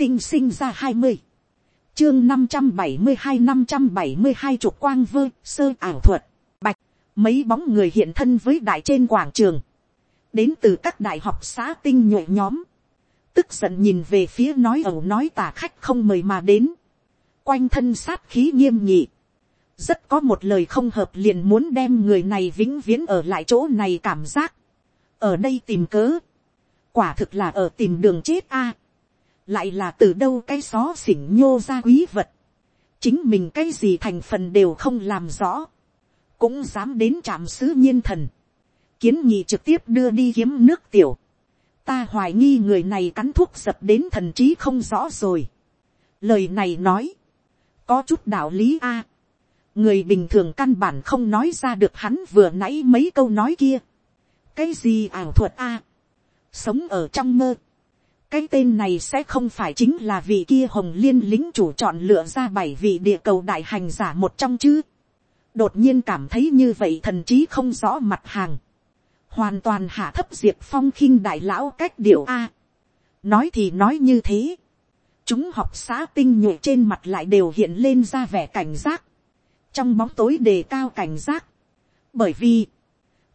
tinh sinh ra hai mươi, chương năm trăm bảy mươi hai năm trăm bảy mươi hai trục quang vơ sơ ảo thuật, bạch, mấy bóng người hiện thân với đại trên quảng trường, đến từ các đại học xã tinh nhuệ nhóm, tức giận nhìn về phía nói ẩu nói tà khách không mời mà đến, quanh thân sát khí nghiêm nhị, rất có một lời không hợp liền muốn đem người này vĩnh viễn ở lại chỗ này cảm giác, ở đây tìm cớ, quả thực là ở tìm đường chết a, lại là từ đâu cái xó xỉnh nhô ra quý vật, chính mình cái gì thành phần đều không làm rõ, cũng dám đến trạm sứ nhiên thần, kiến nghị trực tiếp đưa đi kiếm nước tiểu, ta hoài nghi người này cắn thuốc dập đến thần trí không rõ rồi. lời này nói, có chút đạo lý a. À, người bình thường căn bản không nói ra được hắn vừa nãy mấy câu nói kia. cái gì ảo thuật a. sống ở trong mơ cái tên này sẽ không phải chính là vị kia hồng liên lính chủ chọn lựa ra bảy vị địa cầu đại hành giả một trong chứ. đột nhiên cảm thấy như vậy thần trí không rõ mặt hàng hoàn toàn hạ thấp diệp phong khinh đại lão cách điệu a. nói thì nói như thế, chúng học xã tinh nhuệ trên mặt lại đều hiện lên ra vẻ cảnh giác, trong bóng tối đề cao cảnh giác, bởi vì,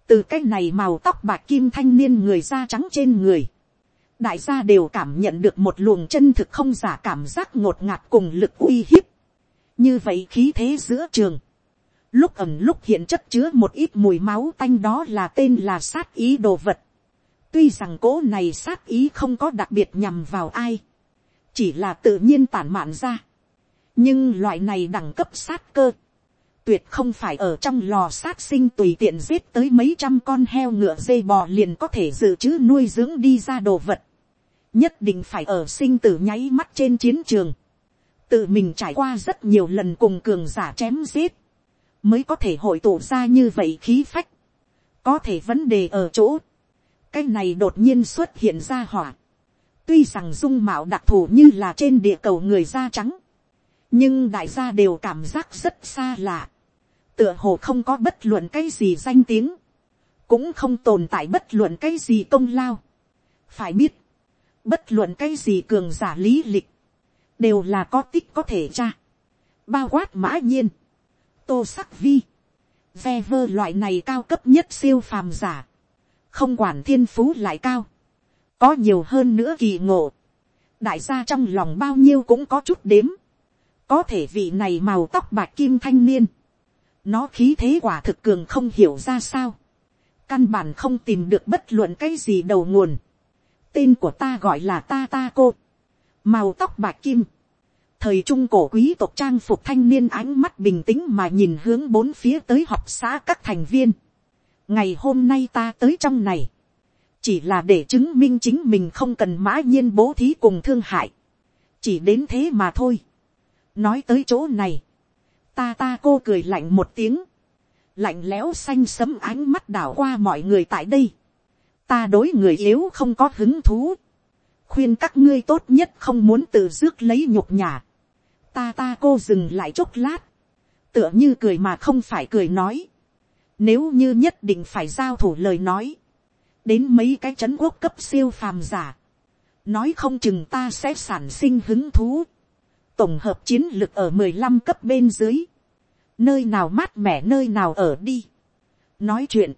từ cái này màu tóc bạc kim thanh niên người da trắng trên người, đại gia đều cảm nhận được một luồng chân thực không giả cảm giác ngột ngạt cùng lực uy hiếp, như vậy khí thế giữa trường, lúc ẩm lúc hiện chất chứa một ít mùi máu tanh đó là tên là sát ý đồ vật. tuy rằng cố này sát ý không có đặc biệt nhằm vào ai, chỉ là tự nhiên tản mạn ra. nhưng loại này đẳng cấp sát cơ, tuyệt không phải ở trong lò sát sinh tùy tiện giết tới mấy trăm con heo ngựa dây bò liền có thể dự trữ nuôi dưỡng đi ra đồ vật nhất định phải ở sinh tử nháy mắt trên chiến trường. tự mình trải qua rất nhiều lần cùng cường giả chém giết mới có thể hội tụ ra như vậy khí phách. có thể vấn đề ở chỗ, cái này đột nhiên xuất hiện ra hỏa. tuy rằng dung mạo đặc thù như là trên địa cầu người da trắng, nhưng đại gia đều cảm giác rất xa lạ. tựa hồ không có bất luận cái gì danh tiếng, cũng không tồn tại bất luận cái gì công lao. phải biết, bất luận cái gì cường giả lý lịch, đều là có tích có thể tra. bao quát mã nhiên, tô sắc vi, ve vơ loại này cao cấp nhất siêu phàm giả, không quản thiên phú lại cao, có nhiều hơn nữa kỳ ngộ, đại gia trong lòng bao nhiêu cũng có chút đếm, có thể vị này màu tóc bạc kim thanh niên, nó khí thế quả thực cường không hiểu ra sao, căn bản không tìm được bất luận cái gì đầu nguồn, tên của ta gọi là ta ta cô, màu tóc bạc kim, thời trung cổ quý tộc trang phục thanh niên ánh mắt bình tĩnh mà nhìn hướng bốn phía tới học xã các thành viên. ngày hôm nay ta tới trong này, chỉ là để chứng minh chính mình không cần mã nhiên bố thí cùng thương hại, chỉ đến thế mà thôi. nói tới chỗ này, ta ta cô cười lạnh một tiếng, lạnh lẽo xanh sấm ánh mắt đảo qua mọi người tại đây ta đối người yếu không có hứng thú, khuyên các ngươi tốt nhất không muốn tự rước lấy nhục nhà ta ta cô dừng lại chốc lát, tựa như cười mà không phải cười nói, nếu như nhất định phải giao thủ lời nói, đến mấy cái c h ấ n quốc cấp siêu phàm giả, nói không chừng ta sẽ sản sinh hứng thú, tổng hợp chiến lược ở mười lăm cấp bên dưới, nơi nào mát mẻ nơi nào ở đi. nói chuyện,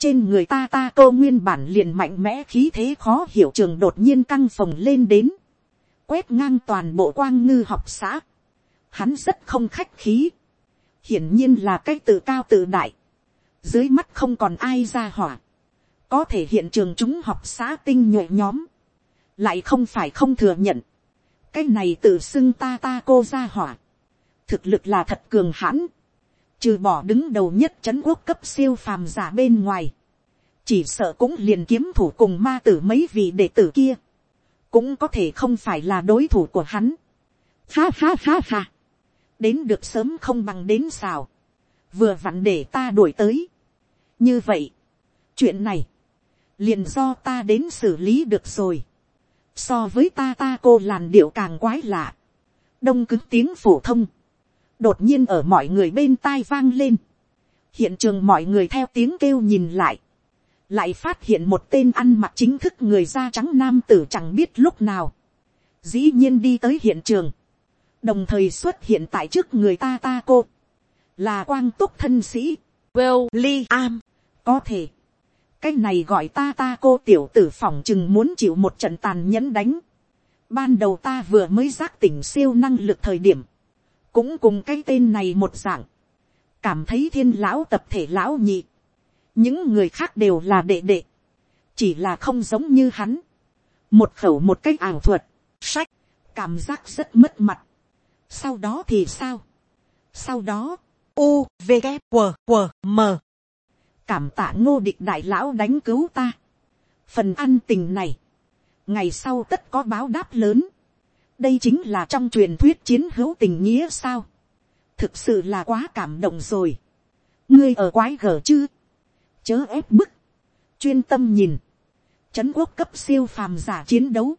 trên người ta ta cô nguyên bản liền mạnh mẽ khí thế khó hiểu trường đột nhiên căng phồng lên đến, quét ngang toàn bộ quang ngư học xã. Hắn rất không khách khí. Hiển nhiên là cái tự cao tự đại. Dưới mắt không còn ai ra hỏa. Có thể hiện trường chúng học xã tinh nhuệ nhóm. Lại không phải không thừa nhận. Cái này tự xưng ta ta cô ra hỏa. Thực lực là thật cường hãn. Trừ bỏ đứng đầu nhất chấn quốc cấp siêu phàm giả bên ngoài. Chỉ sợ cũng liền kiếm thủ cùng ma tử mấy vị đệ tử kia cũng có thể không phải là đối thủ của hắn. Ha ha ha ha, đến được sớm không bằng đến xào, vừa vặn để ta đuổi tới. như vậy, chuyện này, liền do ta đến xử lý được rồi. so với ta ta cô làn điệu càng quái lạ, đông cứng tiếng phổ thông, đột nhiên ở mọi người bên tai vang lên. hiện trường mọi người theo tiếng kêu nhìn lại, lại phát hiện một tên ăn mặc chính thức người da trắng nam tử chẳng biết lúc nào, dĩ nhiên đi tới hiện trường, đồng thời xuất hiện tại trước người ta ta cô, là quang túc thân sĩ, Will Liam, có thể, cái này gọi ta ta cô tiểu tử phỏng chừng muốn chịu một trận tàn nhẫn đánh. Ban đầu ta vừa mới giác tỉnh siêu năng lực thời điểm, cũng cùng cái tên này một dạng, cảm thấy thiên lão tập thể lão nhị, những người khác đều là đệ đệ, chỉ là không giống như hắn, một khẩu một cách ảo thuật, sách, cảm giác rất mất mặt. sau đó thì sao, sau đó, U, V, g W, q M. cảm tạ ngô địch đại lão đánh cứu ta. phần ăn tình này, ngày sau tất có báo đáp lớn đây chính là trong truyền thuyết chiến hữu tình nghĩa sao. thực sự là quá cảm động rồi. ngươi ở quái gở chứ. chớ ép bức. chuyên tâm nhìn. trấn quốc cấp siêu phàm giả chiến đấu.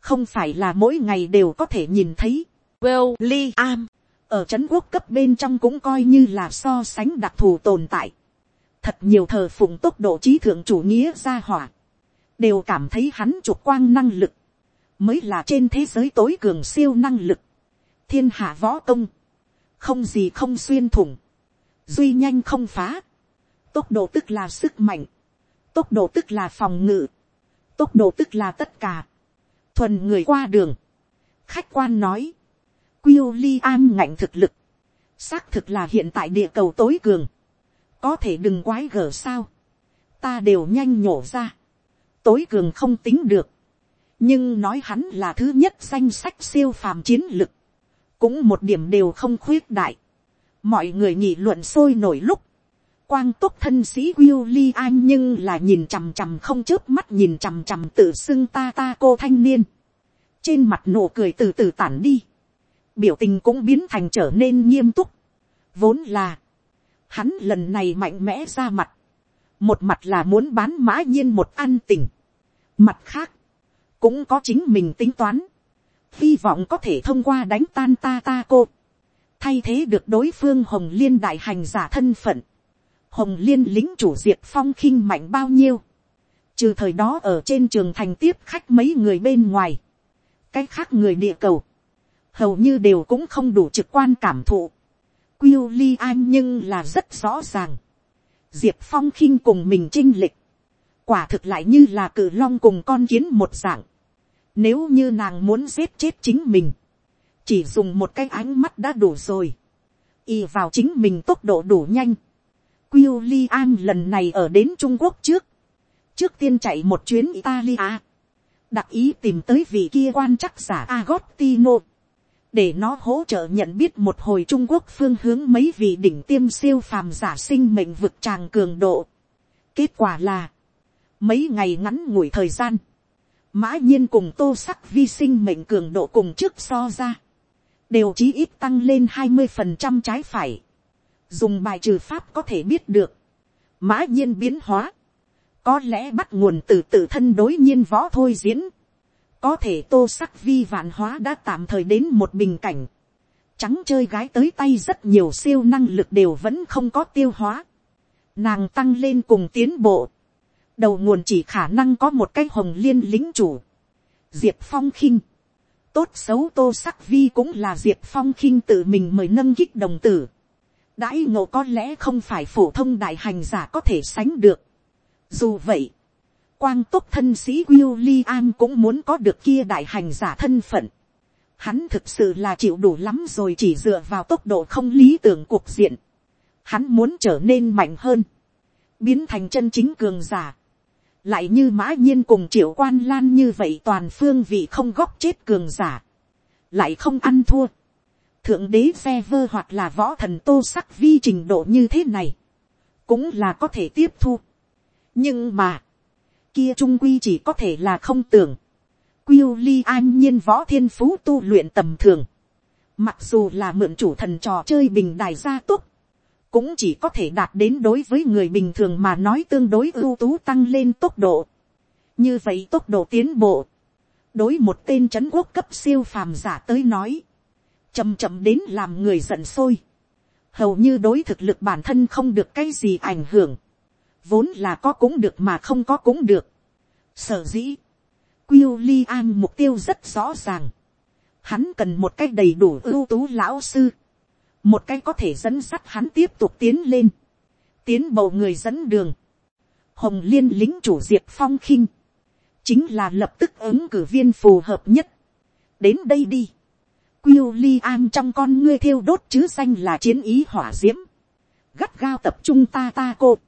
không phải là mỗi ngày đều có thể nhìn thấy. Well, Liam, ở trấn quốc cấp bên trong cũng coi như là so sánh đặc thù tồn tại. Thật nhiều thờ phụng tốc độ trí thượng chủ nghĩa gia hỏa. Đều cảm thấy hắn trục quang năng lực. Mới là trên thế giới tối cường siêu năng lực. Thiên hạ võ công. Không gì không xuyên thủng. Duy nhanh không phá. Tốc độ tức là sức mạnh. Tốc độ tức là phòng ngự. Tốc độ tức là tất cả. Thuần người qua đường. Khách quan nói, quyêu ly an ngạnh thực lực. Xác thực là hiện tại địa cầu tối cường. Có thể đừng quái gở sao. Ta đều nhanh nhổ ra. Tối cường không tính được. Nhưng nói hắn là thứ nhất danh sách siêu phàm chiến lực. Cũng một điểm đều không khuyết đại. Mọi người nghị luận sôi nổi lúc. Quang túc thân sĩ William nhưng là nhìn chằm chằm không chớp mắt nhìn chằm chằm tự xưng ta ta cô thanh niên. Trên mặt nụ cười từ từ tản đi biểu tình cũng biến thành trở nên nghiêm túc. Vốn là, hắn lần này mạnh mẽ ra mặt, một mặt là muốn bán mã nhiên một ăn tình, mặt khác, cũng có chính mình tính toán, hy vọng có thể thông qua đánh tan ta ta cô, thay thế được đối phương hồng liên đại hành giả thân phận, hồng liên lính chủ diệt phong khinh mạnh bao nhiêu, trừ thời đó ở trên trường thành tiếp khách mấy người bên ngoài, cái khác người địa cầu, hầu như đều cũng không đủ trực quan cảm thụ. William nhưng là rất rõ ràng. Diệp Phong khinh cùng mình trinh lịch. Quả thực lại như là cử long cùng con kiến một dạng. Nếu như nàng muốn giết chết chính mình. Chỉ dùng một cái ánh mắt đã đủ rồi. Y vào chính mình tốc độ đủ nhanh. William lần này ở đến Trung Quốc trước. Trước tiên chạy một chuyến Italia. Đặc ý tìm tới vị kia quan chắc giả Agostino để nó hỗ trợ nhận biết một hồi trung quốc phương hướng mấy vị đỉnh tiêm siêu phàm giả sinh mệnh vực tràng cường độ. kết quả là, mấy ngày ngắn ngủi thời gian, mã nhiên cùng tô sắc vi sinh mệnh cường độ cùng trước so ra, đều chí ít tăng lên hai mươi phần trăm trái phải. dùng bài trừ pháp có thể biết được, mã nhiên biến hóa, có lẽ bắt nguồn từ tự thân đối nhiên võ thôi diễn, có thể tô sắc vi vạn hóa đã tạm thời đến một bình cảnh. Trắng chơi gái tới tay rất nhiều siêu năng lực đều vẫn không có tiêu hóa. Nàng tăng lên cùng tiến bộ. Đầu nguồn chỉ khả năng có một cái hồng liên lính chủ. Diệp phong khinh. Tốt xấu tô sắc vi cũng là diệp phong khinh tự mình mời nâng kích đồng tử. Đãi ngộ có lẽ không phải phổ thông đại hành giả có thể sánh được. Dù vậy, quang túc thân sĩ William cũng muốn có được kia đại hành giả thân phận. Hắn thực sự là chịu đủ lắm rồi chỉ dựa vào tốc độ không lý tưởng cuộc diện. Hắn muốn trở nên mạnh hơn. Biến thành chân chính cường giả. Lại như mã nhiên cùng triệu quan lan như vậy toàn phương vị không góc chết cường giả. Lại không ăn thua. Thượng đế xe vơ hoặc là võ thần tô sắc vi trình độ như thế này. Cũng là có thể tiếp thu. Nhưng mà, kia trung quy chỉ có thể là không tưởng. Quyêu ly an nhiên võ thiên phú tu luyện tầm thường. Mặc dù là mượn chủ thần trò chơi bình đài gia túc. Cũng chỉ có thể đạt đến đối với người bình thường mà nói tương đối ưu tú tăng lên tốc độ. Như vậy tốc độ tiến bộ. Đối một tên trấn quốc cấp siêu phàm giả tới nói. chậm chậm đến làm người giận sôi. Hầu như đối thực lực bản thân không được cái gì ảnh hưởng vốn là có cũng được mà không có cũng được. Sở dĩ, William mục tiêu rất rõ ràng. Hắn cần một cách đầy đủ ưu tú lão sư. Một cách có thể dẫn sắt hắn tiếp tục tiến lên. Tiến bầu người dẫn đường. Hồng liên lính chủ diệp phong khinh. Chính là lập tức ứng cử viên phù hợp nhất. Đến đây đi. quyêu ly an trong con ngươi thiêu đốt chứ xanh là chiến ý hỏa diễm. Gắt gao tập trung ta ta cô.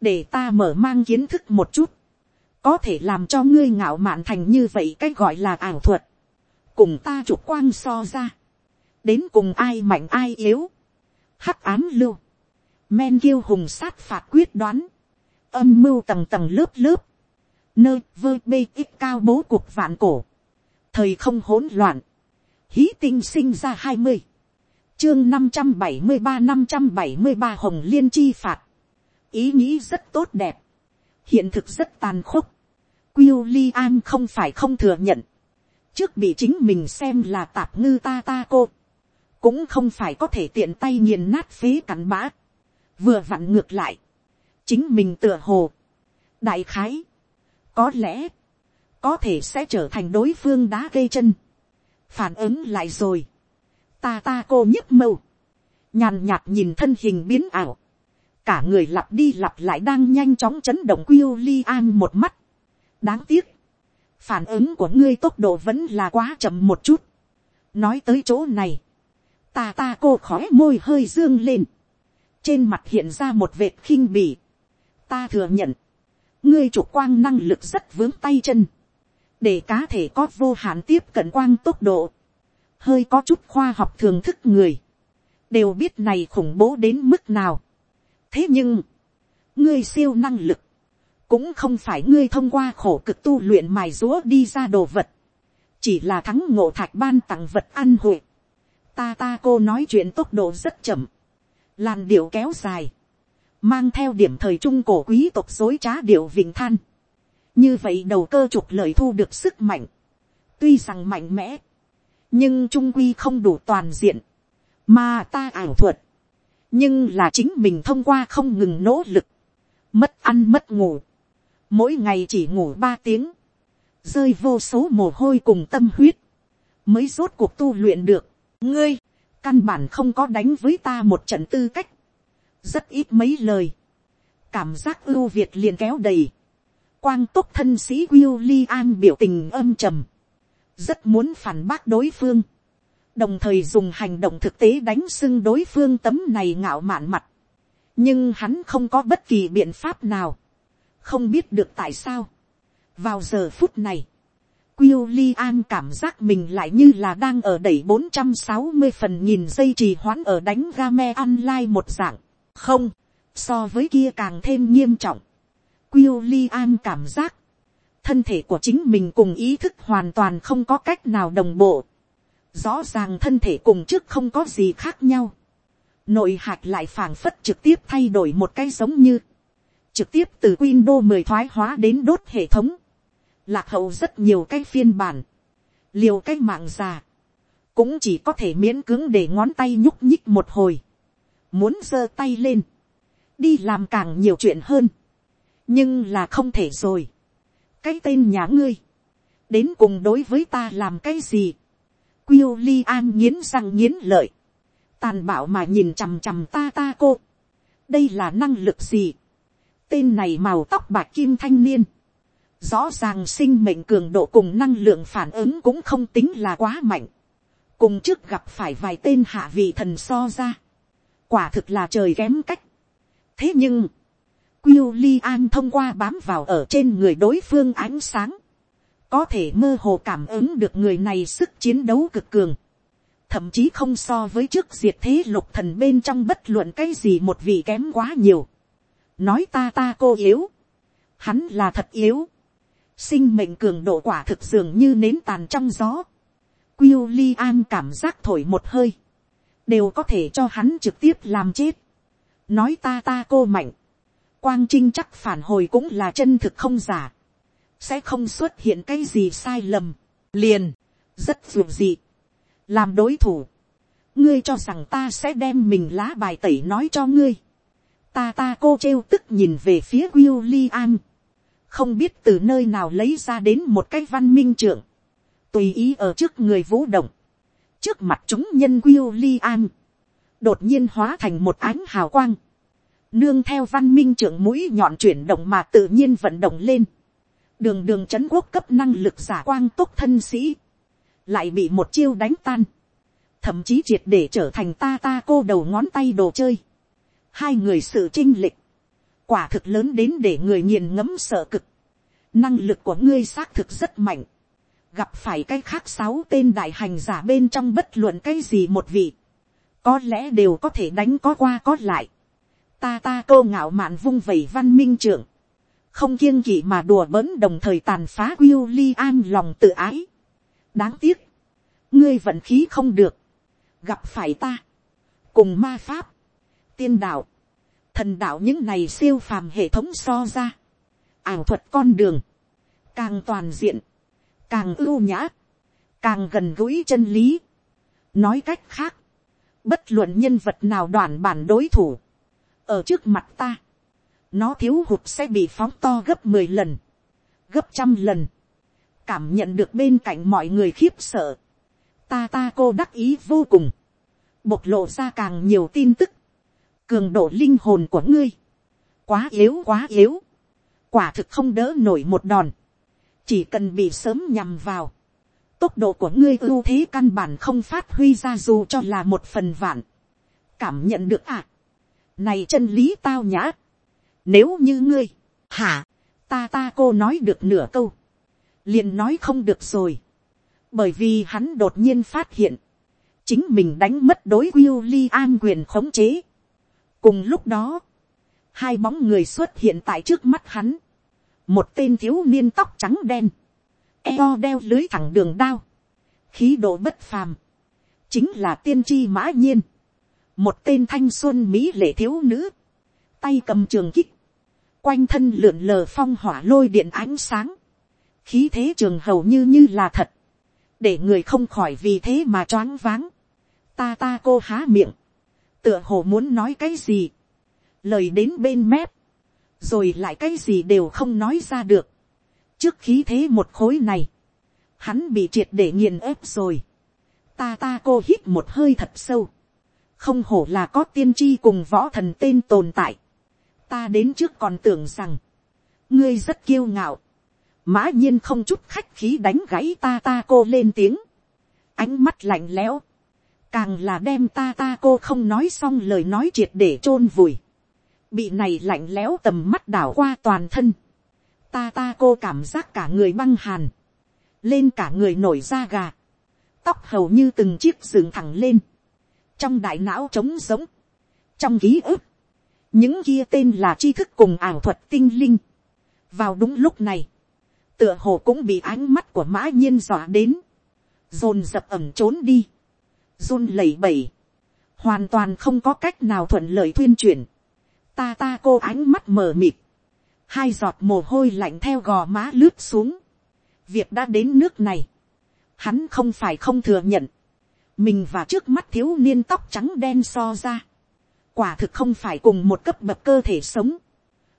Để ta mở mang kiến thức một chút có thể làm cho ngươi ngạo mạn thành như vậy cái gọi là ảo thuật, cùng ta chụp quang so ra, đến cùng ai mạnh ai yếu, hắc ám lưu, men kiêu hùng sát phạt quyết đoán, âm mưu tầng tầng lớp lớp, nơi vơ bê ít cao bố cuộc vạn cổ, thời không hỗn loạn, hí tinh sinh ra hai mươi, chương năm trăm bảy mươi ba năm trăm bảy mươi ba hồng liên chi phạt, ý nghĩ rất tốt đẹp, hiện thực rất tàn khốc, William không phải không thừa nhận. Trước bị chính mình xem là tạp ngư ta ta cô. Cũng không phải có thể tiện tay nghiền nát phế cắn bã. Vừa vặn ngược lại. Chính mình tựa hồ. Đại khái. Có lẽ. Có thể sẽ trở thành đối phương đá gây chân. Phản ứng lại rồi. Ta ta cô nhức mâu. Nhàn nhạt nhìn thân hình biến ảo. Cả người lặp đi lặp lại đang nhanh chóng chấn động yêu li an một mắt đáng tiếc, phản ứng của ngươi tốc độ vẫn là quá chậm một chút. nói tới chỗ này, ta ta cô khói môi hơi dương lên, trên mặt hiện ra một vệt khinh bỉ. ta thừa nhận, ngươi chủ quang năng lực rất vướng tay chân, để cá thể có vô hạn tiếp cận quang tốc độ, hơi có chút khoa học thường thức người, đều biết này khủng bố đến mức nào. thế nhưng, ngươi siêu năng lực, cũng không phải ngươi thông qua khổ cực tu luyện mài rúa đi ra đồ vật, chỉ là thắng ngộ thạch ban tặng vật ăn hội. Ta ta cô nói chuyện tốc độ rất chậm, làn điệu kéo dài, mang theo điểm thời trung cổ quý tộc dối trá điệu vịnh than. như vậy đầu cơ trục lợi thu được sức mạnh, tuy rằng mạnh mẽ, nhưng trung quy không đủ toàn diện, mà ta ảo thuật, nhưng là chính mình thông qua không ngừng nỗ lực, mất ăn mất ngủ, mỗi ngày chỉ ngủ ba tiếng, rơi vô số mồ hôi cùng tâm huyết, mới rốt cuộc tu luyện được ngươi, căn bản không có đánh với ta một trận tư cách, rất ít mấy lời, cảm giác ưu việt liền kéo đầy, quang túc thân sĩ William an biểu tình âm trầm, rất muốn phản bác đối phương, đồng thời dùng hành động thực tế đánh sưng đối phương tấm này ngạo mạn mặt, nhưng hắn không có bất kỳ biện pháp nào, không biết được tại sao. vào giờ phút này, William cảm giác mình lại như là đang ở đẩy 460 phần nghìn giây trì hoãn ở đánh game online một dạng. Không, so với kia càng thêm nghiêm trọng. William cảm giác, thân thể của chính mình cùng ý thức hoàn toàn không có cách nào đồng bộ. Rõ ràng thân thể cùng trước không có gì khác nhau. Nội hạch lại phảng phất trực tiếp thay đổi một cái giống như trực tiếp từ Windows 10 thoái hóa đến đốt hệ thống, lạc hậu rất nhiều cái phiên bản, liều cái mạng già, cũng chỉ có thể miễn cưỡng để ngón tay nhúc nhích một hồi, muốn giơ tay lên, đi làm càng nhiều chuyện hơn, nhưng là không thể rồi, cái tên nhà ngươi, đến cùng đối với ta làm cái gì, Quyêu li an nghiến răng nghiến lợi, tàn bạo mà nhìn chằm chằm ta ta cô, đây là năng lực gì, Tên này màu tóc bạc kim thanh niên. Rõ ràng sinh mệnh cường độ cùng năng lượng phản ứng cũng không tính là quá mạnh. Cùng trước gặp phải vài tên hạ vị thần so ra. Quả thực là trời kém cách. Thế nhưng. William thông qua bám vào ở trên người đối phương ánh sáng. Có thể mơ hồ cảm ứng được người này sức chiến đấu cực cường. Thậm chí không so với trước diệt thế lục thần bên trong bất luận cái gì một vị kém quá nhiều nói ta ta cô yếu, hắn là thật yếu, sinh mệnh cường độ quả thực dường như nến tàn trong gió, Quyêu li an cảm giác thổi một hơi, đều có thể cho hắn trực tiếp làm chết, nói ta ta cô mạnh, quang trinh chắc phản hồi cũng là chân thực không giả, sẽ không xuất hiện cái gì sai lầm, liền, rất dù gì, làm đối thủ, ngươi cho rằng ta sẽ đem mình lá bài tẩy nói cho ngươi, ta ta cô trêu tức nhìn về phía William không biết từ nơi nào lấy ra đến một cái văn minh trưởng, tùy ý ở trước người vũ động, trước mặt chúng nhân William, đột nhiên hóa thành một ánh hào quang, nương theo văn minh trưởng mũi nhọn chuyển động mà tự nhiên vận động lên, đường đường c h ấ n quốc cấp năng lực giả quang túc thân sĩ, lại bị một chiêu đánh tan, thậm chí triệt để trở thành ta ta cô đầu ngón tay đồ chơi, hai người sự chinh lịch, quả thực lớn đến để người nghiền ngẫm sợ cực, năng lực của ngươi xác thực rất mạnh, gặp phải cái khác sáu tên đại hành giả bên trong bất luận cái gì một vị, có lẽ đều có thể đánh có qua có lại, ta ta câu ngạo mạn vung vẩy văn minh trưởng, không kiêng kỵ mà đùa bỡn đồng thời tàn phá William lòng tự ái. đáng tiếc, ngươi vận khí không được, gặp phải ta, cùng ma pháp, tiên đạo, thần đạo những này siêu phàm hệ thống so ra, ảo thuật con đường, càng toàn diện, càng ưu nhã, càng gần gũi chân lý. nói cách khác, bất luận nhân vật nào đoàn bản đối thủ, ở trước mặt ta, nó thiếu hụt sẽ bị phóng to gấp mười lần, gấp trăm lần, cảm nhận được bên cạnh mọi người khiếp sợ, ta ta cô đắc ý vô cùng, bộc lộ ra càng nhiều tin tức, cường độ linh hồn của ngươi, quá yếu quá yếu, quả thực không đỡ nổi một đòn, chỉ cần bị sớm nhằm vào, tốc độ của ngươi ưu thế căn bản không phát huy ra dù cho là một phần vạn, cảm nhận được à, này chân lý tao nhã, nếu như ngươi, hả, ta ta cô nói được nửa câu. Liền nói không được rồi. Bởi vì hắn đột nhiên phát hiện. Chính mình đánh mất đối William quyền khống chế. Cùng lúc đó, hai bóng người xuất hiện tại trước mắt hắn. Một tên thiếu niên tóc trắng đen. Eo đeo lưới thẳng đường đao. Khí độ bất phàm. Chính là tiên tri mã nhiên. Một tên thanh xuân mỹ lệ thiếu nữ. Tay cầm trường kích quanh thân lượn lờ phong hỏa lôi điện ánh sáng, khí thế trường hầu như như là thật, để người không khỏi vì thế mà choáng váng, ta ta cô há miệng, tựa hồ muốn nói cái gì, lời đến bên mép, rồi lại cái gì đều không nói ra được, trước khí thế một khối này, hắn bị triệt để nghiền ép rồi, ta ta cô hít một hơi thật sâu, không hổ là có tiên tri cùng võ thần tên tồn tại, ta đến trước còn tưởng rằng, ngươi rất kiêu ngạo, mã nhiên không chút khách khí đánh gãy ta ta cô lên tiếng, ánh mắt lạnh lẽo, càng là đem ta ta cô không nói xong lời nói triệt để t r ô n vùi, bị này lạnh lẽo tầm mắt đảo qua toàn thân, ta ta cô cảm giác cả người băng hàn, lên cả người nổi da gà, tóc hầu như từng chiếc dựng thẳng lên, trong đại não trống giống, trong ký ức, những kia tên là tri thức cùng ảo thuật tinh linh. vào đúng lúc này, tựa hồ cũng bị ánh mắt của mã nhiên dọa đến, dồn dập ẩm trốn đi, run lẩy bẩy, hoàn toàn không có cách nào thuận lợi tuyên truyền, ta ta cô ánh mắt mờ mịt, hai giọt mồ hôi lạnh theo gò má lướt xuống, việc đã đến nước này, hắn không phải không thừa nhận, mình và trước mắt thiếu niên tóc trắng đen so ra, quả thực không phải cùng một cấp bậc cơ thể sống.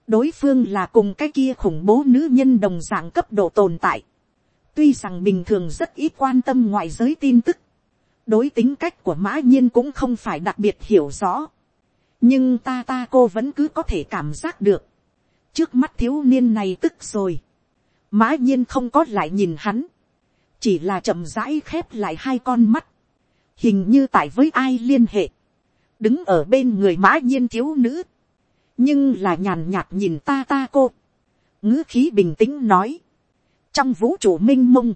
đối phương là cùng cái kia khủng bố nữ nhân đồng dạng cấp độ tồn tại. tuy rằng bình thường rất ít quan tâm ngoại giới tin tức đối tính cách của mã nhiên cũng không phải đặc biệt hiểu rõ. nhưng ta ta cô vẫn cứ có thể cảm giác được. trước mắt thiếu niên này tức rồi. mã nhiên không có lại nhìn hắn. chỉ là chậm rãi khép lại hai con mắt. hình như tại với ai liên hệ đứng ở bên người mã nhiên thiếu nữ, nhưng là nhàn nhạt nhìn ta ta cô, ngữ khí bình tĩnh nói, trong vũ trụ m i n h mông,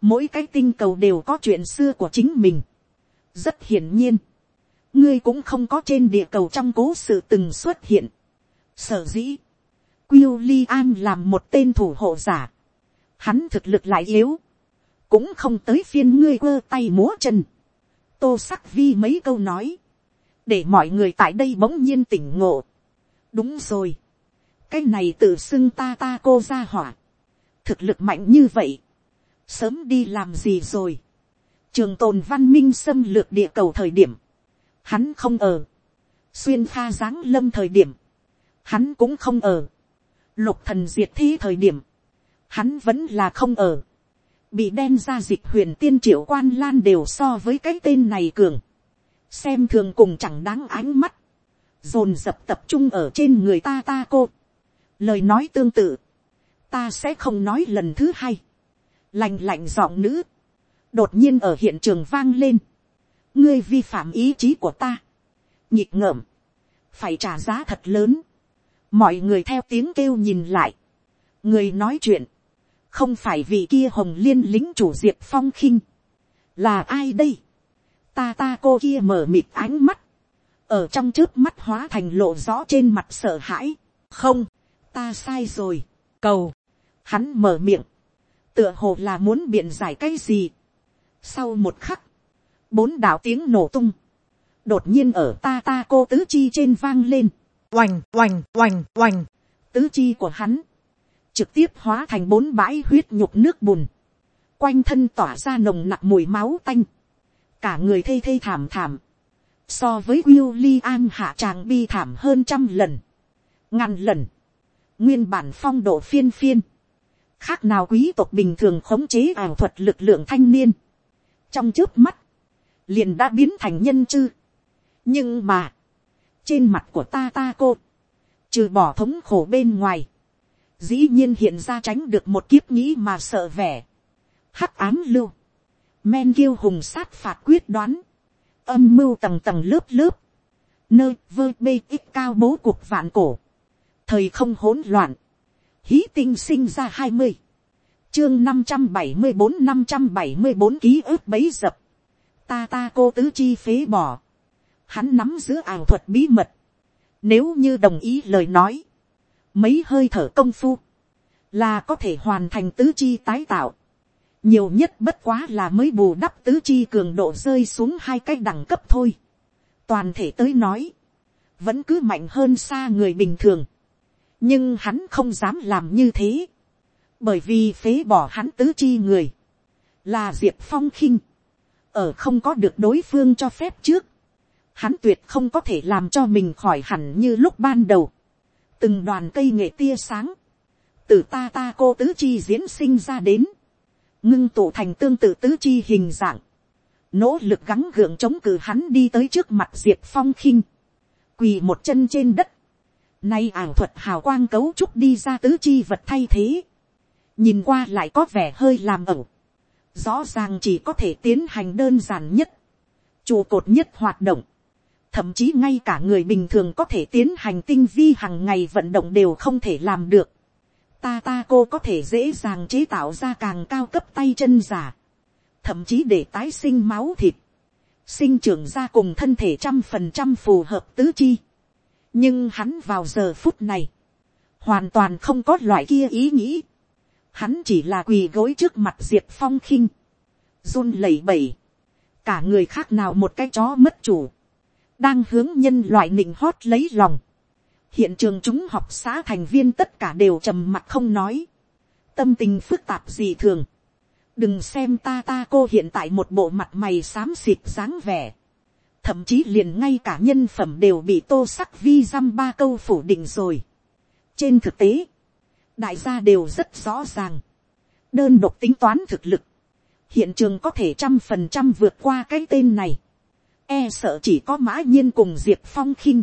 mỗi cái tinh cầu đều có chuyện xưa của chính mình, rất hiển nhiên, ngươi cũng không có trên địa cầu trong cố sự từng xuất hiện, sở dĩ, Quyêu Li An làm một tên thủ hộ giả, hắn thực lực lại yếu, cũng không tới phiên ngươi quơ tay múa chân, tô sắc vi mấy câu nói, để mọi người tại đây bỗng nhiên tỉnh ngộ. đúng rồi, cái này tự xưng ta ta cô ra hỏa, thực lực mạnh như vậy, sớm đi làm gì rồi, trường tồn văn minh xâm lược địa cầu thời điểm, hắn không ở, xuyên pha giáng lâm thời điểm, hắn cũng không ở, lục thần diệt thi thời điểm, hắn vẫn là không ở, bị đem ra dịch huyền tiên triệu quan lan đều so với cái tên này cường, xem thường cùng chẳng đáng ánh mắt, dồn dập tập trung ở trên người ta ta cô, lời nói tương tự, ta sẽ không nói lần thứ hai, lành lạnh giọng nữ, đột nhiên ở hiện trường vang lên, ngươi vi phạm ý chí của ta, nhịp ngợm, phải trả giá thật lớn, mọi người theo tiếng kêu nhìn lại, người nói chuyện, không phải vì kia hồng liên lính chủ diệp phong khinh, là ai đây, ta ta cô kia mở mịt ánh mắt, ở trong trước mắt hóa thành lộ rõ trên mặt sợ hãi, không, ta sai rồi, cầu, hắn mở miệng, tựa hồ là muốn biện giải cái gì. sau một khắc, bốn đạo tiếng nổ tung, đột nhiên ở ta ta cô tứ chi trên vang lên, oành oành oành oành, tứ chi của hắn, trực tiếp hóa thành bốn bãi huyết nhục nước bùn, quanh thân tỏa ra nồng nặc mùi máu tanh, cả người thây thê thảm thảm, so với William hạ tràng bi thảm hơn trăm lần, ngàn lần, nguyên bản phong độ phiên phiên, khác nào quý tộc bình thường khống chế ảo thuật lực lượng thanh niên, trong trước mắt, liền đã biến thành nhân chư. nhưng mà, trên mặt của ta ta cô, trừ bỏ thống khổ bên ngoài, dĩ nhiên hiện ra tránh được một kiếp nghĩ mà sợ vẻ, hắc ám lưu, men kiêu hùng sát phạt quyết đoán, âm mưu tầng tầng lớp lớp, nơi vơ bê ít cao bố cuộc vạn cổ, thời không hỗn loạn, hí tinh sinh ra hai mươi, chương năm trăm bảy mươi bốn năm trăm bảy mươi bốn ký ức bấy dập, ta ta cô tứ chi phế bỏ, hắn nắm giữ ảo thuật bí mật, nếu như đồng ý lời nói, mấy hơi thở công phu, là có thể hoàn thành tứ chi tái tạo, nhiều nhất bất quá là mới bù đắp tứ chi cường độ rơi xuống hai cái đẳng cấp thôi, toàn thể tới nói, vẫn cứ mạnh hơn xa người bình thường, nhưng hắn không dám làm như thế, bởi vì phế bỏ hắn tứ chi người, là diệp phong khinh, ở không có được đối phương cho phép trước, hắn tuyệt không có thể làm cho mình khỏi hẳn như lúc ban đầu, từng đoàn cây nghệ tia sáng, từ ta ta cô tứ chi diễn sinh ra đến, ngưng tụ thành tương tự tứ chi hình dạng, nỗ lực gắng gượng chống cử hắn đi tới trước mặt diệp phong khinh, quỳ một chân trên đất, Nay ảo thuật hào quang cấu trúc đi ra tứ chi vật thay thế. Nhìn qua lại có vẻ hơi làm ẩu. Rõ ràng chỉ có thể tiến hành đơn giản nhất. Trụ cột nhất hoạt động. Thậm chí ngay cả người bình thường có thể tiến hành tinh vi hàng ngày vận động đều không thể làm được. Ta ta cô có thể dễ dàng chế tạo ra càng cao cấp tay chân giả. Thậm chí để tái sinh máu thịt. Sinh trưởng ra cùng thân thể trăm phần trăm phù hợp tứ chi nhưng hắn vào giờ phút này, hoàn toàn không có loại kia ý nghĩ. Hắn chỉ là quỳ gối trước mặt diệp phong khinh, run lẩy bẩy, cả người khác nào một cái chó mất chủ, đang hướng nhân loại nịnh hót lấy lòng. hiện trường chúng học xã thành viên tất cả đều trầm mặt không nói, tâm tình phức tạp gì thường. đừng xem ta ta cô hiện tại một bộ mặt mày xám xịt dáng vẻ, thậm chí liền ngay cả nhân phẩm đều bị tô sắc vi dăm ba câu phủ định rồi. trên thực tế, đại gia đều rất rõ ràng, đơn độc tính toán thực lực, hiện trường có thể trăm phần trăm vượt qua cái tên này, e sợ chỉ có mã nhiên cùng diệp phong khinh,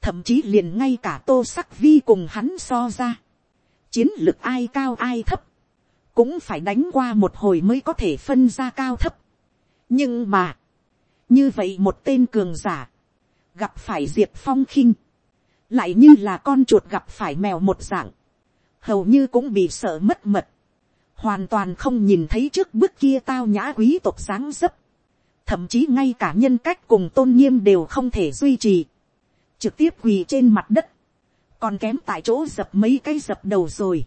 thậm chí liền ngay cả tô sắc vi cùng hắn so ra, chiến lược ai cao ai thấp, cũng phải đánh qua một hồi mới có thể phân ra cao thấp. nhưng mà, như vậy một tên cường giả, gặp phải diệp phong khinh, lại như là con chuột gặp phải mèo một dạng, hầu như cũng bị sợ mất mật, hoàn toàn không nhìn thấy trước bước kia tao nhã quý tộc sáng dấp, thậm chí ngay cả nhân cách cùng tôn nghiêm đều không thể duy trì, trực tiếp quỳ trên mặt đất, còn kém tại chỗ dập mấy cái dập đầu rồi,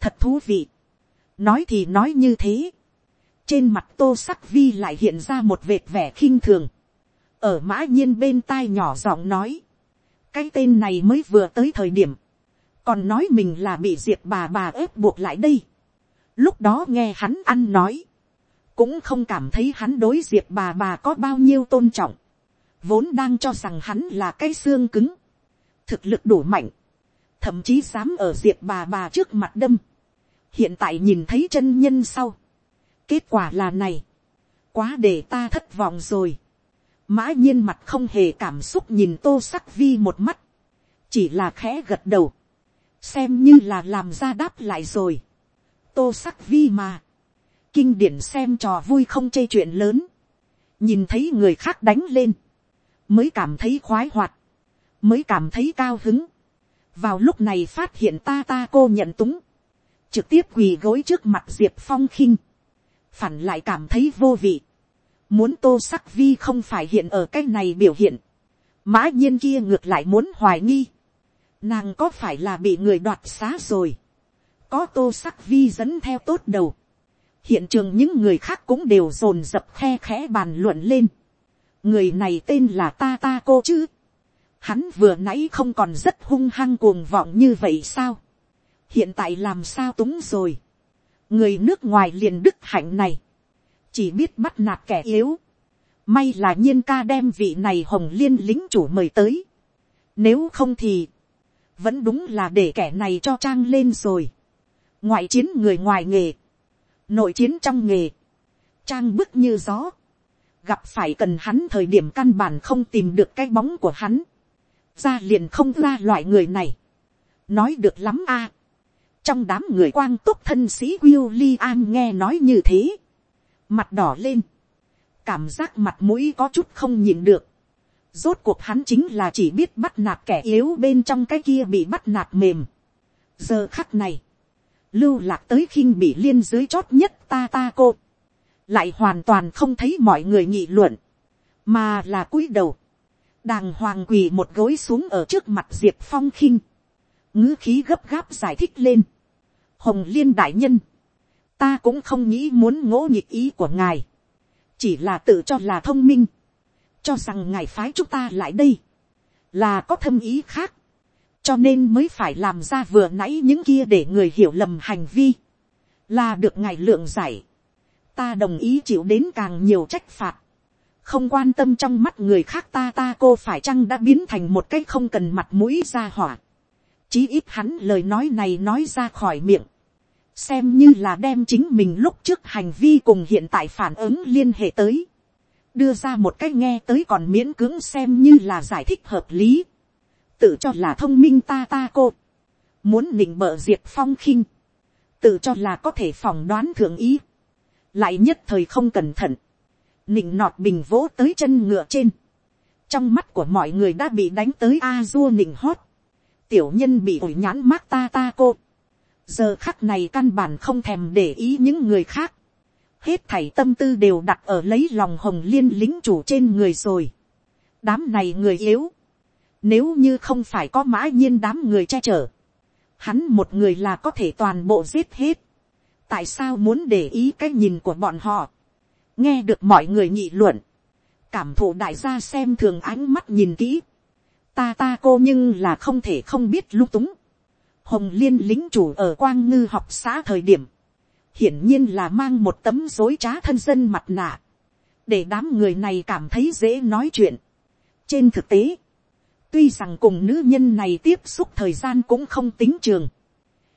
thật thú vị, nói thì nói như thế, trên mặt tô sắc vi lại hiện ra một vệt vẻ khinh thường, ở mã nhiên bên tai nhỏ giọng nói, cái tên này mới vừa tới thời điểm, còn nói mình là bị diệt bà bà ép buộc lại đây. lúc đó nghe hắn ăn nói, cũng không cảm thấy hắn đối diệt bà bà có bao nhiêu tôn trọng, vốn đang cho rằng hắn là cái xương cứng, thực lực đủ mạnh, thậm chí dám ở diệp bà bà trước mặt đâm, hiện tại nhìn thấy chân nhân sau, kết quả là này, quá để ta thất vọng rồi, mã nhiên mặt không hề cảm xúc nhìn tô sắc vi một mắt, chỉ là khẽ gật đầu, xem như là làm ra đáp lại rồi, tô sắc vi mà, kinh điển xem trò vui không chê chuyện lớn, nhìn thấy người khác đánh lên, mới cảm thấy khoái hoạt, mới cảm thấy cao hứng, vào lúc này phát hiện ta ta cô nhận túng, trực tiếp quỳ gối trước mặt diệp phong khinh, phản lại cảm thấy vô vị, muốn tô sắc vi không phải hiện ở cái này biểu hiện, mã nhiên kia ngược lại muốn hoài nghi, nàng có phải là bị người đoạt xá rồi, có tô sắc vi dẫn theo tốt đầu, hiện trường những người khác cũng đều rồn dập khe khẽ bàn luận lên, người này tên là ta ta cô chứ, hắn vừa nãy không còn rất hung hăng cuồng vọng như vậy sao, hiện tại làm sao túng rồi, người nước ngoài liền đức hạnh này, chỉ biết bắt nạt kẻ yếu, may là nhiên ca đem vị này hồng liên lính chủ mời tới, nếu không thì, vẫn đúng là để kẻ này cho trang lên rồi, ngoại chiến người ngoài nghề, nội chiến trong nghề, trang bức như gió, gặp phải cần hắn thời điểm căn bản không tìm được cái bóng của hắn, ra liền không ra loại người này, nói được lắm a, trong đám người quang túc thân sĩ William nghe nói như thế, mặt đỏ lên, cảm giác mặt mũi có chút không nhìn được, rốt cuộc hắn chính là chỉ biết bắt nạt kẻ yếu bên trong cái kia bị bắt nạt mềm. giờ khắc này, lưu lạc tới khinh bị liên dưới chót nhất ta ta cô, lại hoàn toàn không thấy mọi người nghị luận, mà là cúi đầu, đàng hoàng quỳ một gối xuống ở trước mặt diệp phong khinh, ngữ khí gấp gáp giải thích lên, hồng liên đại nhân, ta cũng không nghĩ muốn ngỗ nhịp ý của ngài, chỉ là tự cho là thông minh, cho rằng ngài phái chúng ta lại đây, là có thâm ý khác, cho nên mới phải làm ra vừa nãy những kia để người hiểu lầm hành vi, là được ngài lượng giải, ta đồng ý chịu đến càng nhiều trách phạt, không quan tâm trong mắt người khác ta ta cô phải chăng đã biến thành một cái không cần mặt mũi ra hỏa, chí ít hắn lời nói này nói ra khỏi miệng, xem như là đem chính mình lúc trước hành vi cùng hiện tại phản ứng liên hệ tới, đưa ra một cách nghe tới còn miễn cưỡng xem như là giải thích hợp lý, tự cho là thông minh ta ta cô, muốn nịnh bợ diệt phong khinh, tự cho là có thể phỏng đoán thượng ý, lại nhất thời không cẩn thận, nịnh nọt bình vỗ tới chân ngựa trên, trong mắt của mọi người đã bị đánh tới a dua nịnh hót, tiểu nhân bị ổi nhãn mát ta ta cô, giờ khắc này căn bản không thèm để ý những người khác, hết thảy tâm tư đều đặt ở lấy lòng hồng liên lính chủ trên người rồi. đám này người yếu, nếu như không phải có mã nhiên đám người che chở, hắn một người là có thể toàn bộ giết hết. tại sao muốn để ý cái nhìn của bọn họ, nghe được mọi người nghị luận, cảm thụ đại gia xem thường ánh mắt nhìn kỹ, ta ta cô nhưng là không thể không biết lung túng hồng liên lính chủ ở quang ngư học xã thời điểm, hiển nhiên là mang một tấm dối trá thân dân mặt nạ, để đám người này cảm thấy dễ nói chuyện. trên thực tế, tuy rằng cùng nữ nhân này tiếp xúc thời gian cũng không tính trường,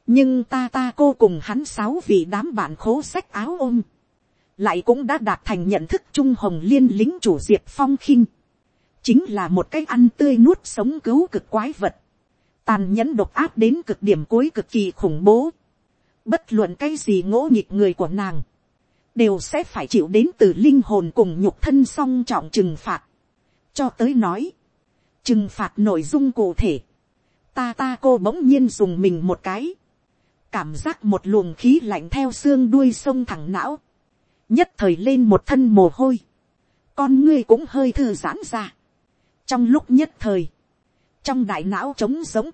nhưng ta ta cô cùng hắn sáu vị đám bạn khố sách áo ôm, lại cũng đã đạt thành nhận thức trung hồng liên lính chủ diệp phong khinh, chính là một cái ăn tươi nuốt sống cứu cực quái vật, tàn nhẫn độc áp đến cực điểm cuối cực kỳ khủng bố, bất luận cái gì ngỗ nghịch người của nàng, đều sẽ phải chịu đến từ linh hồn cùng nhục thân song trọng trừng phạt. cho tới nói, trừng phạt nội dung cụ thể, ta ta cô bỗng nhiên dùng mình một cái, cảm giác một luồng khí lạnh theo xương đuôi sông thẳng não, nhất thời lên một thân mồ hôi, con ngươi cũng hơi thư giãn ra. trong lúc nhất thời, trong đại não trống giống,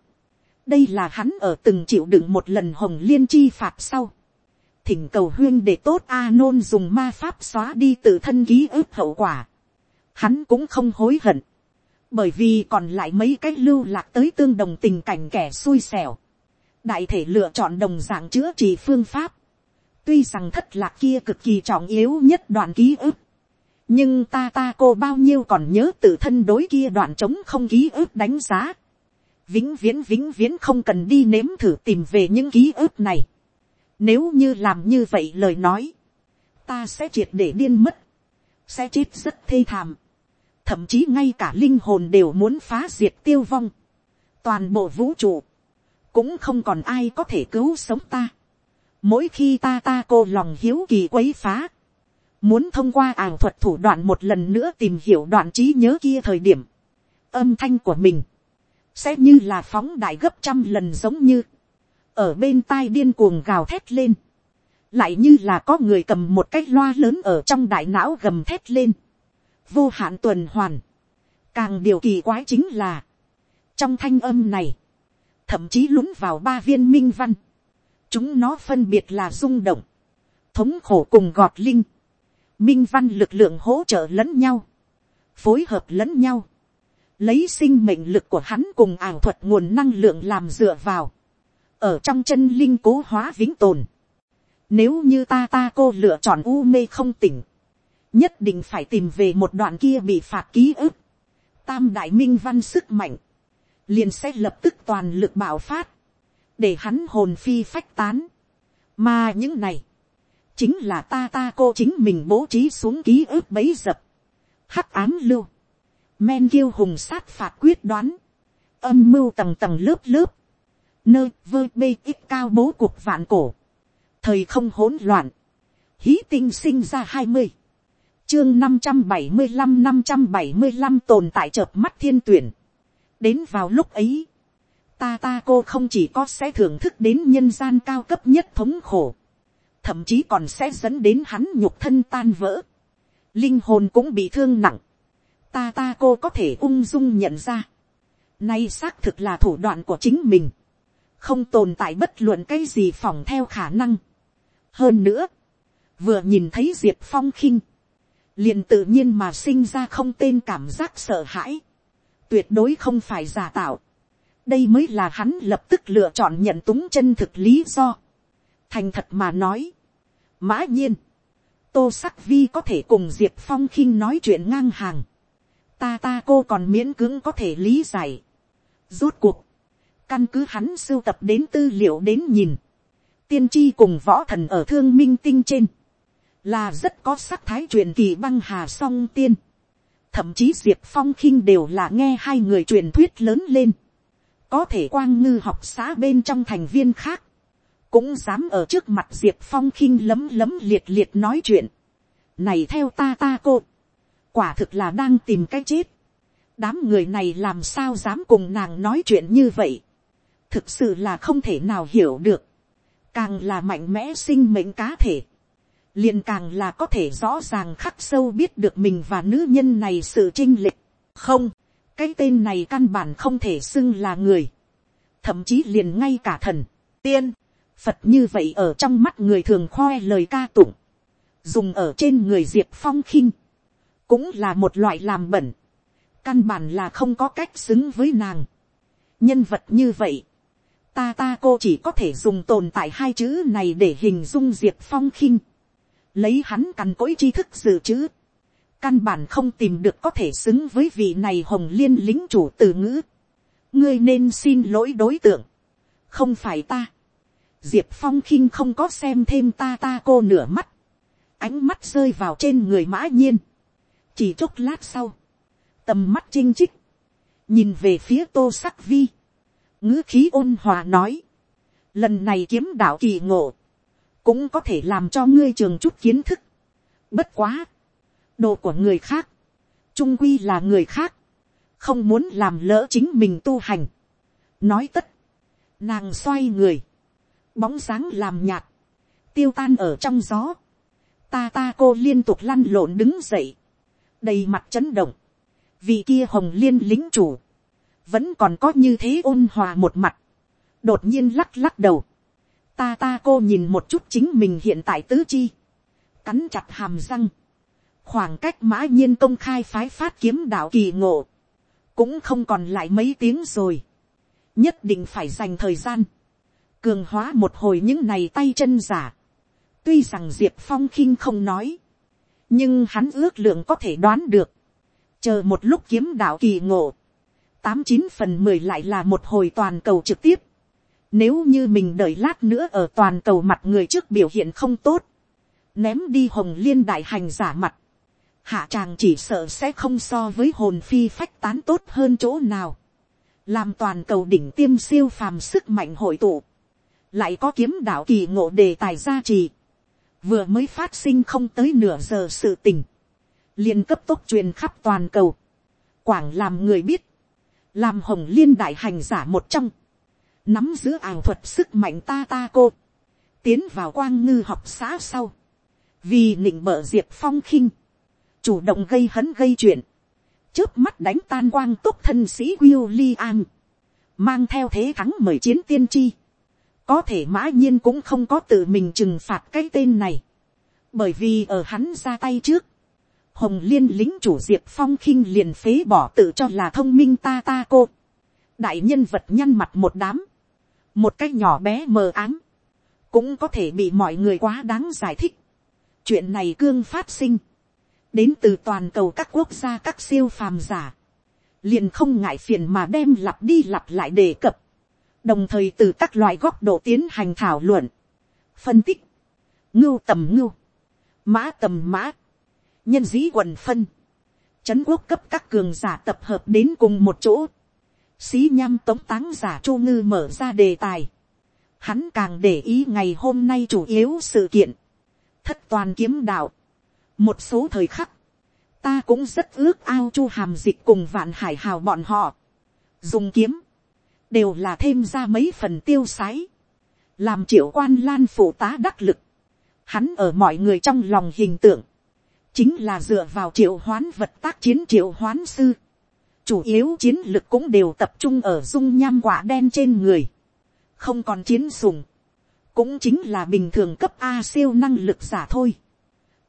đây là hắn ở từng chịu đựng một lần hồng liên chi phạt sau. thỉnh cầu huyên để tốt a nôn dùng ma pháp xóa đi tự thân ký ức hậu quả. hắn cũng không hối hận. bởi vì còn lại mấy cái lưu lạc tới tương đồng tình cảnh kẻ xui xẻo. đại thể lựa chọn đồng dạng chữa trị phương pháp. tuy rằng thất lạc kia cực kỳ trọng yếu nhất đoạn ký ức nhưng ta ta cô bao nhiêu còn nhớ tự thân đối kia đoạn chống không ký ức đánh giá vĩnh viễn vĩnh viễn không cần đi nếm thử tìm về những ký ức này. Nếu như làm như vậy lời nói, ta sẽ triệt để điên mất, sẽ chết rất thê thảm, thậm chí ngay cả linh hồn đều muốn phá diệt tiêu vong, toàn bộ vũ trụ, cũng không còn ai có thể cứu sống ta. Mỗi khi ta ta cô lòng hiếu kỳ quấy phá, muốn thông qua ảo thuật thủ đoạn một lần nữa tìm hiểu đoạn trí nhớ kia thời điểm, âm thanh của mình, sẽ như là phóng đại gấp trăm lần giống như, ở bên tai điên cuồng gào thét lên, lại như là có người cầm một cái loa lớn ở trong đại não gầm thét lên, vô hạn tuần hoàn, càng điều kỳ quái chính là, trong thanh âm này, thậm chí lún vào ba viên minh văn, chúng nó phân biệt là rung động, thống khổ cùng gọt linh, minh văn lực lượng hỗ trợ lẫn nhau, phối hợp lẫn nhau, lấy sinh mệnh lực của hắn cùng ảo thuật nguồn năng lượng làm dựa vào, ở trong chân linh cố hóa vĩnh tồn. Nếu như ta ta cô lựa chọn u mê không tỉnh, nhất định phải tìm về một đoạn kia bị phạt ký ức. Tam đại minh văn sức mạnh, liền sẽ lập tức toàn lực bạo phát, để hắn hồn phi phách tán. Mà những này, chính là ta ta cô chính mình bố trí xuống ký ức bấy dập, hắc ám lưu, men kiêu hùng sát phạt quyết đoán, âm mưu tầng tầng lớp lớp, nơi vơ bê ít cao bố cuộc vạn cổ, thời không hỗn loạn, hí tinh sinh ra hai mươi, chương năm trăm bảy mươi năm năm trăm bảy mươi năm tồn tại chợp mắt thiên tuyển, đến vào lúc ấy, ta ta cô không chỉ có sẽ thưởng thức đến nhân gian cao cấp nhất thống khổ, thậm chí còn sẽ dẫn đến hắn nhục thân tan vỡ, linh hồn cũng bị thương nặng, ta ta cô có thể ung dung nhận ra, nay xác thực là thủ đoạn của chính mình, không tồn tại bất luận cái gì phòng theo khả năng. hơn nữa, vừa nhìn thấy diệp phong khinh, liền tự nhiên mà sinh ra không tên cảm giác sợ hãi, tuyệt đối không phải giả tạo, đây mới là hắn lập tức lựa chọn nhận túng chân thực lý do thành thật mà nói, mã nhiên, tô sắc vi có thể cùng diệp phong khinh nói chuyện ngang hàng, ta ta cô còn miễn cưỡng có thể lý giải. rút cuộc, căn cứ hắn sưu tập đến tư liệu đến nhìn, tiên tri cùng võ thần ở thương minh tinh trên, là rất có sắc thái truyền kỳ băng hà song tiên. thậm chí diệp phong khinh đều là nghe hai người truyền thuyết lớn lên. có thể quang ngư học xã bên trong thành viên khác, cũng dám ở trước mặt diệp phong khinh lấm lấm liệt liệt nói chuyện. này theo ta ta cô, quả thực là đang tìm cái chết. đám người này làm sao dám cùng nàng nói chuyện như vậy. thực sự là không thể nào hiểu được. càng là mạnh mẽ sinh mệnh cá thể. liền càng là có thể rõ ràng khắc sâu biết được mình và nữ nhân này sự trinh lịch. không, cái tên này căn bản không thể xưng là người. thậm chí liền ngay cả thần, tiên, phật như vậy ở trong mắt người thường khoe lời ca tụng. Dùng ở trên người diệp phong khinh, cũng là một loại làm bẩn, căn bản là không có cách xứng với nàng. nhân vật như vậy, ta ta cô chỉ có thể dùng tồn tại hai chữ này để hình dung diệp phong khinh, lấy hắn cằn cỗi tri thức dự chữ, căn bản không tìm được có thể xứng với vị này hồng liên lính chủ từ ngữ, ngươi nên xin lỗi đối tượng, không phải ta, diệp phong khinh không có xem thêm ta ta cô nửa mắt, ánh mắt rơi vào trên người mã nhiên, chỉ chốc lát sau, tầm mắt chinh chích, nhìn về phía tô sắc vi, ngữ khí ôn hòa nói, lần này kiếm đạo kỳ ngộ, cũng có thể làm cho ngươi trường chút kiến thức. Bất quá, đồ của người khác, trung quy là người khác, không muốn làm lỡ chính mình tu hành. nói tất, nàng xoay người, bóng sáng làm nhạt, tiêu tan ở trong gió, ta ta cô liên tục lăn lộn đứng dậy, đầy mặt chấn động, vì kia hồng liên lính chủ, vẫn còn có như thế ôn hòa một mặt, đột nhiên lắc lắc đầu, ta ta cô nhìn một chút chính mình hiện tại tứ chi, cắn chặt hàm răng, khoảng cách mã nhiên công khai phái phát kiếm đạo kỳ ngộ, cũng không còn lại mấy tiếng rồi, nhất định phải dành thời gian, cường hóa một hồi những này tay chân giả, tuy rằng diệp phong khinh không nói, nhưng hắn ước lượng có thể đoán được, chờ một lúc kiếm đạo kỳ ngộ, tám chín phần mười lại là một hồi toàn cầu trực tiếp. Nếu như mình đợi lát nữa ở toàn cầu mặt người trước biểu hiện không tốt. Ném đi hồng liên đại hành giả mặt. Hạ tràng chỉ sợ sẽ không so với hồn phi phách tán tốt hơn chỗ nào. Làm toàn cầu đỉnh tiêm siêu phàm sức mạnh hội tụ. Lại có kiếm đạo kỳ ngộ đề tài gia trì. Vừa mới phát sinh không tới nửa giờ sự tình. liền cấp tốc truyền khắp toàn cầu. Quảng làm người biết. Làm hồng liên đại hành giả một trong nắm giữ ảo thuật sức mạnh ta ta cô, tiến vào quang ngư học xã sau, vì nịnh bợ diệp phong khinh, chủ động gây hấn gây chuyện, trước mắt đánh tan quang túc thân sĩ William, mang theo thế thắng mời chiến tiên tri, có thể mã nhiên cũng không có tự mình trừng phạt cái tên này, bởi vì ở hắn ra tay trước, hồng liên lính chủ diệp phong khinh liền phế bỏ tự cho là thông minh ta ta cô, đại nhân vật nhăn mặt một đám, một cái nhỏ bé mờ ám, cũng có thể bị mọi người quá đáng giải thích. chuyện này cương phát sinh, đến từ toàn cầu các quốc gia các siêu phàm giả, liền không ngại phiền mà đem lặp đi lặp lại đề cập, đồng thời từ các loại góc độ tiến hành thảo luận, phân tích, ngưu tầm ngưu, mã tầm mã, nhân dĩ quần phân, chấn quốc cấp các cường giả tập hợp đến cùng một chỗ, xí nham tống táng giả chu ngư mở ra đề tài. Hắn càng để ý ngày hôm nay chủ yếu sự kiện. Thất toàn kiếm đạo. Một số thời khắc. Ta cũng rất ước ao chu hàm dịch cùng vạn hải hào bọn họ. Dùng kiếm. Đều là thêm ra mấy phần tiêu sái. Làm triệu quan lan phụ tá đắc lực. Hắn ở mọi người trong lòng hình tượng. Chính là dựa vào triệu hoán vật tác chiến triệu hoán sư chủ yếu chiến lực cũng đều tập trung ở dung nham quả đen trên người, không còn chiến sùng, cũng chính là bình thường cấp a siêu năng lực giả thôi.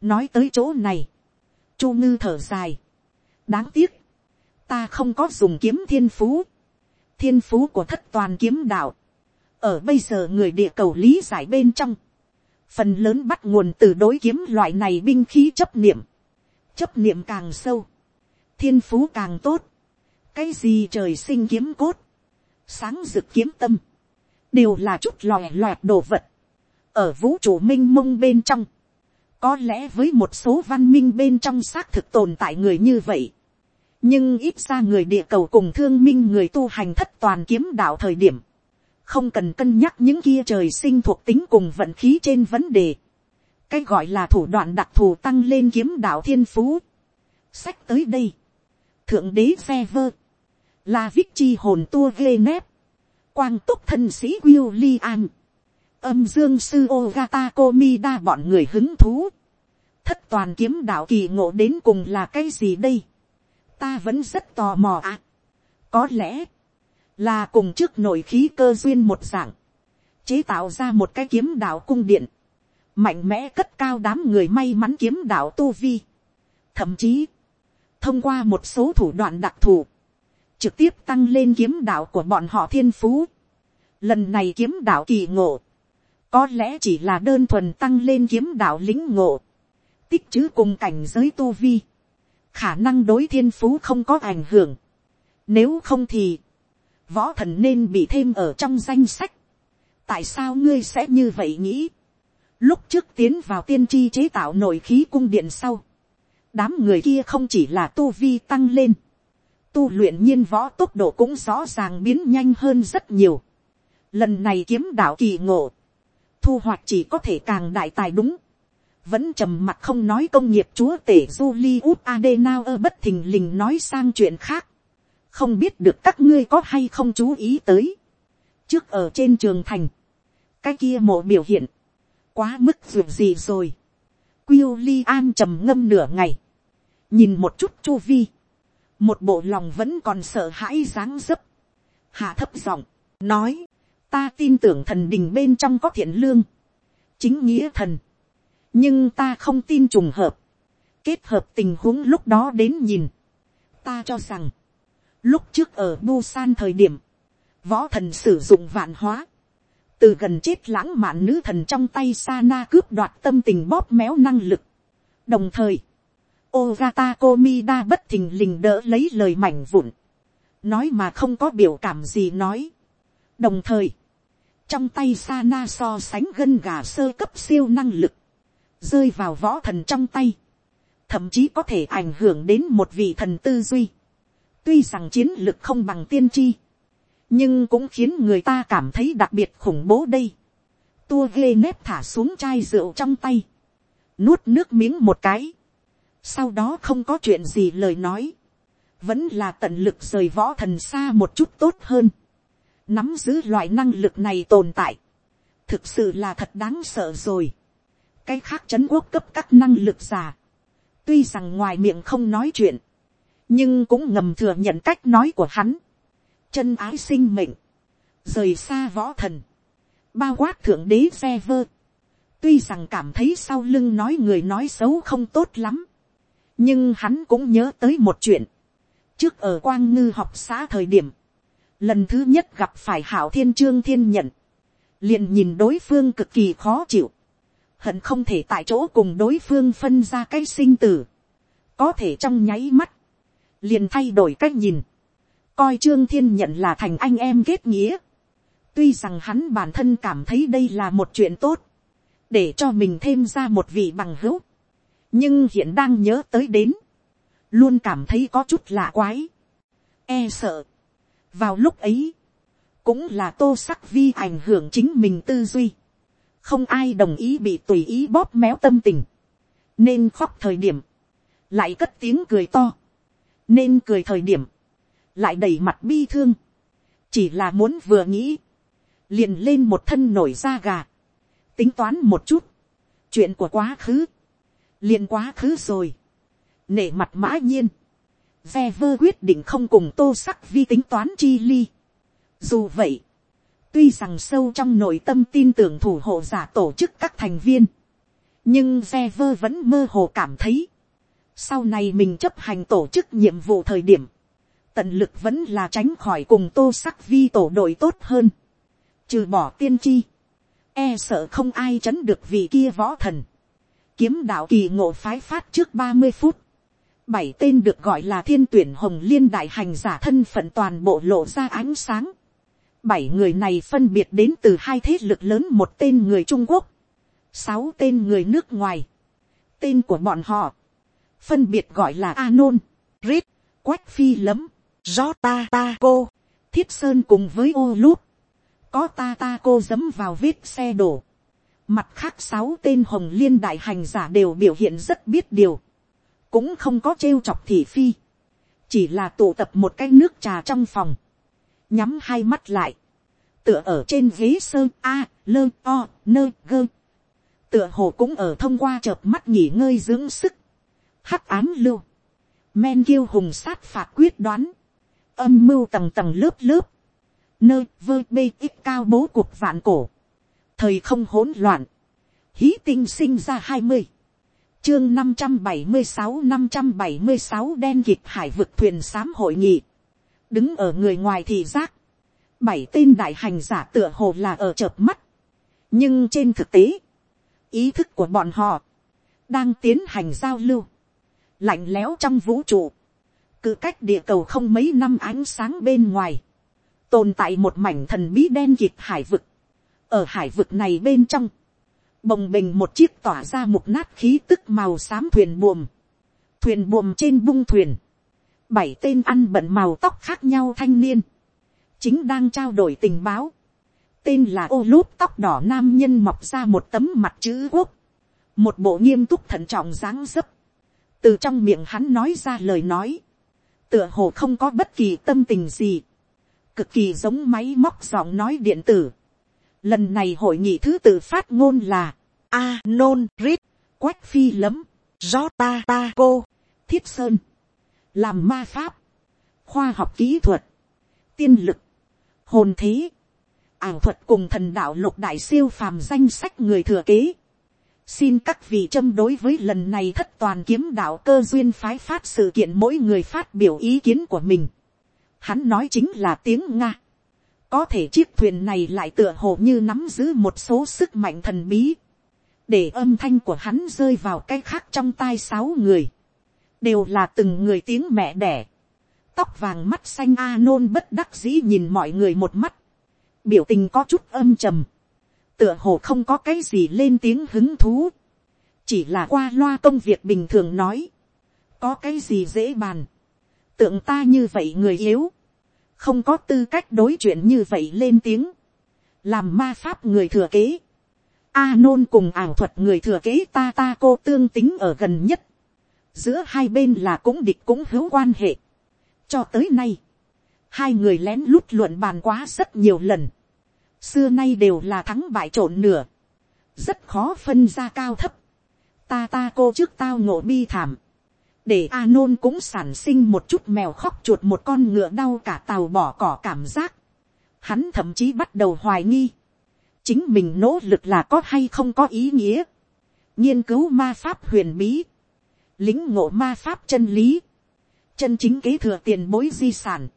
nói tới chỗ này, chu ngư thở dài, đáng tiếc, ta không có dùng kiếm thiên phú, thiên phú của thất toàn kiếm đạo, ở bây giờ người địa cầu lý giải bên trong, phần lớn bắt nguồn từ đối kiếm loại này binh khí chấp niệm, chấp niệm càng sâu, thiên phú càng tốt, cái gì trời sinh kiếm cốt, sáng rực kiếm tâm, đều là chút lòe loẹt đồ vật, ở vũ trụ minh mông bên trong, có lẽ với một số văn minh bên trong xác thực tồn tại người như vậy, nhưng ít ra người địa cầu cùng thương minh người tu hành thất toàn kiếm đạo thời điểm, không cần cân nhắc những kia trời sinh thuộc tính cùng vận khí trên vấn đề, cái gọi là thủ đoạn đặc thù tăng lên kiếm đạo thiên phú. Sách tới đây, thượng đế phe vơ, là vích chi hồn tua ghê nép, quang túc thân sĩ William, âm dương sư Ogata Komida bọn người hứng thú, thất toàn kiếm đạo kỳ ngộ đến cùng là cái gì đây, ta vẫn rất tò mò à, có lẽ, là cùng trước nội khí cơ duyên một dạng, chế tạo ra một cái kiếm đạo cung điện, mạnh mẽ cất cao đám người may mắn kiếm đạo tu vi, thậm chí, thông qua một số thủ đoạn đặc thù, trực tiếp tăng lên kiếm đạo của bọn họ thiên phú. Lần này kiếm đạo kỳ ngộ, có lẽ chỉ là đơn thuần tăng lên kiếm đạo lính ngộ, tích chứ cùng cảnh giới tu vi, khả năng đối thiên phú không có ảnh hưởng. Nếu không thì, võ thần nên bị thêm ở trong danh sách. tại sao ngươi sẽ như vậy nghĩ. lúc trước tiến vào tiên tri chế tạo nội khí cung điện sau, đám người kia không chỉ là tu vi tăng lên, tu luyện nhiên võ tốc độ cũng rõ ràng biến nhanh hơn rất nhiều. Lần này kiếm đạo kỳ ngộ, thu hoạch chỉ có thể càng đại tài đúng. Vẫn trầm mặt không nói công nghiệp chúa tể Julius Adenauer bất thình lình nói sang chuyện khác. Không biết được các ngươi có hay không chú ý tới. Trước ở trên trường thành, cái kia mộ biểu hiện, quá mức vượt gì rồi. William trầm ngâm nửa ngày, nhìn một chút chu vi một bộ lòng vẫn còn sợ hãi dáng dấp, hạ thấp giọng, nói, ta tin tưởng thần đình bên trong có thiện lương, chính nghĩa thần, nhưng ta không tin trùng hợp, kết hợp tình huống lúc đó đến nhìn, ta cho rằng, lúc trước ở Busan thời điểm, võ thần sử dụng vạn hóa, từ gần chết lãng mạn nữ thần trong tay Sana cướp đoạt tâm tình bóp méo năng lực. đồng thời, Ogata Komida bất thình lình đỡ lấy lời mảnh vụn. nói mà không có biểu cảm gì nói. đồng thời, trong tay sa na so sánh gân gà sơ cấp siêu năng lực, rơi vào võ thần trong tay, thậm chí có thể ảnh hưởng đến một vị thần tư duy. tuy rằng chiến lực không bằng tiên tri, nhưng cũng khiến người ta cảm thấy đặc biệt khủng bố đây. tua ghê nếp thả xuống chai rượu trong tay, nuốt nước miếng một cái, sau đó không có chuyện gì lời nói, vẫn là tận lực rời võ thần xa một chút tốt hơn, nắm giữ loại năng lực này tồn tại, thực sự là thật đáng sợ rồi cái khác c h ấ n quốc cấp các năng lực giả, tuy rằng ngoài miệng không nói chuyện, nhưng cũng ngầm thừa nhận cách nói của hắn, chân ái sinh mệnh, rời xa võ thần, bao quát thượng đế xe vơ, tuy rằng cảm thấy sau lưng nói người nói xấu không tốt lắm, nhưng hắn cũng nhớ tới một chuyện, trước ở quang ngư học xã thời điểm, lần thứ nhất gặp phải hảo thiên trương thiên nhận, liền nhìn đối phương cực kỳ khó chịu, hận không thể tại chỗ cùng đối phương phân ra cái sinh tử, có thể trong nháy mắt, liền thay đổi cách nhìn, coi trương thiên nhận là thành anh em kết nghĩa, tuy rằng hắn bản thân cảm thấy đây là một chuyện tốt, để cho mình thêm ra một vị bằng hữu, nhưng hiện đang nhớ tới đến, luôn cảm thấy có chút lạ quái, e sợ, vào lúc ấy, cũng là tô sắc vi ảnh hưởng chính mình tư duy, không ai đồng ý bị tùy ý bóp méo tâm tình, nên khóc thời điểm, lại cất tiếng cười to, nên cười thời điểm, lại đầy mặt bi thương, chỉ là muốn vừa nghĩ, liền lên một thân nổi da gà, tính toán một chút, chuyện của quá khứ, liền quá khứ rồi, nể mặt mã nhiên, ve vơ quyết định không cùng tô sắc vi tính toán chi ly. Dù vậy, tuy rằng sâu trong nội tâm tin tưởng thủ hộ giả tổ chức các thành viên, nhưng xe vơ vẫn mơ hồ cảm thấy, sau này mình chấp hành tổ chức nhiệm vụ thời điểm, tận lực vẫn là tránh khỏi cùng tô sắc vi tổ đội tốt hơn, trừ bỏ tiên tri, e sợ không ai chấn được vị kia võ thần, kiếm đạo kỳ ngộ phái phát trước ba mươi phút, bảy tên được gọi là thiên tuyển hồng liên đại hành giả thân phận toàn bộ lộ ra ánh sáng bảy người này phân biệt đến từ hai thế lực lớn một tên người trung quốc, sáu tên người nước ngoài. tên của bọn họ, phân biệt gọi là anon, rit, quách phi lấm, jota ta cô, thiết sơn cùng với ô lút, có ta ta cô dấm vào vết xe đổ. mặt khác sáu tên hồng liên đại hành giả đều biểu hiện rất biết điều cũng không có trêu chọc thị phi, chỉ là tụ tập một cái nước trà trong phòng, nhắm hai mắt lại, tựa ở trên ghế sơ a, lơ o, nơ gơ, tựa hồ cũng ở thông qua chợp mắt nghỉ ngơi dưỡng sức, hắc án lưu, men kiêu hùng sát phạt quyết đoán, âm mưu tầng tầng lớp lớp, nơ vơ bê ít cao bố cuộc vạn cổ, thời không hỗn loạn, hí tinh sinh ra hai mươi, chương năm trăm bảy mươi sáu năm trăm bảy mươi sáu đen kịp hải vực thuyền xám hội nghị. Đứng ở người ngoài thì giác. Bảy tên đại hành giả tựa hồ là ở chợp mắt. Nhưng trên thực tế, ý thức của bọn họ đang tiến hành giao lưu. Lạnh lẽo trong vũ trụ. Cứ cách địa cầu không mấy năm ánh sáng bên ngoài. Tồn tại một mảnh thần bí đen kịp hải vực. Ở hải vực này bên trong bồng bềnh một chiếc tỏa ra một nát khí tức màu xám thuyền buồm, thuyền buồm trên bung thuyền, bảy tên ăn bận màu tóc khác nhau thanh niên, chính đang trao đổi tình báo, tên là ô lúp tóc đỏ nam nhân mọc ra một tấm mặt chữ quốc, một bộ nghiêm túc thận trọng dáng dấp, từ trong miệng hắn nói ra lời nói, tựa hồ không có bất kỳ tâm tình gì, cực kỳ giống máy móc giọng nói điện tử, Lần này hội nghị thứ tự phát ngôn là A non Rít, Quách Phi Lấm, Jota Ta Cô, Thiết Sơn, làm ma pháp, khoa học kỹ thuật, tiên lực, hồn thế, ảo thuật cùng thần đạo lục đại siêu phàm danh sách người thừa kế. Xin các vị châm đối với lần này thất toàn kiếm đạo cơ duyên phái phát sự kiện mỗi người phát biểu ý kiến của mình. Hắn nói chính là tiếng Nga. Có thể chiếc thuyền này lại tựa hồ như nắm giữ một số sức mạnh thần bí, để âm thanh của hắn rơi vào cái khác trong tai sáu người, đều là từng người tiếng mẹ đẻ, tóc vàng mắt xanh a nôn bất đắc dĩ nhìn mọi người một mắt, biểu tình có chút âm trầm, tựa hồ không có cái gì lên tiếng hứng thú, chỉ là qua loa công việc bình thường nói, có cái gì dễ bàn, tượng ta như vậy người yếu, không có tư cách đối chuyện như vậy lên tiếng, làm ma pháp người thừa kế, A nôn cùng ảo thuật người thừa kế ta ta cô tương tính ở gần nhất, giữa hai bên là cũng địch cũng hữu quan hệ, cho tới nay, hai người lén lút luận bàn quá rất nhiều lần, xưa nay đều là thắng bại trộn nửa, rất khó phân ra cao thấp, ta ta cô trước tao ngộ bi thảm, để a nôn cũng sản sinh một chút mèo khóc chuột một con ngựa đau cả tàu bỏ cỏ cảm giác, hắn thậm chí bắt đầu hoài nghi, chính mình nỗ lực là có hay không có ý nghĩa, nghiên cứu ma pháp huyền bí, lính ngộ ma pháp chân lý, chân chính kế thừa tiền bối di sản,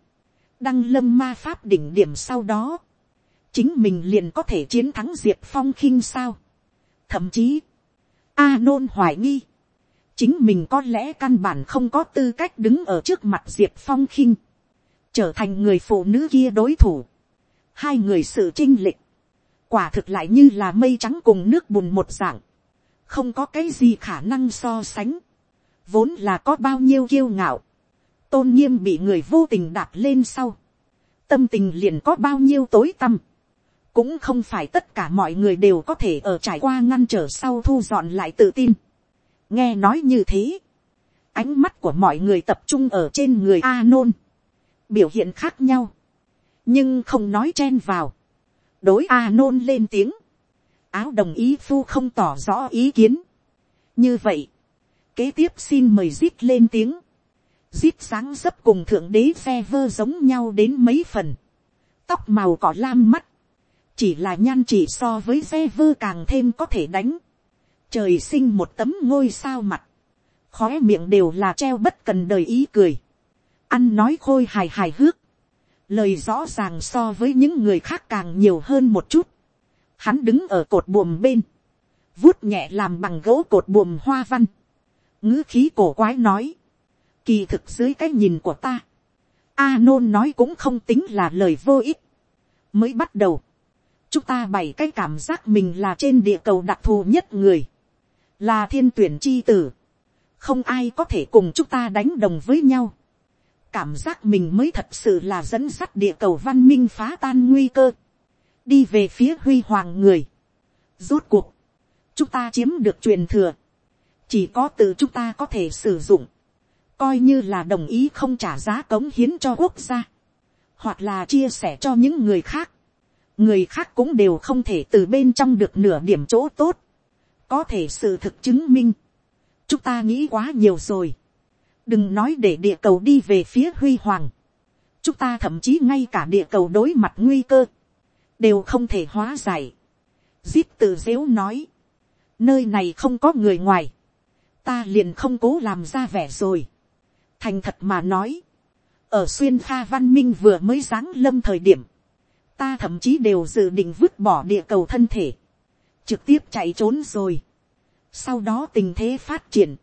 đăng lâm ma pháp đỉnh điểm sau đó, chính mình liền có thể chiến thắng diệp phong khinh sao. thậm chí, a nôn hoài nghi, chính mình có lẽ căn bản không có tư cách đứng ở trước mặt diệp phong khinh, trở thành người phụ nữ kia đối thủ, hai người sự chinh lịch, quả thực lại như là mây trắng cùng nước bùn một dạng, không có cái gì khả năng so sánh, vốn là có bao nhiêu kiêu ngạo, tôn nghiêm bị người vô tình đạp lên sau, tâm tình liền có bao nhiêu tối tăm, cũng không phải tất cả mọi người đều có thể ở trải qua ngăn trở sau thu dọn lại tự tin. nghe nói như thế, ánh mắt của mọi người tập trung ở trên người a nôn, biểu hiện khác nhau, nhưng không nói chen vào, đối a nôn lên tiếng, áo đồng ý phu không tỏ rõ ý kiến. như vậy, kế tiếp xin mời zip lên tiếng, zip sáng dấp cùng thượng đế phe vơ giống nhau đến mấy phần, tóc màu cỏ lam mắt, chỉ là nhan chỉ so với phe vơ càng thêm có thể đánh, trời sinh một tấm ngôi sao mặt, khó miệng đều là treo bất cần đời ý cười, ăn nói khôi hài hài hước, lời rõ ràng so với những người khác càng nhiều hơn một chút, hắn đứng ở cột buồm bên, vuốt nhẹ làm bằng gỗ cột buồm hoa văn, ngữ khí cổ quái nói, kỳ thực dưới cái nhìn của ta, a nôn nói cũng không tính là lời vô ích, mới bắt đầu, chúng ta bày cái cảm giác mình là trên địa cầu đặc thù nhất người, là thiên tuyển chi tử, không ai có thể cùng chúng ta đánh đồng với nhau, cảm giác mình mới thật sự là dẫn sắt địa cầu văn minh phá tan nguy cơ, đi về phía huy hoàng người. Rốt cuộc, chúng ta chiếm được truyền thừa, chỉ có từ chúng ta có thể sử dụng, coi như là đồng ý không trả giá cống hiến cho quốc gia, hoặc là chia sẻ cho những người khác, người khác cũng đều không thể từ bên trong được nửa điểm chỗ tốt, có thể sự thực chứng minh, chúng ta nghĩ quá nhiều rồi, đừng nói để địa cầu đi về phía huy hoàng, chúng ta thậm chí ngay cả địa cầu đối mặt nguy cơ, đều không thể hóa giải. Zip tự dếu nói, nơi này không có người ngoài, ta liền không cố làm ra vẻ rồi. thành thật mà nói, ở xuyên pha văn minh vừa mới giáng lâm thời điểm, ta thậm chí đều dự định vứt bỏ địa cầu thân thể, trực tiếp chạy trốn rồi. sau đó tình thế phát triển,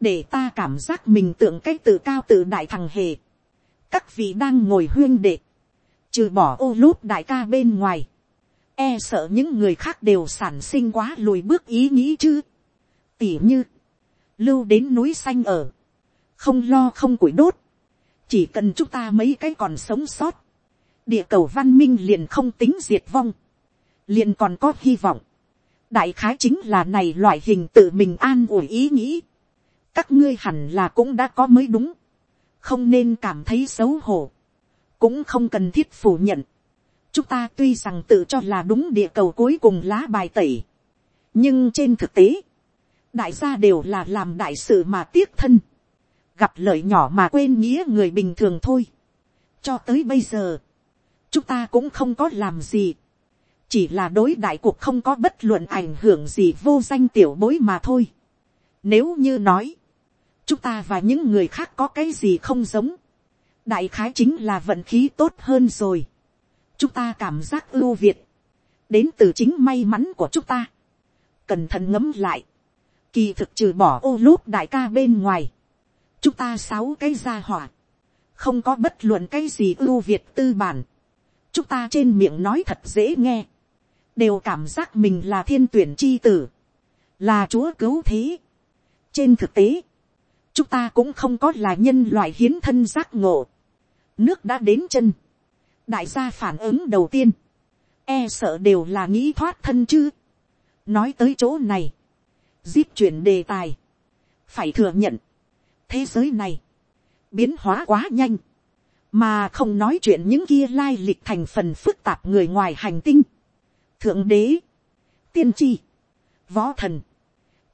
để ta cảm giác mình tượng cái tự cao tự đại thằng hề. các vị đang ngồi huyên đệ, trừ bỏ ô lút đại ca bên ngoài, e sợ những người khác đều sản sinh quá lùi bước ý nghĩ chứ. tỉ như, lưu đến núi xanh ở, không lo không củi đốt, chỉ cần chúng ta mấy cái còn sống sót, địa cầu văn minh liền không tính diệt vong, liền còn có hy vọng. đại khái chính là này loại hình tự mình an ủi ý nghĩ. Các ngươi hẳn là cũng đã có mới đúng, không nên cảm thấy xấu hổ, cũng không cần thiết phủ nhận. chúng ta tuy rằng tự cho là đúng địa cầu cuối cùng lá bài tẩy, nhưng trên thực tế, đại gia đều là làm đại sự mà tiếc thân, gặp lợi nhỏ mà quên nghĩa người bình thường thôi. cho tới bây giờ, chúng ta cũng không có làm gì, chỉ là đối đại cuộc không có bất luận ảnh hưởng gì vô danh tiểu bối mà thôi. Nếu như nói, chúng ta và những người khác có cái gì không giống, đại khái chính là vận khí tốt hơn rồi. chúng ta cảm giác ưu việt, đến từ chính may mắn của chúng ta. cẩn thận ngấm lại, kỳ thực trừ bỏ ô lút đại ca bên ngoài, chúng ta sáu cái gia hỏa, không có bất luận cái gì ưu việt tư bản, chúng ta trên miệng nói thật dễ nghe, đều cảm giác mình là thiên tuyển chi tử, là chúa cứu thế. trên thực tế, chúng ta cũng không có là nhân loại hiến thân giác ngộ, nước đã đến chân, đại gia phản ứng đầu tiên, e sợ đều là nghĩ thoát thân chứ. nói tới chỗ này, zip chuyển đề tài, phải thừa nhận, thế giới này, biến hóa quá nhanh, mà không nói chuyện những kia lai lịch thành phần phức tạp người ngoài hành tinh, thượng đế, tiên tri, võ thần,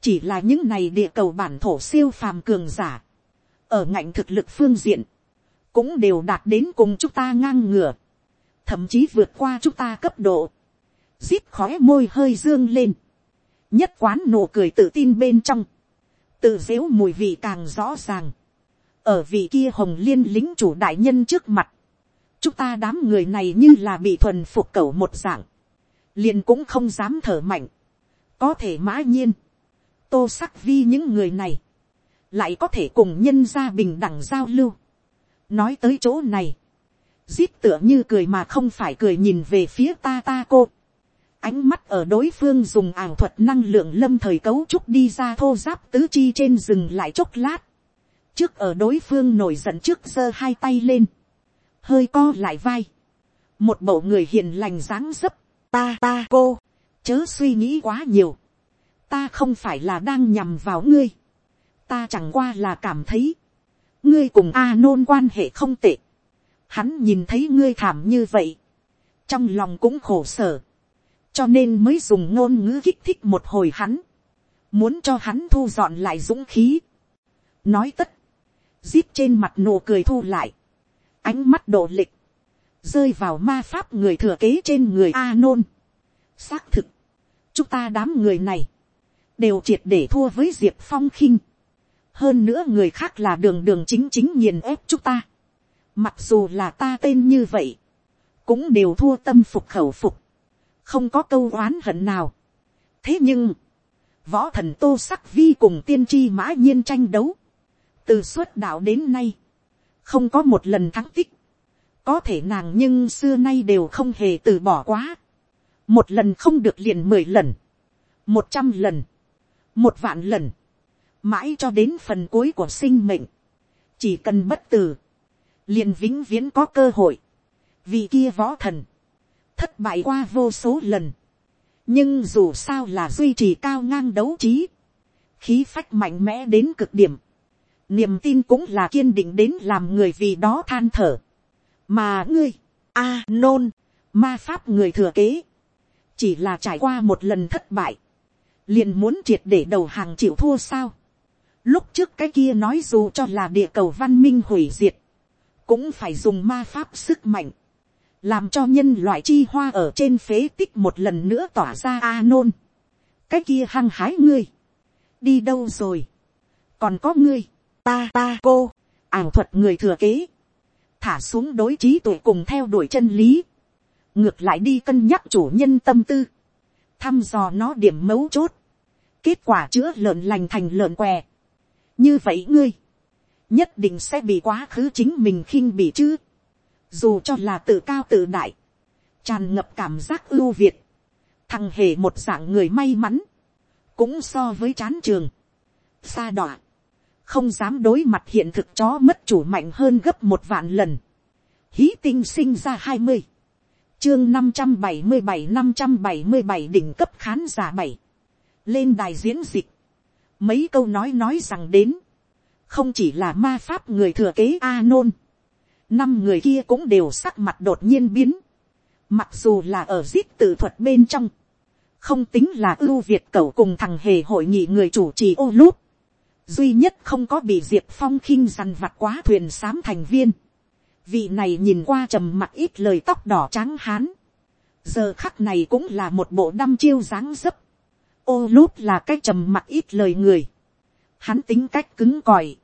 chỉ là những này địa cầu bản thổ siêu phàm cường giả, ở ngạnh thực lực phương diện, cũng đều đạt đến cùng chúng ta ngang ngửa, thậm chí vượt qua chúng ta cấp độ, zip khói môi hơi dương lên, nhất quán nụ cười tự tin bên trong, tự dếu mùi vị càng rõ ràng, ở vị kia hồng liên lính chủ đại nhân trước mặt, chúng ta đám người này như là bị thuần phục cẩu một dạng, liền cũng không dám thở mạnh, có thể mã nhiên, tô sắc vi những người này, lại có thể cùng nhân gia bình đẳng giao lưu. nói tới chỗ này, zip tựa như cười mà không phải cười nhìn về phía ta ta cô ánh mắt ở đối phương dùng ảo thuật năng lượng lâm thời cấu trúc đi ra thô giáp tứ chi trên rừng lại chốc lát. trước ở đối phương nổi giận trước giơ hai tay lên, hơi co lại vai. một bộ người hiền lành dáng dấp, ta ta cô, chớ suy nghĩ quá nhiều. Ta không phải là đang nhằm vào ngươi, ta chẳng qua là cảm thấy, ngươi cùng a nôn quan hệ không tệ, hắn nhìn thấy ngươi thảm như vậy, trong lòng cũng khổ sở, cho nên mới dùng ngôn ngữ kích thích một hồi hắn, muốn cho hắn thu dọn lại dũng khí. nói tất, zip trên mặt nụ cười thu lại, ánh mắt độ lịch, rơi vào ma pháp người thừa kế trên người a nôn. xác thực, chúng ta đám người này, đều triệt để thua với diệp phong khinh. hơn nữa người khác là đường đường chính chính nghiền ép chúng ta. mặc dù là ta tên như vậy, cũng đều thua tâm phục khẩu phục, không có câu oán hận nào. thế nhưng, võ thần tô sắc vi cùng tiên tri mã nhiên tranh đấu, từ suốt đạo đến nay, không có một lần thắng tích, có thể nàng nhưng xưa nay đều không hề từ bỏ quá, một lần không được liền mười lần, một trăm lần, một vạn lần, mãi cho đến phần cuối của sinh mệnh, chỉ cần bất tử, liền vĩnh viễn có cơ hội, vì kia võ thần, thất bại qua vô số lần, nhưng dù sao là duy trì cao ngang đấu trí, khí phách mạnh mẽ đến cực điểm, niềm tin cũng là kiên định đến làm người vì đó than thở, mà ngươi, a nôn, ma pháp người thừa kế, chỉ là trải qua một lần thất bại, liền muốn triệt để đầu hàng chịu thua sao. Lúc trước cái kia nói dù cho là địa cầu văn minh hủy diệt, cũng phải dùng ma pháp sức mạnh, làm cho nhân loại chi hoa ở trên phế tích một lần nữa tỏa ra a nôn. cái kia hăng hái ngươi, đi đâu rồi, còn có ngươi, ta ta cô, ảo thuật người thừa kế, thả xuống đối trí tuổi cùng theo đuổi chân lý, ngược lại đi cân nhắc chủ nhân tâm tư, thăm dò nó điểm mấu chốt, kết quả chữa lợn lành thành lợn què. như vậy ngươi, nhất định sẽ bị quá khứ chính mình khinh bị chứ dù cho là tự cao tự đại, tràn ngập cảm giác ưu việt, thằng hề một dạng người may mắn, cũng so với chán trường, xa đọa, không dám đối mặt hiện thực chó mất chủ mạnh hơn gấp một vạn lần. Hí tinh sinh ra hai mươi, chương năm trăm bảy mươi bảy năm trăm bảy mươi bảy đỉnh cấp khán giả bảy lên đài diễn dịch, mấy câu nói nói rằng đến, không chỉ là ma pháp người thừa kế a nôn, năm người kia cũng đều sắc mặt đột nhiên biến, mặc dù là ở giết tự thuật bên trong, không tính là ưu việt cậu cùng thằng hề hội nghị người chủ trì ô lút, duy nhất không có bị diệp phong khinh dằn vặt quá thuyền xám thành viên, vị này nhìn qua trầm mặt ít lời tóc đỏ trắng hán, giờ khắc này cũng là một bộ đăm chiêu dáng dấp, ô lút là cái trầm mặt ít lời người. Hắn tính cách cứng còi.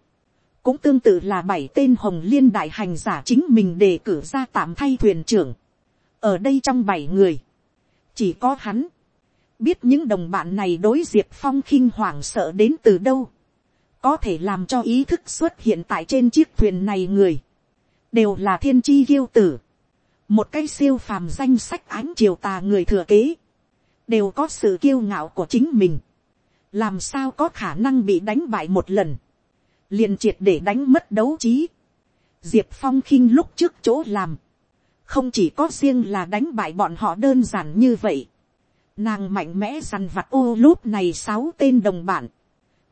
Cũng tương tự là bảy tên hồng liên đại hành giả chính mình đề cử ra tạm thay thuyền trưởng. Ở đây trong bảy người. Chỉ có hắn. Biết những đồng bạn này đối diệp phong khinh hoảng sợ đến từ đâu. Có thể làm cho ý thức xuất hiện tại trên chiếc thuyền này người. đều là thiên chi kiêu tử, một cái siêu phàm danh sách ánh triều tà người thừa kế, đều có sự kiêu ngạo của chính mình, làm sao có khả năng bị đánh bại một lần, liền triệt để đánh mất đấu trí. Diệp phong khinh lúc trước chỗ làm, không chỉ có riêng là đánh bại bọn họ đơn giản như vậy, nàng mạnh mẽ dằn vặt ô lúp này sáu tên đồng bạn,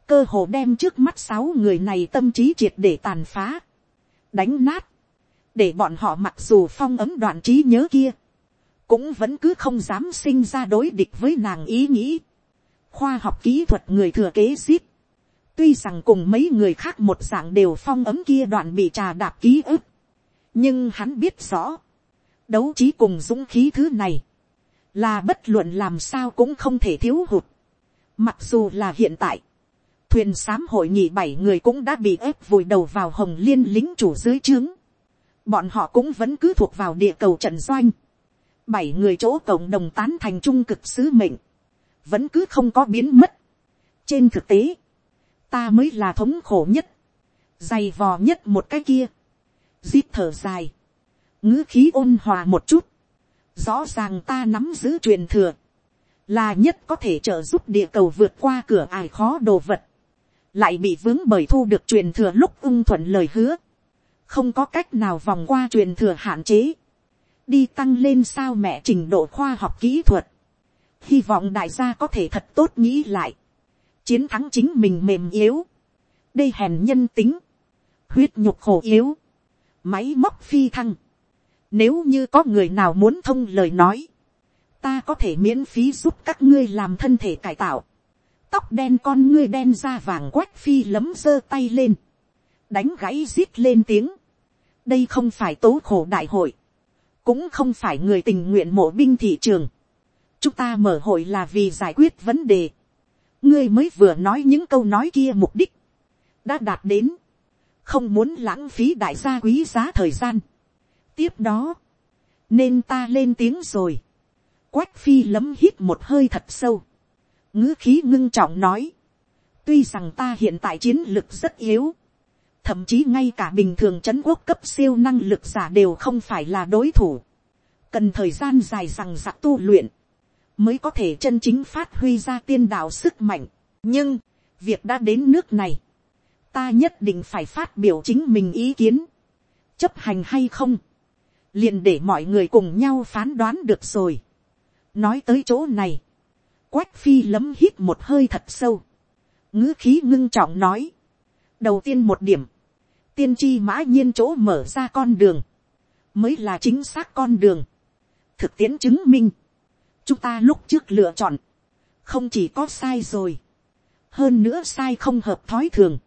cơ hồ đem trước mắt sáu người này tâm trí triệt để tàn phá, đánh nát, để bọn họ mặc dù phong ấm đoạn trí nhớ kia, cũng vẫn cứ không dám sinh ra đối địch với nàng ý nghĩ. khoa học kỹ thuật người thừa kế zip, tuy rằng cùng mấy người khác một dạng đều phong ấm kia đoạn bị trà đạp ký ức, nhưng hắn biết rõ, đấu trí cùng dũng khí thứ này, là bất luận làm sao cũng không thể thiếu hụt. Mặc dù là hiện tại, thuyền sám hội nghị bảy người cũng đã bị ép vùi đầu vào hồng liên lính chủ dưới trướng. Bọn họ cũng vẫn cứ thuộc vào địa cầu trận doanh. Bảy người chỗ cộng đồng tán thành trung cực sứ mệnh. Vẫn cứ không có biến mất. Trên thực tế, ta mới là thống khổ nhất. Dày vò nhất một cái kia. zip thở dài. ngữ khí ôn hòa một chút. Rõ ràng ta nắm giữ truyền thừa. Là nhất có thể trợ giúp địa cầu vượt qua cửa ải khó đồ vật lại bị vướng bởi thu được truyền thừa lúc ung thuận lời hứa, không có cách nào vòng qua truyền thừa hạn chế, đi tăng lên sao mẹ trình độ khoa học kỹ thuật, hy vọng đại gia có thể thật tốt nghĩ lại, chiến thắng chính mình mềm yếu, đây hèn nhân tính, huyết nhục khổ yếu, máy móc phi thăng, nếu như có người nào muốn thông lời nói, ta có thể miễn phí giúp các ngươi làm thân thể cải tạo, tóc đen con ngươi đen da vàng quách phi lấm giơ tay lên, đánh gãy rít lên tiếng. đây không phải tố khổ đại hội, cũng không phải người tình nguyện mộ binh thị trường. chúng ta mở hội là vì giải quyết vấn đề ngươi mới vừa nói những câu nói kia mục đích, đã đạt đến, không muốn lãng phí đại gia quý giá thời gian. tiếp đó, nên ta lên tiếng rồi. quách phi lấm hít một hơi thật sâu. Ngữ khí ngưng trọng nói, tuy rằng ta hiện tại chiến lực rất yếu, thậm chí ngay cả bình thường c h ấ n quốc cấp siêu năng lực giả đều không phải là đối thủ, cần thời gian dài rằng giặc tu luyện, mới có thể chân chính phát huy ra tiên đạo sức mạnh. nhưng, việc đã đến nước này, ta nhất định phải phát biểu chính mình ý kiến, chấp hành hay không, liền để mọi người cùng nhau phán đoán được rồi. nói tới chỗ này, quách phi lấm hít một hơi thật sâu, ngữ khí ngưng trọng nói, đầu tiên một điểm, tiên tri mã nhiên chỗ mở ra con đường, mới là chính xác con đường, thực tiễn chứng minh, chúng ta lúc trước lựa chọn, không chỉ có sai rồi, hơn nữa sai không hợp thói thường,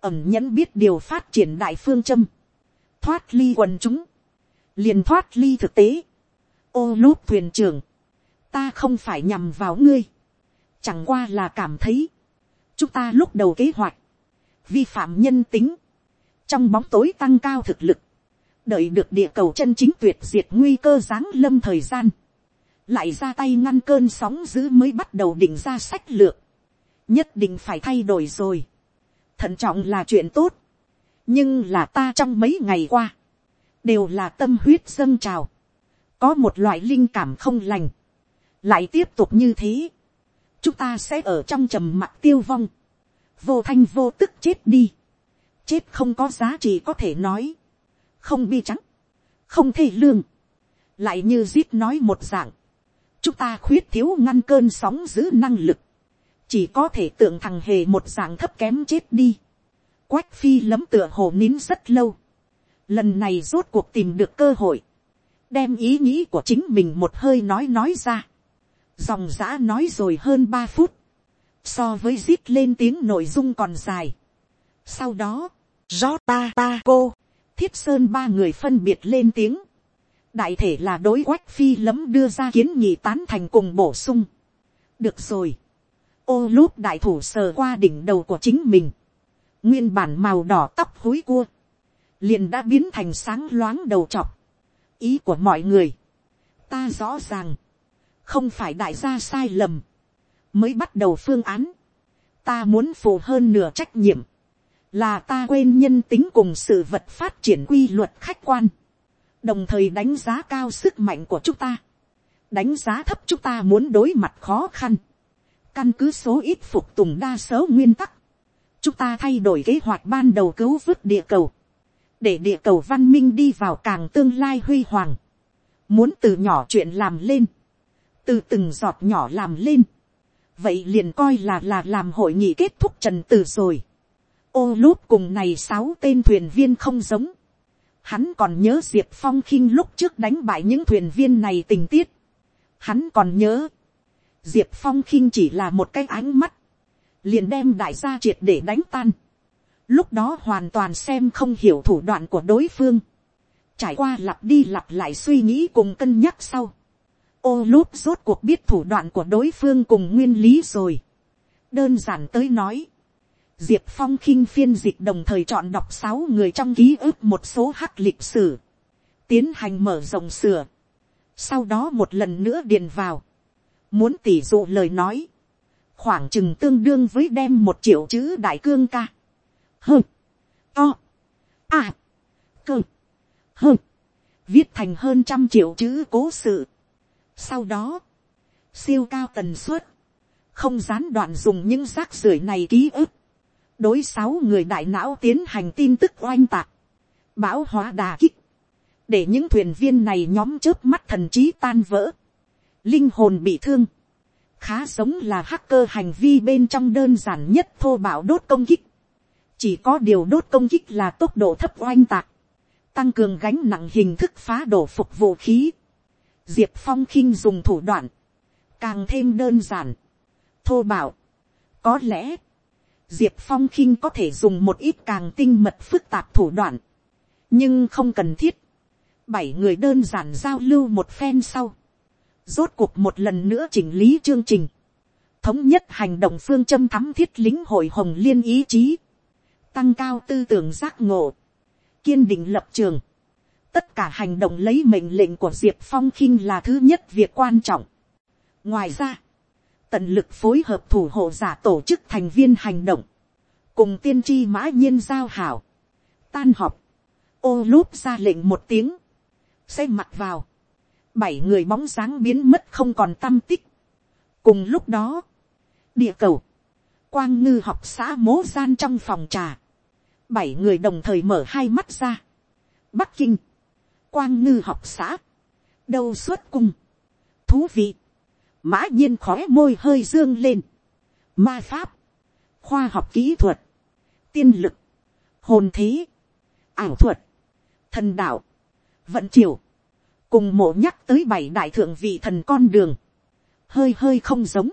ẩm nhẫn biết điều phát triển đại phương châm, thoát ly quần chúng, liền thoát ly thực tế, ô lúp thuyền trưởng, ta không phải nhằm vào ngươi, chẳng qua là cảm thấy, chúng ta lúc đầu kế hoạch, vi phạm nhân tính, trong bóng tối tăng cao thực lực, đợi được địa cầu chân chính tuyệt diệt nguy cơ giáng lâm thời gian, lại ra tay ngăn cơn sóng dữ mới bắt đầu định ra sách lược, nhất định phải thay đổi rồi, thận trọng là chuyện tốt, nhưng là ta trong mấy ngày qua, đều là tâm huyết dâng trào, có một loại linh cảm không lành, lại tiếp tục như thế, chúng ta sẽ ở trong trầm mặc tiêu vong, vô thanh vô tức chết đi, chết không có giá trị có thể nói, không bi trắng, không thể lương, lại như zip nói một dạng, chúng ta khuyết thiếu ngăn cơn sóng giữ năng lực, chỉ có thể tượng thằng hề một dạng thấp kém chết đi, quách phi lấm tựa hồ nín rất lâu, lần này rốt cuộc tìm được cơ hội, đem ý nghĩ của chính mình một hơi nói nói ra, dòng giã nói rồi hơn ba phút, so với zip lên tiếng nội dung còn dài. sau đó, do ta ta cô, thiết sơn ba người phân biệt lên tiếng, đại thể là đối quách phi lấm đưa ra kiến nghị tán thành cùng bổ sung. được rồi, ô lúp đại thủ sờ qua đỉnh đầu của chính mình, nguyên bản màu đỏ tóc hối cua, liền đã biến thành sáng loáng đầu chọc. ý của mọi người, ta rõ ràng, không phải đại gia sai lầm, mới bắt đầu phương án, ta muốn phù hơn nửa trách nhiệm, là ta quên nhân tính cùng sự vật phát triển quy luật khách quan, đồng thời đánh giá cao sức mạnh của chúng ta, đánh giá thấp chúng ta muốn đối mặt khó khăn, căn cứ số ít phục tùng đa số nguyên tắc, chúng ta thay đổi kế hoạch ban đầu cứu vớt địa cầu, để địa cầu văn minh đi vào càng tương lai huy hoàng, muốn từ nhỏ chuyện làm lên, từ từng giọt nhỏ làm lên, vậy liền coi là là làm hội nghị kết thúc trần từ rồi. ô lút cùng này sáu tên thuyền viên không giống hắn còn nhớ diệp phong khinh lúc trước đánh bại những thuyền viên này tình tiết. hắn còn nhớ, diệp phong khinh chỉ là một cái ánh mắt, liền đem đại gia triệt để đánh tan. lúc đó hoàn toàn xem không hiểu thủ đoạn của đối phương. trải qua lặp đi lặp lại suy nghĩ cùng cân nhắc sau ô lút rốt cuộc biết thủ đoạn của đối phương cùng nguyên lý rồi. đơn giản tới nói, diệp phong khinh phiên dịch đồng thời chọn đọc sáu người trong ký ức một số hắc lịch sử, tiến hành mở rộng sửa, sau đó một lần nữa điền vào, muốn tỉ dụ lời nói, khoảng chừng tương đương với đem một triệu chữ đại cương ca, hơ, to, à cơ, hơ, viết thành hơn trăm triệu chữ cố sự, sau đó, siêu cao tần suất, không gián đoạn dùng những rác rưởi này ký ức, đối sáu người đại não tiến hành tin tức oanh tạc, bão hóa đà kích, để những thuyền viên này nhóm trước mắt thần trí tan vỡ, linh hồn bị thương, khá giống là hacker hành vi bên trong đơn giản nhất thô bạo đốt công kích, chỉ có điều đốt công kích là tốc độ thấp oanh tạc, tăng cường gánh nặng hình thức phá đổ phục vũ khí, diệp phong khinh dùng thủ đoạn, càng thêm đơn giản, thô bạo. có lẽ, diệp phong khinh có thể dùng một ít càng tinh mật phức tạp thủ đoạn, nhưng không cần thiết. bảy người đơn giản giao lưu một phen sau, rốt cuộc một lần nữa chỉnh lý chương trình, thống nhất hành động phương châm thắm thiết lính hội hồng liên ý chí, tăng cao tư tưởng giác ngộ, kiên định lập trường, tất cả hành động lấy mệnh lệnh của diệp phong khinh là thứ nhất việc quan trọng. ngoài ra, tận lực phối hợp thủ hộ giả tổ chức thành viên hành động, cùng tiên tri mã nhiên giao hảo, tan họp, ô lúp ra lệnh một tiếng, xây mặt vào, bảy người bóng dáng biến mất không còn tâm tích. cùng lúc đó, địa cầu, quang ngư học xã mố gian trong phòng trà, bảy người đồng thời mở hai mắt ra. bắc kinh, quang ngư học xã, đâu xuất cung, thú vị, mã nhiên khói môi hơi dương lên, ma pháp, khoa học kỹ thuật, tiên lực, hồn thế, ảo thuật, thần đạo, vận triều, cùng mộ nhắc tới bảy đại thượng vị thần con đường, hơi hơi không giống,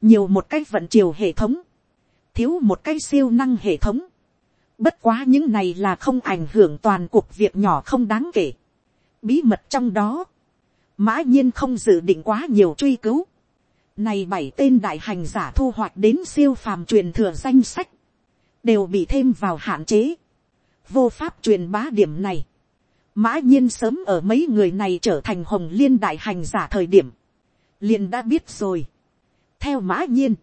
nhiều một cái vận triều hệ thống, thiếu một cái siêu năng hệ thống, Bất quá những này là không ảnh hưởng toàn cuộc việc nhỏ không đáng kể. Bí mật trong đó. Mã nhiên không dự định quá nhiều truy cứu. Này bảy tên đại hành giả thu hoạch đến siêu phàm truyền thừa danh sách. Đều bị thêm vào hạn chế. Vô pháp truyền bá điểm này. Mã nhiên sớm ở mấy người này trở thành hồng liên đại hành giả thời điểm. liền đã biết rồi. Theo mã nhiên,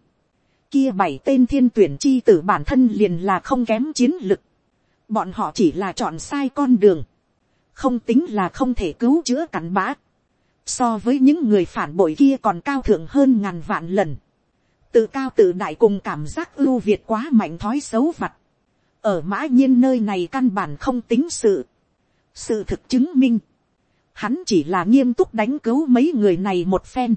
kia bảy tên thiên tuyển chi tử bản thân liền là không kém chiến lực. Bọn họ chỉ là chọn sai con đường. Không tính là không thể cứu chữa cắn bát So với những người phản bội kia còn cao thượng hơn ngàn vạn lần. Tự cao tự đại cùng cảm giác ưu việt quá mạnh thói xấu vặt. Ở mã nhiên nơi này căn bản không tính sự. Sự thực chứng minh. Hắn chỉ là nghiêm túc đánh cứu mấy người này một phen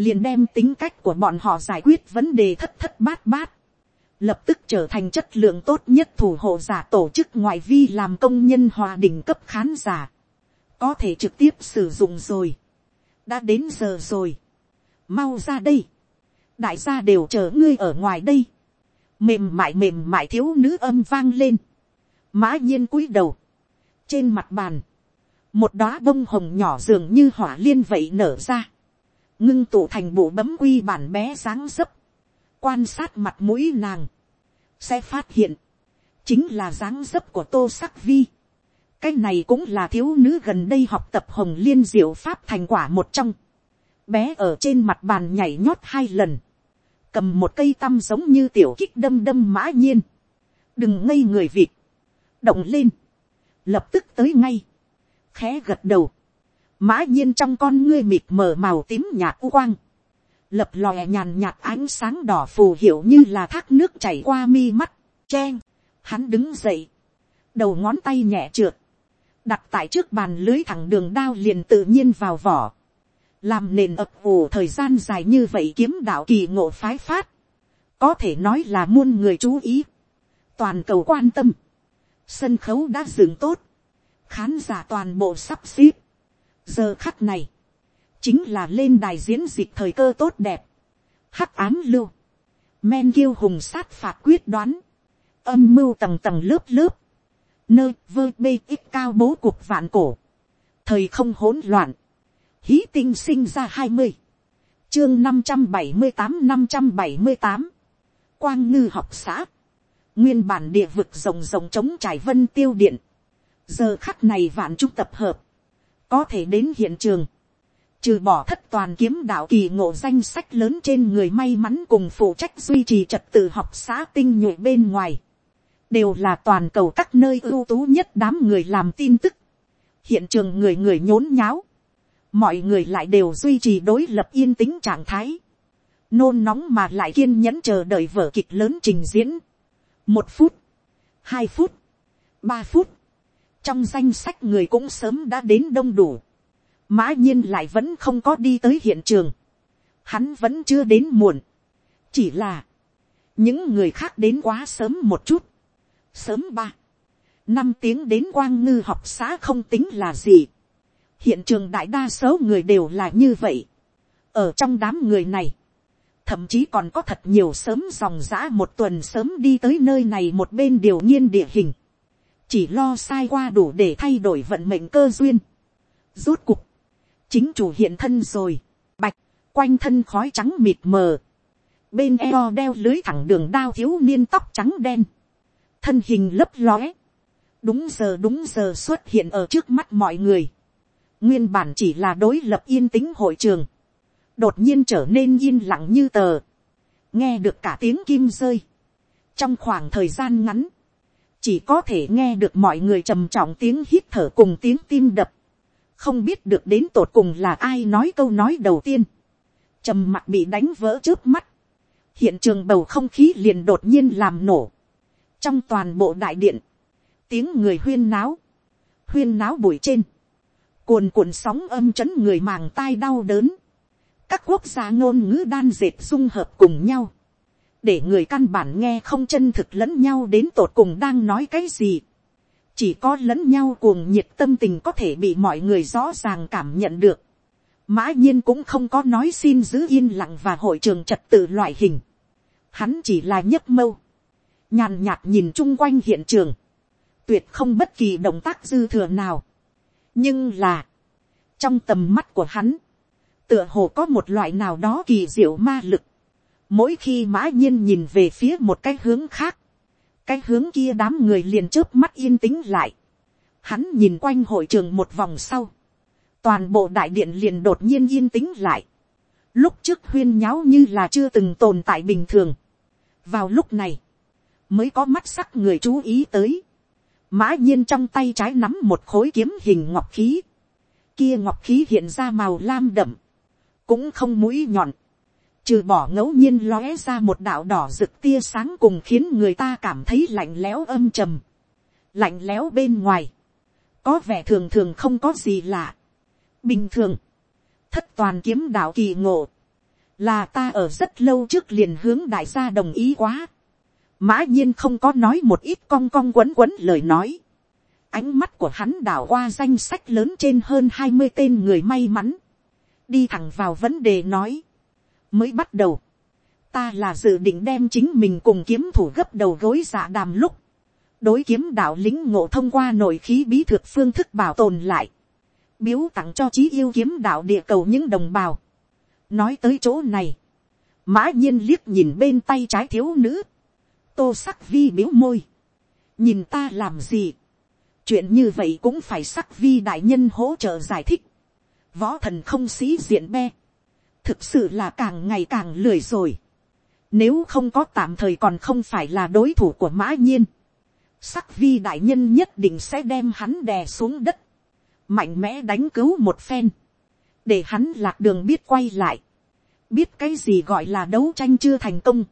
liền đem tính cách của bọn họ giải quyết vấn đề thất thất bát bát, lập tức trở thành chất lượng tốt nhất thủ hộ giả tổ chức ngoại vi làm công nhân hòa đỉnh cấp khán giả, có thể trực tiếp sử dụng rồi, đã đến giờ rồi, mau ra đây, đại gia đều chờ ngươi ở ngoài đây, mềm mại mềm mại thiếu nữ âm vang lên, mã nhiên cúi đầu, trên mặt bàn, một đóa bông hồng nhỏ dường như hỏa liên vậy nở ra, ngưng tụ thành bộ bấm quy bản bé dáng dấp, quan sát mặt mũi nàng, sẽ phát hiện, chính là dáng dấp của tô sắc vi cái này cũng là thiếu nữ gần đây học tập hồng liên diệu pháp thành quả một trong. bé ở trên mặt bàn nhảy nhót hai lần, cầm một cây tăm giống như tiểu kích đâm đâm mã nhiên, đừng ngây người vịt, động lên, lập tức tới ngay, khẽ gật đầu, mã nhiên trong con ngươi mịt mờ màu tím nhạt u quang, lập lòe nhàn nhạt ánh sáng đỏ phù hiệu như là thác nước chảy qua mi mắt, chen, hắn đứng dậy, đầu ngón tay nhẹ trượt, đặt tại trước bàn lưới thẳng đường đao liền tự nhiên vào vỏ, làm nền ập ủ thời gian dài như vậy kiếm đạo kỳ ngộ phái phát, có thể nói là muôn người chú ý, toàn cầu quan tâm, sân khấu đã dừng tốt, khán giả toàn bộ sắp xếp, giờ khắc này, chính là lên đài diễn dịch thời cơ tốt đẹp, hắc án lưu, men kiêu hùng sát phạt quyết đoán, âm mưu tầng tầng lớp lớp, nơi vơ bê ít cao bố cuộc vạn cổ, thời không hỗn loạn, hí tinh sinh ra hai mươi, chương năm trăm bảy mươi tám năm trăm bảy mươi tám, quang ngư học xã, nguyên bản địa vực rồng rồng chống trải vân tiêu điện, giờ khắc này vạn trung tập hợp, có thể đến hiện trường, trừ bỏ thất toàn kiếm đạo kỳ ngộ danh sách lớn trên người may mắn cùng phụ trách duy trì trật tự học xã tinh nhuệ bên ngoài, đều là toàn cầu các nơi ưu tú nhất đám người làm tin tức, hiện trường người người nhốn nháo, mọi người lại đều duy trì đối lập yên tĩnh trạng thái, nôn nóng mà lại kiên nhẫn chờ đợi vở kịch lớn trình diễn, một phút, hai phút, ba phút, trong danh sách người cũng sớm đã đến đông đủ, mã nhiên lại vẫn không có đi tới hiện trường, hắn vẫn chưa đến muộn, chỉ là, những người khác đến quá sớm một chút, sớm ba, năm tiếng đến quang ngư học xã không tính là gì, hiện trường đại đa số người đều là như vậy, ở trong đám người này, thậm chí còn có thật nhiều sớm dòng giã một tuần sớm đi tới nơi này một bên điều nhiên địa hình, chỉ lo sai qua đủ để thay đổi vận mệnh cơ duyên. Rốt cục, chính chủ hiện thân rồi, bạch, quanh thân khói trắng mịt mờ, bên eo đeo lưới thẳng đường đao thiếu niên tóc trắng đen, thân hình lấp lóe, đúng giờ đúng giờ xuất hiện ở trước mắt mọi người, nguyên bản chỉ là đối lập yên tĩnh hội trường, đột nhiên trở nên yên lặng như tờ, nghe được cả tiếng kim rơi, trong khoảng thời gian ngắn, chỉ có thể nghe được mọi người trầm trọng tiếng hít thở cùng tiếng tim đập, không biết được đến tột cùng là ai nói câu nói đầu tiên, trầm mặt bị đánh vỡ trước mắt, hiện trường bầu không khí liền đột nhiên làm nổ, trong toàn bộ đại điện, tiếng người huyên náo, huyên náo buổi trên, cuồn cuộn sóng âm chấn người màng tai đau đớn, các quốc gia ngôn ngữ đan dệt dung hợp cùng nhau, để người căn bản nghe không chân thực lẫn nhau đến tột cùng đang nói cái gì. chỉ có lẫn nhau cuồng nhiệt tâm tình có thể bị mọi người rõ ràng cảm nhận được. mã nhiên cũng không có nói xin giữ yên lặng và hội trường trật tự loại hình. hắn chỉ là nhấc mâu, nhàn nhạt nhìn chung quanh hiện trường, tuyệt không bất kỳ động tác dư thừa nào. nhưng là, trong tầm mắt của hắn, tựa hồ có một loại nào đó kỳ diệu ma lực, Mỗi khi mã nhiên nhìn về phía một cái hướng khác, cái hướng kia đám người liền chớp mắt yên tĩnh lại. Hắn nhìn quanh hội trường một vòng sau. Toàn bộ đại điện liền đột nhiên yên tĩnh lại. Lúc trước huyên nháo như là chưa từng tồn tại bình thường. Vào lúc này, mới có mắt sắc người chú ý tới. Mã nhiên trong tay trái nắm một khối kiếm hình ngọc khí. Kia ngọc khí hiện ra màu lam đậm. Cũng không mũi nhọn trừ bỏ ngẫu nhiên lóe ra một đạo đỏ rực tia sáng cùng khiến người ta cảm thấy lạnh lẽo âm trầm. lạnh lẽo bên ngoài, có vẻ thường thường không có gì lạ. bình thường, thất toàn kiếm đạo kỳ ngộ, là ta ở rất lâu trước liền hướng đại gia đồng ý quá mã nhiên không có nói một ít cong cong quấn quấn lời nói. ánh mắt của hắn đảo qua danh sách lớn trên hơn hai mươi tên người may mắn. đi thẳng vào vấn đề nói mới bắt đầu, ta là dự định đem chính mình cùng kiếm thủ gấp đầu gối dạ đàm lúc, đối kiếm đạo lính ngộ thông qua nội khí bí thực phương thức bảo tồn lại, biếu tặng cho trí yêu kiếm đạo địa cầu những đồng bào. nói tới chỗ này, mã nhiên liếc nhìn bên tay trái thiếu nữ, tô sắc vi biếu môi, nhìn ta làm gì, chuyện như vậy cũng phải sắc vi đại nhân hỗ trợ giải thích, võ thần không sĩ diện be, thực sự là càng ngày càng lười rồi. Nếu không có tạm thời còn không phải là đối thủ của mã nhiên. sắc vi đại nhân nhất định sẽ đem hắn đè xuống đất, mạnh mẽ đánh cứu một phen, để hắn lạc đường biết quay lại, biết cái gì gọi là đấu tranh chưa thành công,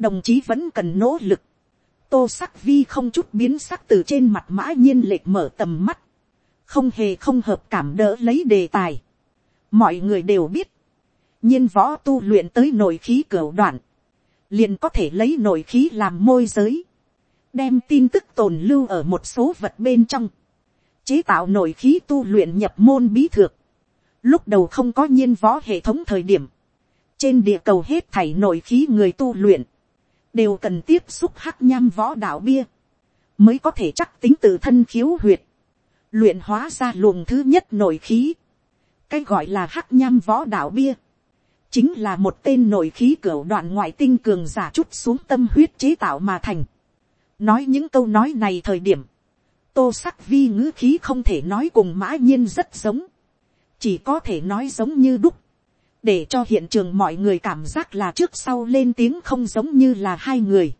đồng chí vẫn cần nỗ lực, tô sắc vi không chút biến sắc từ trên mặt mã nhiên lệch mở tầm mắt, không hề không hợp cảm đỡ lấy đề tài. mọi người đều biết, nhiên võ tu luyện tới nội khí cửa đoạn, liền có thể lấy nội khí làm môi giới, đem tin tức tồn lưu ở một số vật bên trong, chế tạo nội khí tu luyện nhập môn bí thược, lúc đầu không có nhiên võ hệ thống thời điểm, trên địa cầu hết thảy nội khí người tu luyện, đều cần tiếp xúc hắc nham võ đạo bia, mới có thể chắc tính tự thân khiếu huyệt, luyện hóa ra luồng thứ nhất nội khí, cái gọi là hắc nham võ đạo bia, chính là một tên nội khí cửa đoạn ngoại tinh cường giả chút xuống tâm huyết chế tạo mà thành. nói những câu nói này thời điểm, tô sắc vi ngữ khí không thể nói cùng mã nhiên rất giống, chỉ có thể nói giống như đúc, để cho hiện trường mọi người cảm giác là trước sau lên tiếng không giống như là hai người,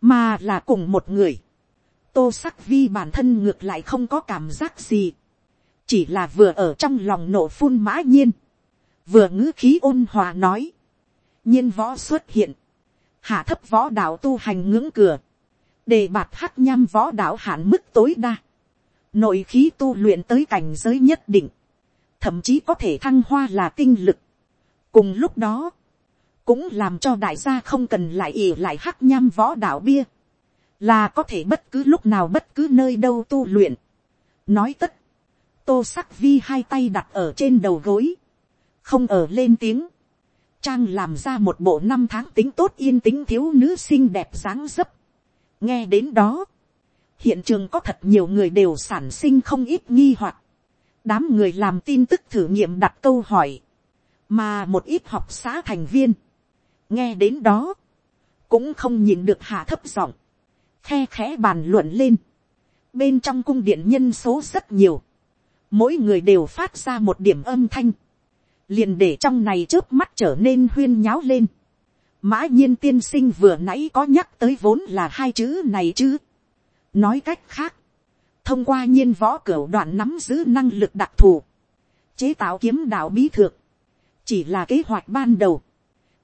mà là cùng một người. tô sắc vi bản thân ngược lại không có cảm giác gì, chỉ là vừa ở trong lòng nổ phun mã nhiên, vừa ngữ khí ôn hòa nói, nhiên võ xuất hiện, hạ thấp võ đạo tu hành ngưỡng cửa, đề bạt hát nham võ đạo hạn mức tối đa, nội khí tu luyện tới cảnh giới nhất định, thậm chí có thể thăng hoa là tinh lực cùng lúc đó, cũng làm cho đại gia không cần lại ỉ lại hắc nham võ đạo bia, là có thể bất cứ lúc nào bất cứ nơi đâu tu luyện. nói tất, tô sắc vi hai tay đặt ở trên đầu gối, không ở lên tiếng, trang làm ra một bộ năm tháng tính tốt yên tính thiếu nữ xinh đẹp dáng dấp. nghe đến đó, hiện trường có thật nhiều người đều sản sinh không ít nghi hoặc, đám người làm tin tức thử nghiệm đặt câu hỏi, mà một ít học xã thành viên, nghe đến đó, cũng không nhìn được hạ thấp giọng, khe khẽ bàn luận lên, bên trong cung điện nhân số rất nhiều, mỗi người đều phát ra một điểm âm thanh, liền để trong này trước mắt trở nên huyên nháo lên. mã nhiên tiên sinh vừa nãy có nhắc tới vốn là hai chữ này chứ. nói cách khác, thông qua nhiên võ cửa đoạn nắm giữ năng lực đặc thù, chế tạo kiếm đạo bí thược, chỉ là kế hoạch ban đầu,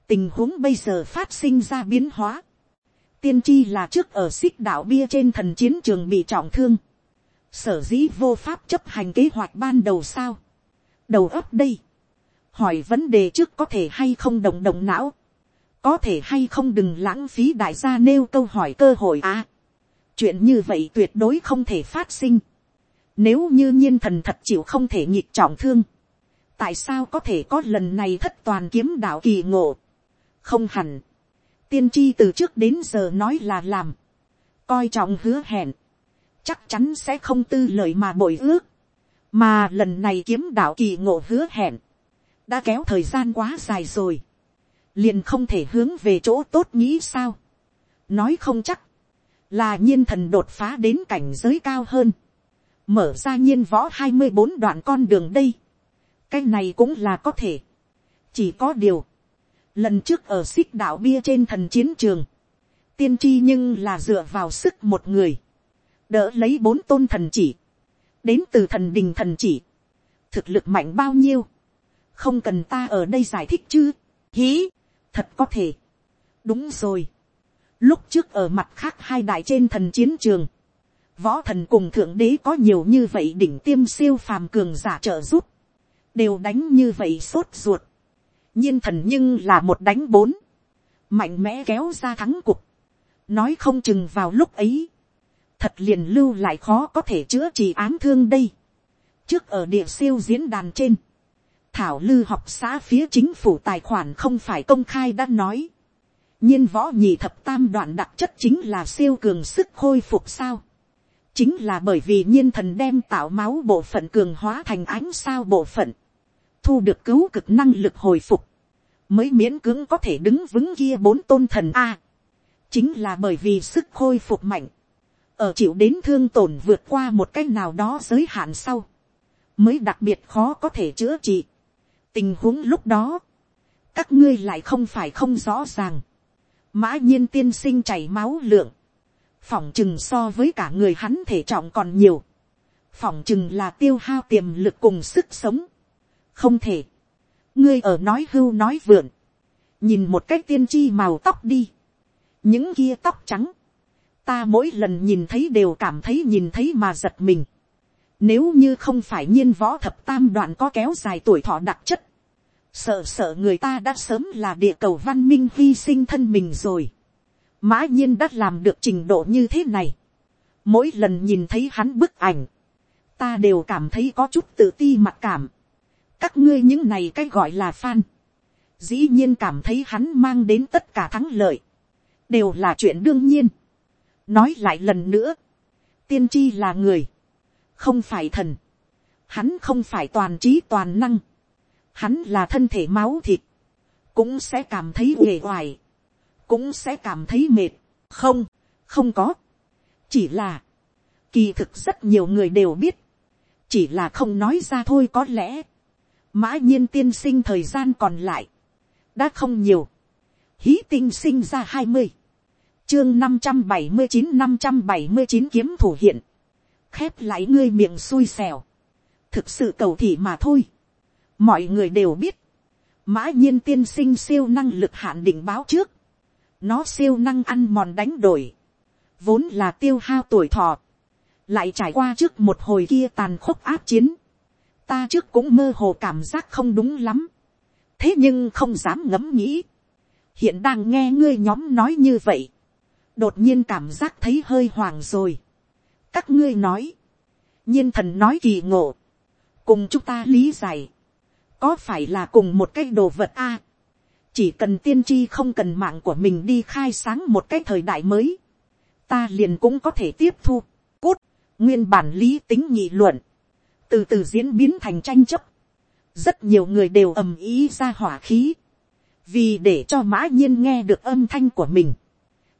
tình huống bây giờ phát sinh ra biến hóa, tiên tri là trước ở xích đạo bia trên thần chiến trường bị trọng thương, sở dĩ vô pháp chấp hành kế hoạch ban đầu sao, đầu ấp đây, hỏi vấn đề trước có thể hay không đồng đồng não, có thể hay không đừng lãng phí đại gia nêu câu hỏi cơ hội à. chuyện như vậy tuyệt đối không thể phát sinh. nếu như nhiên thần thật chịu không thể nhịp trọng thương, tại sao có thể có lần này thất toàn kiếm đạo kỳ ngộ. không hẳn. tiên tri từ trước đến giờ nói là làm. coi trọng hứa hẹn. chắc chắn sẽ không tư lời mà bội ước. mà lần này kiếm đạo kỳ ngộ hứa hẹn đã kéo thời gian quá dài rồi, liền không thể hướng về chỗ tốt nghĩ sao. nói không chắc, là nhiên thần đột phá đến cảnh giới cao hơn, mở ra nhiên võ hai mươi bốn đoạn con đường đây, cái này cũng là có thể, chỉ có điều, lần trước ở xích đạo bia trên thần chiến trường, tiên tri nhưng là dựa vào sức một người, đỡ lấy bốn tôn thần chỉ, đến từ thần đình thần chỉ, thực lực mạnh bao nhiêu, không cần ta ở đây giải thích chứ, hí, thật có thể, đúng rồi, lúc trước ở mặt khác hai đại trên thần chiến trường, võ thần cùng thượng đế có nhiều như vậy đỉnh tiêm siêu phàm cường giả trợ giúp, đều đánh như vậy sốt ruột, nhiên thần nhưng là một đánh bốn, mạnh mẽ kéo ra thắng cục, nói không chừng vào lúc ấy, thật liền lưu lại khó có thể chữa trị ám thương đây, trước ở địa siêu diễn đàn trên, thảo lư học xã phía chính phủ tài khoản không phải công khai đã nói. nhiên võ nhị thập tam đoạn đặc chất chính là siêu cường sức khôi phục sao. chính là bởi vì nhiên thần đem tạo máu bộ phận cường hóa thành ánh sao bộ phận thu được cứu cực năng lực hồi phục. mới miễn cưỡng có thể đứng vững kia bốn tôn thần a. chính là bởi vì sức khôi phục mạnh. ở chịu đến thương tổn vượt qua một cách nào đó giới hạn sau. mới đặc biệt khó có thể chữa trị tình huống lúc đó, các ngươi lại không phải không rõ ràng, mã nhiên tiên sinh chảy máu lượng, phỏng chừng so với cả người hắn thể trọng còn nhiều, phỏng chừng là tiêu hao tiềm lực cùng sức sống, không thể, ngươi ở nói hưu nói vượn, nhìn một cái tiên tri màu tóc đi, những kia tóc trắng, ta mỗi lần nhìn thấy đều cảm thấy nhìn thấy mà giật mình, nếu như không phải nhiên võ thập tam đoạn có kéo dài tuổi thọ đặc chất, sợ sợ người ta đã sớm là địa cầu văn minh hy sinh thân mình rồi. mã nhiên đã làm được trình độ như thế này. mỗi lần nhìn thấy hắn bức ảnh, ta đều cảm thấy có chút tự ti mặc cảm các ngươi những này cái gọi là fan, dĩ nhiên cảm thấy hắn mang đến tất cả thắng lợi, đều là chuyện đương nhiên. nói lại lần nữa, tiên tri là người, không phải thần, hắn không phải toàn trí toàn năng, hắn là thân thể máu thịt, cũng sẽ cảm thấy uể oải, cũng sẽ cảm thấy mệt, không, không có, chỉ là, kỳ thực rất nhiều người đều biết, chỉ là không nói ra thôi có lẽ, mã nhiên tiên sinh thời gian còn lại, đã không nhiều, hí tinh sinh ra hai mươi, chương năm trăm bảy mươi chín năm trăm bảy mươi chín kiếm thủ hiện, khép lại ngươi miệng xui xèo, thực sự cầu thị mà thôi, mọi người đều biết, mã nhiên tiên sinh siêu năng lực hạn định báo trước, nó siêu năng ăn mòn đánh đổi, vốn là tiêu hao tuổi thọ, lại trải qua trước một hồi kia tàn khốc áp chiến, ta trước cũng mơ hồ cảm giác không đúng lắm, thế nhưng không dám ngẫm nghĩ, hiện đang nghe ngươi nhóm nói như vậy, đột nhiên cảm giác thấy hơi hoàng rồi, các ngươi nói, nhiên thần nói kỳ ngộ, cùng chúng ta lý giải, có phải là cùng một cái đồ vật a, chỉ cần tiên tri không cần mạng của mình đi khai sáng một cái thời đại mới, ta liền cũng có thể tiếp thu, cút, nguyên bản lý tính nhị luận, từ từ diễn biến thành tranh chấp, rất nhiều người đều ầm ý ra hỏa khí, vì để cho mã nhiên nghe được âm thanh của mình,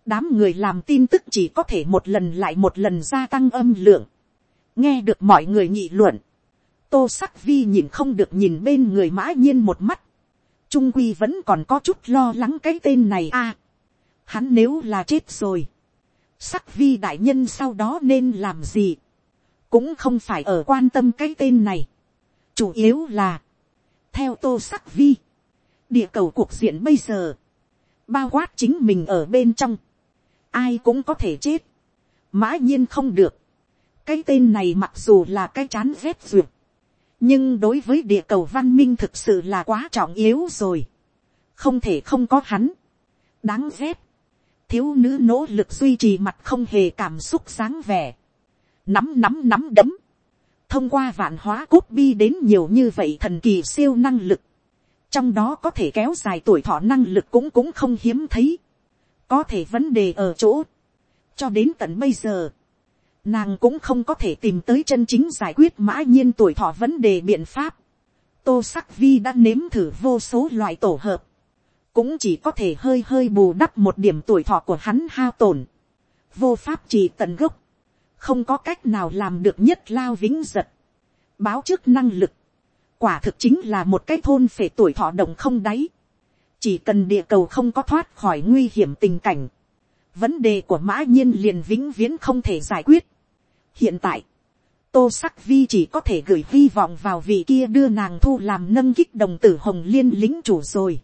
đám người làm tin tức chỉ có thể một lần lại một lần gia tăng âm lượng, nghe được mọi người nhị luận, tô sắc vi nhìn không được nhìn bên người mã nhiên một mắt, trung quy vẫn còn có chút lo lắng cái tên này a. hắn nếu là chết rồi, sắc vi đại nhân sau đó nên làm gì, cũng không phải ở quan tâm cái tên này, chủ yếu là, theo tô sắc vi, địa cầu cuộc diện bây giờ, bao quát chính mình ở bên trong, ai cũng có thể chết, mã nhiên không được, cái tên này mặc dù là cái chán rét duyệt, nhưng đối với địa cầu văn minh thực sự là quá trọng yếu rồi, không thể không có hắn, đáng ghét, thiếu nữ nỗ lực duy trì mặt không hề cảm xúc sáng vẻ, nắm nắm nắm đấm, thông qua vạn hóa cốt bi đến nhiều như vậy thần kỳ siêu năng lực, trong đó có thể kéo dài tuổi thọ năng lực cũng cũng không hiếm thấy, có thể vấn đề ở chỗ, cho đến tận bây giờ, nàng cũng không có thể tìm tới chân chính giải quyết mã nhiên tuổi thọ vấn đề biện pháp. tô sắc vi đã nếm thử vô số loại tổ hợp, cũng chỉ có thể hơi hơi bù đắp một điểm tuổi thọ của hắn hao tổn, vô pháp chỉ tận gốc, không có cách nào làm được nhất lao vĩnh giật, báo trước năng lực, quả thực chính là một cái thôn phể tuổi thọ động không đáy, chỉ cần địa cầu không có thoát khỏi nguy hiểm tình cảnh, vấn đề của mã nhiên liền vĩnh viễn không thể giải quyết. hiện tại, tô sắc vi chỉ có thể gửi hy vọng vào vị kia đưa nàng thu làm nâng kích đồng tử hồng liên lính chủ rồi.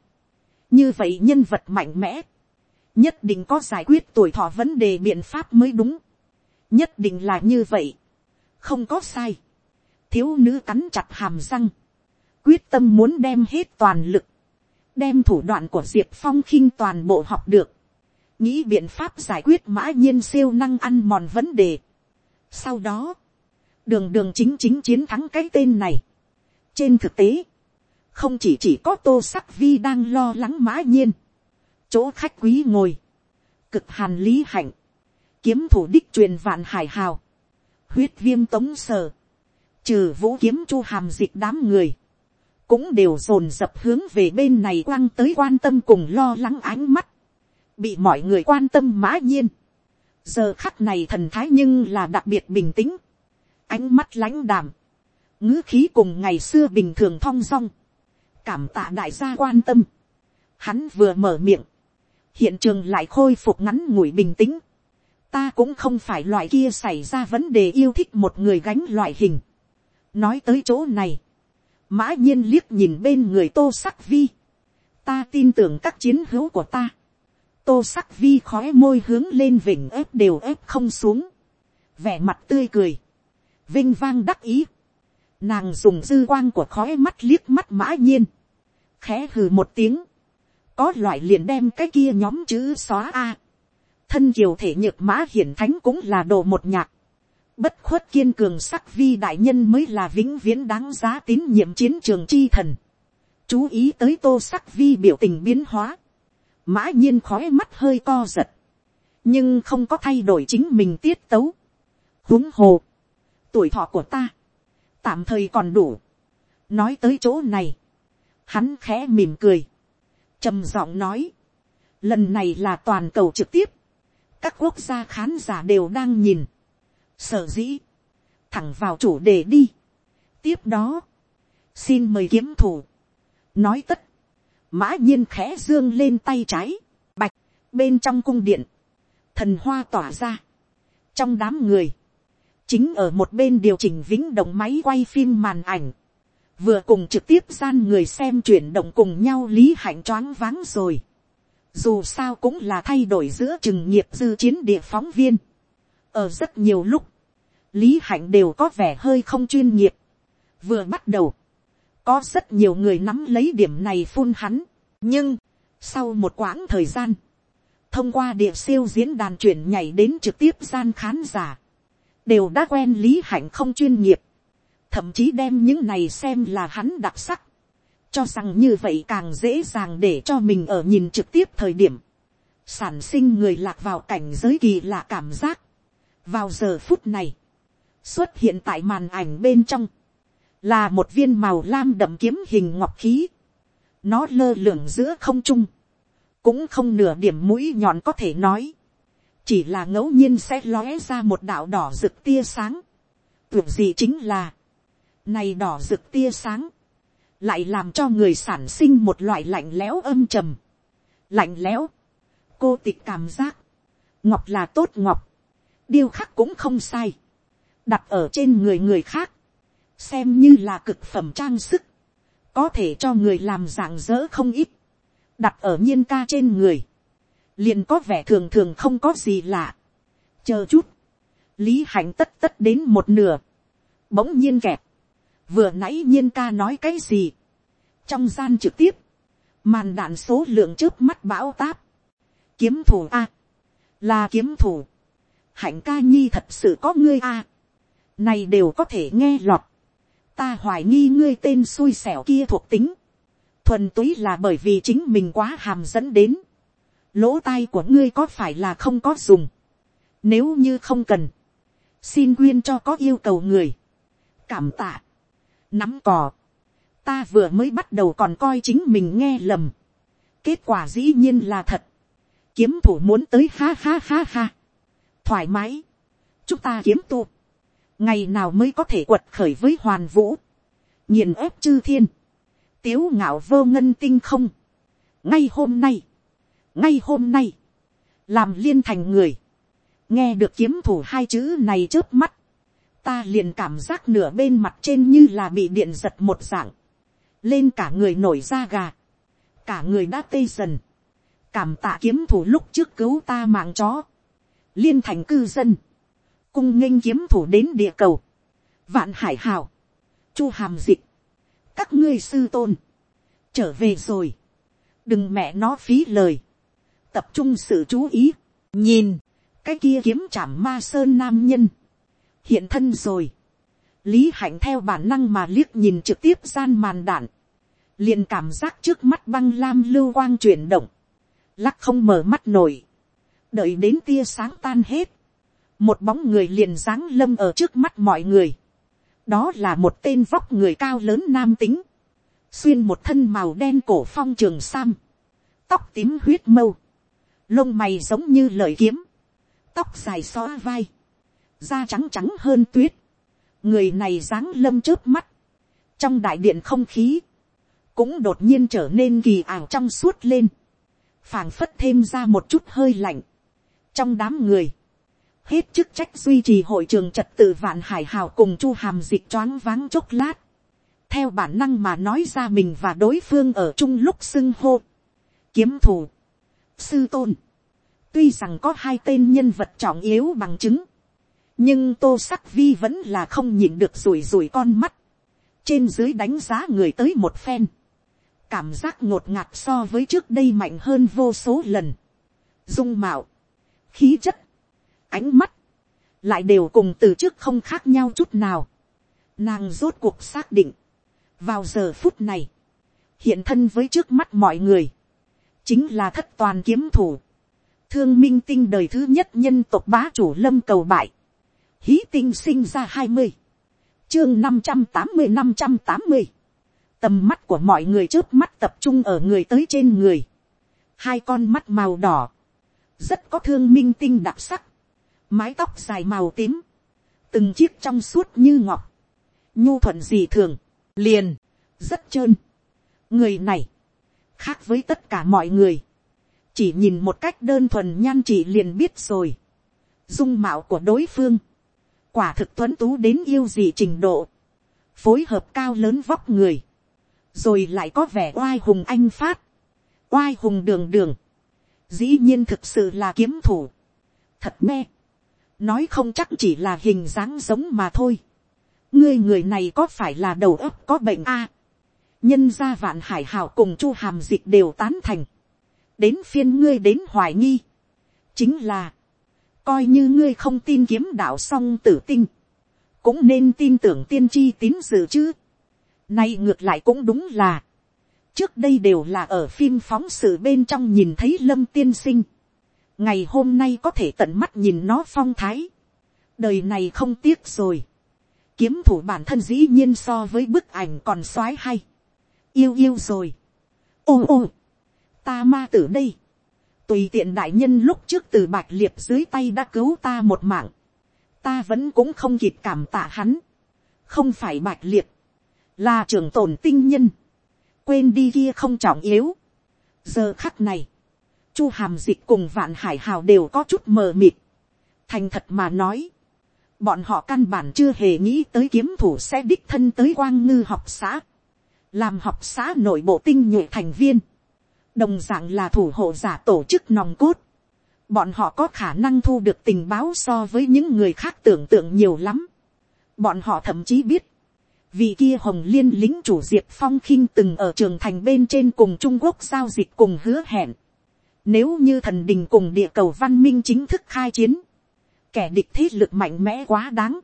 như vậy nhân vật mạnh mẽ, nhất định có giải quyết tuổi thọ vấn đề biện pháp mới đúng nhất định là như vậy. không có sai. thiếu nữ cắn chặt hàm răng. quyết tâm muốn đem hết toàn lực. đem thủ đoạn của diệp phong khinh toàn bộ học được nghĩ biện pháp giải quyết mã nhiên siêu năng ăn mòn vấn đề. Sau đó, đường đường chính chính chiến thắng cái tên này. Trên thực tế, không chỉ chỉ có tô sắc vi đang lo lắng mã nhiên. Chỗ khách quý ngồi, cực hàn lý hạnh, kiếm thủ đích truyền vạn hải hào, huyết viêm tống sở, trừ vũ kiếm chu hàm dịch đám người, cũng đều dồn dập hướng về bên này quăng tới quan tâm cùng lo lắng ánh mắt. Bị mọi người quan tâm mã nhiên. giờ khắc này thần thái nhưng là đặc biệt bình tĩnh, ánh mắt lãnh đàm, ngữ khí cùng ngày xưa bình thường thong dong, cảm tạ đại gia quan tâm. Hắn vừa mở miệng, hiện trường lại khôi phục ngắn ngủi bình tĩnh, ta cũng không phải loại kia xảy ra vấn đề yêu thích một người gánh loại hình. nói tới chỗ này, mã nhiên liếc nhìn bên người tô sắc vi. ta tin tưởng các chiến hữu của ta. tô sắc vi khói môi hướng lên vỉnh ép đều ép không xuống. vẻ mặt tươi cười. vinh vang đắc ý. nàng dùng dư quang của khói mắt liếc mắt mã nhiên. khẽ hừ một tiếng. có loại liền đem cái kia nhóm chữ xóa a thân kiều thể nhược mã hiển thánh cũng là đồ một nhạc. Bất khuất kiên cường sắc vi đại nhân mới là vĩnh viễn đáng giá tín nhiệm chiến trường chi thần. Chú ý tới tô sắc vi biểu tình biến hóa. Mã nhiên khói mắt hơi co giật. Nhưng không có thay đổi chính mình tiết tấu. huống hồ. Tuổi thọ của ta. Tạm thời còn đủ. Nói tới chỗ này. Hắn khẽ mỉm cười. trầm giọng nói. Lần này là toàn cầu trực tiếp các quốc gia khán giả đều đang nhìn, sở dĩ, thẳng vào chủ đề đi. tiếp đó, xin mời kiếm thủ, nói tất, mã nhiên khẽ dương lên tay trái, bạch, bên trong cung điện, thần hoa tỏa ra, trong đám người, chính ở một bên điều chỉnh vĩnh động máy quay phim màn ảnh, vừa cùng trực tiếp gian người xem chuyển động cùng nhau lý hạnh choáng váng rồi dù sao cũng là thay đổi giữa chừng nghiệp dư chiến địa phóng viên. ở rất nhiều lúc, lý hạnh đều có vẻ hơi không chuyên nghiệp. vừa bắt đầu, có rất nhiều người nắm lấy điểm này phun hắn. nhưng, sau một quãng thời gian, thông qua địa siêu diễn đàn chuyển nhảy đến trực tiếp gian khán giả, đều đã quen lý hạnh không chuyên nghiệp, thậm chí đem những này xem là hắn đặc sắc cho rằng như vậy càng dễ dàng để cho mình ở nhìn trực tiếp thời điểm, sản sinh người lạc vào cảnh giới kỳ lạ cảm giác. vào giờ phút này, xuất hiện tại màn ảnh bên trong, là một viên màu lam đậm kiếm hình ngọc khí, nó lơ lửng giữa không trung, cũng không nửa điểm mũi nhọn có thể nói, chỉ là ngẫu nhiên sẽ lóe ra một đạo đỏ rực tia sáng, tuyệt gì chính là, này đỏ rực tia sáng, lại làm cho người sản sinh một loại lạnh lẽo âm trầm, lạnh lẽo, cô tịch cảm giác, ngọc là tốt ngọc, điêu khắc cũng không sai, đặt ở trên người người khác, xem như là cực phẩm trang sức, có thể cho người làm dạng dỡ không ít, đặt ở nhiên ca trên người, liền có vẻ thường thường không có gì lạ. chờ chút, lý hạnh tất tất đến một nửa, bỗng nhiên kẹp, vừa nãy nhiên ca nói cái gì, trong gian trực tiếp, màn đạn số lượng trước mắt bão táp, kiếm thủ a, là kiếm thủ, hạnh ca nhi thật sự có ngươi a, này đều có thể nghe lọt, ta hoài nghi ngươi tên xui xẻo kia thuộc tính, thuần túy là bởi vì chính mình quá hàm dẫn đến, lỗ tai của ngươi có phải là không có dùng, nếu như không cần, xin quyên cho có yêu cầu người, cảm tạ, nắm cò, ta vừa mới bắt đầu còn coi chính mình nghe lầm, kết quả dĩ nhiên là thật, kiếm thủ muốn tới ha ha ha ha, thoải mái, chúng ta kiếm tu, ngày nào mới có thể quật khởi với hoàn vũ, nhìn ép chư thiên, tiếu ngạo vô ngân tinh không, ngay hôm nay, ngay hôm nay, làm liên thành người, nghe được kiếm thủ hai chữ này trước mắt, ta liền cảm giác nửa bên mặt trên như là bị điện giật một dạng, lên cả người nổi da gà, cả người đã tê dần, cảm tạ kiếm thủ lúc trước cứu ta mạng chó, liên thành cư dân, cung nghênh kiếm thủ đến địa cầu, vạn hải hào, chu hàm dịch, các ngươi sư tôn, trở về rồi, đừng mẹ nó phí lời, tập trung sự chú ý, nhìn, cái kia kiếm chạm ma sơn nam nhân, hiện thân rồi, lý hạnh theo bản năng mà liếc nhìn trực tiếp gian màn đạn, liền cảm giác trước mắt băng lam lưu quang chuyển động, lắc không mở mắt nổi, đợi đến tia sáng tan hết, một bóng người liền dáng lâm ở trước mắt mọi người, đó là một tên vóc người cao lớn nam tính, xuyên một thân màu đen cổ phong trường sam, tóc tím huyết mâu, lông mày giống như lời kiếm, tóc dài xóa vai, da trắng trắng hơn tuyết, người này dáng lâm trước mắt, trong đại điện không khí, cũng đột nhiên trở nên kỳ ảo trong suốt lên, phảng phất thêm ra một chút hơi lạnh, trong đám người, hết chức trách duy trì hội trường trật tự vạn hải hào cùng chu hàm dịch choáng váng chốc lát, theo bản năng mà nói ra mình và đối phương ở chung lúc xưng hô, kiếm thủ, sư tôn, tuy rằng có hai tên nhân vật trọng yếu bằng chứng, nhưng tô sắc vi vẫn là không nhìn được rủi rủi con mắt, trên dưới đánh giá người tới một phen, cảm giác ngột ngạt so với trước đây mạnh hơn vô số lần, dung mạo, khí chất, ánh mắt, lại đều cùng từ trước không khác nhau chút nào. Nàng rốt cuộc xác định, vào giờ phút này, hiện thân với trước mắt mọi người, chính là thất toàn kiếm thủ, thương minh tinh đời thứ nhất nhân tộc bá chủ lâm cầu bại, hí tinh sinh ra hai mươi, chương năm trăm tám mươi năm trăm tám mươi, tầm mắt của mọi người trước mắt tập trung ở người tới trên người, hai con mắt màu đỏ, rất có thương minh tinh đặc sắc, mái tóc dài màu tím, từng chiếc trong suốt như ngọc, nhu thuận gì thường, liền, rất trơn. người này, khác với tất cả mọi người, chỉ nhìn một cách đơn thuần nhan chỉ liền biết rồi, dung mạo của đối phương, quả thực tuấn tú đến yêu gì trình độ, phối hợp cao lớn vóc người, rồi lại có vẻ oai hùng anh phát, oai hùng đường đường, dĩ nhiên thực sự là kiếm thủ, thật me, nói không chắc chỉ là hình dáng giống mà thôi, ngươi người này có phải là đầu óc có bệnh a, nhân gia vạn hải hào cùng chu hàm dịch đều tán thành, đến phiên ngươi đến hoài nghi, chính là, coi như ngươi không tin kiếm đạo song tử tinh, cũng nên tin tưởng tiên tri tín dự chứ. Nay ngược lại cũng đúng là, trước đây đều là ở phim phóng sự bên trong nhìn thấy lâm tiên sinh, ngày hôm nay có thể tận mắt nhìn nó phong thái, đời này không tiếc rồi, kiếm thủ bản thân dĩ nhiên so với bức ảnh còn soái hay, yêu yêu rồi, ô ô, ta ma tử đây, tùy tiện đại nhân lúc trước từ bạch liệt dưới tay đã cứu ta một mạng, ta vẫn cũng không kịp cảm tạ hắn, không phải bạch liệt, là trường tồn tinh nhân, quên đi kia không trọng yếu. giờ khắc này, chu hàm dịch cùng vạn hải hào đều có chút mờ mịt, thành thật mà nói, bọn họ căn bản chưa hề nghĩ tới kiếm thủ sẽ đích thân tới quang ngư học xã, làm học xã nội bộ tinh nhuệ thành viên, đồng d ạ n g là thủ hộ giả tổ chức nòng cốt, bọn họ có khả năng thu được tình báo so với những người khác tưởng tượng nhiều lắm. bọn họ thậm chí biết, vì kia hồng liên lính chủ diệp phong khinh từng ở trường thành bên trên cùng trung quốc giao dịch cùng hứa hẹn. nếu như thần đình cùng địa cầu văn minh chính thức khai chiến, kẻ địch thế lực mạnh mẽ quá đáng,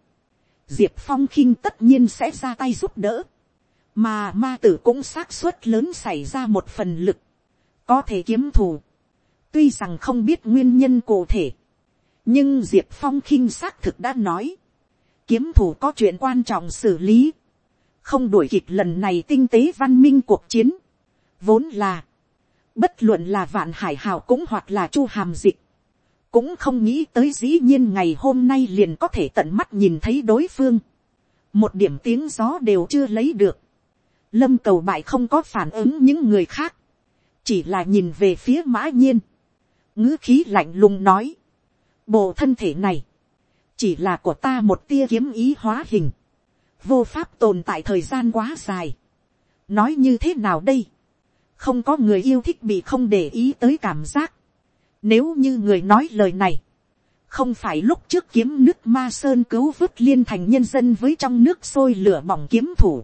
diệp phong khinh tất nhiên sẽ ra tay giúp đỡ, mà ma tử cũng xác suất lớn xảy ra một phần lực, có thể kiếm thù, tuy rằng không biết nguyên nhân cụ thể, nhưng diệp phong khinh xác thực đã nói, kiếm thủ có chuyện quan trọng xử lý, không đuổi kịp lần này tinh tế văn minh cuộc chiến, vốn là, bất luận là vạn hải hào cũng hoặc là chu hàm dịch, cũng không nghĩ tới dĩ nhiên ngày hôm nay liền có thể tận mắt nhìn thấy đối phương, một điểm tiếng gió đều chưa lấy được, lâm cầu bại không có phản ứng những người khác, chỉ là nhìn về phía mã nhiên, ngữ khí lạnh lùng nói, bộ thân thể này, chỉ là của ta một tia kiếm ý hóa hình, vô pháp tồn tại thời gian quá dài, nói như thế nào đây, không có người yêu thích bị không để ý tới cảm giác, nếu như người nói lời này, không phải lúc trước kiếm nước ma sơn cứu vớt liên thành nhân dân với trong nước sôi lửa bỏng kiếm thủ,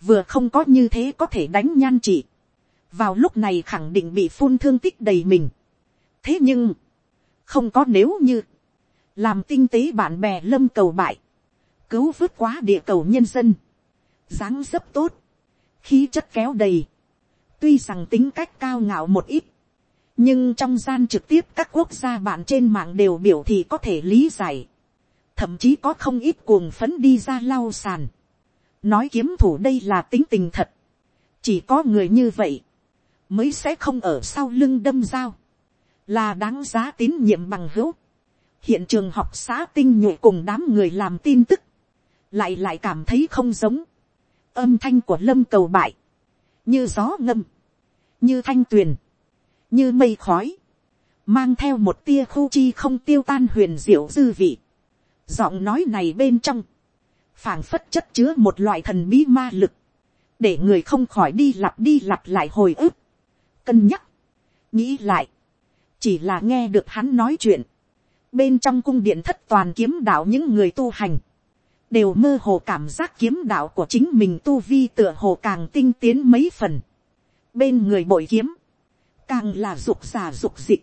vừa không có như thế có thể đánh nhan chị vào lúc này khẳng định bị phun thương tích đầy mình. thế nhưng, không có nếu như, làm tinh tế bạn bè lâm cầu bại, cứu vớt quá địa cầu nhân dân, dáng dấp tốt, khí chất kéo đầy, tuy rằng tính cách cao ngạo một ít, nhưng trong gian trực tiếp các quốc gia bạn trên mạng đều biểu thì có thể lý giải, thậm chí có không ít cuồng phấn đi ra lau sàn, nói kiếm thủ đây là tính tình thật, chỉ có người như vậy, mới sẽ không ở sau lưng đâm dao, là đáng giá tín nhiệm bằng hữu. hiện trường học xã tinh nhuệ cùng đám người làm tin tức, lại lại cảm thấy không giống, âm thanh của lâm cầu bại, như gió ngâm, như thanh tuyền, như mây khói, mang theo một tia khu chi không tiêu tan huyền diệu dư vị. giọng nói này bên trong, phảng phất chất chứa một loại thần bí ma lực, để người không khỏi đi lặp đi lặp lại hồi ức, cân nhắc, nghĩ lại, chỉ là nghe được hắn nói chuyện, bên trong cung điện thất toàn kiếm đạo những người tu hành, đều mơ hồ cảm giác kiếm đạo của chính mình tu vi tựa hồ càng tinh tiến mấy phần. Bên người bội kiếm, càng là dục giả dục dị,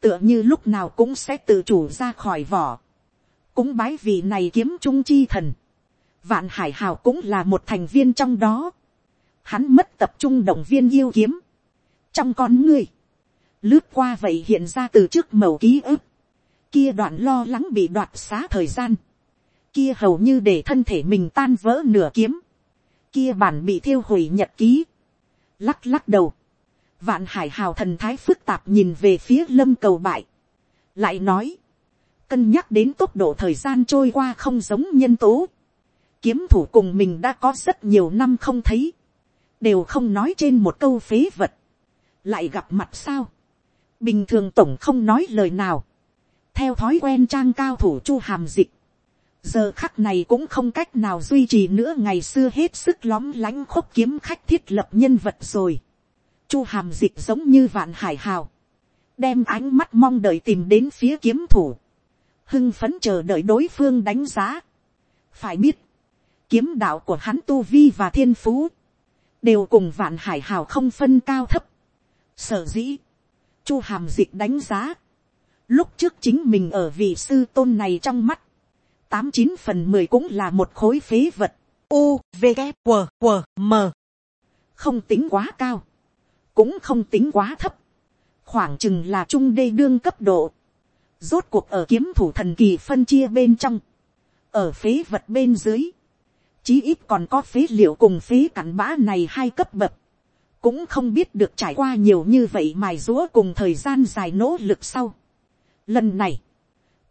tựa như lúc nào cũng sẽ tự chủ ra khỏi vỏ. Cũng bái vị này kiếm trung chi thần. Vạn hải hào cũng là một thành viên trong đó. Hắn mất tập trung động viên yêu kiếm. Trong con ngươi, lướt qua vậy hiện ra từ trước màu ký ức. Kia đoạn lo lắng bị đoạt xá thời gian. Kia hầu như để thân thể mình tan vỡ nửa kiếm, kia bản bị thiêu hủy nhật ký, lắc lắc đầu, vạn hải hào thần thái phức tạp nhìn về phía lâm cầu bại, lại nói, cân nhắc đến tốc độ thời gian trôi qua không giống nhân tố, kiếm thủ cùng mình đã có rất nhiều năm không thấy, đều không nói trên một câu phế vật, lại gặp mặt sao, bình thường tổng không nói lời nào, theo thói quen trang cao thủ chu hàm dịch, giờ khắc này cũng không cách nào duy trì nữa ngày xưa hết sức lóm lánh khúc kiếm khách thiết lập nhân vật rồi. Chu hàm dịch giống như vạn hải hào, đem ánh mắt mong đợi tìm đến phía kiếm thủ, hưng phấn chờ đợi đối phương đánh giá. phải biết, kiếm đạo của hắn tu vi và thiên phú, đều cùng vạn hải hào không phân cao thấp sở dĩ, chu hàm dịch đánh giá, lúc trước chính mình ở vị sư tôn này trong mắt, tám chín phần mười cũng là một khối phế vật. U, V, K, q W, M. Không tính quá cao. Cũng không tính quá thấp. Khoảng chừng là trung đê đương cấp độ. Rốt cuộc ở kiếm thủ thần kỳ phân chia bên trong. Ở phế vật bên dưới. Chí ít còn có phế liệu cùng phế cặn bã này hai cấp bậc. Cũng không biết được trải qua nhiều như vậy mài rúa cùng thời gian dài nỗ lực sau. Lần này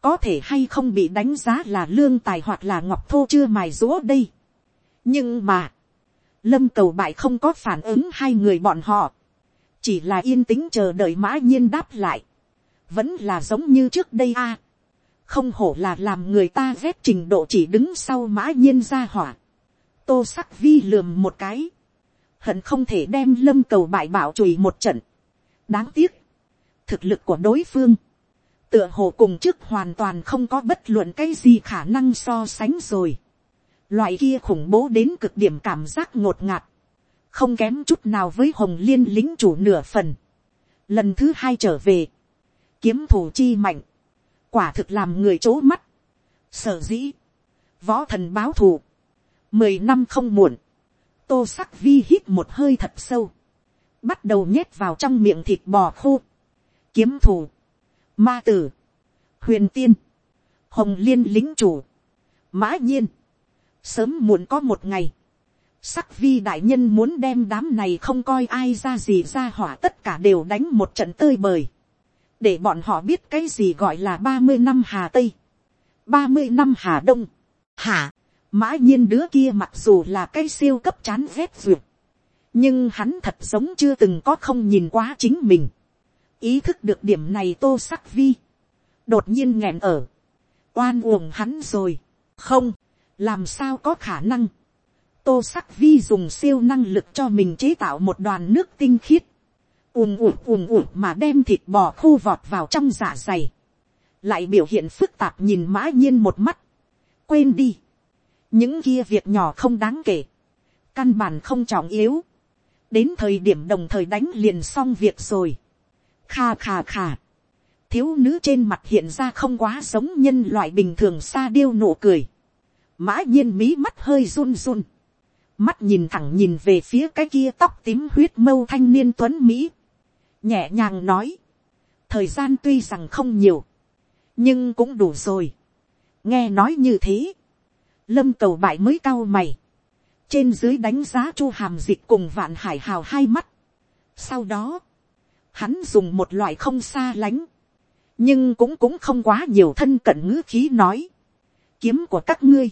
có thể hay không bị đánh giá là lương tài hoặc là ngọc thô chưa mài rúa đây. nhưng mà, lâm cầu bại không có phản ứng hai người bọn họ, chỉ là yên tĩnh chờ đợi mã nhiên đáp lại, vẫn là giống như trước đây a. không hổ là làm người ta ghét trình độ chỉ đứng sau mã nhiên ra hỏa. tô sắc vi lườm một cái, hận không thể đem lâm cầu bại bảo chùi một trận. đáng tiếc, thực lực của đối phương, tựa hồ cùng trước hoàn toàn không có bất luận cái gì khả năng so sánh rồi. Loại kia khủng bố đến cực điểm cảm giác ngột ngạt, không kém chút nào với hồng liên lính chủ nửa phần. Lần thứ hai trở về, kiếm thủ chi mạnh, quả thực làm người chố mắt. Sở dĩ, võ thần báo thù, mười năm không muộn, tô sắc vi hít một hơi thật sâu, bắt đầu nhét vào trong miệng thịt bò khô, kiếm thủ, ma tử, huyền tiên, hồng liên lính chủ, mã nhiên, sớm muộn có một ngày, sắc vi đại nhân muốn đem đám này không coi ai ra gì ra hỏa tất cả đều đánh một trận tơi bời, để bọn họ biết cái gì gọi là ba mươi năm hà tây, ba mươi năm hà đông, hả, mã nhiên đứa kia mặc dù là cái siêu cấp chán ghét duyệt. nhưng hắn thật giống chưa từng có không nhìn quá chính mình, ý thức được điểm này tô sắc vi, đột nhiên nghẹn ở, oan uổng hắn rồi, không, làm sao có khả năng, tô sắc vi dùng siêu năng lực cho mình chế tạo một đoàn nước tinh khiết, ùm ùm ùm ùm mà đem thịt bò khô vọt vào trong dạ dày, lại biểu hiện phức tạp nhìn mã nhiên một mắt, quên đi, những kia việc nhỏ không đáng kể, căn bản không trọng yếu, đến thời điểm đồng thời đánh liền xong việc rồi, kha kha kha, thiếu nữ trên mặt hiện ra không quá giống nhân loại bình thường xa điêu nụ cười. mã nhiên mí mắt hơi run run. mắt nhìn thẳng nhìn về phía cái kia tóc tím huyết mâu thanh niên tuấn mỹ. nhẹ nhàng nói. thời gian tuy rằng không nhiều, nhưng cũng đủ rồi. nghe nói như thế lâm cầu bại mới cao mày. trên dưới đánh giá chu hàm dịch cùng vạn hải hào hai mắt. sau đó, hắn dùng một loại không xa lánh, nhưng cũng cũng không quá nhiều thân cận ngữ khí nói, kiếm của các ngươi,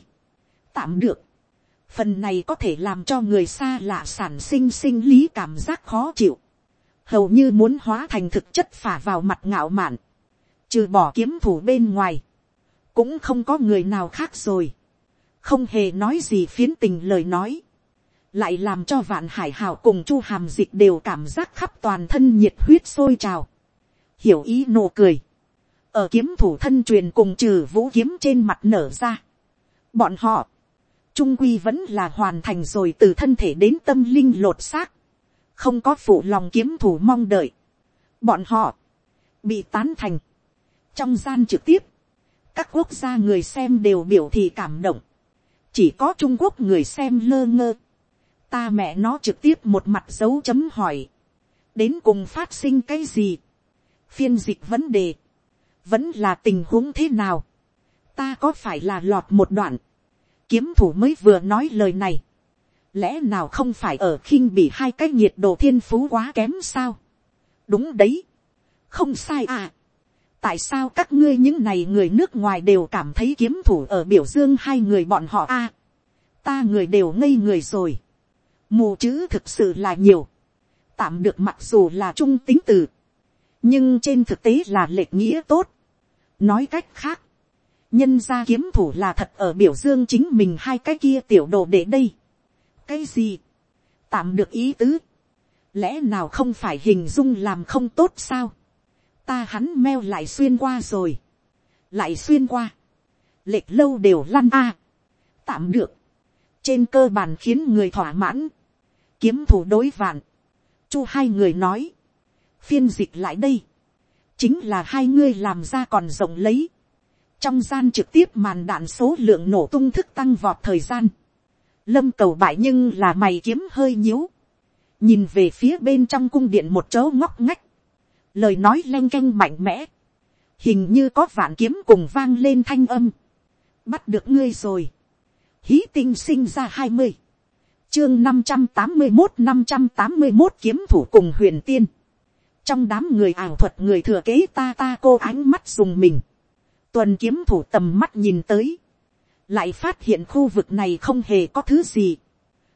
tạm được, phần này có thể làm cho người xa lạ sản sinh sinh lý cảm giác khó chịu, hầu như muốn hóa thành thực chất phả vào mặt ngạo mạn, trừ bỏ kiếm thủ bên ngoài, cũng không có người nào khác rồi, không hề nói gì phiến tình lời nói, lại làm cho vạn hải hào cùng chu hàm dịch đều cảm giác khắp toàn thân nhiệt huyết sôi trào, hiểu ý nụ cười, ở kiếm thủ thân truyền cùng trừ vũ kiếm trên mặt nở ra. Bọn họ, trung quy vẫn là hoàn thành rồi từ thân thể đến tâm linh lột xác, không có phụ lòng kiếm thủ mong đợi. Bọn họ, bị tán thành. Trong gian trực tiếp, các quốc gia người xem đều biểu thị cảm động. Chỉ có Trung Quốc người xem lơ ngơ. Ta mẹ nó trực tiếp một mặt dấu chấm hỏi. Đến cùng phát sinh cái gì? Phiên dịch vấn đề. Vẫn là tình huống thế nào, ta có phải là lọt một đoạn, kiếm thủ mới vừa nói lời này, lẽ nào không phải ở khinh bị hai cái nhiệt độ thiên phú quá kém sao, đúng đấy, không sai à, tại sao các ngươi những này người nước ngoài đều cảm thấy kiếm thủ ở biểu dương hai người bọn họ a, à, ta người đều ngây người rồi, mù chữ thực sự là nhiều, tạm được mặc dù là trung tính từ, nhưng trên thực tế là lệch nghĩa tốt, nói cách khác, nhân gia kiếm thủ là thật ở biểu dương chính mình hai cái kia tiểu đồ để đây. cái gì, tạm được ý tứ, lẽ nào không phải hình dung làm không tốt sao, ta hắn meo lại xuyên qua rồi, lại xuyên qua, lệch lâu đều lăn a, tạm được, trên cơ bản khiến người thỏa mãn, kiếm thủ đối vạn, chu hai người nói, phiên dịch lại đây, chính là hai ngươi làm ra còn rộng lấy. trong gian trực tiếp màn đạn số lượng nổ tung thức tăng vọt thời gian. lâm cầu bại nhưng là mày kiếm hơi nhíu. nhìn về phía bên trong cung điện một chỗ ngóc ngách lời nói leng canh mạnh mẽ. hình như có vạn kiếm cùng vang lên thanh âm. bắt được ngươi rồi. hí tinh sinh ra hai mươi. chương năm trăm tám mươi một năm trăm tám mươi một kiếm thủ cùng huyền tiên trong đám người ảo thuật người thừa kế ta ta cô ánh mắt dùng mình, tuần kiếm thủ tầm mắt nhìn tới, lại phát hiện khu vực này không hề có thứ gì,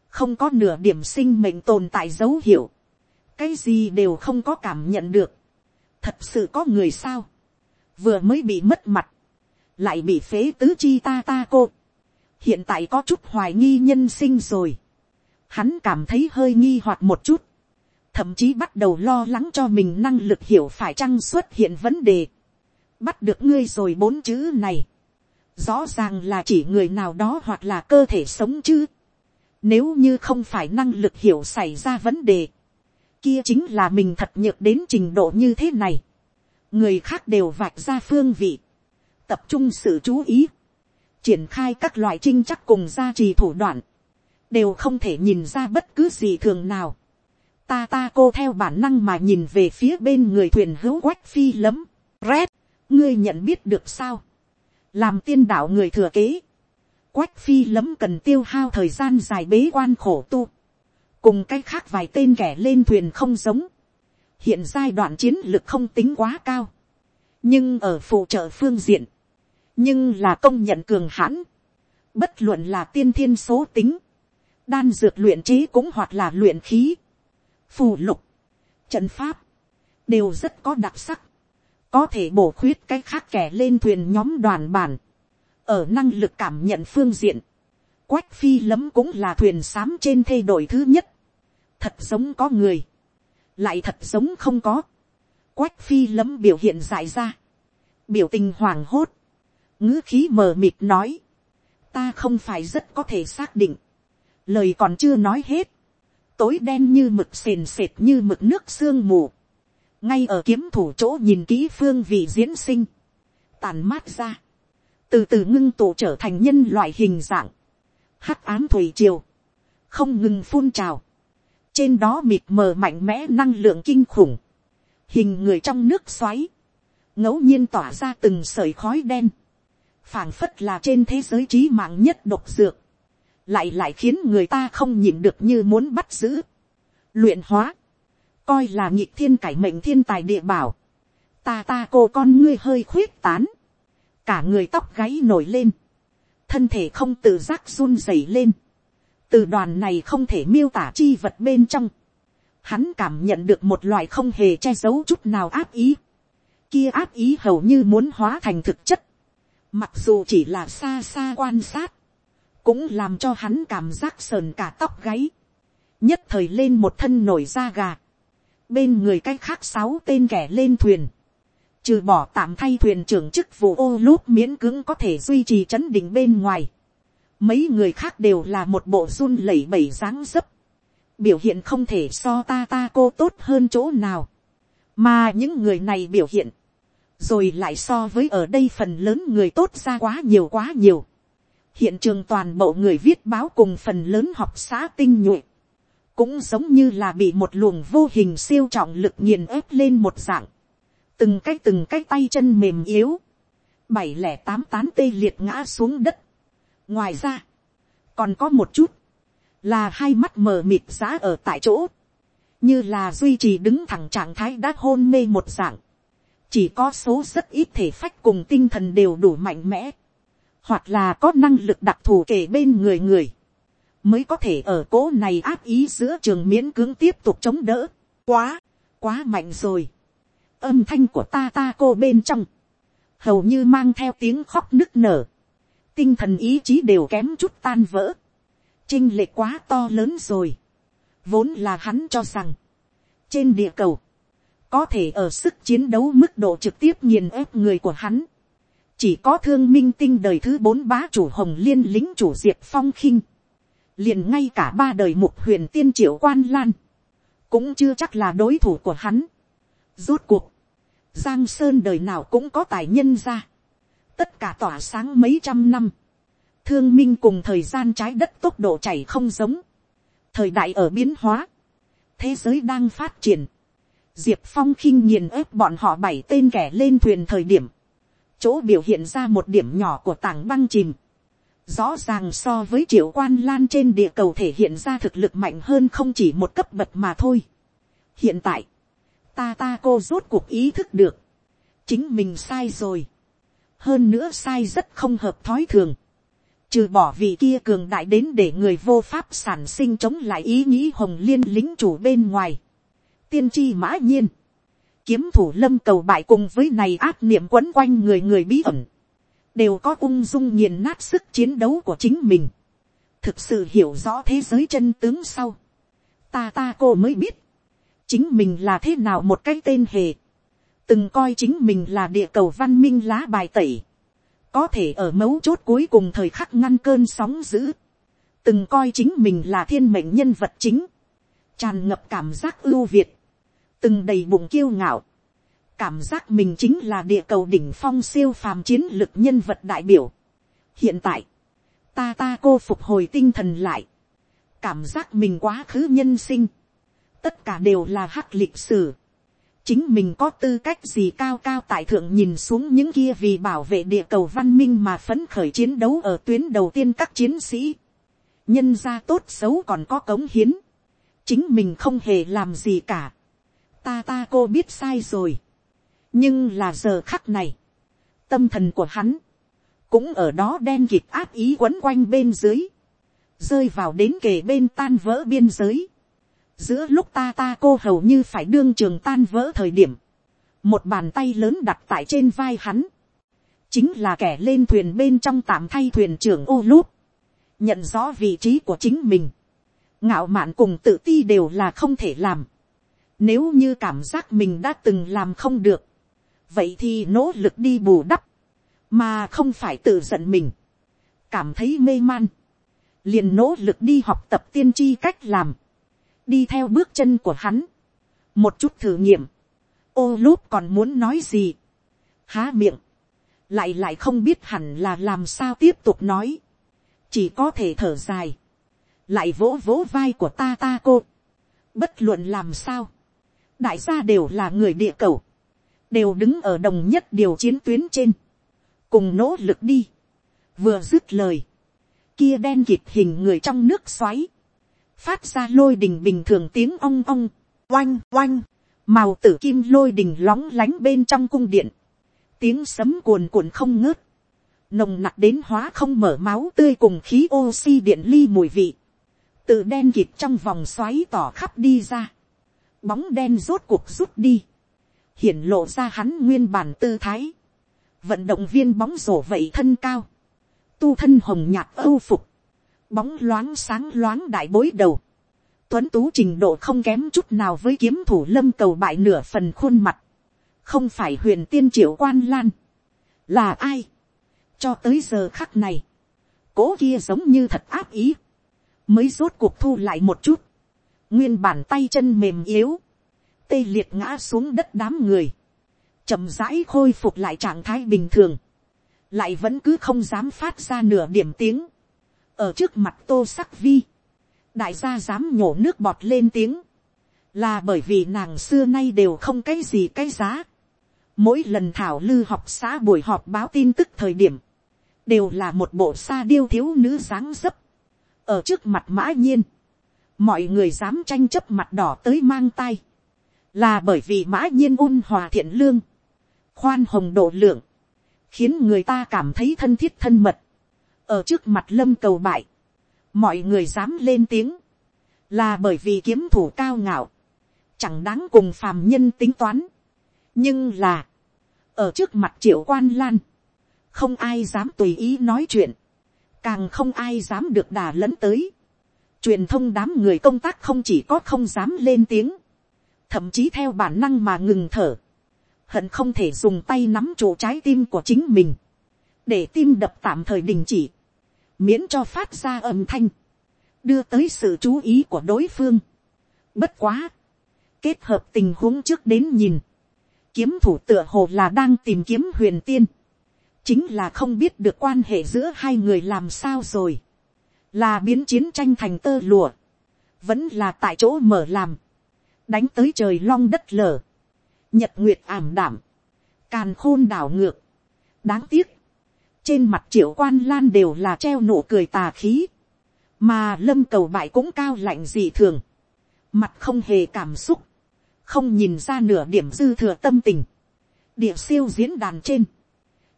không có nửa điểm sinh mệnh tồn tại dấu hiệu, cái gì đều không có cảm nhận được, thật sự có người sao, vừa mới bị mất mặt, lại bị phế tứ chi ta ta cô, hiện tại có chút hoài nghi nhân sinh rồi, hắn cảm thấy hơi nghi hoặc một chút, thậm chí bắt đầu lo lắng cho mình năng lực hiểu phải chăng xuất hiện vấn đề. bắt được ngươi rồi bốn chữ này. rõ ràng là chỉ người nào đó hoặc là cơ thể sống chứ. nếu như không phải năng lực hiểu xảy ra vấn đề, kia chính là mình thật nhược đến trình độ như thế này. người khác đều vạch ra phương vị, tập trung sự chú ý, triển khai các loại trinh chắc cùng gia trì thủ đoạn, đều không thể nhìn ra bất cứ gì thường nào. Ta ta cô theo bản năng mà nhìn về phía bên người thuyền hữu quách phi lấm, red, ngươi nhận biết được sao, làm tiên đạo người thừa kế, quách phi lấm cần tiêu hao thời gian dài bế quan khổ tu, cùng cái khác vài tên kẻ lên thuyền không giống, hiện giai đoạn chiến lược không tính quá cao, nhưng ở phụ trợ phương diện, nhưng là công nhận cường hãn, bất luận là tiên thiên số tính, đan dược luyện trí cũng hoặc là luyện khí, phù lục, trận pháp, đều rất có đặc sắc, có thể bổ khuyết cái khác kẻ lên thuyền nhóm đoàn bản, ở năng lực cảm nhận phương diện, quách phi lấm cũng là thuyền xám trên thay đổi thứ nhất, thật giống có người, lại thật giống không có, quách phi lấm biểu hiện dại ra, biểu tình hoảng hốt, ngữ khí mờ mịt nói, ta không phải rất có thể xác định, lời còn chưa nói hết, tối đen như mực sền sệt như mực nước sương mù. ngay ở kiếm thủ chỗ nhìn kỹ phương vị diễn sinh, tàn mát ra, từ từ ngưng tụ trở thành nhân loại hình dạng, hắc ám thủy triều, không ngừng phun trào, trên đó mịt mờ mạnh mẽ năng lượng kinh khủng, hình người trong nước xoáy, ngẫu nhiên tỏa ra từng sợi khói đen, phảng phất là trên thế giới trí mạng nhất độc dược, lại lại khiến người ta không nhìn được như muốn bắt giữ, luyện hóa, coi là nhịp thiên cải mệnh thiên tài địa bảo, ta ta cô con ngươi hơi khuyết tán, cả người tóc gáy nổi lên, thân thể không tự giác run rẩy lên, từ đoàn này không thể miêu tả chi vật bên trong, hắn cảm nhận được một loại không hề che giấu chút nào áp ý, kia áp ý hầu như muốn hóa thành thực chất, mặc dù chỉ là xa xa quan sát, cũng làm cho hắn cảm giác sờn cả tóc gáy, nhất thời lên một thân nổi da gà, bên người cái khác sáu tên kẻ lên thuyền, trừ bỏ tạm thay thuyền trưởng chức vụ ô lúp miễn cưỡng có thể duy trì chấn định bên ngoài, mấy người khác đều là một bộ run lẩy bẩy dáng dấp, biểu hiện không thể so ta ta cô tốt hơn chỗ nào, mà những người này biểu hiện, rồi lại so với ở đây phần lớn người tốt ra quá nhiều quá nhiều. hiện trường toàn bộ người viết báo cùng phần lớn học xã tinh nhuệ, cũng giống như là bị một luồng vô hình siêu trọng lực nghiền ép lên một dạng, từng cái từng cái tay chân mềm yếu, bảy lẻ tám tán tê liệt ngã xuống đất ngoài ra, còn có một chút, là hai mắt mờ mịt giá ở tại chỗ, như là duy trì đứng thẳng trạng thái đã hôn mê một dạng, chỉ có số rất ít thể phách cùng tinh thần đều đủ mạnh mẽ, hoặc là có năng lực đặc thù kể bên người người, mới có thể ở cố này áp ý giữa trường miễn cưỡng tiếp tục chống đỡ. Quá, quá mạnh rồi. Âm thanh của ta ta cô bên trong, hầu như mang theo tiếng khóc nức nở. Tinh thần ý chí đều kém chút tan vỡ. Trinh lệ quá to lớn rồi. Vốn là hắn cho rằng, trên địa cầu, có thể ở sức chiến đấu mức độ trực tiếp nghiền ép người của hắn. Chỉ có thương minh tinh đời thứ bốn bá chủ hồng liên lính chủ diệp phong khinh liền ngay cả ba đời mục huyền tiên triệu quan lan, cũng chưa chắc là đối thủ của hắn. Rốt cuộc, giang sơn đời nào cũng có tài nhân ra, tất cả tỏa sáng mấy trăm năm, thương minh cùng thời gian trái đất tốc độ chảy không giống, thời đại ở biến hóa, thế giới đang phát triển, diệp phong khinh nghiền ép bọn họ bảy tên kẻ lên thuyền thời điểm, chỗ biểu hiện ra một điểm nhỏ của tảng băng chìm, rõ ràng so với triệu quan lan trên địa cầu thể hiện ra thực lực mạnh hơn không chỉ một cấp bậc mà thôi. hiện tại, ta ta cô rốt cuộc ý thức được, chính mình sai rồi, hơn nữa sai rất không hợp thói thường, trừ bỏ vị kia cường đại đến để người vô pháp sản sinh chống lại ý nghĩ hồng liên lính chủ bên ngoài, tiên tri mã nhiên, kiếm thủ lâm cầu bại cùng với này áp niệm quấn quanh người người bí ẩn, đều có ung dung nghiền nát sức chiến đấu của chính mình, thực sự hiểu rõ thế giới chân tướng sau, ta ta cô mới biết, chính mình là thế nào một cái tên hề, từng coi chính mình là địa cầu văn minh lá bài tẩy, có thể ở mấu chốt cuối cùng thời khắc ngăn cơn sóng dữ, từng coi chính mình là thiên mệnh nhân vật chính, tràn ngập cảm giác ưu việt, từng đầy bụng kiêu ngạo, cảm giác mình chính là địa cầu đỉnh phong siêu phàm chiến lực nhân vật đại biểu. hiện tại, ta ta cô phục hồi tinh thần lại, cảm giác mình quá khứ nhân sinh, tất cả đều là hắc lịch sử chính mình có tư cách gì cao cao tại thượng nhìn xuống những kia vì bảo vệ địa cầu văn minh mà phấn khởi chiến đấu ở tuyến đầu tiên các chiến sĩ. nhân ra tốt xấu còn có cống hiến. chính mình không hề làm gì cả. ta ta cô biết sai rồi nhưng là giờ khắc này, tâm thần của hắn, cũng ở đó đen kịt áp ý quấn quanh bên dưới, rơi vào đến kề bên tan vỡ biên giới giữa lúc ta ta cô hầu như phải đương trường tan vỡ thời điểm, một bàn tay lớn đặt tại trên vai hắn, chính là kẻ lên thuyền bên trong tạm thay thuyền trưởng ô lúp, nhận rõ vị trí của chính mình, ngạo mạn cùng tự ti đều là không thể làm, nếu như cảm giác mình đã từng làm không được, vậy thì nỗ lực đi bù đắp, mà không phải tự giận mình, cảm thấy mê man, liền nỗ lực đi học tập tiên tri cách làm, đi theo bước chân của hắn, một chút thử nghiệm, ô lúp còn muốn nói gì, há miệng, lại lại không biết hẳn là làm sao tiếp tục nói, chỉ có thể thở dài, lại vỗ vỗ vai của ta ta cô, bất luận làm sao, đại gia đều là người địa cầu, đều đứng ở đồng nhất điều chiến tuyến trên, cùng nỗ lực đi, vừa dứt lời, kia đen kịt hình người trong nước xoáy, phát ra lôi đình bình thường tiếng ong ong, oanh oanh, màu tử kim lôi đình lóng lánh bên trong cung điện, tiếng sấm cuồn cuộn không ngớt, nồng nặc đến hóa không mở máu tươi cùng khí oxy điện ly mùi vị, tự đen kịt trong vòng xoáy tỏ khắp đi ra, bóng đen rốt cuộc rút đi, hiển lộ ra hắn nguyên bản tư thái, vận động viên bóng rổ vậy thân cao, tu thân hồng nhạt âu phục, bóng loáng sáng loáng đại bối đầu, tuấn tú trình độ không kém chút nào với kiếm thủ lâm cầu bại nửa phần khuôn mặt, không phải huyền tiên triệu quan lan, là ai, cho tới giờ khắc này, cố kia giống như thật áp ý, mới rốt cuộc thu lại một chút, nguyên bản tay chân mềm yếu, tê liệt ngã xuống đất đám người, chậm rãi khôi phục lại trạng thái bình thường, lại vẫn cứ không dám phát ra nửa điểm tiếng, ở trước mặt tô sắc vi, đại gia dám nhổ nước bọt lên tiếng, là bởi vì nàng xưa nay đều không cái gì cái giá. Mỗi lần thảo lư học xã buổi họp báo tin tức thời điểm, đều là một bộ sa điêu thiếu nữ dáng dấp. ở trước mặt mã nhiên, mọi người dám tranh chấp mặt đỏ tới mang tay, là bởi vì mã nhiên ôn hòa thiện lương, khoan hồng độ lượng, khiến người ta cảm thấy thân thiết thân mật ở trước mặt lâm cầu bại, mọi người dám lên tiếng, là bởi vì kiếm thủ cao ngạo, chẳng đáng cùng phàm nhân tính toán. nhưng là, ở trước mặt triệu quan lan, không ai dám tùy ý nói chuyện, càng không ai dám được đà lẫn tới. truyền thông đám người công tác không chỉ có không dám lên tiếng, thậm chí theo bản năng mà ngừng thở, hận không thể dùng tay nắm chỗ trái tim của chính mình, để tim đập tạm thời đình chỉ, miễn cho phát ra âm thanh, đưa tới sự chú ý của đối phương. Bất quá, kết hợp tình huống trước đến nhìn, kiếm thủ tựa hồ là đang tìm kiếm huyền tiên, chính là không biết được quan hệ giữa hai người làm sao rồi, là biến chiến tranh thành tơ lùa, vẫn là tại chỗ mở làm, đánh tới trời long đất lở, nhật nguyệt ảm đảm, càn khôn đảo ngược, đáng tiếc, trên mặt triệu quan lan đều là treo nụ cười tà khí, mà lâm cầu bại cũng cao lạnh dị thường, mặt không hề cảm xúc, không nhìn ra nửa điểm dư thừa tâm tình, địa siêu diễn đàn trên,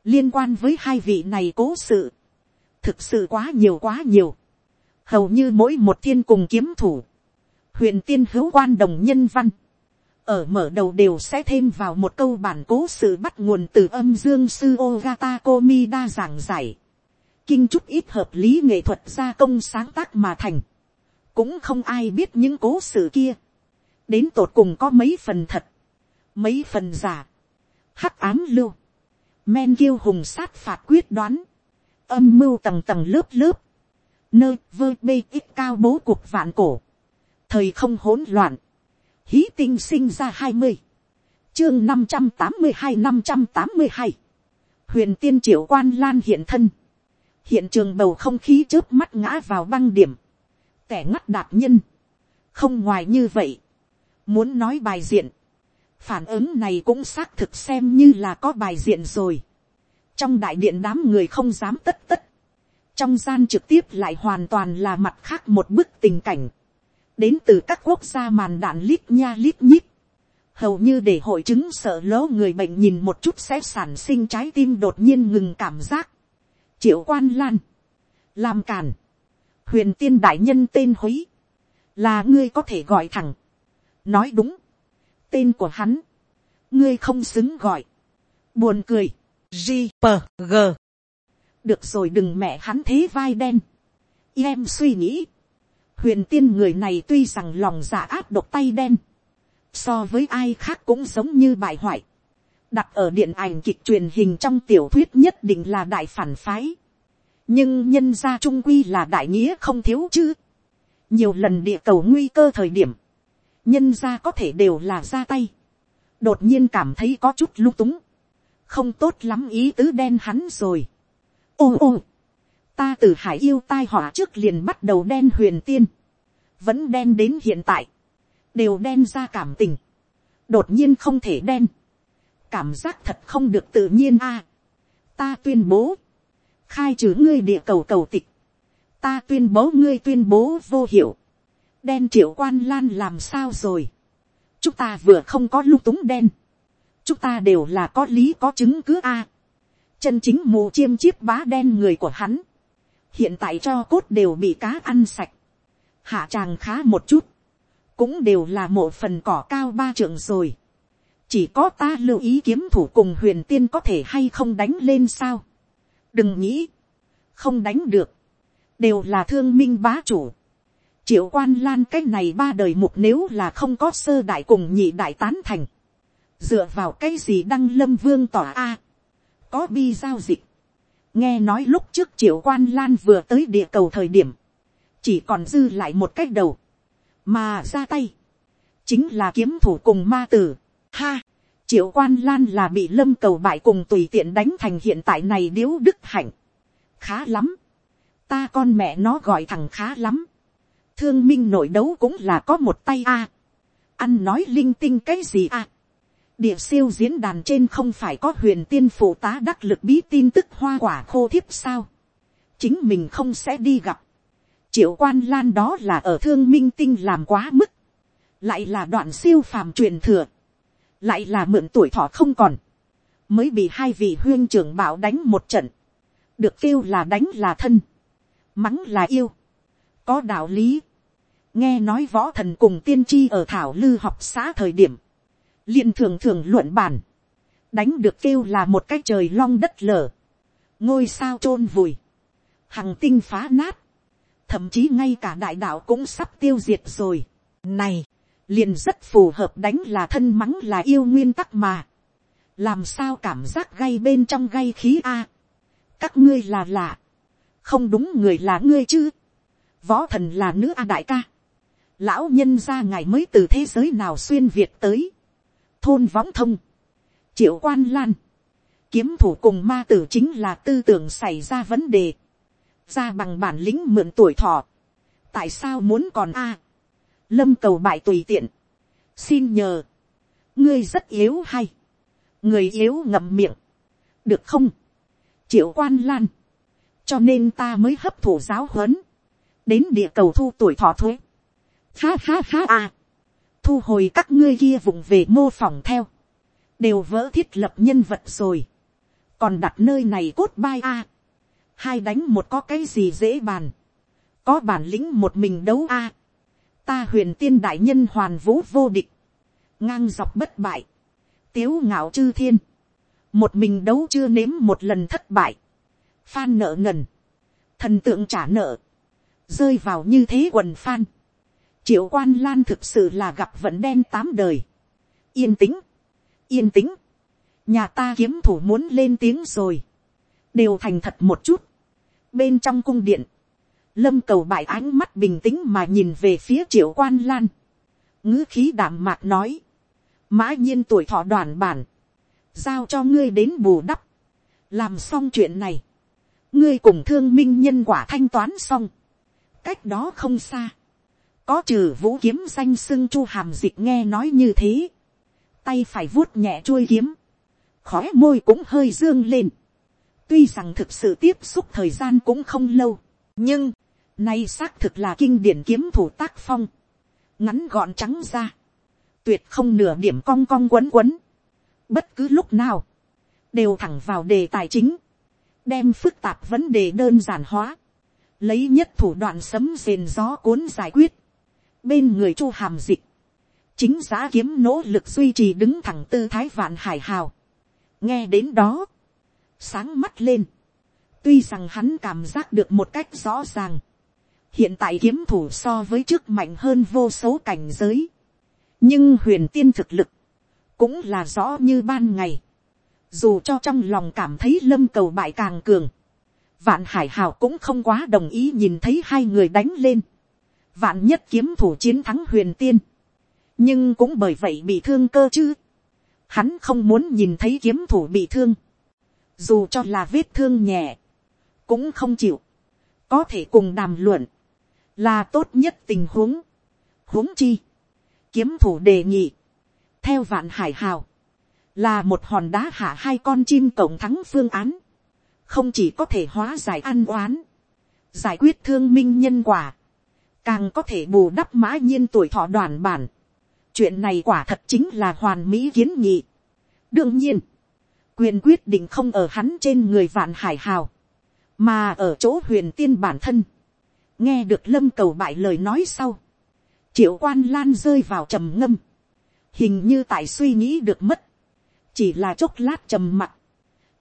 liên quan với hai vị này cố sự, thực sự quá nhiều quá nhiều, hầu như mỗi một thiên cùng kiếm thủ, huyền tiên hữu quan đồng nhân văn, ở mở đầu đều sẽ thêm vào một câu bản cố sự bắt nguồn từ âm dương sư Ogata Komi đa giảng giải. Kinh chút ít hợp lý nghệ thuật gia công sáng tác mà thành. Cũng không ai biết những cố sự kia. Đến tột cùng có mấy phần thật. Mấy phần giả. Hắc ám lưu. Men kiêu hùng sát phạt quyết đoán. Âm mưu tầng tầng lớp lớp. Nơi vơ bê ít cao bố cuộc vạn cổ. Thời không hỗn loạn hí tinh sinh ra hai mươi, chương năm trăm tám mươi hai năm trăm tám mươi hai, huyền tiên triệu quan lan hiện thân, hiện trường bầu không khí trước mắt ngã vào băng điểm, kẻ ngắt đạp nhân, không ngoài như vậy, muốn nói bài diện, phản ứng này cũng xác thực xem như là có bài diện rồi, trong đại điện đám người không dám tất tất, trong gian trực tiếp lại hoàn toàn là mặt khác một bức tình cảnh, đến từ các quốc gia màn đạn lít nha lít nhít, hầu như để hội chứng sợ lỗ người bệnh nhìn một chút sẽ sản sinh trái tim đột nhiên ngừng cảm giác. triệu quan lan, làm càn, huyền tiên đại nhân tên húy, là ngươi có thể gọi thẳng, nói đúng, tên của hắn, ngươi không xứng gọi, buồn cười, g p g. Được rồi đừng mẹ hắn thế vai đen, em suy nghĩ, huyền tiên người này tuy rằng lòng giả áp độc tay đen, so với ai khác cũng giống như bại hoại, đặt ở điện ảnh kịch truyền hình trong tiểu thuyết nhất định là đại phản phái, nhưng nhân gia trung quy là đại nghĩa không thiếu chứ, nhiều lần địa cầu nguy cơ thời điểm, nhân gia có thể đều là ra tay, đột nhiên cảm thấy có chút lung túng, không tốt lắm ý tứ đen hắn rồi. ô ô, ta từ hải yêu tai họa trước liền bắt đầu đen huyền tiên, vẫn đen đến hiện tại, đều đen ra cảm tình, đột nhiên không thể đen, cảm giác thật không được tự nhiên a. ta tuyên bố, khai trừ ngươi địa cầu cầu tịch, ta tuyên bố ngươi tuyên bố vô hiệu, đen triệu quan lan làm sao rồi, chúng ta vừa không có lung túng đen, chúng ta đều là có lý có chứng cứ a, chân chính mù chiêm chiếp bá đen người của hắn, hiện tại cho cốt đều bị cá ăn sạch, hạ tràng khá một chút, cũng đều là một phần cỏ cao ba trượng rồi. chỉ có ta lưu ý kiếm thủ cùng huyền tiên có thể hay không đánh lên sao. đừng nghĩ, không đánh được, đều là thương minh bá chủ. triệu quan lan cái này ba đời mục nếu là không có sơ đại cùng nhị đại tán thành, dựa vào cái gì đăng lâm vương tỏa a, có bi giao dịch, nghe nói lúc trước triệu quan lan vừa tới địa cầu thời điểm, chỉ còn dư lại một cách đầu, mà ra tay, chính là kiếm thủ cùng ma tử. Ha, triệu quan lan là bị lâm cầu bại cùng tùy tiện đánh thành hiện tại này điếu đức hạnh. khá lắm, ta con mẹ nó gọi thằng khá lắm. thương minh nội đấu cũng là có một tay a. ăn nói linh tinh cái gì a địa siêu diễn đàn trên không phải có huyền tiên phụ tá đắc lực bí tin tức hoa quả khô thiếp sao. chính mình không sẽ đi gặp. Triệu quan lan đó là ở thương minh tinh làm quá mức, lại là đoạn siêu phàm truyền thừa, lại là mượn tuổi thọ không còn, mới bị hai vị huyên trưởng bảo đánh một trận, được kêu là đánh là thân, mắng là yêu, có đạo lý, nghe nói võ thần cùng tiên tri ở thảo lư học xã thời điểm, liền thường thường luận bàn, đánh được kêu là một cái trời long đất lở, ngôi sao t r ô n vùi, hằng tinh phá nát, thậm chí ngay cả đại đạo cũng sắp tiêu diệt rồi. Này, liền rất phù hợp đánh là thân mắng là yêu nguyên tắc mà. Làm sao cảm giác gay bên trong gay khí a? Các ngươi là lạ. Không đúng người là ngươi chứ. Võ thần là nữ a đại ca. Lão nhân ra ngày mới từ thế giới nào xuyên Việt tới. Thôn võng thông. Triệu quan lan. Kiếm thủ cùng ma tử chính là tư tưởng xảy ra vấn đề. Ra bằng bản lĩnh mượn tuổi thọ, tại sao muốn còn a, lâm cầu bại tùy tiện, xin nhờ, ngươi rất yếu hay, người yếu ngậm miệng, được không, triệu quan lan, cho nên ta mới hấp thụ giáo huấn, đến địa cầu thu tuổi thọ thuế, ha ha ha a, thu hồi các ngươi kia vùng về mô phỏng theo, đều vỡ thiết lập nhân vật rồi, còn đặt nơi này cốt bai a, hai đánh một có cái gì dễ bàn, có bản lĩnh một mình đấu a, ta huyền tiên đại nhân hoàn vũ vô địch, ngang dọc bất bại, tiếu ngạo chư thiên, một mình đấu chưa nếm một lần thất bại, phan nợ ngần, thần tượng trả nợ, rơi vào như thế quần phan, triệu quan lan thực sự là gặp vận đen tám đời, yên tĩnh, yên tĩnh, nhà ta kiếm thủ muốn lên tiếng rồi, đều thành thật một chút. bên trong cung điện, lâm cầu bại ánh mắt bình tĩnh mà nhìn về phía triệu quan lan. ngữ khí đảm mạc nói, mã nhiên tuổi thọ đoàn bản, giao cho ngươi đến bù đắp, làm xong chuyện này, ngươi cùng thương minh nhân quả thanh toán xong, cách đó không xa, có trừ vũ kiếm danh sưng chu hàm dịch nghe nói như thế, tay phải vuốt nhẹ chuôi kiếm, khói môi cũng hơi dương lên, tuy rằng thực sự tiếp xúc thời gian cũng không lâu, nhưng, nay xác thực là kinh điển kiếm thủ tác phong, ngắn gọn trắng ra, tuyệt không nửa điểm cong cong quấn quấn, bất cứ lúc nào, đều thẳng vào đề tài chính, đem phức tạp vấn đề đơn giản hóa, lấy nhất thủ đoạn sấm rền gió cuốn giải quyết, bên người chu hàm dịch, chính giá kiếm nỗ lực duy trì đứng thẳng tư thái vạn hải hào. nghe đến đó, sáng mắt lên. tuy rằng hắn cảm giác được một cách rõ ràng. hiện tại kiếm thủ so với trước mạnh hơn vô số cảnh giới. nhưng huyền tiên thực lực, cũng là rõ như ban ngày. dù cho trong lòng cảm thấy lâm cầu bại càng cường, vạn hải hào cũng không quá đồng ý nhìn thấy hai người đánh lên vạn nhất kiếm thủ chiến thắng huyền tiên. nhưng cũng bởi vậy bị thương cơ chứ. hắn không muốn nhìn thấy kiếm thủ bị thương dù cho là vết thương nhẹ, cũng không chịu, có thể cùng đàm luận, là tốt nhất tình huống, huống chi, kiếm thủ đề nghị, theo vạn hải hào, là một hòn đá hạ hai con chim cộng thắng phương án, không chỉ có thể hóa giải ăn oán, giải quyết thương minh nhân quả, càng có thể bù đắp mã nhiên tuổi thọ đoàn bản. chuyện này quả thật chính là hoàn mỹ kiến nghị. đương nhiên, quyền quyết định không ở hắn trên người vạn hải hào, mà ở chỗ huyền tiên bản thân. nghe được lâm cầu bại lời nói sau, triệu quan lan rơi vào trầm ngâm, hình như tại suy nghĩ được mất, chỉ là chốc lát trầm mặc,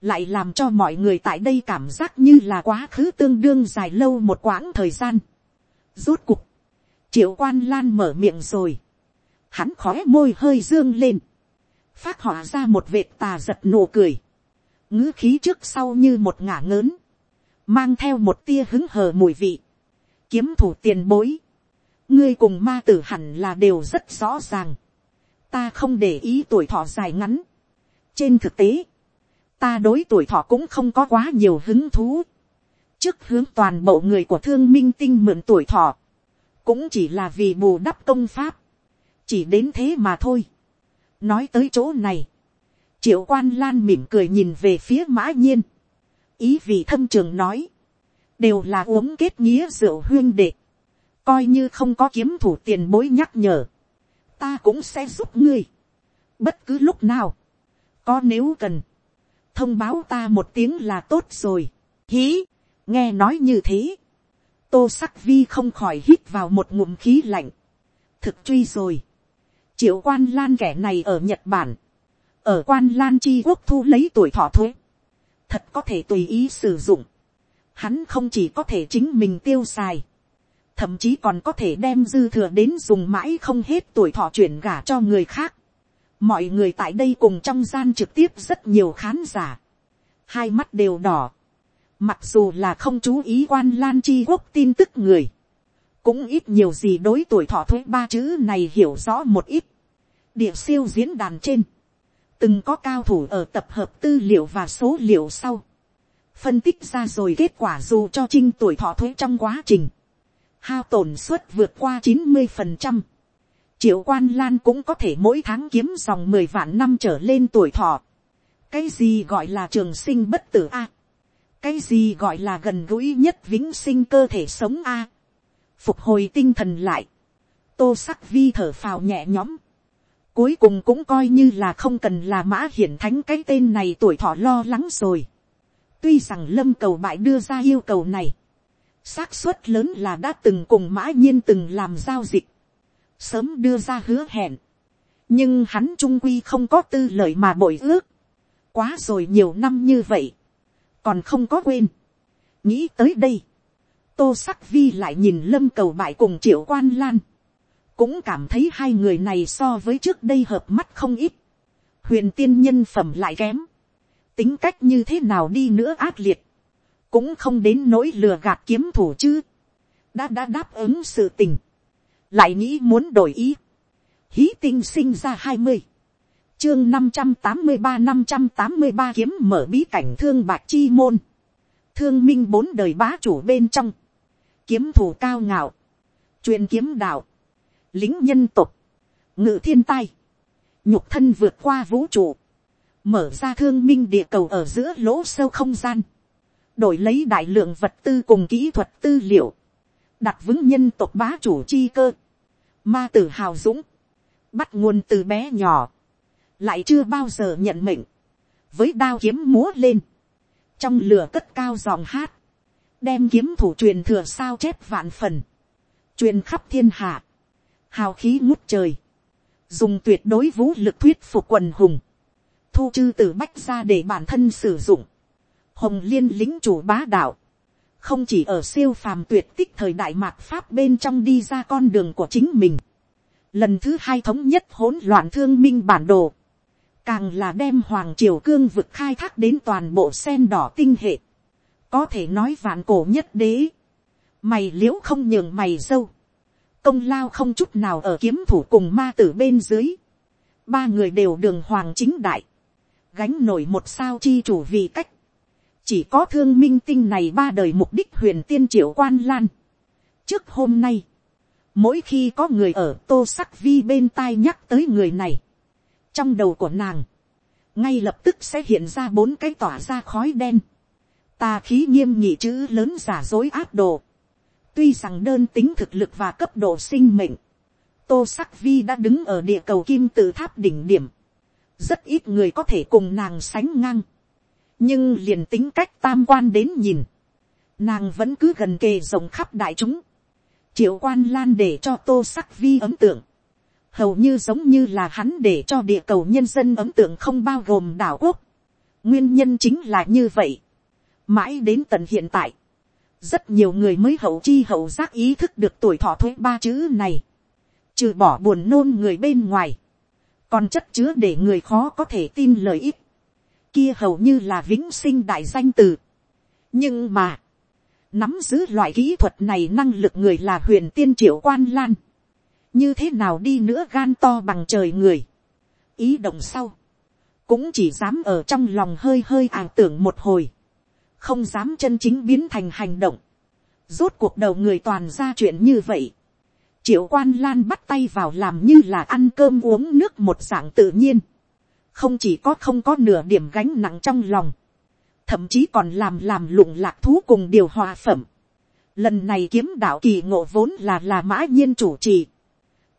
lại làm cho mọi người tại đây cảm giác như là quá khứ tương đương dài lâu một quãng thời gian. Rốt cục, triệu quan lan mở miệng rồi, hắn khói môi hơi dương lên, phát họa ra một vệt tà giật nụ cười, ngữ khí trước sau như một ngả ngớn, mang theo một tia hứng hờ mùi vị, kiếm thủ tiền bối, ngươi cùng ma tử hẳn là đều rất rõ ràng, ta không để ý tuổi thọ dài ngắn, trên thực tế, ta đối tuổi thọ cũng không có quá nhiều hứng thú, trước hướng toàn bộ người của thương minh tinh mượn tuổi thọ, cũng chỉ là vì bù đắp công pháp, chỉ đến thế mà thôi. nói tới chỗ này, triệu quan lan mỉm cười nhìn về phía mã nhiên, ý vị thâm trường nói, đều là uống kết nghĩa rượu huyên đệ, coi như không có kiếm thủ tiền bối nhắc nhở, ta cũng sẽ giúp ngươi, bất cứ lúc nào, có nếu cần, thông báo ta một tiếng là tốt rồi, hí, nghe nói như thế, tô sắc vi không khỏi hít vào một ngụm khí lạnh, thực truy rồi, triệu quan lan kẻ này ở nhật bản, ở quan lan chi quốc thu lấy tuổi thọ thuế, thật có thể tùy ý sử dụng, hắn không chỉ có thể chính mình tiêu xài, thậm chí còn có thể đem dư thừa đến dùng mãi không hết tuổi thọ chuyển gả cho người khác. mọi người tại đây cùng trong gian trực tiếp rất nhiều khán giả, hai mắt đều đỏ, mặc dù là không chú ý quan lan chi quốc tin tức người, cũng ít nhiều gì đối tuổi thọ thuế ba chữ này hiểu rõ một ít. địa siêu diễn đàn trên, từng có cao thủ ở tập hợp tư liệu và số liệu sau, phân tích ra rồi kết quả dù cho trinh tuổi thọ thuế trong quá trình, hao tổn suất vượt qua chín mươi phần trăm, triệu quan lan cũng có thể mỗi tháng kiếm dòng mười vạn năm trở lên tuổi thọ. cái gì gọi là trường sinh bất tử a, cái gì gọi là gần gũi nhất vĩnh sinh cơ thể sống a, phục hồi tinh thần lại, tô sắc vi thở phào nhẹ nhõm, cuối cùng cũng coi như là không cần là mã hiển thánh cái tên này tuổi thọ lo lắng rồi. tuy rằng lâm cầu bại đưa ra yêu cầu này, xác suất lớn là đã từng cùng mã nhiên từng làm giao dịch, sớm đưa ra hứa hẹn, nhưng hắn trung quy không có tư lợi mà bội ước, quá rồi nhiều năm như vậy, còn không có quên, nghĩ tới đây, tô sắc vi lại nhìn lâm cầu bại cùng triệu quan lan, cũng cảm thấy hai người này so với trước đây hợp mắt không ít, huyền tiên nhân phẩm lại kém, tính cách như thế nào đi nữa ác liệt, cũng không đến nỗi lừa gạt kiếm thủ chứ, đã đã đáp ứng sự tình, lại nghĩ muốn đổi ý, hí tinh sinh ra hai mươi, chương năm trăm tám mươi ba năm trăm tám mươi ba kiếm mở bí cảnh thương bạc chi môn, thương minh bốn đời bá chủ bên trong, kiếm thủ cao ngạo, truyền kiếm đạo, lính nhân tục, ngự thiên tai, nhục thân vượt qua vũ trụ, mở ra thương minh địa cầu ở giữa lỗ sâu không gian, đổi lấy đại lượng vật tư cùng kỹ thuật tư liệu, đặt vững nhân tộc bá chủ chi cơ, ma tử hào dũng, bắt nguồn từ bé nhỏ, lại chưa bao giờ nhận mệnh, với đao kiếm múa lên, trong lửa cất cao giọng hát, đem kiếm thủ truyền thừa sao chép vạn phần, truyền khắp thiên hạ, hào khí ngút trời, dùng tuyệt đối vũ lực thuyết phục quần hùng, thu chư từ bách ra để bản thân sử dụng, hồng liên lính chủ bá đạo, không chỉ ở siêu phàm tuyệt tích thời đại mạt pháp bên trong đi ra con đường của chính mình, lần thứ hai thống nhất hỗn loạn thương minh bản đồ, càng là đem hoàng triều cương vực khai thác đến toàn bộ sen đỏ tinh hệ, có thể nói vạn cổ nhất đế, mày l i ễ u không nhường mày dâu, công lao không chút nào ở kiếm thủ cùng ma tử bên dưới, ba người đều đường hoàng chính đại, gánh nổi một sao chi chủ vì cách, chỉ có thương minh tinh này ba đời mục đích huyền tiên triệu quan lan. trước hôm nay, mỗi khi có người ở tô sắc vi bên tai nhắc tới người này, trong đầu của nàng, ngay lập tức sẽ hiện ra bốn cái tỏa ra khói đen, tà khí nghiêm nhị chữ lớn giả dối áp đồ, tuy rằng đơn tính thực lực và cấp độ sinh mệnh, tô sắc vi đã đứng ở địa cầu kim tự tháp đỉnh điểm, rất ít người có thể cùng nàng sánh ngang, nhưng liền tính cách tam quan đến nhìn, nàng vẫn cứ gần kề rộng khắp đại chúng, triệu quan lan để cho tô sắc vi ấm tượng, hầu như giống như là hắn để cho địa cầu nhân dân ấm tượng không bao gồm đảo quốc. nguyên nhân chính là như vậy. mãi đến tận hiện tại, rất nhiều người mới hậu chi hậu giác ý thức được tuổi thọ thuế ba chữ này, trừ bỏ buồn nôn người bên ngoài, còn chất chứa để người khó có thể tin lời ít, kia hầu như là vĩnh sinh đại danh từ. nhưng mà, nắm giữ loại kỹ thuật này năng lực người là huyền tiên triệu quan lan, như thế nào đi nữa gan to bằng trời người, ý động sau, cũng chỉ dám ở trong lòng hơi hơi ảo tưởng một hồi, không dám chân chính biến thành hành động, rốt cuộc đầu người toàn ra chuyện như vậy, triệu quan lan bắt tay vào làm như là ăn cơm uống nước một dạng tự nhiên, không chỉ có không có nửa điểm gánh nặng trong lòng, thậm chí còn làm làm lụng lạc thú cùng điều hòa phẩm. Lần này kiếm đạo kỳ ngộ vốn là là mã nhiên chủ trì.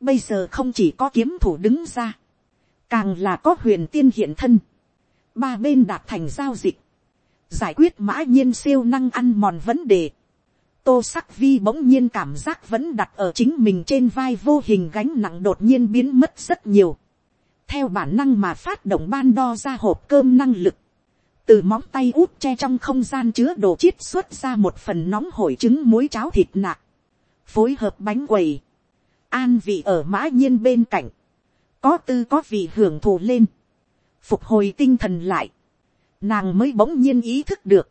Bây giờ không chỉ có kiếm thủ đứng ra, càng là có huyền tiên hiện thân. Ba bên đạt thành giao dịch, giải quyết mã nhiên siêu năng ăn mòn vấn đề. Tô sắc vi bỗng nhiên cảm giác vẫn đặt ở chính mình trên vai vô hình gánh nặng đột nhiên biến mất rất nhiều. Theo bản năng mà phát động ban đo ra hộp cơm năng lực từ móng tay út che trong không gian chứa đồ chiết xuất ra một phần nóng hổi trứng muối cháo thịt nạc, phối hợp bánh quầy, an vị ở mã nhiên bên cạnh, có tư có vị hưởng thụ lên, phục hồi tinh thần lại, nàng mới bỗng nhiên ý thức được,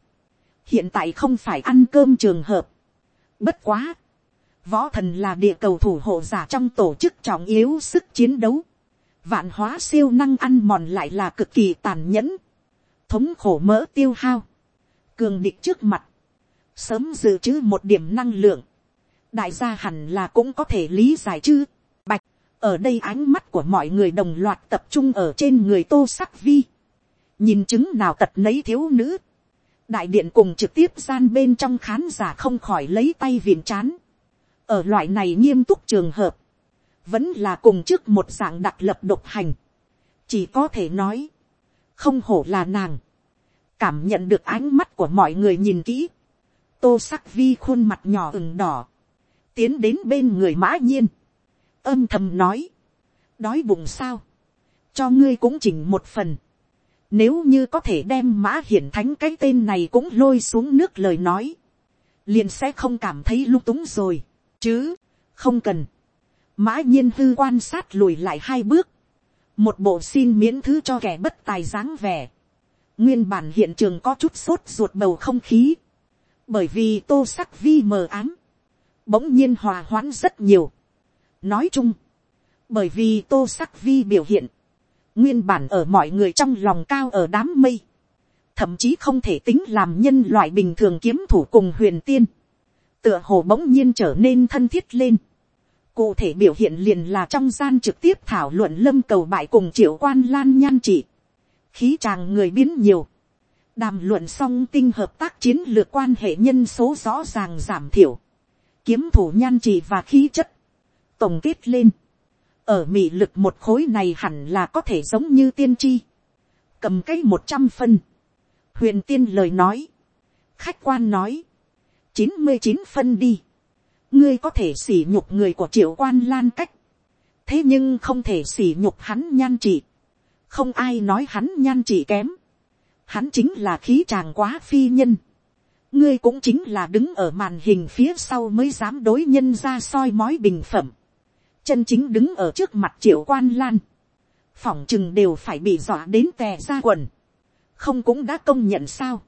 hiện tại không phải ăn cơm trường hợp, bất quá, võ thần là địa cầu thủ hộ giả trong tổ chức trọng yếu sức chiến đấu, vạn hóa siêu năng ăn mòn lại là cực kỳ tàn nhẫn, thống khổ mỡ tiêu hao, cường địch trước mặt, sớm dự trữ một điểm năng lượng, đại gia hẳn là cũng có thể lý giải chứ. Bạch, ở đây ánh mắt của mọi người đồng loạt tập trung ở trên người tô sắc vi. nhìn chứng nào tật nấy thiếu nữ. đại điện cùng trực tiếp gian bên trong khán giả không khỏi lấy tay viền chán. ở loại này nghiêm túc trường hợp, vẫn là cùng trước một dạng đặc lập độc hành. chỉ có thể nói, không hổ là nàng, cảm nhận được ánh mắt của mọi người nhìn kỹ, tô sắc vi khuôn mặt nhỏ ửng đỏ, tiến đến bên người mã nhiên, âm thầm nói, đói bụng sao, cho ngươi cũng chỉnh một phần, nếu như có thể đem mã hiển thánh cái tên này cũng lôi xuống nước lời nói, liền sẽ không cảm thấy lung túng rồi, chứ, không cần. Mã nhiên hư quan sát lùi lại hai bước, một bộ xin miễn thứ cho kẻ bất tài dáng vẻ. nguyên bản hiện trường có chút sốt ruột bầu không khí, bởi vì tô sắc vi mờ ám, bỗng nhiên hòa hoãn rất nhiều. nói chung, bởi vì tô sắc vi biểu hiện, nguyên bản ở mọi người trong lòng cao ở đám mây, thậm chí không thể tính làm nhân loại bình thường kiếm thủ cùng huyền tiên, tựa hồ bỗng nhiên trở nên thân thiết lên Cụ thể biểu hiện liền là trong gian trực tiếp thảo luận lâm cầu bại cùng triệu quan lan nhan trị. Khí chàng người biến nhiều. Đàm luận song tinh hợp tác chiến lược quan hệ nhân số rõ ràng giảm thiểu. Kiếm thủ nhan trị và khí chất. Tổng kết lên. Ở mị lực một khối này hẳn là có thể giống như tiên tri. Cầm cây một trăm phân. Huyền tiên lời nói. Khách quan nói. chín mươi chín phân đi ngươi có thể sỉ nhục người của triệu quan lan cách, thế nhưng không thể sỉ nhục hắn nhan trị, không ai nói hắn nhan trị kém, hắn chính là khí tràng quá phi nhân, ngươi cũng chính là đứng ở màn hình phía sau mới dám đối nhân ra soi mói bình phẩm, chân chính đứng ở trước mặt triệu quan lan, phỏng chừng đều phải bị dọa đến tè ra quần, không cũng đã công nhận sao,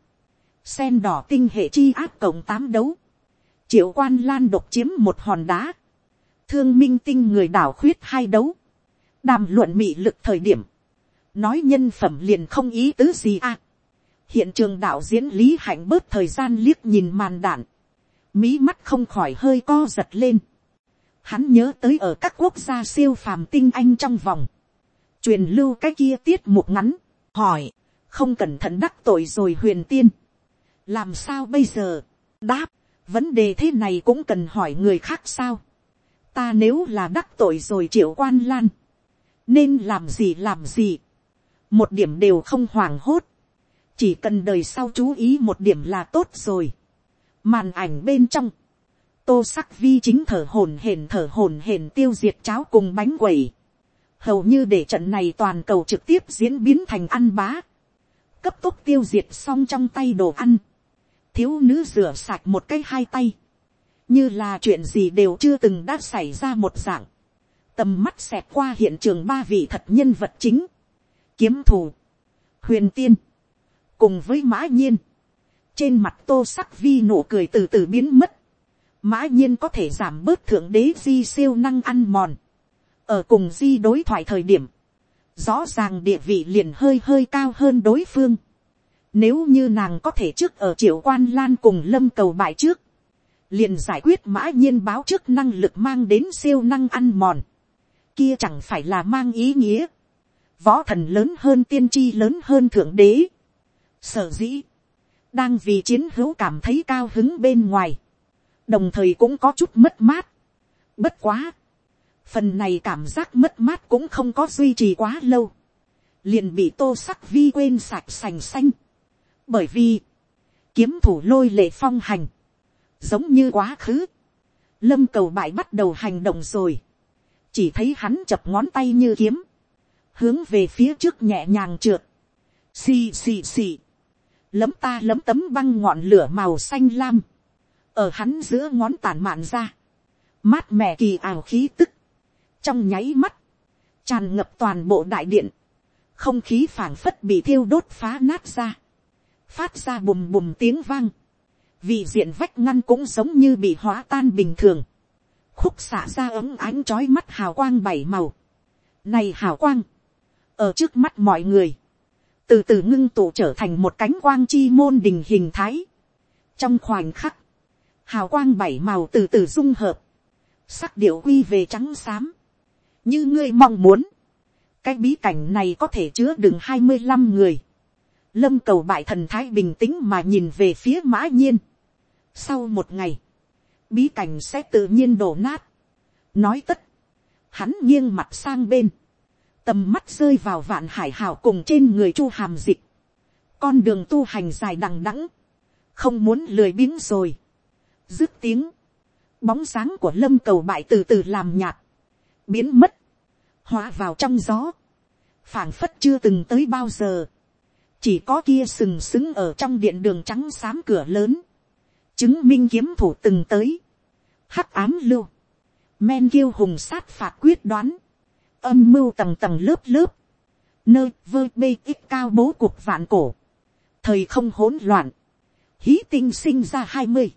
sen đỏ tinh hệ chi áp cộng tám đấu, triệu quan lan độc chiếm một hòn đá, thương minh tinh người đảo khuyết hai đấu, đàm luận mị lực thời điểm, nói nhân phẩm liền không ý tứ gì à hiện trường đạo diễn lý hạnh bớt thời gian liếc nhìn màn đạn, mí mắt không khỏi hơi co giật lên. Hắn nhớ tới ở các quốc gia siêu phàm tinh anh trong vòng, truyền lưu cái kia tiết mục ngắn, hỏi, không cẩn thận đắc tội rồi huyền tiên, làm sao bây giờ, đáp, vấn đề thế này cũng cần hỏi người khác sao. ta nếu là đắc tội rồi triệu quan lan, nên làm gì làm gì, một điểm đều không hoảng hốt, chỉ cần đời sau chú ý một điểm là tốt rồi. màn ảnh bên trong, tô sắc vi chính thở hổn hển thở hổn hển tiêu diệt cháo cùng bánh quẩy, hầu như để trận này toàn cầu trực tiếp diễn biến thành ăn bá, cấp tốc tiêu diệt xong trong tay đồ ăn, thiếu nữ rửa sạch một cái hai tay, như là chuyện gì đều chưa từng đã xảy ra một dạng, tầm mắt xẹt qua hiện trường ba vị thật nhân vật chính, kiếm thù, huyền tiên, cùng với mã nhiên, trên mặt tô sắc vi nụ cười từ từ biến mất, mã nhiên có thể giảm bớt thượng đế di siêu năng ăn mòn, ở cùng di đối thoại thời điểm, rõ ràng địa vị liền hơi hơi cao hơn đối phương, nếu như nàng có thể trước ở triệu quan lan cùng lâm cầu bại trước, liền giải quyết mã nhiên báo trước năng lực mang đến siêu năng ăn mòn, kia chẳng phải là mang ý nghĩa, võ thần lớn hơn tiên tri lớn hơn thượng đế, sở dĩ, đang vì chiến hữu cảm thấy cao hứng bên ngoài, đồng thời cũng có chút mất mát. Bất quá, phần này cảm giác mất mát cũng không có duy trì quá lâu, liền bị tô sắc vi quên sạch sành xanh, bởi vì, kiếm thủ lôi lệ phong hành, giống như quá khứ, lâm cầu bại bắt đầu hành động rồi, chỉ thấy hắn chập ngón tay như kiếm, hướng về phía trước nhẹ nhàng trượt, xì xì xì, lấm ta lấm tấm băng ngọn lửa màu xanh lam, ở hắn giữa ngón tàn mạn ra, mát mẻ kỳ ảo khí tức, trong nháy mắt, tràn ngập toàn bộ đại điện, không khí phảng phất bị thiêu đốt phá nát ra, phát ra bùm bùm tiếng vang, vì diện vách ngăn cũng giống như bị hóa tan bình thường, khúc xạ ra ấm ánh trói mắt hào quang bảy màu. Này hào quang, ở trước mắt mọi người, từ từ ngưng tụ trở thành một cánh quang chi môn đình hình thái. Trong khoảnh khắc, hào quang bảy màu từ từ dung hợp, sắc điệu quy về trắng xám. Như ngươi mong muốn, cái bí cảnh này có thể chứa đựng hai mươi năm người. Lâm cầu bại thần thái bình tĩnh mà nhìn về phía mã nhiên. Sau một ngày, bí cảnh sẽ tự nhiên đổ nát. Nói tất, hắn nghiêng mặt sang bên tầm mắt rơi vào vạn hải hảo cùng trên người chu hàm dịch, con đường tu hành dài đằng đẵng, không muốn lười biếng rồi, dứt tiếng, bóng sáng của lâm cầu bại từ từ làm nhạt, biến mất, hóa vào trong gió, phảng phất chưa từng tới bao giờ, chỉ có kia sừng sững ở trong điện đường trắng xám cửa lớn, chứng minh kiếm thủ từng tới, hắc ám lưu, men kiêu hùng sát phạt quyết đoán, âm mưu tầng tầng lớp lớp, nơi vơ bê ít cao bố cuộc vạn cổ, thời không hỗn loạn, hí tinh sinh ra hai mươi,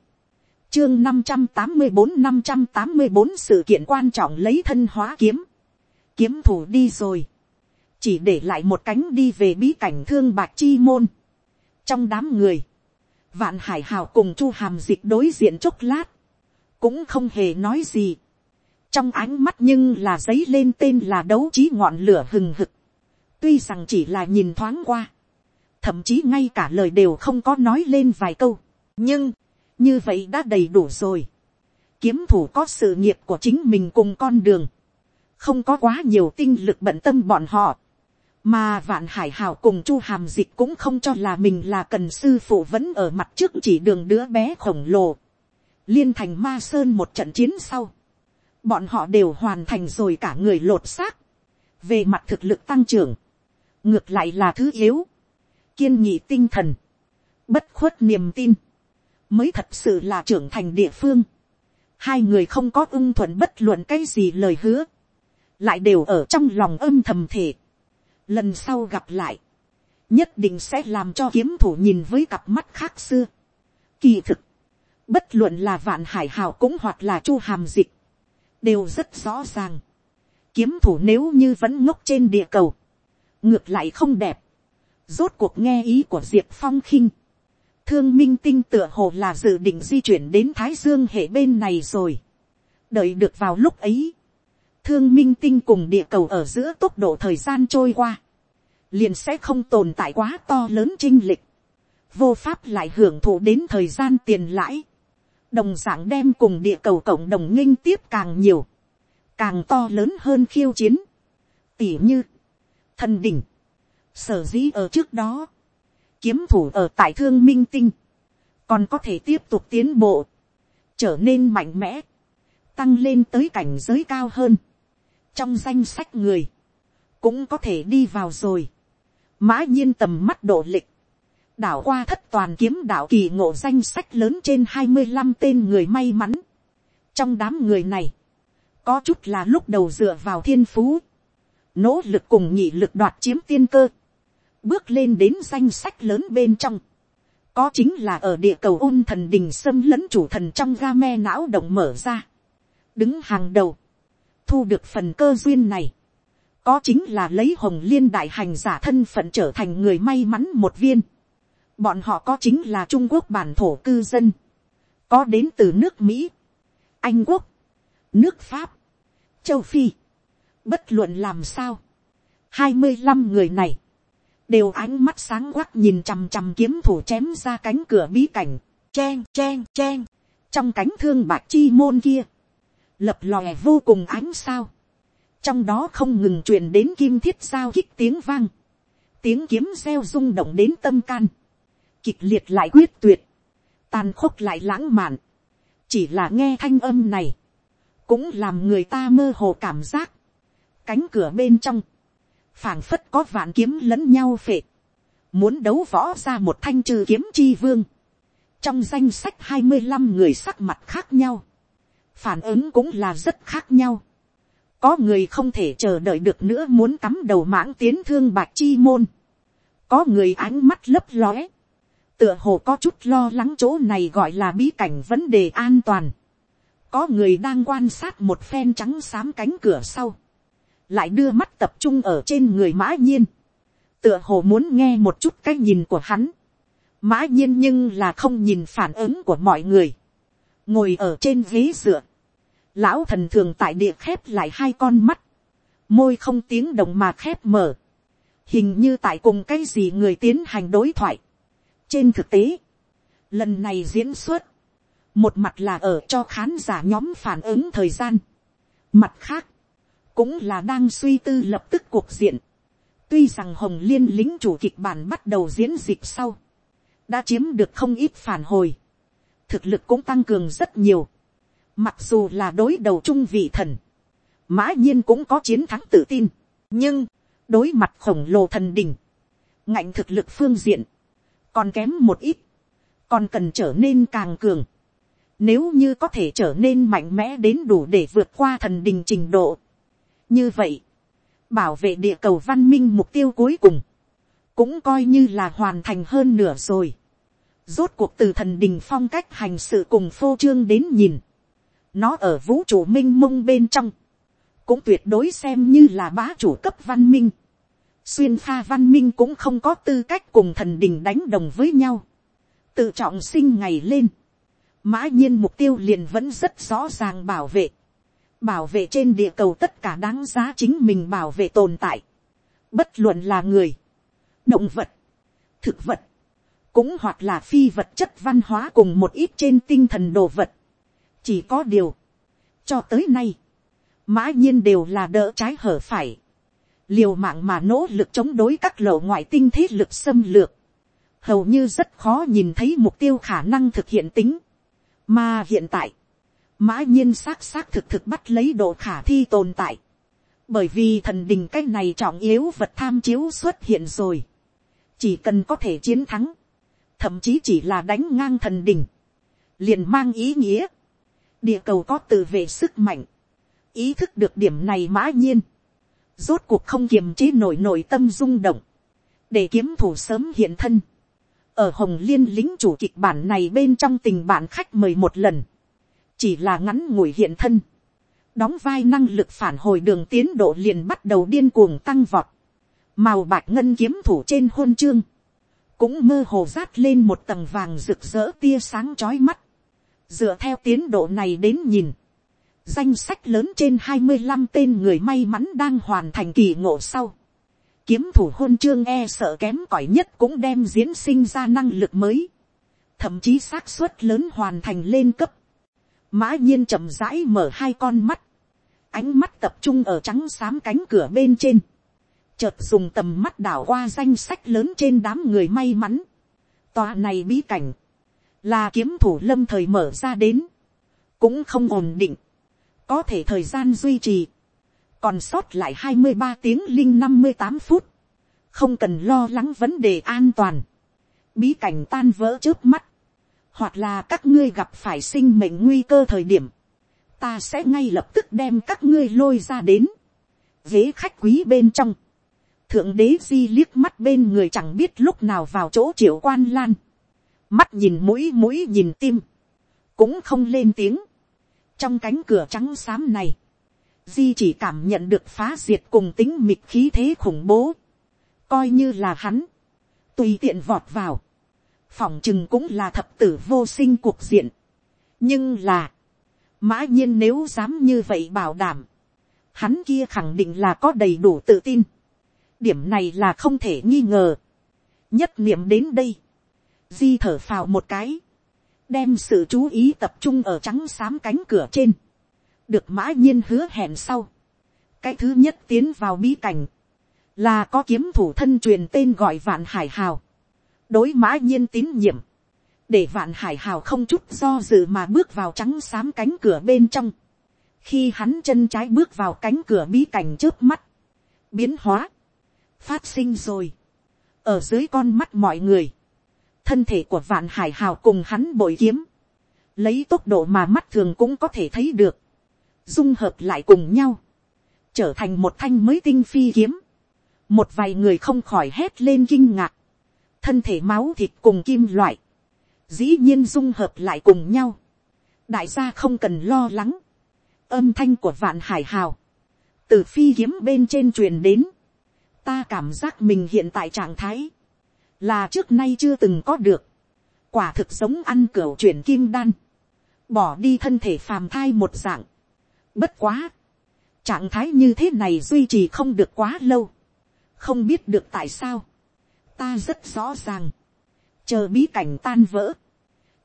chương năm trăm tám mươi bốn năm trăm tám mươi bốn sự kiện quan trọng lấy thân hóa kiếm, kiếm thủ đi rồi, chỉ để lại một cánh đi về bí cảnh thương bạc chi môn, trong đám người, vạn hải hào cùng chu hàm dịch đối diện chốc lát, cũng không hề nói gì, trong ánh mắt nhưng là giấy lên tên là đấu trí ngọn lửa hừng hực, tuy rằng chỉ là nhìn thoáng qua, thậm chí ngay cả lời đều không có nói lên vài câu, nhưng, như vậy đã đầy đủ rồi. Kiếm thủ có sự nghiệp của chính mình cùng con đường, không có quá nhiều tinh lực bận tâm bọn họ, mà vạn hải hào cùng chu hàm dịch cũng không cho là mình là cần sư phụ vẫn ở mặt trước chỉ đường đứa bé khổng lồ, liên thành ma sơn một trận chiến sau, bọn họ đều hoàn thành rồi cả người lột xác, về mặt thực lực tăng trưởng, ngược lại là thứ yếu, kiên nhị tinh thần, bất khuất niềm tin, mới thật sự là trưởng thành địa phương. Hai người không có ưng thuận bất luận cái gì lời hứa, lại đều ở trong lòng âm thầm thể. Lần sau gặp lại, nhất định sẽ làm cho kiếm thủ nhìn với cặp mắt khác xưa. Kỳ thực, bất luận là vạn hải hào cũng hoặc là chu hàm dịch, đều rất rõ ràng. Kiếm thủ nếu như vẫn ngốc trên địa cầu, ngược lại không đẹp. Rốt cuộc nghe ý của diệp phong khinh. Thương minh tinh tựa hồ là dự định di chuyển đến Thái Dương hệ bên này rồi. Đợi được vào lúc ấy. Thương minh tinh cùng địa cầu ở giữa tốc độ thời gian trôi qua. Liền sẽ không tồn tại quá to lớn trinh lịch. Vô pháp lại hưởng thụ đến thời gian tiền lãi đồng dạng đem cùng địa cầu cộng đồng nghinh tiếp càng nhiều, càng to lớn hơn khiêu chiến, tỉ như, thần đỉnh, sở dĩ ở trước đó, kiếm thủ ở tại thương minh tinh, còn có thể tiếp tục tiến bộ, trở nên mạnh mẽ, tăng lên tới cảnh giới cao hơn, trong danh sách người, cũng có thể đi vào rồi, mã nhiên tầm mắt độ lịch, đảo qua thất toàn kiếm đạo kỳ ngộ danh sách lớn trên hai mươi 25 tên người may mắn. Trong đám người này, có chút là lúc đầu dựa vào thiên phú, nỗ lực cùng nhị lực đoạt chiếm tiên cơ, bước lên đến danh sách lớn bên trong, có chính là ở địa cầu ôn thần đình xâm lấn chủ thần trong ga me não động mở ra, đứng hàng đầu, thu được phần cơ duyên này, có chính là lấy hồng liên đại hành giả thân phận trở thành người may mắn một viên, bọn họ có chính là trung quốc bản thổ cư dân, có đến từ nước mỹ, anh quốc, nước pháp, châu phi, bất luận làm sao, hai mươi năm người này, đều ánh mắt sáng quắc nhìn chằm chằm kiếm thủ chém ra cánh cửa bí cảnh, chen chen chen, trong cánh thương bạc chi môn kia, lập lòe vô cùng ánh sao, trong đó không ngừng truyền đến kim thiết giao kích tiếng vang, tiếng kiếm reo rung động đến tâm can, kịch liệt lại quyết tuyệt, tàn khốc lại lãng mạn, chỉ là nghe thanh âm này, cũng làm người ta mơ hồ cảm giác, cánh cửa bên trong, phảng phất có vạn kiếm lẫn nhau phệ, muốn đấu võ ra một thanh trừ kiếm chi vương, trong danh sách hai mươi năm người sắc mặt khác nhau, phản ứng cũng là rất khác nhau, có người không thể chờ đợi được nữa muốn cắm đầu mãng tiến thương bạc chi môn, có người ánh mắt lấp lóe, tựa hồ có chút lo lắng chỗ này gọi là bí cảnh vấn đề an toàn. có người đang quan sát một phen trắng xám cánh cửa sau, lại đưa mắt tập trung ở trên người mã nhiên, tựa hồ muốn nghe một chút cái nhìn của hắn. mã nhiên nhưng là không nhìn phản ứng của mọi người, ngồi ở trên ghế dựa, lão thần thường tại địa khép lại hai con mắt, môi không tiếng động mà khép mở, hình như tại cùng cái gì người tiến hành đối thoại trên thực tế, lần này diễn xuất, một mặt là ở cho khán giả nhóm phản ứng thời gian, mặt khác, cũng là đang suy tư lập tức cuộc diện. tuy rằng hồng liên lính chủ kịch bản bắt đầu diễn dịch sau, đã chiếm được không ít phản hồi, thực lực cũng tăng cường rất nhiều, mặc dù là đối đầu trung vị thần, mã nhiên cũng có chiến thắng tự tin, nhưng, đối mặt khổng lồ thần đình, ngạnh thực lực phương diện, còn kém một ít, còn cần trở nên càng cường. Nếu như có thể trở nên mạnh mẽ đến đủ để vượt qua thần đình trình độ. Như vậy, bảo vệ địa cầu văn minh mục tiêu cuối cùng, cũng coi như là hoàn thành hơn nửa rồi. Rốt cuộc từ thần đình phong cách hành sự cùng phô trương đến nhìn. Nó ở vũ trụ minh mông bên trong cũng tuyệt đối xem như là bá chủ cấp văn minh xuyên pha văn minh cũng không có tư cách cùng thần đình đánh đồng với nhau. tự trọng sinh ngày lên. mã nhiên mục tiêu liền vẫn rất rõ ràng bảo vệ. bảo vệ trên địa cầu tất cả đáng giá chính mình bảo vệ tồn tại. bất luận là người, động vật, thực vật, cũng hoặc là phi vật chất văn hóa cùng một ít trên tinh thần đồ vật. chỉ có điều, cho tới nay, mã nhiên đều là đỡ trái hở phải, liều mạng mà nỗ lực chống đối các lộ ngoại tinh thế lực xâm lược, hầu như rất khó nhìn thấy mục tiêu khả năng thực hiện tính, mà hiện tại, mã nhiên xác xác thực thực bắt lấy độ khả thi tồn tại, bởi vì thần đình cái này trọng yếu vật tham chiếu xuất hiện rồi, chỉ cần có thể chiến thắng, thậm chí chỉ là đánh ngang thần đình, liền mang ý nghĩa, địa cầu có tự vệ sức mạnh, ý thức được điểm này mã nhiên, rốt cuộc không kiềm chế nổi nội tâm rung động, để kiếm thủ sớm hiện thân, ở hồng liên lính chủ kịch bản này bên trong tình bạn khách mời một lần, chỉ là ngắn ngủi hiện thân, đóng vai năng lực phản hồi đường tiến độ liền bắt đầu điên cuồng tăng vọt, màu bạc ngân kiếm thủ trên hôn chương, cũng mơ hồ rát lên một tầng vàng rực rỡ tia sáng chói mắt, dựa theo tiến độ này đến nhìn, danh sách lớn trên hai mươi 25 tên người may mắn đang hoàn thành kỳ ngộ sau. Kiếm thủ hôn chương e sợ kém cỏi nhất cũng đem diễn sinh ra năng lực mới. Thậm chí xác suất lớn hoàn thành lên cấp. Mã nhiên chậm rãi mở hai con mắt. Ánh mắt tập trung ở trắng xám cánh cửa bên trên. Chợt dùng tầm mắt đảo qua danh sách lớn trên đám người may mắn. Tòa này bí cảnh. Là kiếm thủ lâm thời mở ra đến cũng không ổn định, có thể thời gian duy trì, còn sót lại hai mươi ba tiếng linh năm mươi tám phút, không cần lo lắng vấn đề an toàn, bí cảnh tan vỡ trước mắt, hoặc là các ngươi gặp phải sinh mệnh nguy cơ thời điểm, ta sẽ ngay lập tức đem các ngươi lôi ra đến, ghế khách quý bên trong, thượng đế di liếc mắt bên người chẳng biết lúc nào vào chỗ triệu quan lan, mắt nhìn mũi mũi nhìn tim, cũng không lên tiếng, trong cánh cửa trắng xám này, di chỉ cảm nhận được phá diệt cùng tính mịt khí thế khủng bố, coi như là hắn, tùy tiện vọt vào, phỏng chừng cũng là thập tử vô sinh cuộc diện. nhưng là, mã nhiên nếu dám như vậy bảo đảm, hắn kia khẳng định là có đầy đủ tự tin. điểm này là không thể nghi ngờ. nhất niệm đến đây, di thở phào một cái, đem sự chú ý tập trung ở trắng xám cánh cửa trên, được mã nhiên hứa hẹn sau. cái thứ nhất tiến vào bí cảnh, là có kiếm thủ thân truyền tên gọi vạn hải hào. Đối mã nhiên tín nhiệm, để vạn hải hào không chút do dự mà bước vào trắng xám cánh cửa bên trong. khi hắn chân trái bước vào cánh cửa bí cảnh trước mắt, biến hóa, phát sinh rồi, ở dưới con mắt mọi người, thân thể của vạn hải hào cùng hắn bội kiếm, lấy tốc độ mà mắt thường cũng có thể thấy được, dung hợp lại cùng nhau, trở thành một thanh mới tinh phi kiếm, một vài người không khỏi hét lên kinh ngạc, thân thể máu thịt cùng kim loại, dĩ nhiên dung hợp lại cùng nhau, đại gia không cần lo lắng, âm thanh của vạn hải hào, từ phi kiếm bên trên truyền đến, ta cảm giác mình hiện tại trạng thái, là trước nay chưa từng có được, quả thực giống ăn cửa chuyển kim đan, bỏ đi thân thể phàm thai một dạng, bất quá, trạng thái như thế này duy trì không được quá lâu, không biết được tại sao, ta rất rõ ràng, chờ bí cảnh tan vỡ,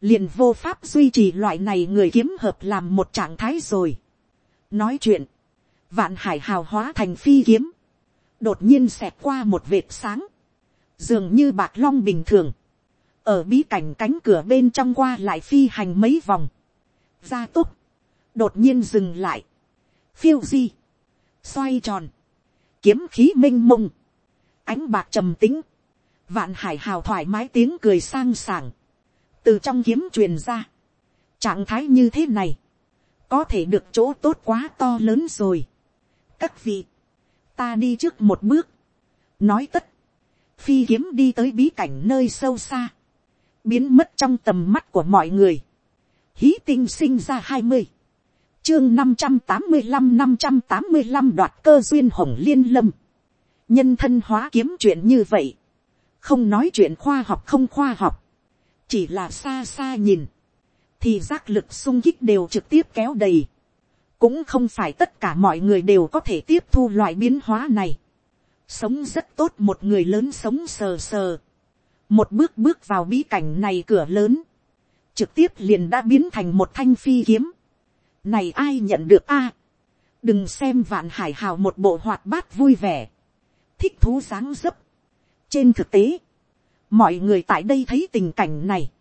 liền vô pháp duy trì loại này người kiếm hợp làm một trạng thái rồi. nói chuyện, vạn hải hào hóa thành phi kiếm, đột nhiên xẹt qua một vệt sáng, dường như bạc long bình thường, ở bí cảnh cánh cửa bên trong qua lại phi hành mấy vòng, gia túc, đột nhiên dừng lại, phiêu di, xoay tròn, kiếm khí m i n h mông, ánh bạc trầm tính, vạn hải hào thoải mái tiếng cười sang sảng, từ trong kiếm truyền ra, trạng thái như thế này, có thể được chỗ tốt quá to lớn rồi. các vị, ta đi trước một bước, nói tất, phi kiếm đi tới bí cảnh nơi sâu xa, biến mất trong tầm mắt của mọi người, hí tinh sinh ra hai mươi, chương năm trăm tám mươi năm năm trăm tám mươi năm đoạt cơ duyên hồng liên lâm, nhân thân hóa kiếm chuyện như vậy, không nói chuyện khoa học không khoa học, chỉ là xa xa nhìn, thì giác lực sung kích đều trực tiếp kéo đầy. cũng không phải tất cả mọi người đều có thể tiếp thu loại biến hóa này sống rất tốt một người lớn sống sờ sờ. một bước bước vào bí cảnh này cửa lớn, trực tiếp liền đã biến thành một thanh phi kiếm. này ai nhận được a. đừng xem vạn hải hào một bộ hoạt bát vui vẻ, thích thú dáng dấp, trên thực tế, mọi người tại đây thấy tình cảnh này,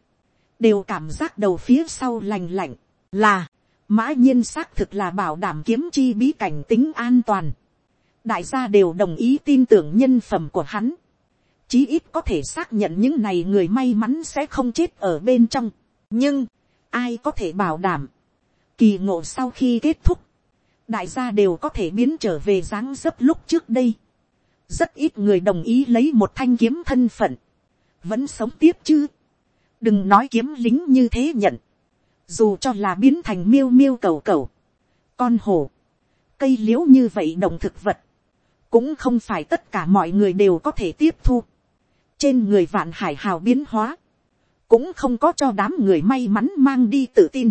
đều cảm giác đầu phía sau lành lạnh, là, mã nhiên xác thực là bảo đảm kiếm chi bí cảnh tính an toàn đại gia đều đồng ý tin tưởng nhân phẩm của hắn. chí ít có thể xác nhận những này người may mắn sẽ không chết ở bên trong. nhưng, ai có thể bảo đảm. kỳ ngộ sau khi kết thúc, đại gia đều có thể biến trở về dáng dấp lúc trước đây. Rất ít người đồng ý lấy một thanh kiếm thân phận, vẫn sống tiếp chứ, đừng nói kiếm lính như thế nhận, dù cho là biến thành miêu miêu cầu cầu, con hổ, cây l i ễ u như vậy động thực vật, cũng không phải tất cả mọi người đều có thể tiếp thu, trên người vạn hải hào biến hóa, cũng không có cho đám người may mắn mang đi tự tin,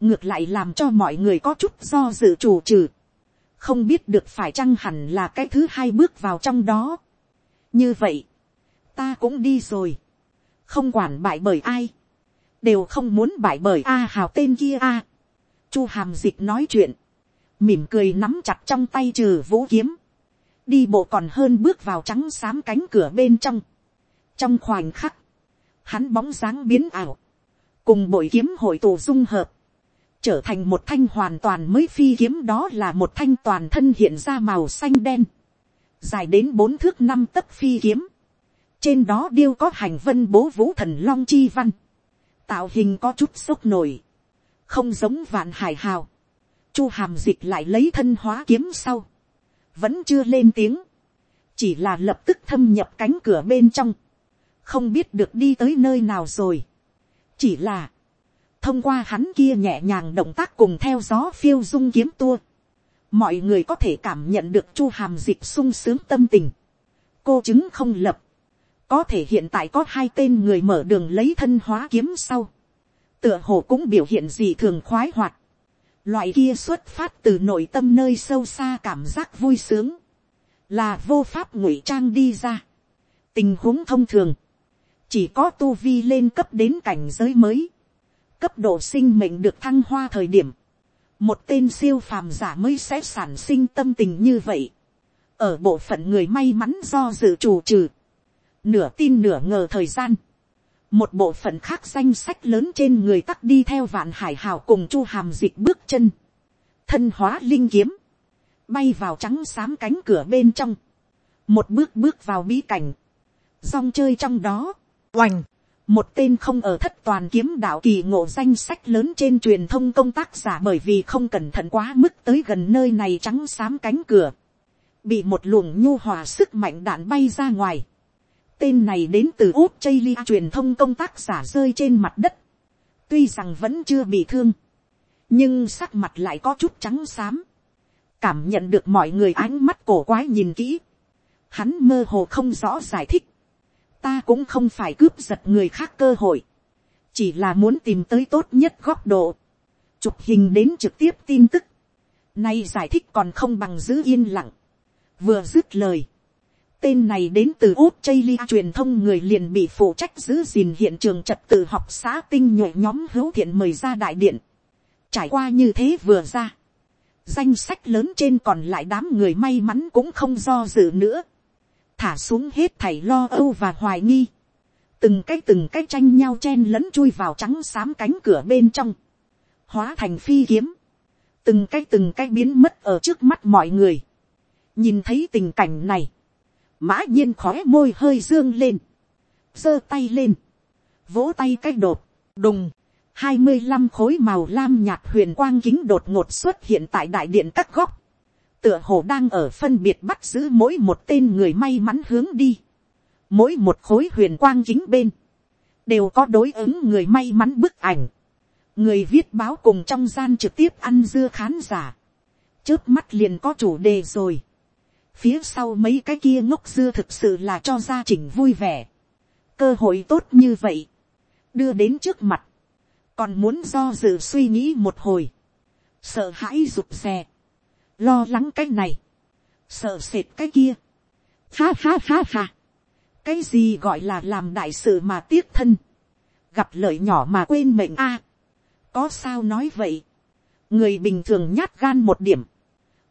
ngược lại làm cho mọi người có chút do dự chủ trừ, không biết được phải chăng hẳn là cái thứ hai bước vào trong đó. như vậy, ta cũng đi rồi, không quản bại bởi ai, đều không muốn bại bởi a hào tên kia a. chu hàm dịch nói chuyện, mỉm cười nắm chặt trong tay trừ vũ kiếm, đi bộ còn hơn bước vào trắng xám cánh cửa bên trong. trong khoảnh khắc, hắn bóng dáng biến ảo, cùng bội kiếm hội tù dung hợp, trở thành một thanh hoàn toàn mới phi kiếm đó là một thanh toàn thân hiện ra màu xanh đen, dài đến bốn thước năm tấc phi kiếm, trên đó điêu có hành vân bố vũ thần long chi văn, tạo hình có chút sốc nổi, không giống vạn hải hào, chu hàm dịch lại lấy thân hóa kiếm sau, vẫn chưa lên tiếng, chỉ là lập tức thâm nhập cánh cửa bên trong, không biết được đi tới nơi nào rồi, chỉ là, thông qua hắn kia nhẹ nhàng động tác cùng theo gió phiêu dung kiếm tua, mọi người có thể cảm nhận được chu hàm dịch sung sướng tâm tình, cô chứng không lập, có thể hiện tại có hai tên người mở đường lấy thân hóa kiếm sau, tựa hồ cũng biểu hiện gì thường khoái hoạt, loại kia xuất phát từ nội tâm nơi sâu xa cảm giác vui sướng, là vô pháp ngụy trang đi ra. tình huống thông thường, chỉ có tu vi lên cấp đến cảnh giới mới, cấp độ sinh mệnh được thăng hoa thời điểm, một tên siêu phàm giả mới sẽ sản sinh tâm tình như vậy. ở bộ phận người may mắn do dự chủ trừ, nửa tin nửa ngờ thời gian, một bộ phận khác danh sách lớn trên người tắt đi theo vạn hải hào cùng chu hàm dịch bước chân, thân hóa linh kiếm, bay vào trắng xám cánh cửa bên trong, một bước bước vào bí cảnh, rong chơi trong đó, oành, một tên không ở thất toàn kiếm đạo kỳ ngộ danh sách lớn trên truyền thông công tác giả bởi vì không cẩn thận quá mức tới gần nơi này trắng xám cánh cửa, bị một luồng nhu hòa sức mạnh đạn bay ra ngoài, Tên này đến từ út chây truyền thông công tác giả rơi trên mặt đất. Tuy rằng vẫn chưa bị thương. Nhưng sắc mặt lại có chút trắng xám. Cảm nhận được mọi người ánh mắt cổ quái nhìn kỹ. Hắn mơ hồ không rõ giải thích. Ta cũng không phải cướp giật người khác cơ hội. Chỉ là muốn tìm tới tốt nhất góc độ. Chụp hình đến trực tiếp tin tức. Nay giải thích còn không bằng giữ yên lặng. Vừa dứt lời Tên này đến từ út chây li truyền thông người liền bị phụ trách giữ gìn hiện trường trật tự học xã tinh nhuệ nhóm hữu thiện mời ra đại điện. Trải qua như thế vừa ra. Danh sách lớn trên còn lại đám người may mắn cũng không do dự nữa. Thả xuống hết thảy lo âu và hoài nghi. Từng cái từng cái tranh nhau chen lẫn chui vào trắng xám cánh cửa bên trong. Hóa thành phi kiếm. Từng cái từng cái biến mất ở trước mắt mọi người. Nhìn thấy tình cảnh này mã nhiên khói môi hơi dương lên, giơ tay lên, vỗ tay cái đột, đùng, hai mươi năm khối màu lam nhạt huyền quang kính đột ngột xuất hiện tại đại điện các góc, tựa hồ đang ở phân biệt bắt giữ mỗi một tên người may mắn hướng đi, mỗi một khối huyền quang kính bên, đều có đối ứng người may mắn bức ảnh, người viết báo cùng trong gian trực tiếp ăn dưa khán giả, trước mắt liền có chủ đề rồi, phía sau mấy cái kia ngốc dưa thực sự là cho gia chỉnh vui vẻ. cơ hội tốt như vậy, đưa đến trước mặt, còn muốn do dự suy nghĩ một hồi, sợ hãi rụt rè, lo lắng cái này, sợ sệt cái kia, ha ha ha ha, cái gì gọi là làm đại sự mà tiếc thân, gặp lợi nhỏ mà quên mệnh a, có sao nói vậy, người bình thường nhát gan một điểm,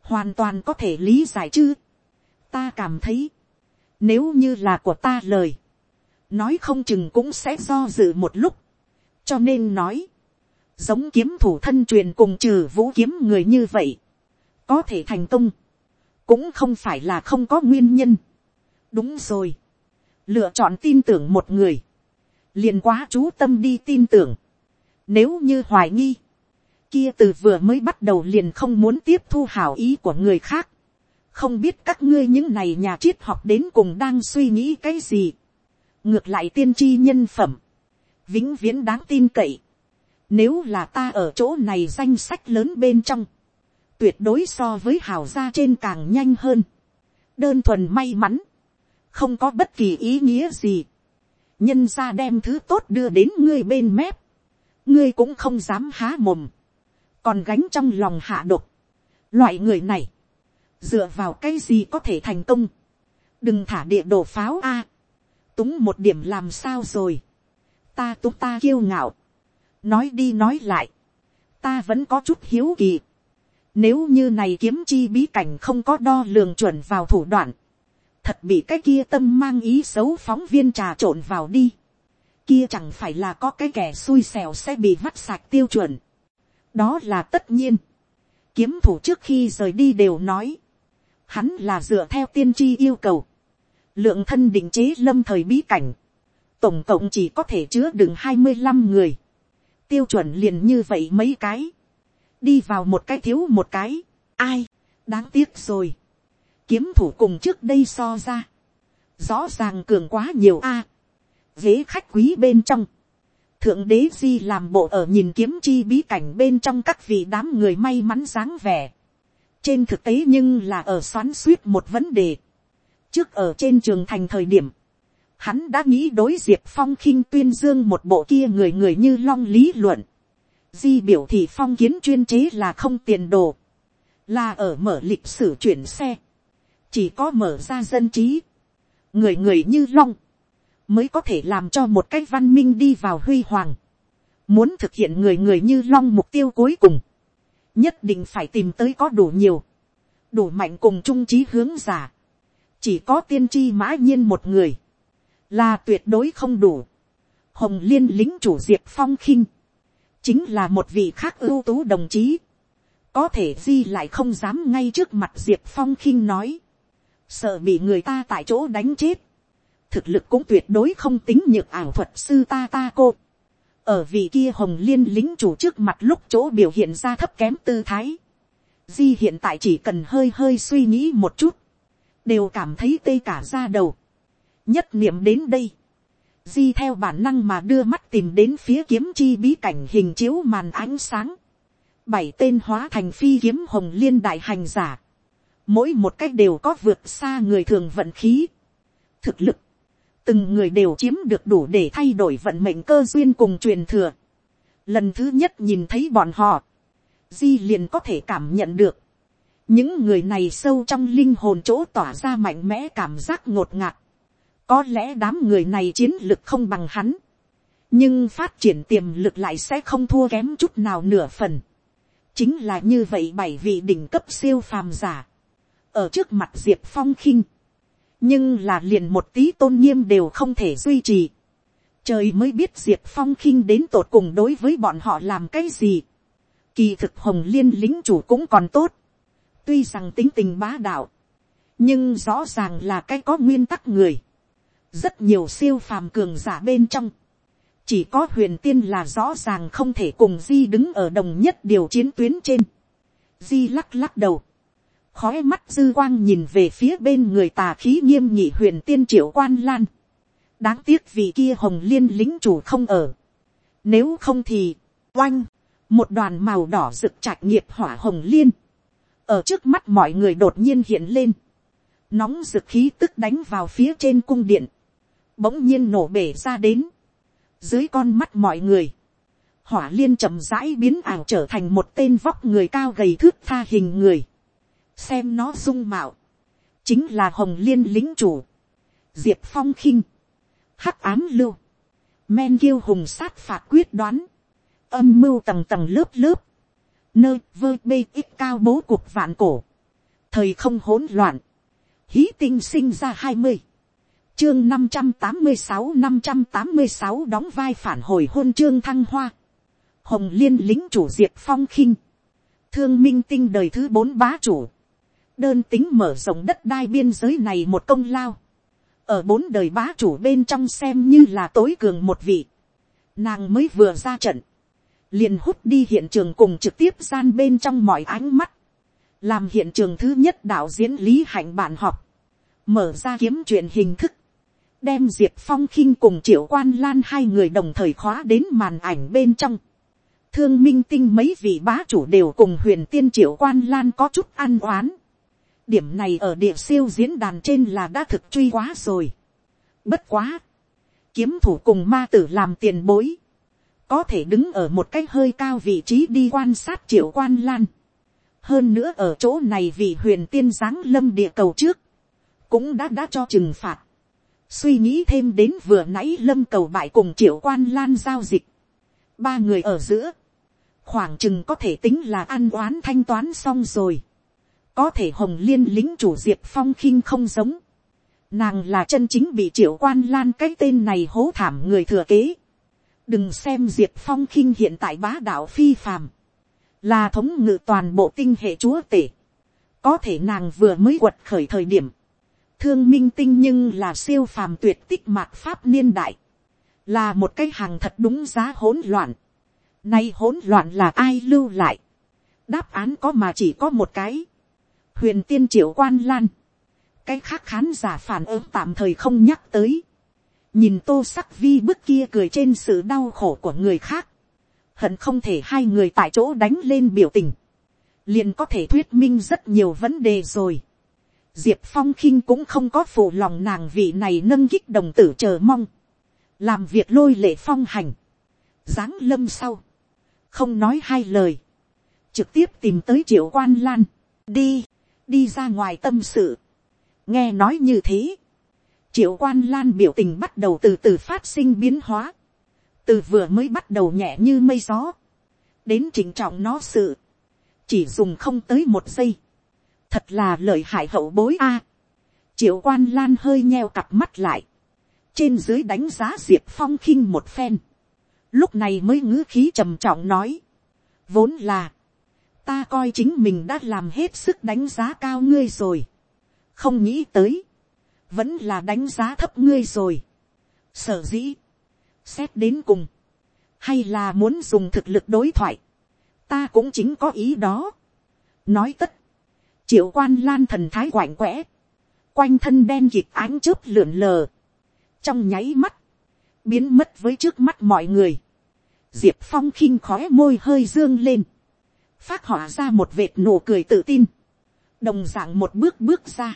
hoàn toàn có thể lý giải chứ, ta cảm thấy, nếu như là của ta lời, nói không chừng cũng sẽ do dự một lúc, cho nên nói, giống kiếm thủ thân truyền cùng trừ vũ kiếm người như vậy, có thể thành công, cũng không phải là không có nguyên nhân. đúng rồi, lựa chọn tin tưởng một người, liền quá chú tâm đi tin tưởng, nếu như hoài nghi, kia từ vừa mới bắt đầu liền không muốn tiếp thu hảo ý của người khác, không biết các ngươi những này nhà triết học đến cùng đang suy nghĩ cái gì. ngược lại tiên tri nhân phẩm, vĩnh viễn đáng tin cậy. nếu là ta ở chỗ này danh sách lớn bên trong, tuyệt đối so với hào gia trên càng nhanh hơn. đơn thuần may mắn, không có bất kỳ ý nghĩa gì. nhân ra đem thứ tốt đưa đến ngươi bên mép, ngươi cũng không dám há mồm, còn gánh trong lòng hạ độc. loại người này, dựa vào cái gì có thể thành công, đừng thả địa đồ pháo a, túng một điểm làm sao rồi, ta túng ta kiêu ngạo, nói đi nói lại, ta vẫn có chút hiếu kỳ, nếu như này kiếm chi bí cảnh không có đo lường chuẩn vào thủ đoạn, thật bị cái kia tâm mang ý xấu phóng viên trà trộn vào đi, kia chẳng phải là có cái kẻ xui xẻo sẽ bị vắt sạch tiêu chuẩn, đó là tất nhiên, kiếm thủ trước khi rời đi đều nói, hắn là dựa theo tiên tri yêu cầu, lượng thân định chế lâm thời bí cảnh, tổng cộng chỉ có thể chứa đựng hai mươi năm người, tiêu chuẩn liền như vậy mấy cái, đi vào một cái thiếu một cái, ai, đáng tiếc rồi, kiếm thủ cùng trước đây so ra, rõ ràng cường quá nhiều a, ghế khách quý bên trong, thượng đế di làm bộ ở nhìn kiếm chi bí cảnh bên trong các vị đám người may mắn dáng vẻ, trên thực tế nhưng là ở xoắn suýt một vấn đề, trước ở trên trường thành thời điểm, hắn đã nghĩ đối diệp phong khinh tuyên dương một bộ kia người người như long lý luận, di biểu thì phong kiến chuyên chế là không tiền đồ, là ở mở lịch sử chuyển xe, chỉ có mở ra dân trí, người người như long, mới có thể làm cho một cái văn minh đi vào huy hoàng, muốn thực hiện người người như long mục tiêu cuối cùng, nhất định phải tìm tới có đủ nhiều, đủ mạnh cùng trung trí hướng giả, chỉ có tiên tri mã nhiên một người, là tuyệt đối không đủ. Hồng liên lính chủ diệp phong khinh, chính là một vị khác ưu tú đồng chí, có thể di lại không dám ngay trước mặt diệp phong khinh nói, sợ bị người ta tại chỗ đánh chết, thực lực cũng tuyệt đối không tính nhược ảo thuật sư ta ta cô ở vị kia hồng liên lính chủ trước mặt lúc chỗ biểu hiện ra thấp kém tư thái. di hiện tại chỉ cần hơi hơi suy nghĩ một chút, đều cảm thấy tê cả ra đầu. nhất niệm đến đây, di theo bản năng mà đưa mắt tìm đến phía kiếm chi bí cảnh hình chiếu màn ánh sáng. bảy tên hóa thành phi kiếm hồng liên đại hành giả. mỗi một cách đều có vượt xa người thường vận khí. thực lực, từng người đều chiếm được đủ để thay đổi vận mệnh cơ duyên cùng truyền thừa. lần thứ nhất nhìn thấy bọn họ, di liền có thể cảm nhận được, những người này sâu trong linh hồn chỗ tỏa ra mạnh mẽ cảm giác ngột ngạt. có lẽ đám người này chiến lực không bằng hắn, nhưng phát triển tiềm lực lại sẽ không thua kém chút nào nửa phần. chính là như vậy bảy vị đỉnh cấp siêu phàm giả, ở trước mặt diệp phong khinh, nhưng là liền một tí tôn nghiêm đều không thể duy trì. trời mới biết diệp phong khinh đến tột cùng đối với bọn họ làm cái gì. kỳ thực hồng liên lính chủ cũng còn tốt tuy rằng tính tình bá đạo, nhưng rõ ràng là cái có nguyên tắc người, rất nhiều siêu phàm cường giả bên trong, chỉ có huyền tiên là rõ ràng không thể cùng di đứng ở đồng nhất điều chiến tuyến trên. di lắc lắc đầu, khói mắt dư quang nhìn về phía bên người tà khí nghiêm nhị huyền tiên triệu quan lan. đáng tiếc vì kia hồng liên lính chủ không ở. nếu không thì, oanh, một đoàn màu đỏ rực trạch nghiệp hỏa hồng liên, ở trước mắt mọi người đột nhiên hiện lên, nóng rực khí tức đánh vào phía trên cung điện, bỗng nhiên nổ bể ra đến, dưới con mắt mọi người, hỏa liên chậm rãi biến ảo trở thành một tên vóc người cao gầy thước tha hình người, xem nó dung mạo, chính là hồng liên lính chủ, diệp phong khinh, hắc ám lưu, men kiêu hùng sát phạt quyết đoán, âm mưu tầng tầng lớp lớp, nơi vơ bê ít cao bố cuộc vạn cổ, thời không hỗn loạn, hí tinh sinh ra hai mươi, chương năm trăm tám mươi sáu năm trăm tám mươi sáu đóng vai phản hồi hôn trương thăng hoa, hồng liên lính chủ diệp phong khinh, thương minh tinh đời thứ bốn bá chủ, đơn tính mở rộng đất đai biên giới này một công lao, ở bốn đời bá chủ bên trong xem như là tối cường một vị, nàng mới vừa ra trận, liền hút đi hiện trường cùng trực tiếp gian bên trong mọi ánh mắt, làm hiện trường thứ nhất đạo diễn lý hạnh bạn họp, mở ra kiếm chuyện hình thức, đem diệp phong khinh cùng triệu quan lan hai người đồng thời khóa đến màn ảnh bên trong. thương minh tinh mấy vị bá chủ đều cùng huyền tiên triệu quan lan có chút ăn oán điểm này ở địa siêu diễn đàn trên là đã thực truy quá rồi. bất quá, kiếm thủ cùng ma tử làm tiền bối, có thể đứng ở một cái hơi cao vị trí đi quan sát triệu quan lan. hơn nữa ở chỗ này vì huyền tiên giáng lâm địa cầu trước, cũng đã đã cho trừng phạt. suy nghĩ thêm đến vừa nãy lâm cầu bại cùng triệu quan lan giao dịch. ba người ở giữa, khoảng chừng có thể tính là ăn oán thanh toán xong rồi có thể hồng liên lính chủ diệp phong khinh không giống. nàng là chân chính bị triệu quan lan cái tên này hố thảm người thừa kế đừng xem diệp phong khinh hiện tại bá đạo phi phàm, là thống ngự toàn bộ tinh hệ chúa tể, có thể nàng vừa mới quật khởi thời điểm, thương minh tinh nhưng là siêu phàm tuyệt tích mạt pháp niên đại, là một cái hàng thật đúng giá hỗn loạn. Nay hỗn loạn là ai lưu lại? Đáp án có mà chỉ có một cái. Huyền tiên triệu quan lan. Cái khác khán giả phản ứng tạm thời không nhắc tới. Nhìn tô sắc vi bức kia cười trên sự đau khổ của người khác. Hận không thể hai người tại chỗ đánh lên biểu tình. Liền có thể thuyết minh rất nhiều vấn đề rồi. Diệp Phong khinh cũng không có phụ lòng nàng vị này nâng kích đồng tử chờ mong. Làm việc lôi lệ phong hành. giáng lâm sau. Không nói hai lời. Trực tiếp tìm tới triệu quan lan. Đi, đi ra ngoài tâm sự. Nghe nói như thế. Triệu quan lan biểu tình bắt đầu từ từ phát sinh biến hóa. Từ vừa mới bắt đầu nhẹ như mây gió. Đến chỉnh trọng nó sự. Chỉ dùng không tới một giây thật là lợi hại hậu bối a. triệu quan lan hơi nheo cặp mắt lại, trên dưới đánh giá diệp phong khinh một phen, lúc này mới ngữ khí trầm trọng nói, vốn là, ta coi chính mình đã làm hết sức đánh giá cao ngươi rồi, không nghĩ tới, vẫn là đánh giá thấp ngươi rồi, sở dĩ, xét đến cùng, hay là muốn dùng thực lực đối thoại, ta cũng chính có ý đó, nói tất, triệu quan lan thần thái quạnh quẽ, quanh thân đen kịt ánh chớp lượn lờ, trong nháy mắt, biến mất với trước mắt mọi người, diệp phong khinh khói môi hơi dương lên, phát họa ra một vệt nụ cười tự tin, đồng d ạ n g một bước bước ra,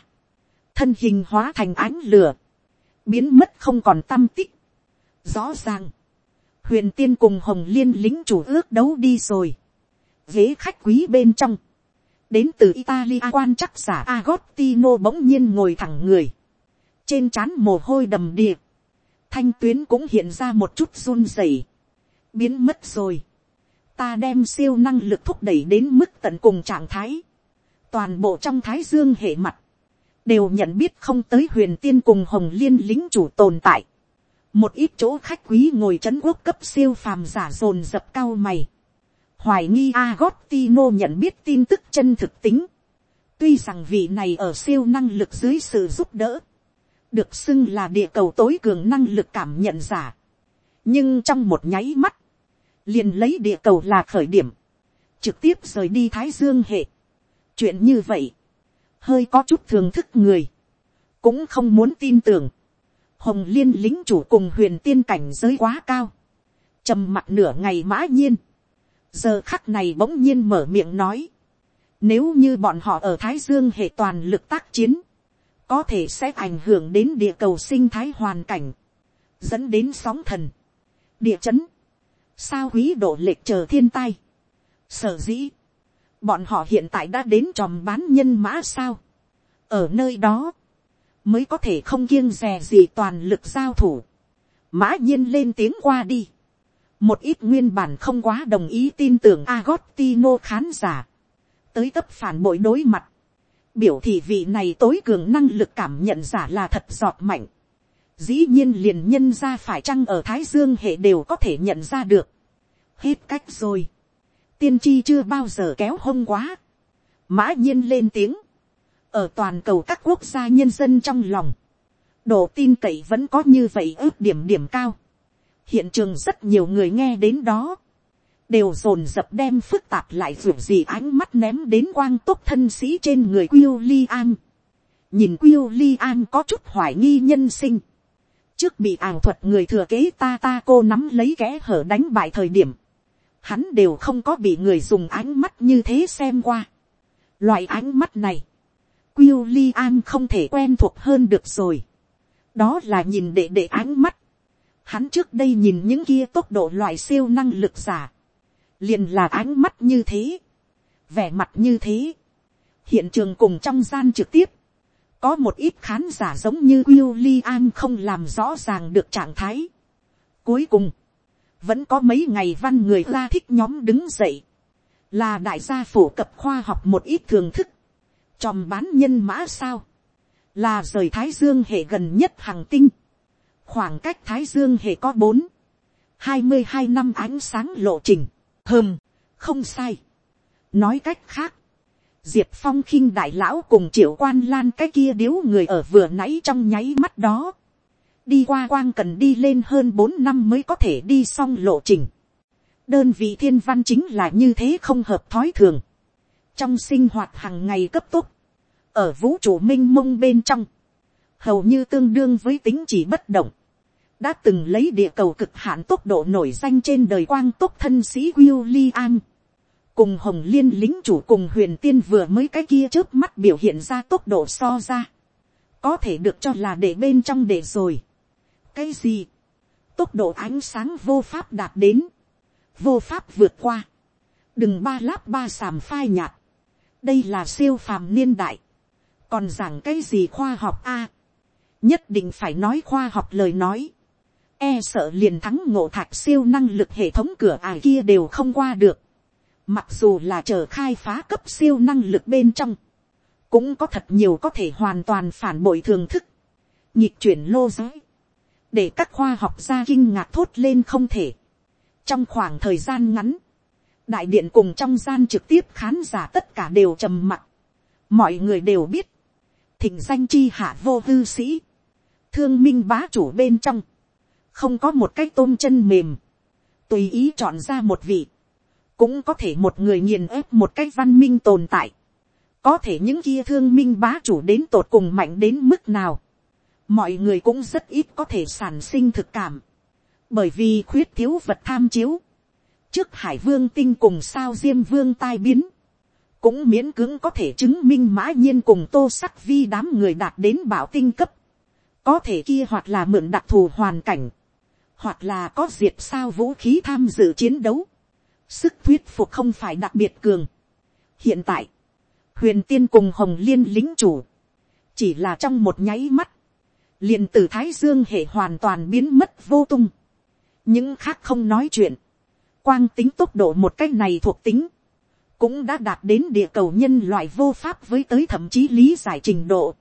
thân hình hóa thành ánh lửa, biến mất không còn tâm tích. Rõ ràng, huyền tiên cùng hồng liên lính chủ ước đấu đi rồi, ghế khách quý bên trong, đến từ italia quan chắc giả agostino bỗng nhiên ngồi thẳng người, trên trán mồ hôi đầm đìa, thanh tuyến cũng hiện ra một chút run rẩy, biến mất rồi, ta đem siêu năng lực thúc đẩy đến mức tận cùng trạng thái, toàn bộ trong thái dương hệ mặt, đều nhận biết không tới huyền tiên cùng hồng liên lính chủ tồn tại, một ít chỗ khách quý ngồi c h ấ n quốc cấp siêu phàm giả dồn dập cao mày, hoài nghi Agostino nhận biết tin tức chân thực tính. Tuy rằng vị này ở siêu năng lực dưới sự giúp đỡ, được xưng là địa cầu tối cường năng lực cảm nhận giả. Nhưng trong một nháy mắt, liền lấy địa cầu là khởi điểm, trực tiếp rời đi Thái Dương hệ. Chuyện như vậy, hơi có chút thường thức người, cũng không muốn tin tưởng. Hồng liên lính chủ cùng huyền tiên cảnh giới quá cao, trầm mặt nửa ngày mã nhiên giờ khắc này bỗng nhiên mở miệng nói, nếu như bọn họ ở thái dương hệ toàn lực tác chiến, có thể sẽ ảnh hưởng đến địa cầu sinh thái hoàn cảnh, dẫn đến sóng thần, địa chấn, sao quý độ lệch chờ thiên tai. Sở dĩ, bọn họ hiện tại đã đến tròm bán nhân mã sao. ở nơi đó, mới có thể không kiêng rè gì toàn lực giao thủ. mã nhiên lên tiếng qua đi một ít nguyên bản không quá đồng ý tin tưởng Agostino khán giả, tới tấp phản bội đối mặt, biểu thị vị này tối cường năng lực cảm nhận giả là thật giọt mạnh, dĩ nhiên liền nhân ra phải chăng ở thái dương hệ đều có thể nhận ra được, hết cách rồi, tiên tri chưa bao giờ kéo hông quá, mã nhiên lên tiếng, ở toàn cầu các quốc gia nhân dân trong lòng, độ tin cậy vẫn có như vậy ước điểm điểm cao, hiện trường rất nhiều người nghe đến đó, đều dồn dập đem phức tạp lại dù gì ánh mắt ném đến quang tốt thân sĩ trên người Quyêu Li An. nhìn Quyêu Li An có chút hoài nghi nhân sinh trước bị ảo thuật người thừa kế ta ta cô nắm lấy kẽ hở đánh bại thời điểm, hắn đều không có bị người dùng ánh mắt như thế xem qua. loại ánh mắt này, Quyêu Li An không thể quen thuộc hơn được rồi. đó là nhìn đệ đệ ánh mắt Hắn trước đây nhìn những kia tốc độ loại siêu năng lực giả. Liền là ánh mắt như thế. Vẻ mặt như thế. Hiện trường cùng trong gian trực tiếp. Có một ít khán giả giống như William không làm rõ ràng được trạng thái. Cuối cùng. Vẫn có mấy ngày văn người ra thích nhóm đứng dậy. Là đại gia phổ cập khoa học một ít thường thức. Chòm bán nhân mã sao. Là rời Thái Dương hệ gần nhất hàng tinh khoảng cách thái dương hệ có bốn, hai mươi hai năm ánh sáng lộ trình, hơm, không sai, nói cách khác, diệp phong khinh đại lão cùng triệu quan lan cái kia điếu người ở vừa nãy trong nháy mắt đó, đi qua quang cần đi lên hơn bốn năm mới có thể đi xong lộ trình. đơn vị thiên văn chính là như thế không hợp thói thường. trong sinh hoạt hàng ngày cấp tốc, ở vũ trụ m i n h mông bên trong, hầu như tương đương với tính chỉ bất động, đã từng lấy địa cầu cực hạn tốc độ nổi danh trên đời quang tốc thân sĩ William, cùng hồng liên lính chủ cùng huyền tiên vừa mới cái kia trước mắt biểu hiện ra tốc độ so ra, có thể được cho là để bên trong để rồi. Cái gì, tốc độ ánh sáng vô pháp đạt đến, vô pháp vượt qua, đừng ba láp ba sàm phai nhạt, đây là siêu phàm niên đại, còn giảng cái gì khoa học a, nhất định phải nói khoa học lời nói, e sợ liền thắng ngộ thạch siêu năng lực hệ thống cửa ải kia đều không qua được, mặc dù là chờ khai phá cấp siêu năng lực bên trong, cũng có thật nhiều có thể hoàn toàn phản bội thường thức, nhịp chuyển lô giới, để các khoa học gia kinh ngạc thốt lên không thể. trong khoảng thời gian ngắn, đại điện cùng trong gian trực tiếp khán giả tất cả đều trầm mặc. mọi người đều biết, thỉnh danh chi hạ vô hư sĩ, thương minh bá chủ bên trong, không có một cái tôm chân mềm, tùy ý chọn ra một vị, cũng có thể một người nghiền ép một cái văn minh tồn tại, có thể những kia thương minh bá chủ đến tột cùng mạnh đến mức nào, mọi người cũng rất ít có thể sản sinh thực cảm, bởi vì khuyết thiếu vật tham chiếu, trước hải vương tinh cùng sao diêm vương tai biến, cũng miễn cưỡng có thể chứng minh mã nhiên cùng tô sắc vi đám người đạt đến bảo tinh cấp, có thể kia hoặc là mượn đặc thù hoàn cảnh, hoặc là có diệt sao vũ khí tham dự chiến đấu, sức thuyết phục không phải đặc biệt cường. hiện tại, huyền tiên cùng hồng liên lính chủ, chỉ là trong một nháy mắt, liền từ thái dương hệ hoàn toàn biến mất vô tung. những khác không nói chuyện, quang tính tốc độ một cách này thuộc tính, cũng đã đạt đến địa cầu nhân loại vô pháp với tới thậm chí lý giải trình độ.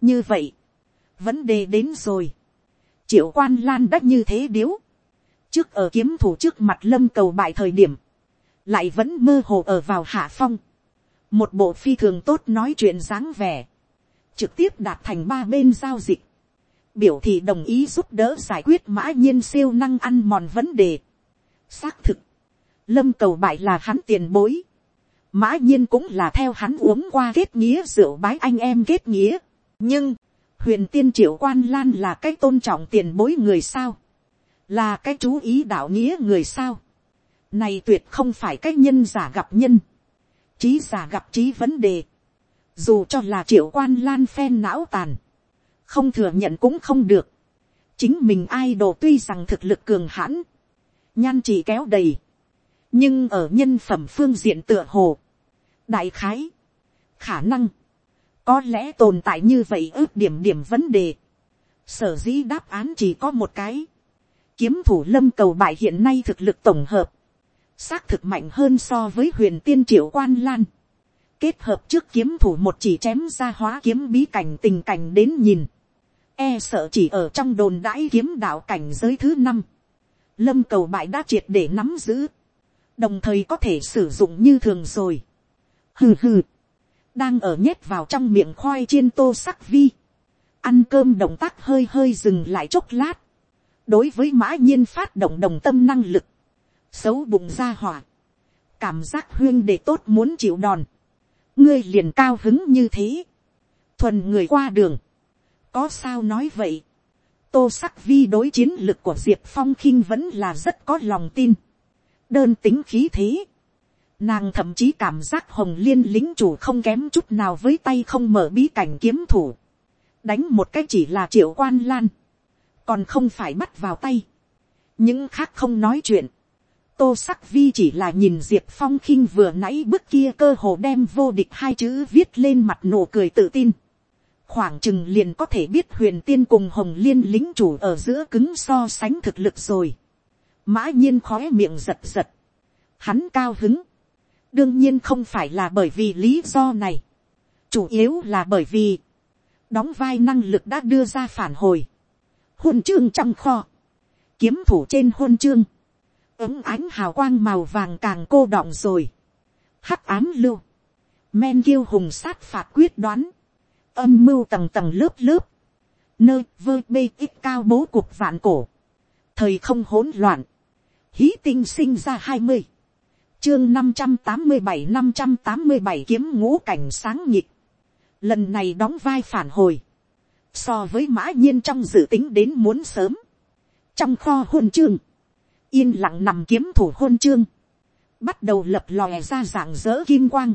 như vậy, vấn đề đến rồi. triệu quan lan đã như thế điếu trước ở kiếm thủ trước mặt lâm cầu bại thời điểm, lại vẫn mơ hồ ở vào hạ phong. một bộ phi thường tốt nói chuyện dáng vẻ, trực tiếp đạt thành ba bên giao dịch biểu thị đồng ý giúp đỡ giải quyết mã nhiên siêu năng ăn mòn vấn đề. xác thực, lâm cầu bại là hắn tiền bối. mã nhiên cũng là theo hắn uống qua kết nghĩa rượu bái anh em kết nghĩa. nhưng, huyền tiên triệu quan lan là cái tôn trọng tiền bối người sao là cái chú ý đạo nghĩa người sao. này tuyệt không phải cái nhân giả gặp nhân. trí giả gặp trí vấn đề. dù cho là triệu quan lan phen não tàn không thừa nhận cũng không được. chính mình ai đồ tuy rằng thực lực cường hãn, nhan chỉ kéo đầy, nhưng ở nhân phẩm phương diện tựa hồ, đại khái, khả năng, có lẽ tồn tại như vậy ước điểm điểm vấn đề, sở dĩ đáp án chỉ có một cái, kiếm thủ lâm cầu bại hiện nay thực lực tổng hợp, xác thực mạnh hơn so với huyền tiên triệu quan lan, kết hợp trước kiếm thủ một chỉ chém ra hóa kiếm bí cảnh tình cảnh đến nhìn, e sợ chỉ ở trong đồn đãi kiếm đạo cảnh giới thứ năm, lâm cầu bại đã triệt để nắm giữ, đồng thời có thể sử dụng như thường rồi. hừ hừ, đang ở nhét vào trong miệng khoai chiên tô sắc vi, ăn cơm động tác hơi hơi dừng lại chốc lát, đối với mã nhiên phát động đồng tâm năng lực, xấu bụng ra hỏa, cảm giác huyên để tốt muốn chịu đòn, ngươi liền cao hứng như thế, thuần người qua đường, có sao nói vậy. tô sắc vi đối chiến lực của diệp phong khinh vẫn là rất có lòng tin. đơn tính khí thế. nàng thậm chí cảm giác hồng liên lính chủ không kém chút nào với tay không mở bí cảnh kiếm thủ. đánh một cách chỉ là triệu quan lan còn không phải bắt vào tay. những khác không nói chuyện. tô sắc vi chỉ là nhìn diệp phong khinh vừa nãy bước kia cơ hồ đem vô địch hai chữ viết lên mặt nụ cười tự tin khoảng chừng liền có thể biết huyền tiên cùng hồng liên lính chủ ở giữa cứng so sánh thực lực rồi. mã nhiên khói miệng giật giật. hắn cao hứng. đương nhiên không phải là bởi vì lý do này. chủ yếu là bởi vì, đóng vai năng lực đã đưa ra phản hồi huân chương trong kho. kiếm thủ trên huân chương. ấm ánh hào quang màu vàng càng cô đọng rồi. hắc ám lưu, men kiêu hùng sát phạt quyết đoán, âm mưu tầng tầng lớp lớp, nơi vơ bê ít cao bố cuộc vạn cổ, thời không hỗn loạn, hí tinh sinh ra hai mươi, chương năm trăm tám mươi bảy năm trăm tám mươi bảy kiếm ngũ cảnh sáng nhịp, lần này đóng vai phản hồi, so với mã nhiên trong dự tính đến muốn sớm, trong kho hôn chương, yên lặng nằm kiếm thủ hôn chương, bắt đầu lập lòe ra dạng dỡ kim quang,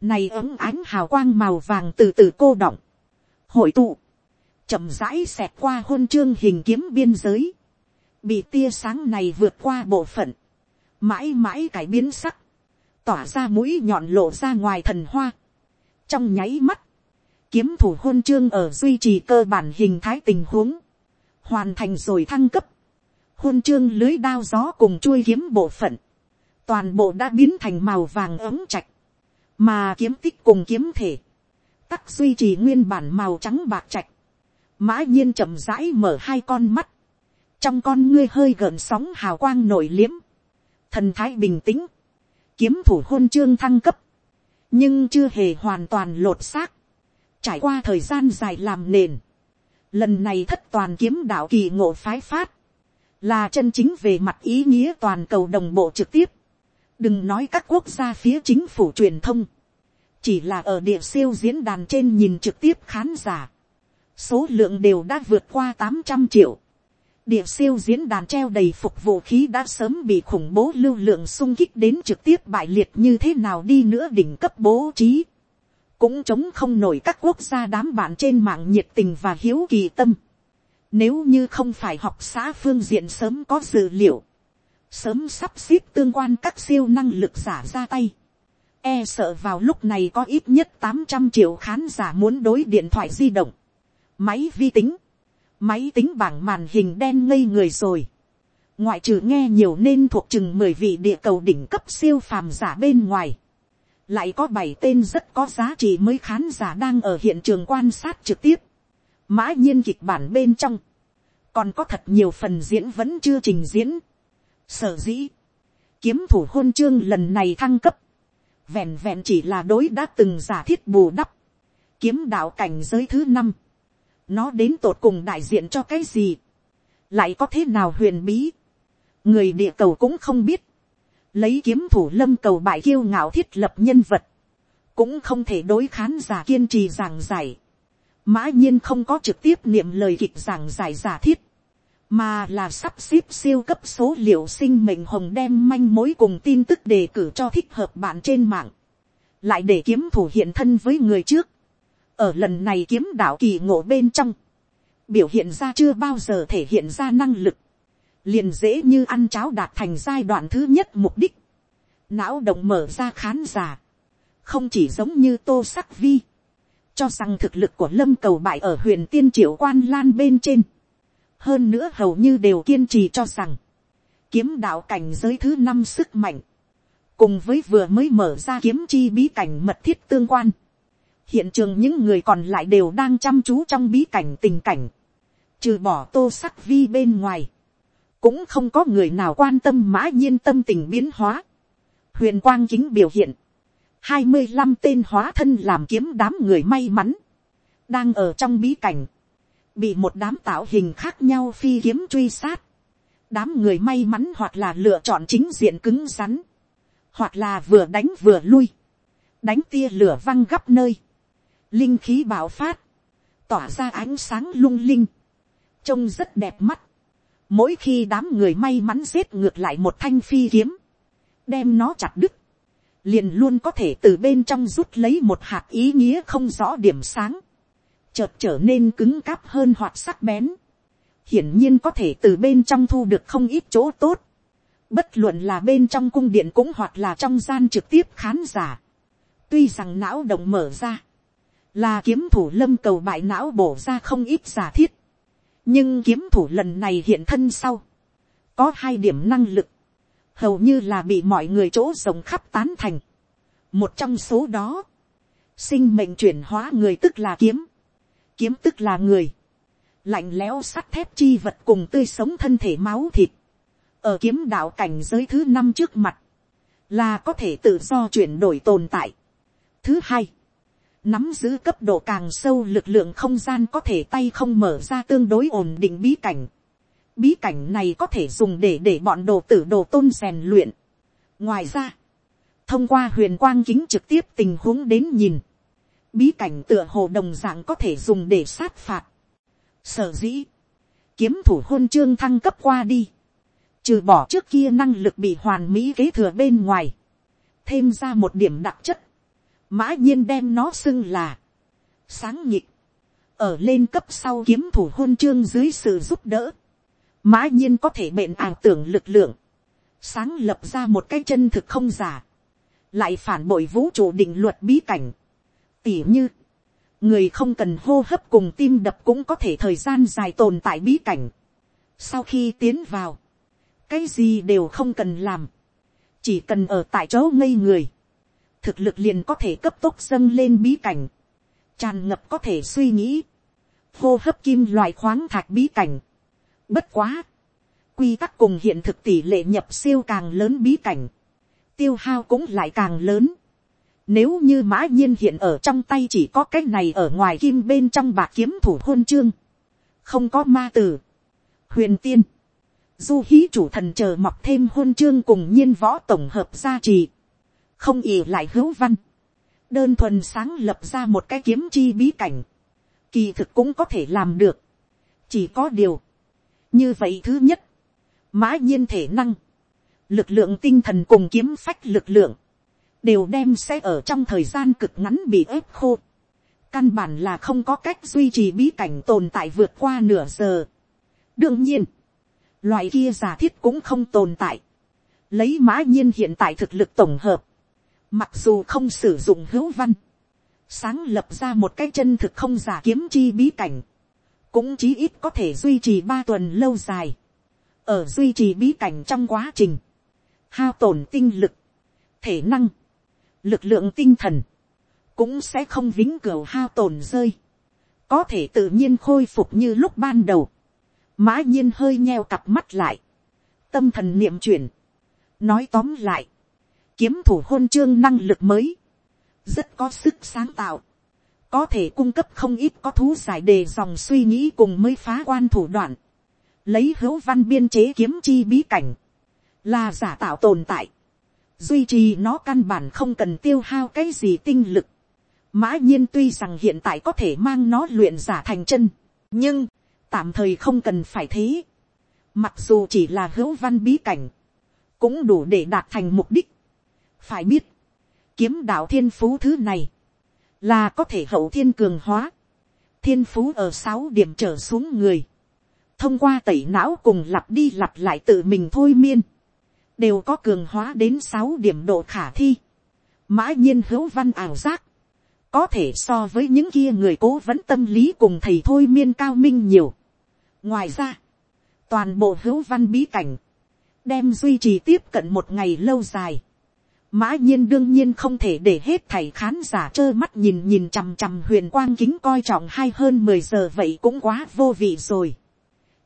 này ấm ánh hào quang màu vàng từ từ cô động, hội tụ, chậm rãi xẹt qua hôn chương hình kiếm biên giới, bị tia sáng này vượt qua bộ phận, mãi mãi cải biến sắc, tỏa ra mũi nhọn lộ ra ngoài thần hoa. trong nháy mắt, kiếm thủ hôn chương ở duy trì cơ bản hình thái tình huống, hoàn thành rồi thăng cấp, hôn chương lưới đao gió cùng chuôi kiếm bộ phận, toàn bộ đã biến thành màu vàng ấm chạch, mà kiếm tích cùng kiếm thể, tắc duy trì nguyên bản màu trắng bạc chạch, mã nhiên chậm rãi mở hai con mắt, trong con ngươi hơi gợn sóng hào quang nổi liếm, thần thái bình tĩnh, kiếm thủ hôn chương thăng cấp, nhưng chưa hề hoàn toàn lột xác, trải qua thời gian dài làm nền, lần này thất toàn kiếm đạo kỳ ngộ phái phát, là chân chính về mặt ý nghĩa toàn cầu đồng bộ trực tiếp, đừng nói các quốc gia phía chính phủ truyền thông, chỉ là ở địa siêu diễn đàn trên nhìn trực tiếp khán giả, số lượng đều đã vượt qua tám trăm triệu, địa siêu diễn đàn treo đầy phục vũ khí đã sớm bị khủng bố lưu lượng sung kích đến trực tiếp bại liệt như thế nào đi nữa đỉnh cấp bố trí cũng chống không nổi các quốc gia đám bạn trên mạng nhiệt tình và hiếu kỳ tâm. Nếu như không phải học xã phương diện sớm có dữ liệu, sớm sắp xếp tương quan các siêu năng lực giả ra tay. E sợ vào lúc này có ít nhất tám trăm triệu khán giả muốn đối điện thoại di động, máy vi tính, máy tính bảng màn hình đen ngây người rồi. ngoại trừ nghe nhiều nên thuộc chừng mười vị địa cầu đỉnh cấp siêu phàm giả bên ngoài lại có bảy tên rất có giá trị mới khán giả đang ở hiện trường quan sát trực tiếp. mã nhiên kịch bản bên trong. còn có thật nhiều phần diễn vẫn chưa trình diễn. sở dĩ, kiếm thủ hôn chương lần này thăng cấp. vẹn vẹn chỉ là đối đã từng giả thiết bù đắp. kiếm đạo cảnh giới thứ năm nó đến tột cùng đại diện cho cái gì, lại có thế nào huyền bí, người địa cầu cũng không biết, lấy kiếm thủ lâm cầu bại kiêu ngạo thiết lập nhân vật, cũng không thể đối khán giả kiên trì giảng giải, mã nhiên không có trực tiếp niệm lời kịch giảng giải giả thiết, mà là sắp xếp siêu cấp số liệu sinh mệnh hồng đem manh mối cùng tin tức đề cử cho thích hợp bạn trên mạng, lại để kiếm thủ hiện thân với người trước, ở lần này kiếm đạo kỳ ngộ bên trong, biểu hiện ra chưa bao giờ thể hiện ra năng lực, liền dễ như ăn cháo đạt thành giai đoạn thứ nhất mục đích, não động mở ra khán giả, không chỉ giống như tô sắc vi, cho rằng thực lực của lâm cầu bại ở huyện tiên triệu quan lan bên trên, hơn nữa hầu như đều kiên trì cho rằng, kiếm đạo cảnh giới thứ năm sức mạnh, cùng với vừa mới mở ra kiếm chi bí cảnh mật thiết tương quan, hiện trường những người còn lại đều đang chăm chú trong bí cảnh tình cảnh, trừ bỏ tô sắc vi bên ngoài, cũng không có người nào quan tâm mã nhiên tâm tình biến hóa. huyền quang chính biểu hiện, hai mươi năm tên hóa thân làm kiếm đám người may mắn, đang ở trong bí cảnh, bị một đám tạo hình khác nhau phi kiếm truy sát, đám người may mắn hoặc là lựa chọn chính diện cứng rắn, hoặc là vừa đánh vừa lui, đánh tia lửa văng gấp nơi, linh khí bạo phát, tỏa ra ánh sáng lung linh, trông rất đẹp mắt. Mỗi khi đám người may mắn giết ngược lại một thanh phi kiếm, đem nó chặt đứt, liền luôn có thể từ bên trong rút lấy một hạt ý nghĩa không rõ điểm sáng, chợt trở nên cứng cáp hơn hoặc sắc bén, hiển nhiên có thể từ bên trong thu được không ít chỗ tốt, bất luận là bên trong cung điện cũng hoặc là trong gian trực tiếp khán giả, tuy rằng não động mở ra, là kiếm thủ lâm cầu bại não bổ ra không ít giả thiết, nhưng kiếm thủ lần này hiện thân sau, có hai điểm năng lực, hầu như là bị mọi người chỗ rồng khắp tán thành. một trong số đó, sinh mệnh chuyển hóa người tức là kiếm, kiếm tức là người, lạnh lẽo sắt thép chi vật cùng tươi sống thân thể máu thịt, ở kiếm đạo cảnh giới thứ năm trước mặt, là có thể tự do chuyển đổi tồn tại. Thứ hai, nắm giữ cấp độ càng sâu lực lượng không gian có thể tay không mở ra tương đối ổn định bí cảnh. Bí cảnh này có thể dùng để để bọn đồ tử đồ tôn rèn luyện. Ngoài ra, thông qua huyền quang kính trực tiếp tình huống đến nhìn, bí cảnh tựa hồ đồng dạng có thể dùng để sát phạt. Sở dĩ, kiếm thủ hôn chương thăng cấp qua đi, trừ bỏ trước kia năng lực bị hoàn mỹ kế thừa bên ngoài, thêm ra một điểm đặc chất, mã nhiên đem nó xưng là sáng nhịp, ở lên cấp sau kiếm thủ hôn chương dưới sự giúp đỡ, mã nhiên có thể mệnh ảo tưởng lực lượng, sáng lập ra một cái chân thực không giả, lại phản bội vũ trụ định luật bí cảnh, tỉ như, người không cần hô hấp cùng tim đập cũng có thể thời gian dài tồn tại bí cảnh. Sau khi tiến vào, cái gì đều không cần làm, chỉ cần ở tại chỗ ngây người, thực lực liền có thể cấp tốc dâng lên bí cảnh, tràn ngập có thể suy nghĩ, hô hấp kim loại khoáng thạch bí cảnh. Bất quá, quy tắc cùng hiện thực tỷ lệ nhập siêu càng lớn bí cảnh, tiêu hao cũng lại càng lớn. Nếu như mã nhiên hiện ở trong tay chỉ có cái này ở ngoài kim bên trong bạc kiếm thủ hôn chương. Không có ma tử. Huyền tiên. Du hí chủ thần chờ mọc thêm hôn chương cùng nhiên võ tổng hợp gia trì. Không ỉ lại hữu văn. Đơn thuần sáng lập ra một cái kiếm chi bí cảnh. Kỳ thực cũng có thể làm được. Chỉ có điều. Như vậy thứ nhất. Mã nhiên thể năng. Lực lượng tinh thần cùng kiếm phách lực lượng đều đem sẽ ở trong thời gian cực ngắn bị ép khô. Căn bản là không có cách duy trì bí cảnh tồn tại vượt qua nửa giờ. đương nhiên, loại kia giả thiết cũng không tồn tại. lấy mã nhiên hiện tại thực lực tổng hợp, mặc dù không sử dụng hữu văn, sáng lập ra một cái chân thực không giả kiếm chi bí cảnh, cũng chí ít có thể duy trì ba tuần lâu dài. ở duy trì bí cảnh trong quá trình, hao tổn tinh lực, thể năng, lực lượng tinh thần, cũng sẽ không vĩnh cửu hao tổn rơi, có thể tự nhiên khôi phục như lúc ban đầu, mã nhiên hơi nheo cặp mắt lại, tâm thần niệm chuyển, nói tóm lại, kiếm thủ hôn chương năng lực mới, rất có sức sáng tạo, có thể cung cấp không ít có thú giải đề dòng suy nghĩ cùng mới phá quan thủ đoạn, lấy hữu văn biên chế kiếm chi bí cảnh, là giả tạo tồn tại, duy trì nó căn bản không cần tiêu hao cái gì tinh lực. Mã nhiên tuy rằng hiện tại có thể mang nó luyện giả thành chân, nhưng tạm thời không cần phải thế. Mặc dù chỉ là hữu văn bí cảnh, cũng đủ để đạt thành mục đích. Phải biết, kiếm đạo thiên phú thứ này, là có thể hậu thiên cường hóa. Thiên phú ở sáu điểm trở xuống người. Thông qua tẩy não cùng lặp đi lặp lại tự mình thôi miên đều có cường hóa đến sáu điểm độ khả thi. Mã nhiên hữu văn ảo giác, có thể so với những kia người cố vấn tâm lý cùng thầy thôi miên cao minh nhiều. ngoài ra, toàn bộ hữu văn bí cảnh, đem duy trì tiếp cận một ngày lâu dài. Mã nhiên đương nhiên không thể để hết thầy khán giả trơ mắt nhìn nhìn chằm chằm huyền quang kính coi trọng hay hơn mười giờ vậy cũng quá vô vị rồi.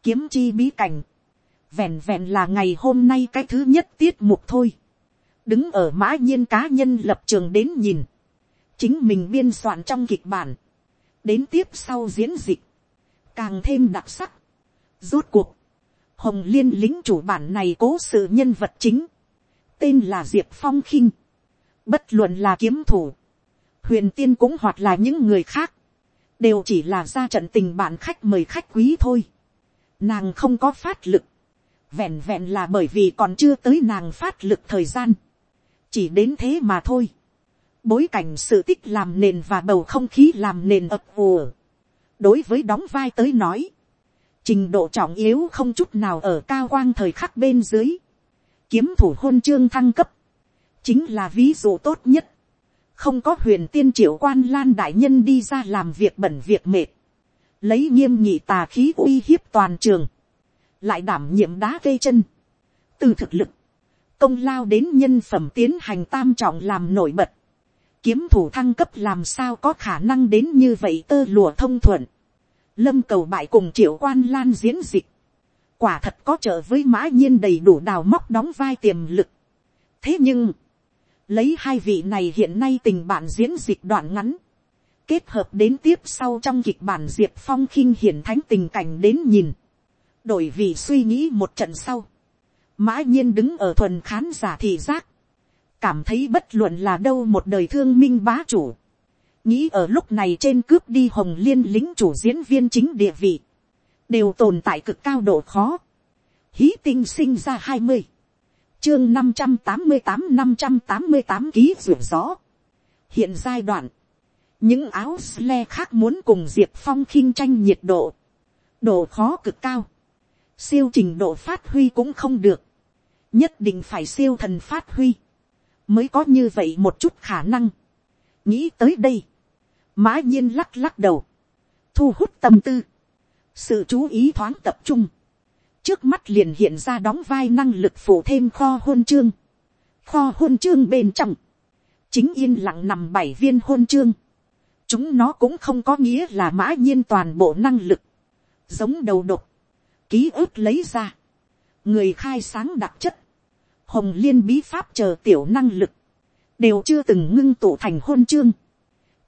Kiếm chi bí cảnh vẹn vẹn là ngày hôm nay cái thứ nhất tiết mục thôi. đứng ở mã nhiên cá nhân lập trường đến nhìn. chính mình biên soạn trong kịch bản. đến tiếp sau diễn dịch. càng thêm đặc sắc. rốt cuộc. hồng liên lính chủ bản này cố sự nhân vật chính tên là diệp phong khinh. bất luận là kiếm thủ. huyền tiên cũng hoặc là những người khác. đều chỉ là ra trận tình bạn khách mời khách quý thôi. nàng không có phát lực vẹn vẹn là bởi vì còn chưa tới nàng phát lực thời gian, chỉ đến thế mà thôi. bối cảnh sự tích làm nền và bầu không khí làm nền ập ùa. đối với đóng vai tới nói, trình độ trọng yếu không chút nào ở cao quang thời khắc bên dưới, kiếm thủ hôn chương thăng cấp, chính là ví dụ tốt nhất. không có huyền tiên triệu quan lan đại nhân đi ra làm việc bẩn việc mệt, lấy nghiêm nhị tà khí uy hiếp toàn trường, lại đảm nhiệm đá cây chân, từ thực lực, công lao đến nhân phẩm tiến hành tam trọng làm nổi bật, kiếm thủ thăng cấp làm sao có khả năng đến như vậy tơ lùa thông thuận, lâm cầu bại cùng triệu quan lan diễn dịch, quả thật có trợ với mã nhiên đầy đủ đào móc đóng vai tiềm lực. thế nhưng, lấy hai vị này hiện nay tình bạn diễn dịch đoạn ngắn, kết hợp đến tiếp sau trong kịch bản diệp phong khinh hiển thánh tình cảnh đến nhìn, đổi vì suy nghĩ một trận sau, mã nhiên đứng ở thuần khán giả thị giác, cảm thấy bất luận là đâu một đời thương minh bá chủ, nghĩ ở lúc này trên cướp đi hồng liên lính chủ diễn viên chính địa vị, đều tồn tại cực cao độ khó. Hí tinh sinh ra hai mươi, chương năm trăm tám mươi tám năm trăm tám mươi tám ký ruột gió. hiện giai đoạn, những áo sle khác muốn cùng diệp phong khinh tranh nhiệt độ, độ khó cực cao, siêu trình độ phát huy cũng không được, nhất định phải siêu thần phát huy, mới có như vậy một chút khả năng. nghĩ tới đây, mã nhiên lắc lắc đầu, thu hút tâm tư, sự chú ý thoáng tập trung, trước mắt liền hiện ra đóng vai năng lực phủ thêm kho hôn chương, kho hôn chương bên trong, chính yên lặng nằm bảy viên hôn chương, chúng nó cũng không có nghĩa là mã nhiên toàn bộ năng lực, giống đầu độc, ký ức lấy ra, người khai sáng đặc chất, hồng liên bí pháp chờ tiểu năng lực, đều chưa từng ngưng tụ thành hôn chương,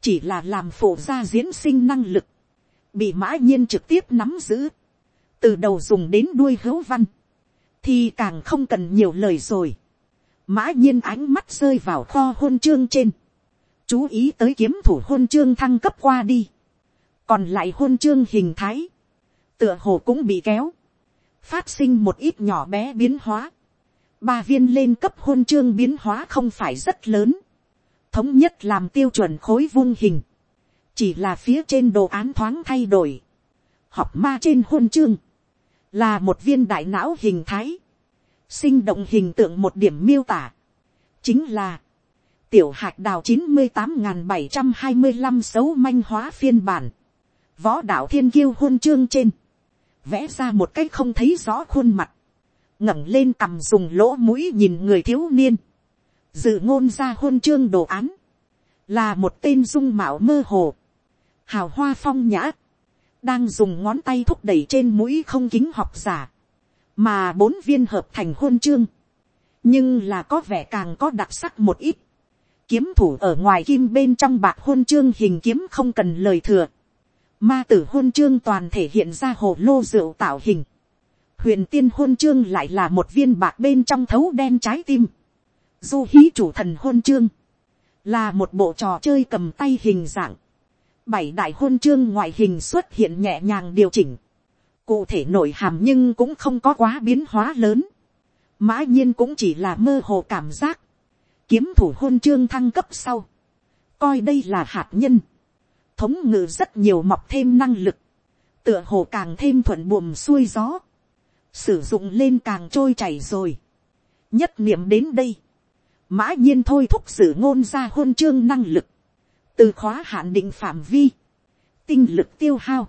chỉ là làm phổ gia diễn sinh năng lực, bị mã nhiên trực tiếp nắm giữ, từ đầu dùng đến đuôi hữu văn, thì càng không cần nhiều lời rồi. mã nhiên ánh mắt rơi vào kho hôn chương trên, chú ý tới kiếm thủ hôn chương thăng cấp qua đi, còn lại hôn chương hình thái, tựa hồ cũng bị kéo, phát sinh một ít nhỏ bé biến hóa, ba viên lên cấp hôn chương biến hóa không phải rất lớn, thống nhất làm tiêu chuẩn khối vuông hình, chỉ là phía trên đồ án thoáng thay đổi, học ma trên hôn chương, là một viên đại não hình thái, sinh động hình tượng một điểm miêu tả, chính là, tiểu hạt đào chín mươi tám n bảy trăm hai mươi năm xấu manh hóa phiên bản, võ đạo thiên kiêu hôn chương trên, vẽ ra một cái không thấy rõ khuôn mặt, ngẩng lên cằm dùng lỗ mũi nhìn người thiếu niên, dự ngôn ra hôn chương đồ án, là một tên dung mạo mơ hồ, hào hoa phong nhã, đang dùng ngón tay thúc đẩy trên mũi không kính học giả, mà bốn viên hợp thành hôn chương, nhưng là có vẻ càng có đặc sắc một ít, kiếm thủ ở ngoài kim bên trong bạc hôn chương hình kiếm không cần lời thừa, ma tử hôn chương toàn thể hiện ra hồ lô rượu tạo hình, huyền tiên hôn chương lại là một viên bạc bên trong thấu đen trái tim, du hí chủ thần hôn chương, là một bộ trò chơi cầm tay hình dạng, bảy đại hôn chương ngoại hình xuất hiện nhẹ nhàng điều chỉnh, cụ thể nội hàm nhưng cũng không có quá biến hóa lớn, mã nhiên cũng chỉ là mơ hồ cảm giác, kiếm thủ hôn chương thăng cấp sau, coi đây là hạt nhân, thống ngự rất nhiều mọc thêm năng lực, tựa hồ càng thêm thuận buồm xuôi gió, sử dụng lên càng trôi chảy rồi. nhất niệm đến đây, mã nhiên thôi thúc sử ngôn ra hôn chương năng lực, từ khóa hạn định phạm vi, tinh lực tiêu hao,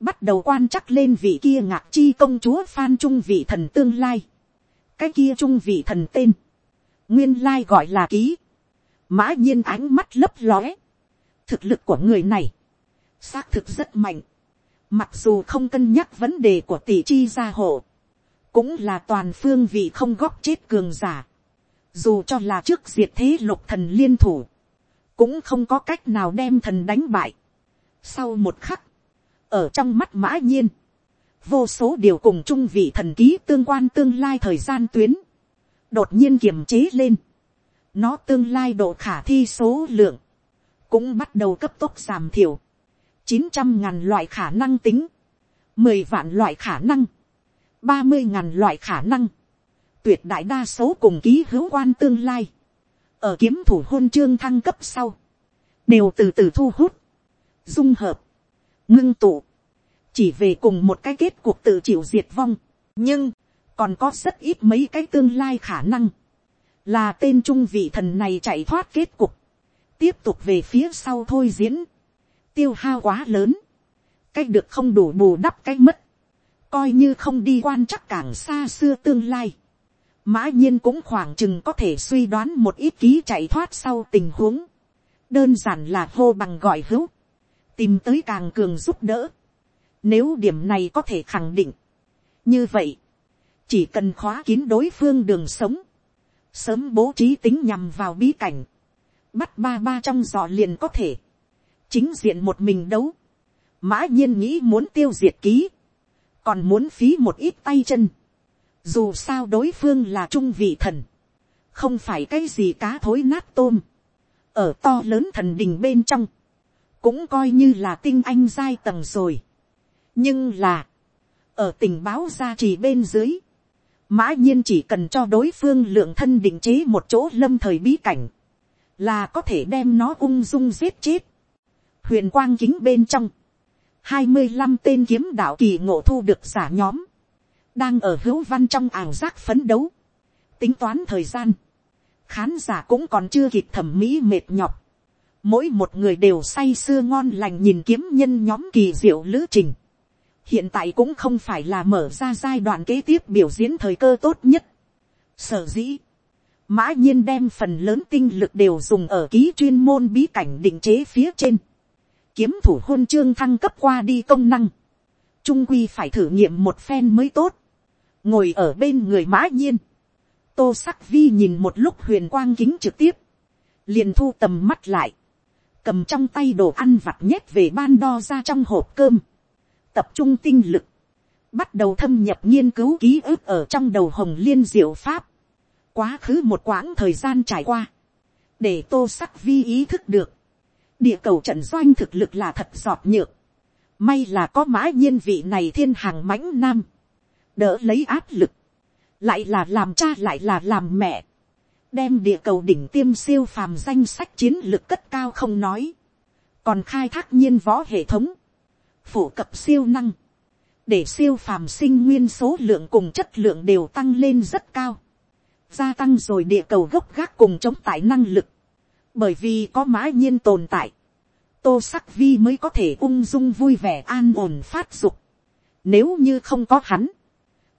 bắt đầu quan chắc lên vị kia ngạc chi công chúa phan trung vị thần tương lai, cái kia trung vị thần tên, nguyên lai gọi là ký, mã nhiên ánh mắt lấp lóe, thực lực của người này, xác thực rất mạnh, mặc dù không cân nhắc vấn đề của tỷ chi gia hộ, cũng là toàn phương vị không góp chết cường giả, dù cho là trước diệt thế lục thần liên thủ, cũng không có cách nào đem thần đánh bại. Sau một khắc, ở trong mắt mã nhiên, vô số điều cùng chung vị thần ký tương quan tương lai thời gian tuyến, đột nhiên kiềm chế lên. Nó tương lai độ khả thi số lượng, cũng bắt đầu cấp tốc giảm thiểu. chín trăm ngàn loại khả năng tính, mười vạn loại khả năng, ba mươi ngàn loại khả năng, tuyệt đại đa số cùng ký hữu quan tương lai, ở kiếm thủ hôn chương thăng cấp sau, đều từ từ thu hút, dung hợp, ngưng tụ, chỉ về cùng một cái kết cuộc tự chịu diệt vong, nhưng, còn có rất ít mấy cái tương lai khả năng, là tên trung vị thần này chạy thoát kết cục, tiếp tục về phía sau thôi diễn, tiêu hao quá lớn, cái được không đủ bù đắp cái mất, coi như không đi quan chắc càng xa xưa tương lai, mã nhiên cũng khoảng chừng có thể suy đoán một ít ký chạy thoát sau tình huống, đơn giản là hô bằng gọi hữu, tìm tới càng cường giúp đỡ, nếu điểm này có thể khẳng định, như vậy, chỉ cần khóa kín đối phương đường sống, sớm bố trí tính nhằm vào bí cảnh, bắt ba ba trong giò liền có thể, chính diện một mình đấu, mã nhiên nghĩ muốn tiêu diệt ký, còn muốn phí một ít tay chân, dù sao đối phương là trung vị thần, không phải cái gì cá thối nát tôm, ở to lớn thần đình bên trong, cũng coi như là tinh anh giai tầng rồi. nhưng là, ở tình báo gia trì bên dưới, mã nhiên chỉ cần cho đối phương lượng thân định chế một chỗ lâm thời bí cảnh, là có thể đem nó ung dung giết chết. huyền quang kính bên trong, hai mươi 25 tên kiếm đạo kỳ ngộ thu được giả nhóm, đang ở hữu văn trong ảo giác phấn đấu, tính toán thời gian, khán giả cũng còn chưa kịp thẩm mỹ mệt nhọc, mỗi một người đều say sưa ngon lành nhìn kiếm nhân nhóm kỳ diệu lữ trình, hiện tại cũng không phải là mở ra giai đoạn kế tiếp biểu diễn thời cơ tốt nhất. Sở dĩ, mã nhiên đem phần lớn tinh lực đều dùng ở ký chuyên môn bí cảnh định chế phía trên. Kiếm thủ hôn chương thăng cấp qua đi công năng. Trung quy phải thử nghiệm một phen mới tốt. Ngồi ở bên người mã nhiên. Tô sắc vi nhìn một lúc huyền quang kính trực tiếp. Liền thu tầm mắt lại. Cầm trong tay đồ ăn vặt nhét về ban đo ra trong hộp cơm tập trung tinh lực, bắt đầu thâm nhập nghiên cứu ký ức ở trong đầu hồng liên diệu pháp. Quá khứ một quãng thời gian trải qua, để tô sắc vi ý thức được, địa cầu trận doanh thực lực là thật giọt nhược. May là có mã nhiên vị này thiên hàng mãnh nam, đỡ lấy áp lực, lại là làm cha lại là làm mẹ, đem địa cầu đỉnh tiêm siêu phàm danh sách chiến lược cất cao không nói, còn khai thác nhiên võ hệ thống, phổ cập siêu năng, để siêu phàm sinh nguyên số lượng cùng chất lượng đều tăng lên rất cao, gia tăng rồi địa cầu gốc gác cùng chống tải năng lực, bởi vì có mã nhiên tồn tại, tô sắc vi mới có thể ung dung vui vẻ an ổn phát dục. Nếu như không có hắn,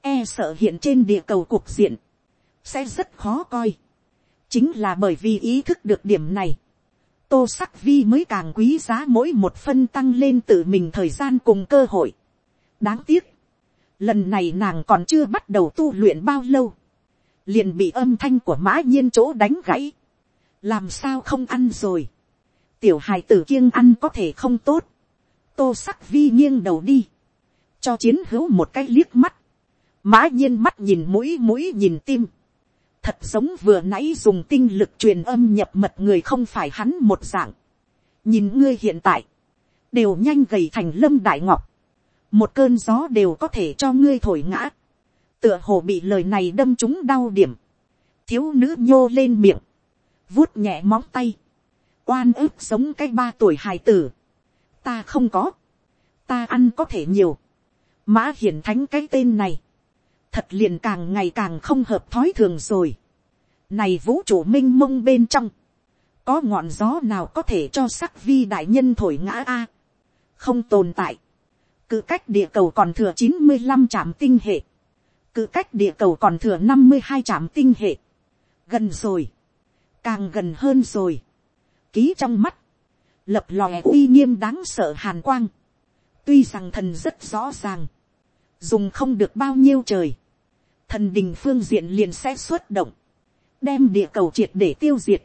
e sợ hiện trên địa cầu cuộc diện, sẽ rất khó coi. chính là bởi vì ý thức được điểm này, tô sắc vi mới càng quý giá mỗi một phân tăng lên tự mình thời gian cùng cơ hội. đáng tiếc, lần này nàng còn chưa bắt đầu tu luyện bao lâu, liền bị âm thanh của mã nhiên chỗ đánh gãy. làm sao không ăn rồi. tiểu hài tử kiêng ăn có thể không tốt. tô sắc vi nghiêng đầu đi, cho chiến hữu một cái liếc mắt mã nhiên mắt nhìn mũi mũi nhìn tim. Thật giống vừa nãy dùng tinh lực truyền âm nhập mật người không phải hắn một dạng. nhìn ngươi hiện tại, đều nhanh gầy thành lâm đại ngọc, một cơn gió đều có thể cho ngươi thổi ngã, tựa hồ bị lời này đâm chúng đau điểm, thiếu nữ nhô lên miệng, vuốt nhẹ móng tay, oan ức sống cái ba tuổi hài tử, ta không có, ta ăn có thể nhiều, mã hiển thánh cái tên này, thật liền càng ngày càng không hợp thói thường rồi. Này vũ trụ minh mông bên trong, có ngọn gió nào có thể cho sắc vi đại nhân thổi ngã a? Không tồn tại. Cứ cách địa cầu còn thừa chín mươi 95 trạm tinh hệ. Cứ cách địa cầu còn thừa năm mươi hai trạm tinh hệ. Gần rồi. Càng gần hơn rồi. Ký trong mắt. Lập lòe uy nghiêm đáng sợ hàn quang. Tuy rằng thần rất rõ ràng. Dùng không được bao nhiêu trời thần đình phương diện liền sẽ xuất động, đem địa cầu triệt để tiêu diệt,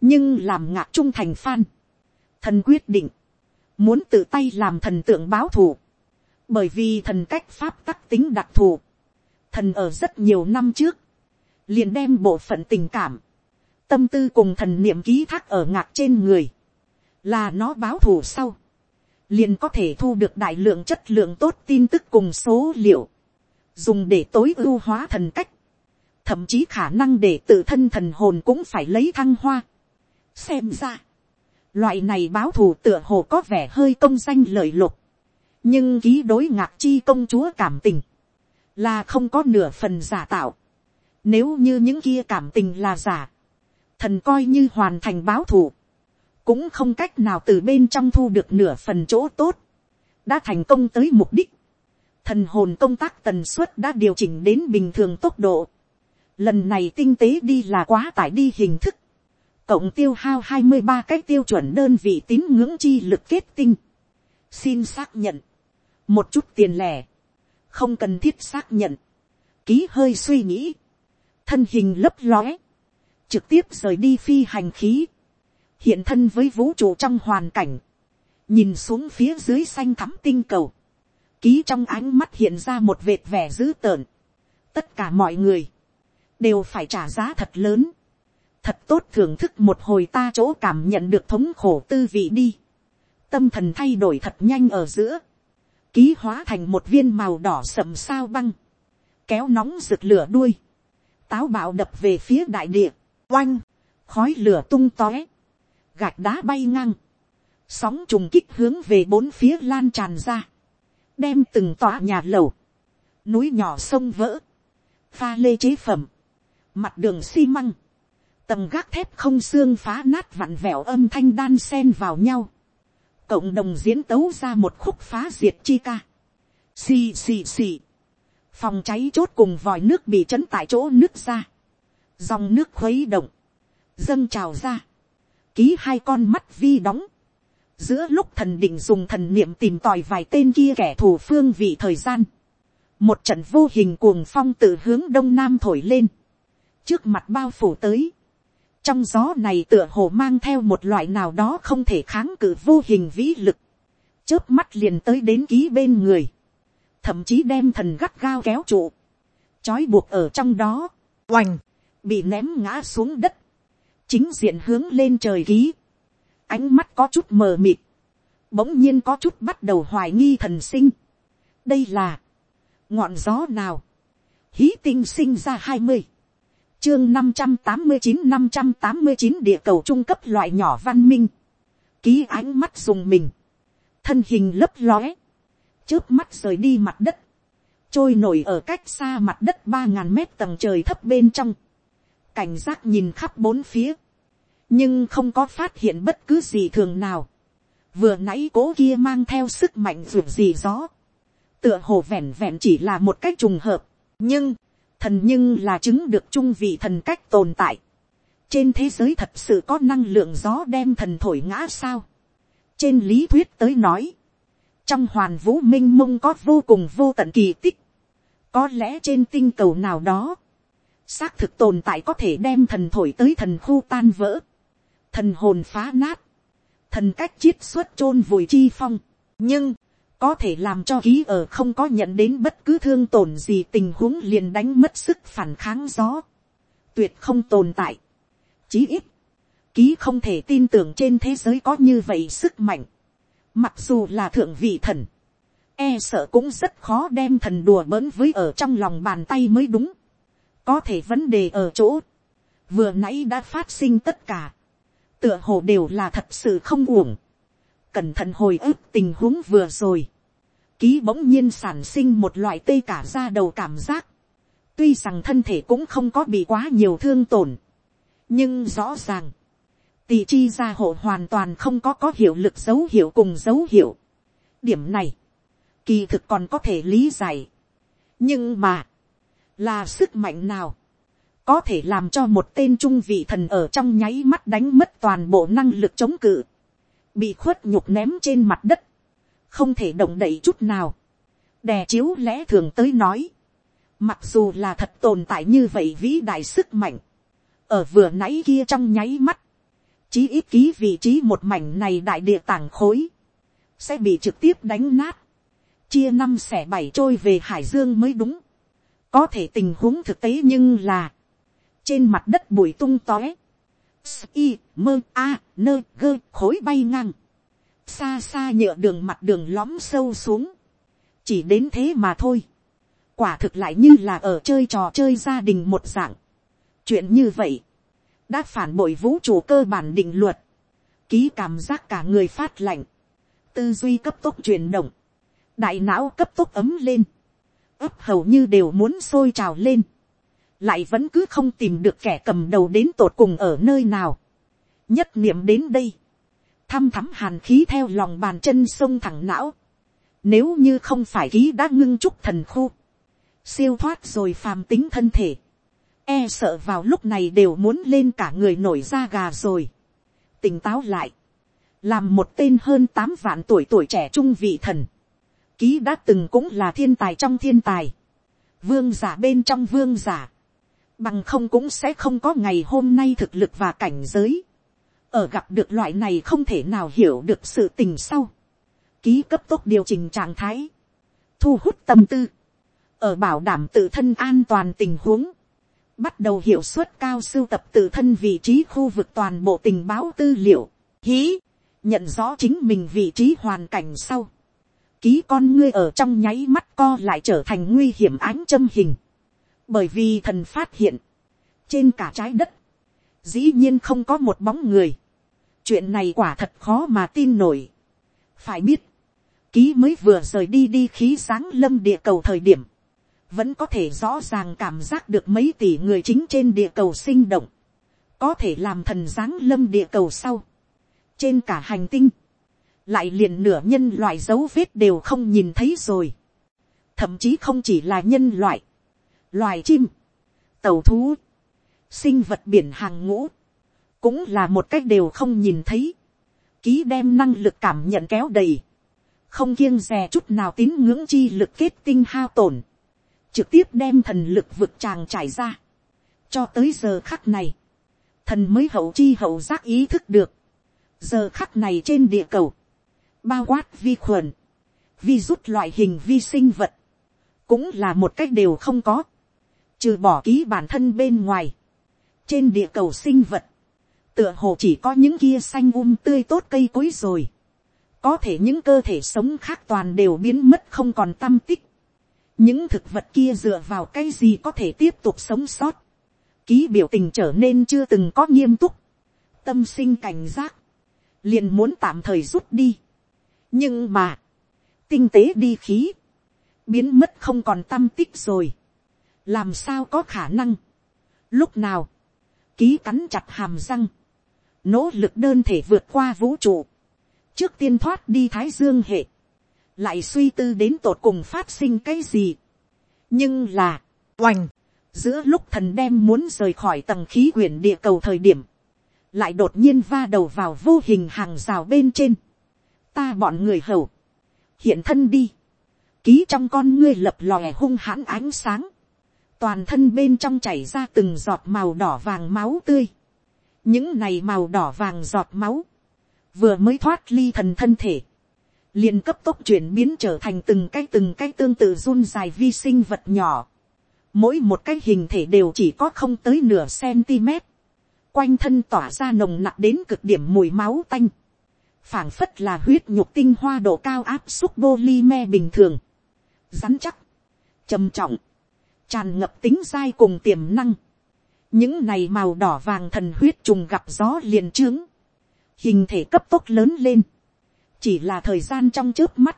nhưng làm ngạc trung thành phan, thần quyết định, muốn tự tay làm thần tượng báo thù, bởi vì thần cách pháp tắc tính đặc thù, thần ở rất nhiều năm trước, liền đem bộ phận tình cảm, tâm tư cùng thần niệm ký thác ở ngạc trên người, là nó báo thù sau, liền có thể thu được đại lượng chất lượng tốt tin tức cùng số liệu, dùng để tối ưu hóa thần cách, thậm chí khả năng để tự thân thần hồn cũng phải lấy thăng hoa. xem ra, loại này báo thù tựa hồ có vẻ hơi công danh lợi lục, nhưng ký đối ngạc chi công chúa cảm tình, là không có nửa phần giả tạo. Nếu như những kia cảm tình là giả, thần coi như hoàn thành báo thù, cũng không cách nào từ bên trong thu được nửa phần chỗ tốt, đã thành công tới mục đích thần hồn công tác tần suất đã điều chỉnh đến bình thường tốc độ. Lần này tinh tế đi là quá tải đi hình thức. Cộng tiêu hao hai mươi ba cái tiêu chuẩn đơn vị tín ngưỡng chi lực kết tinh. Xin xác nhận. Một chút tiền lẻ. Không cần thiết xác nhận. Ký hơi suy nghĩ. Thân hình lấp lóe. trực tiếp rời đi phi hành khí, hiện thân với vũ trụ trong hoàn cảnh, nhìn xuống phía dưới xanh thắm tinh cầu, ký trong ánh mắt hiện ra một vệt vẻ dữ tợn, tất cả mọi người, đều phải trả giá thật lớn, thật tốt thưởng thức một hồi ta chỗ cảm nhận được thống khổ tư vị đi, tâm thần thay đổi thật nhanh ở giữa, ký hóa thành một viên màu đỏ sậm sao băng, kéo nóng rực lửa đuôi, táo bạo đập về phía đại địa, oanh, khói lửa tung tóe, gạch đá bay ngang, sóng trùng kích hướng về bốn phía lan tràn ra, đem từng tòa nhà lầu, núi nhỏ sông vỡ, pha lê chế phẩm, mặt đường xi măng, tầm gác thép không xương phá nát vặn vẹo âm thanh đan sen vào nhau, cộng đồng diễn tấu ra một khúc phá diệt chi ca, xì xì xì, phòng cháy chốt cùng vòi nước bị chấn tại chỗ nước ra, dòng nước khuấy động, dâng trào ra, ký hai con mắt vi đóng, giữa lúc thần định dùng thần niệm tìm tòi vài tên kia kẻ thù phương vị thời gian, một trận vô hình cuồng phong từ hướng đông nam thổi lên, trước mặt bao phủ tới, trong gió này tựa hồ mang theo một loại nào đó không thể kháng cự vô hình vĩ lực, chớp mắt liền tới đến ký bên người, thậm chí đem thần gắt gao kéo trụ, trói buộc ở trong đó, oành, bị ném ngã xuống đất, chính diện hướng lên trời ký, ánh mắt có chút mờ mịt, bỗng nhiên có chút bắt đầu hoài nghi thần sinh. đây là, ngọn gió nào, hí tinh sinh ra hai mươi, chương năm trăm tám mươi chín năm trăm tám mươi chín địa cầu trung cấp loại nhỏ văn minh, ký ánh mắt dùng mình, thân hình lấp lóe, trước mắt rời đi mặt đất, trôi nổi ở cách xa mặt đất ba ngàn mét tầng trời thấp bên trong, cảnh giác nhìn khắp bốn phía, nhưng không có phát hiện bất cứ gì thường nào. vừa nãy cố kia mang theo sức mạnh ruột gì gió, tựa hồ vẹn vẹn chỉ là một cách trùng hợp, nhưng, thần nhưng là chứng được trung vị thần cách tồn tại. trên thế giới thật sự có năng lượng gió đem thần thổi ngã sao. trên lý thuyết tới nói, trong hoàn vũ m i n h mông có vô cùng vô tận kỳ tích, có lẽ trên tinh cầu nào đó, xác thực tồn tại có thể đem thần thổi tới thần khu tan vỡ, thần hồn phá nát, thần cách chiết xuất chôn vùi chi phong, nhưng, có thể làm cho ký ở không có nhận đến bất cứ thương tổn gì tình huống liền đánh mất sức phản kháng gió, tuyệt không tồn tại, chí ít, ký không thể tin tưởng trên thế giới có như vậy sức mạnh, mặc dù là thượng vị thần, e sợ cũng rất khó đem thần đùa bỡn với ở trong lòng bàn tay mới đúng, có thể vấn đề ở chỗ, vừa nãy đã phát sinh tất cả, tựa hồ đều là thật sự không uổng. Cẩn thận hồi ức tình huống vừa rồi. Ký bỗng nhiên sản sinh một loại tê cả ra đầu cảm giác. Tuy rằng thân thể cũng không có bị quá nhiều thương tổn. Nhưng rõ ràng. Tỷ chi gia hộ hoàn toàn không có có hiệu lực dấu hiệu cùng dấu hiệu. Điểm này. Kỳ thực còn có thể lý giải. Nhưng mà. Là sức mạnh nào có thể làm cho một tên trung vị thần ở trong nháy mắt đánh mất toàn bộ năng lực chống cự, bị khuất nhục ném trên mặt đất, không thể động đậy chút nào, đè chiếu lẽ thường tới nói, mặc dù là thật tồn tại như vậy vĩ đại sức mạnh, ở vừa nãy kia trong nháy mắt, chí ít ký vị trí một mảnh này đại địa tảng khối, sẽ bị trực tiếp đánh nát, chia năm xẻ bảy trôi về hải dương mới đúng. có thể tình huống thực tế nhưng là, trên mặt đất bụi tung tóe, y mơ a nơ gơ khối bay ngang, xa xa nhựa đường mặt đường lõm sâu xuống, chỉ đến thế mà thôi, quả thực lại như là ở chơi trò chơi gia đình một dạng, chuyện như vậy, đã phản bội vũ trụ cơ bản định luật, ký cảm giác cả người phát lạnh, tư duy cấp tốc chuyển động, đại não cấp tốc ấm lên, ấp hầu như đều muốn sôi trào lên, lại vẫn cứ không tìm được kẻ cầm đầu đến tột cùng ở nơi nào. nhất niệm đến đây, thăm thắm hàn khí theo lòng bàn chân sông thẳng não. nếu như không phải khí đã ngưng trúc thần khu, siêu thoát rồi phàm tính thân thể, e sợ vào lúc này đều muốn lên cả người nổi da gà rồi. tỉnh táo lại, làm một tên hơn tám vạn tuổi tuổi trẻ trung vị thần, ký đã từng cũng là thiên tài trong thiên tài, vương giả bên trong vương giả, bằng không cũng sẽ không có ngày hôm nay thực lực và cảnh giới. ở gặp được loại này không thể nào hiểu được sự tình sau. ký cấp tốc điều chỉnh trạng thái, thu hút tâm tư, ở bảo đảm tự thân an toàn tình huống, bắt đầu hiệu suất cao sưu tập tự thân vị trí khu vực toàn bộ tình báo tư liệu, hí, nhận rõ chính mình vị trí hoàn cảnh sau, ký con ngươi ở trong nháy mắt co lại trở thành nguy hiểm ánh châm hình, bởi vì thần phát hiện, trên cả trái đất, dĩ nhiên không có một bóng người, chuyện này quả thật khó mà tin nổi, phải biết, ký mới vừa rời đi đi khí sáng lâm địa cầu thời điểm, vẫn có thể rõ ràng cảm giác được mấy tỷ người chính trên địa cầu sinh động, có thể làm thần giáng lâm địa cầu sau, trên cả hành tinh, lại liền nửa nhân loại dấu vết đều không nhìn thấy rồi, thậm chí không chỉ là nhân loại, loài chim, tàu thú, sinh vật biển hàng ngũ, cũng là một cách đều không nhìn thấy, ký đem năng lực cảm nhận kéo đầy, không kiêng dè chút nào tín ngưỡng chi lực kết tinh hao tổn, trực tiếp đem thần lực vực tràng trải ra. cho tới giờ khắc này, thần mới hậu chi hậu giác ý thức được. giờ khắc này trên địa cầu, bao quát vi khuẩn, vi rút loại hình vi sinh vật, cũng là một cách đều không có, trừ bỏ ký bản thân bên ngoài, trên địa cầu sinh vật, tựa hồ chỉ có những kia xanh um tươi tốt cây cối rồi, có thể những cơ thể sống khác toàn đều biến mất không còn tâm tích, những thực vật kia dựa vào cái gì có thể tiếp tục sống sót, ký biểu tình trở nên chưa từng có nghiêm túc, tâm sinh cảnh giác, liền muốn tạm thời rút đi. nhưng mà, tinh tế đi khí, biến mất không còn tâm tích rồi, làm sao có khả năng. lúc nào, ký cắn chặt hàm răng, nỗ lực đơn thể vượt qua vũ trụ, trước tiên thoát đi thái dương hệ, lại suy tư đến tột cùng phát sinh cái gì. nhưng là, oành, giữa lúc thần đem muốn rời khỏi tầng khí quyển địa cầu thời điểm, lại đột nhiên va đầu vào vô hình hàng rào bên trên. ta bọn người hầu, hiện thân đi, ký trong con ngươi lập lòe hung hãn ánh sáng, toàn thân bên trong chảy ra từng giọt màu đỏ vàng máu tươi, những này màu đỏ vàng giọt máu, vừa mới thoát ly thần thân thể, liền cấp tốc chuyển biến trở thành từng cái từng cái tương tự run dài vi sinh vật nhỏ. Mỗi một cái hình thể đều chỉ có không tới nửa cm. Quanh thân tỏa ra nồng nặc đến cực điểm mùi máu tanh. phảng phất là huyết nhục tinh hoa độ cao áp xúc polymer bình thường. Rắn chắc. trầm trọng. Tràn ngập tính dai cùng tiềm năng. Những này màu đỏ vàng thần huyết trùng gặp gió liền trướng. Hình thể cấp tốc lớn lên. Chỉ là thời gian trong trước mắt,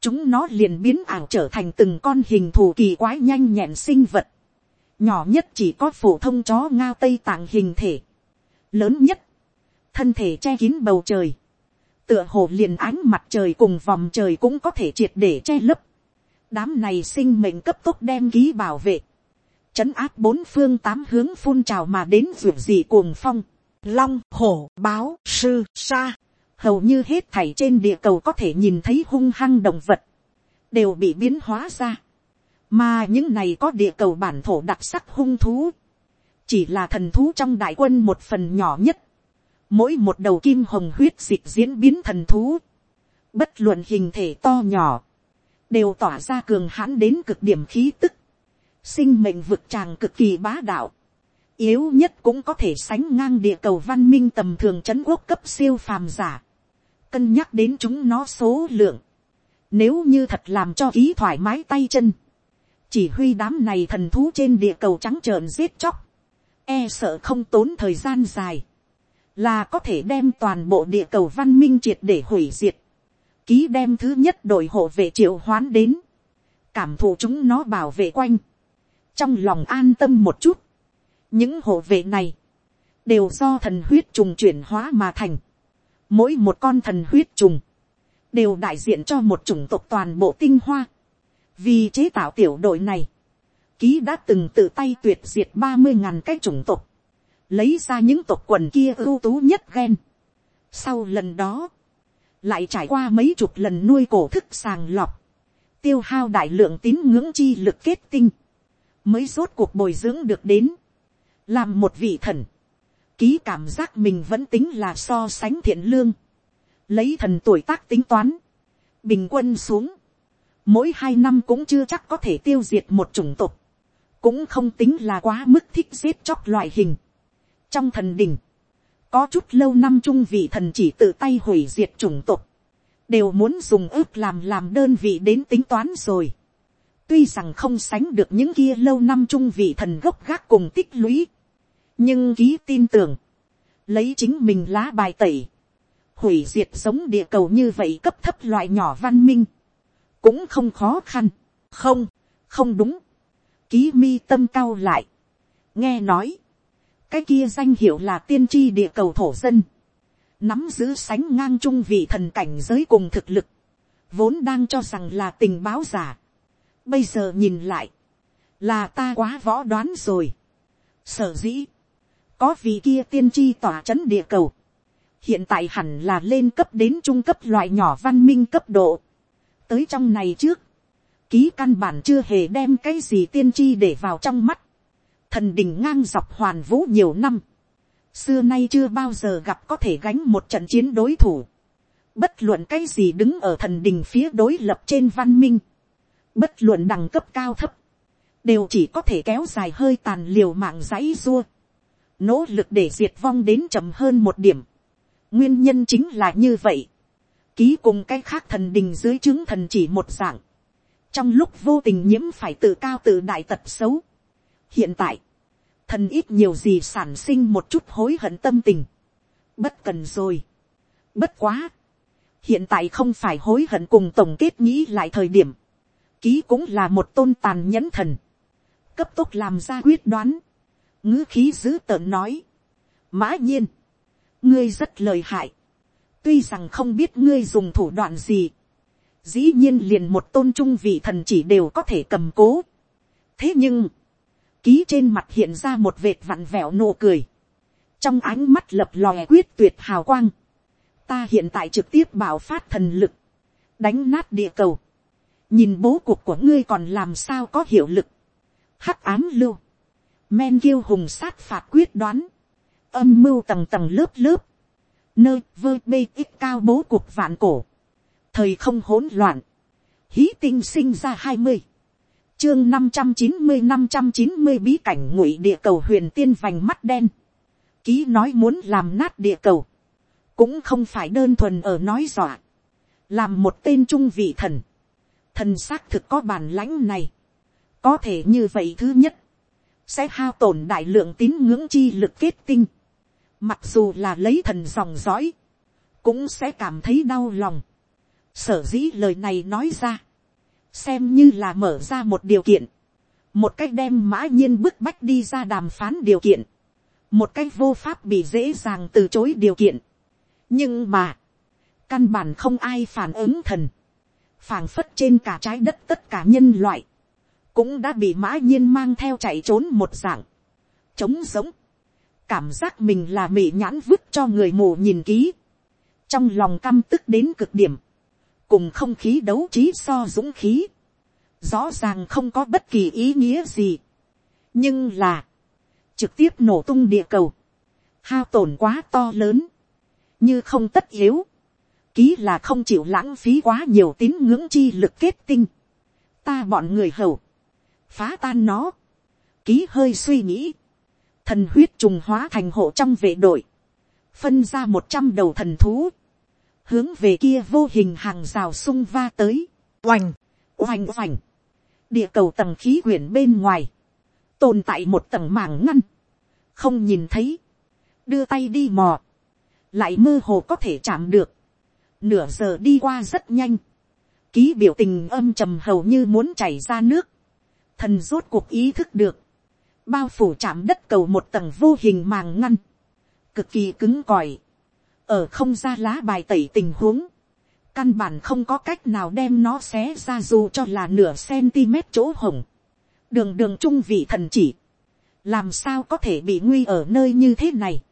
chúng nó liền biến ảo trở thành từng con hình thù kỳ quái nhanh nhẹn sinh vật, nhỏ nhất chỉ có phổ thông chó ngao tây tạng hình thể, lớn nhất, thân thể che kín bầu trời, tựa hồ liền ánh mặt trời cùng vòng trời cũng có thể triệt để che lấp, đám này sinh mệnh cấp tốc đem ký bảo vệ, chấn áp bốn phương tám hướng phun trào mà đến ruột gì cuồng phong, long, hổ, báo, sư, sa, hầu như hết thảy trên địa cầu có thể nhìn thấy hung hăng động vật, đều bị biến hóa ra. mà những này có địa cầu bản thổ đặc sắc hung thú, chỉ là thần thú trong đại quân một phần nhỏ nhất, mỗi một đầu kim hồng huyết dịch diễn biến thần thú, bất luận hình thể to nhỏ, đều tỏa ra cường hãn đến cực điểm khí tức, sinh mệnh vực tràng cực kỳ bá đạo, yếu nhất cũng có thể sánh ngang địa cầu văn minh tầm thường c quốc cấp siêu phàm giả. Cân nhắc đến chúng nó số lượng, nếu như thật làm cho ký thoải mái tay chân, chỉ huy đám này thần thú trên địa cầu trắng trợn giết chóc, e sợ không tốn thời gian dài, là có thể đem toàn bộ địa cầu văn minh triệt để hủy diệt, ký đem thứ nhất đội hộ vệ triệu hoán đến, cảm thụ chúng nó bảo vệ quanh, trong lòng an tâm một chút, những hộ vệ này, đều do thần huyết trùng chuyển hóa mà thành, Mỗi một con thần huyết trùng, đều đại diện cho một chủng tộc toàn bộ tinh hoa. Vì chế tạo tiểu đội này, ký đã từng tự tay tuyệt diệt ba mươi ngàn cái chủng tộc, lấy ra những tộc quần kia ưu tú nhất ghen. Sau lần đó, lại trải qua mấy chục lần nuôi cổ thức sàng lọc, tiêu hao đại lượng tín ngưỡng chi lực kết tinh, mới rốt cuộc bồi dưỡng được đến, làm một vị thần, ký cảm giác mình vẫn tính là so sánh thiện lương, lấy thần tuổi tác tính toán, bình quân xuống, mỗi hai năm cũng chưa chắc có thể tiêu diệt một chủng tộc, cũng không tính là quá mức thích giết chóc loại hình. trong thần đình, có chút lâu năm trung vị thần chỉ tự tay hủy diệt chủng tộc, đều muốn dùng ước làm làm đơn vị đến tính toán rồi. tuy rằng không sánh được những kia lâu năm trung vị thần gốc gác cùng tích lũy, nhưng ký tin tưởng, lấy chính mình lá bài tẩy, hủy diệt giống địa cầu như vậy cấp thấp loại nhỏ văn minh, cũng không khó khăn, không, không đúng, ký mi tâm cao lại, nghe nói, cái kia danh hiệu là tiên tri địa cầu thổ dân, nắm giữ sánh ngang trung vị thần cảnh giới cùng thực lực, vốn đang cho rằng là tình báo giả. Bây giờ nhìn lại, là ta quá võ đoán rồi. Sở dĩ, có vị kia tiên tri tỏa c h ấ n địa cầu, hiện tại hẳn là lên cấp đến trung cấp loại nhỏ văn minh cấp độ. tới trong này trước, ký căn bản chưa hề đem cái gì tiên tri để vào trong mắt thần đình ngang dọc hoàn vũ nhiều năm, xưa nay chưa bao giờ gặp có thể gánh một trận chiến đối thủ. Bất luận cái gì đứng ở thần đình phía đối lập trên văn minh. Bất luận đẳng cấp cao thấp. Đều chỉ có thể kéo dài hơi tàn liều mạng giấy dua, Nỗ lực để diệt vong đến chậm hơn một điểm. Nguyên nhân chính là như vậy. Ký cùng cái khác thần đình dưới chứng thần chỉ một dạng. Trong lúc vô tình nhiễm phải tự cao tự đại tật xấu. Hiện tại thần ít nhiều gì sản sinh một chút hối hận tâm tình. bất cần rồi. bất quá. hiện tại không phải hối hận cùng tổng kết nghĩ lại thời điểm. ký cũng là một tôn tàn nhẫn thần. cấp tốc làm ra quyết đoán. ngữ khí dữ tợn nói. mã nhiên. ngươi rất lời hại. tuy rằng không biết ngươi dùng thủ đoạn gì. dĩ nhiên liền một tôn trung vị thần chỉ đều có thể cầm cố. thế nhưng, ký trên mặt hiện ra một vệt vặn vẹo nụ cười, trong ánh mắt lập lòe quyết tuyệt hào quang, ta hiện tại trực tiếp bảo phát thần lực, đánh nát địa cầu, nhìn bố cục của ngươi còn làm sao có hiệu lực, hắc ám lưu, men kiêu hùng sát phạt quyết đoán, âm mưu tầng tầng lớp lớp, nơi vơ bê ít cao bố cục vạn cổ, thời không hỗn loạn, hí tinh sinh ra hai mươi, chương năm trăm chín mươi, năm trăm chín mươi bí cảnh ngụy địa cầu huyền tiên vành mắt đen. Ký nói muốn làm nát địa cầu. Cũng không phải đơn thuần ở nói dọa. Làm một tên trung vị thần. Thần xác thực có bản lãnh này. Có thể như vậy thứ nhất. Sẽ hao tổn đại lượng tín ngưỡng chi lực kết tinh. Mặc dù là lấy thần dòng dõi. Cũng sẽ cảm thấy đau lòng. Sở dĩ lời này nói ra xem như là mở ra một điều kiện, một cách đem mã nhiên bức bách đi ra đàm phán điều kiện, một cách vô pháp bị dễ dàng từ chối điều kiện. nhưng mà, căn bản không ai phản ứng thần, phảng phất trên cả trái đất tất cả nhân loại, cũng đã bị mã nhiên mang theo chạy trốn một dạng, trống giống, cảm giác mình là mị nhãn vứt cho người mù nhìn ký trong lòng căm tức đến cực điểm, cùng không khí đấu trí so dũng khí, rõ ràng không có bất kỳ ý nghĩa gì. nhưng là, trực tiếp nổ tung địa cầu, hao tổn quá to lớn, như không tất yếu, ký là không chịu lãng phí quá nhiều tín ngưỡng chi lực kết tinh, ta bọn người hầu, phá tan nó, ký hơi suy nghĩ, thần huyết trùng hóa thành hộ trong vệ đội, phân ra một trăm đầu thần thú, hướng về kia vô hình hàng rào sung va tới, oành, oành oành, địa cầu tầng khí quyển bên ngoài, tồn tại một tầng màng ngăn, không nhìn thấy, đưa tay đi mò, lại mơ hồ có thể chạm được, nửa giờ đi qua rất nhanh, ký biểu tình âm trầm hầu như muốn chảy ra nước, thần rốt cuộc ý thức được, bao phủ chạm đất cầu một tầng vô hình màng ngăn, cực kỳ cứng còi, ở không ra lá bài tẩy tình huống, căn bản không có cách nào đem nó xé ra dù cho là nửa cm chỗ hồng. đường đường trung vị thần chỉ, làm sao có thể bị nguy ở nơi như thế này.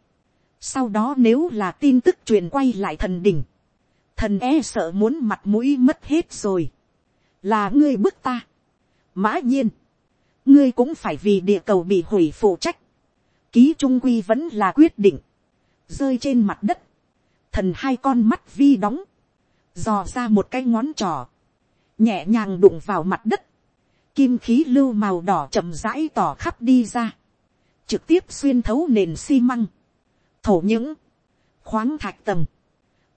sau đó nếu là tin tức truyền quay lại thần đình, thần e sợ muốn mặt mũi mất hết rồi. là ngươi bức ta. mã nhiên, ngươi cũng phải vì địa cầu bị hủy phụ trách. ký trung quy vẫn là quyết định, rơi trên mặt đất, thần hai con mắt vi đóng, dò ra một cái ngón trỏ nhẹ nhàng đụng vào mặt đất, kim khí lưu màu đỏ chậm rãi tỏ khắp đi ra, trực tiếp xuyên thấu nền xi măng, thổ những, khoáng thạch tầng,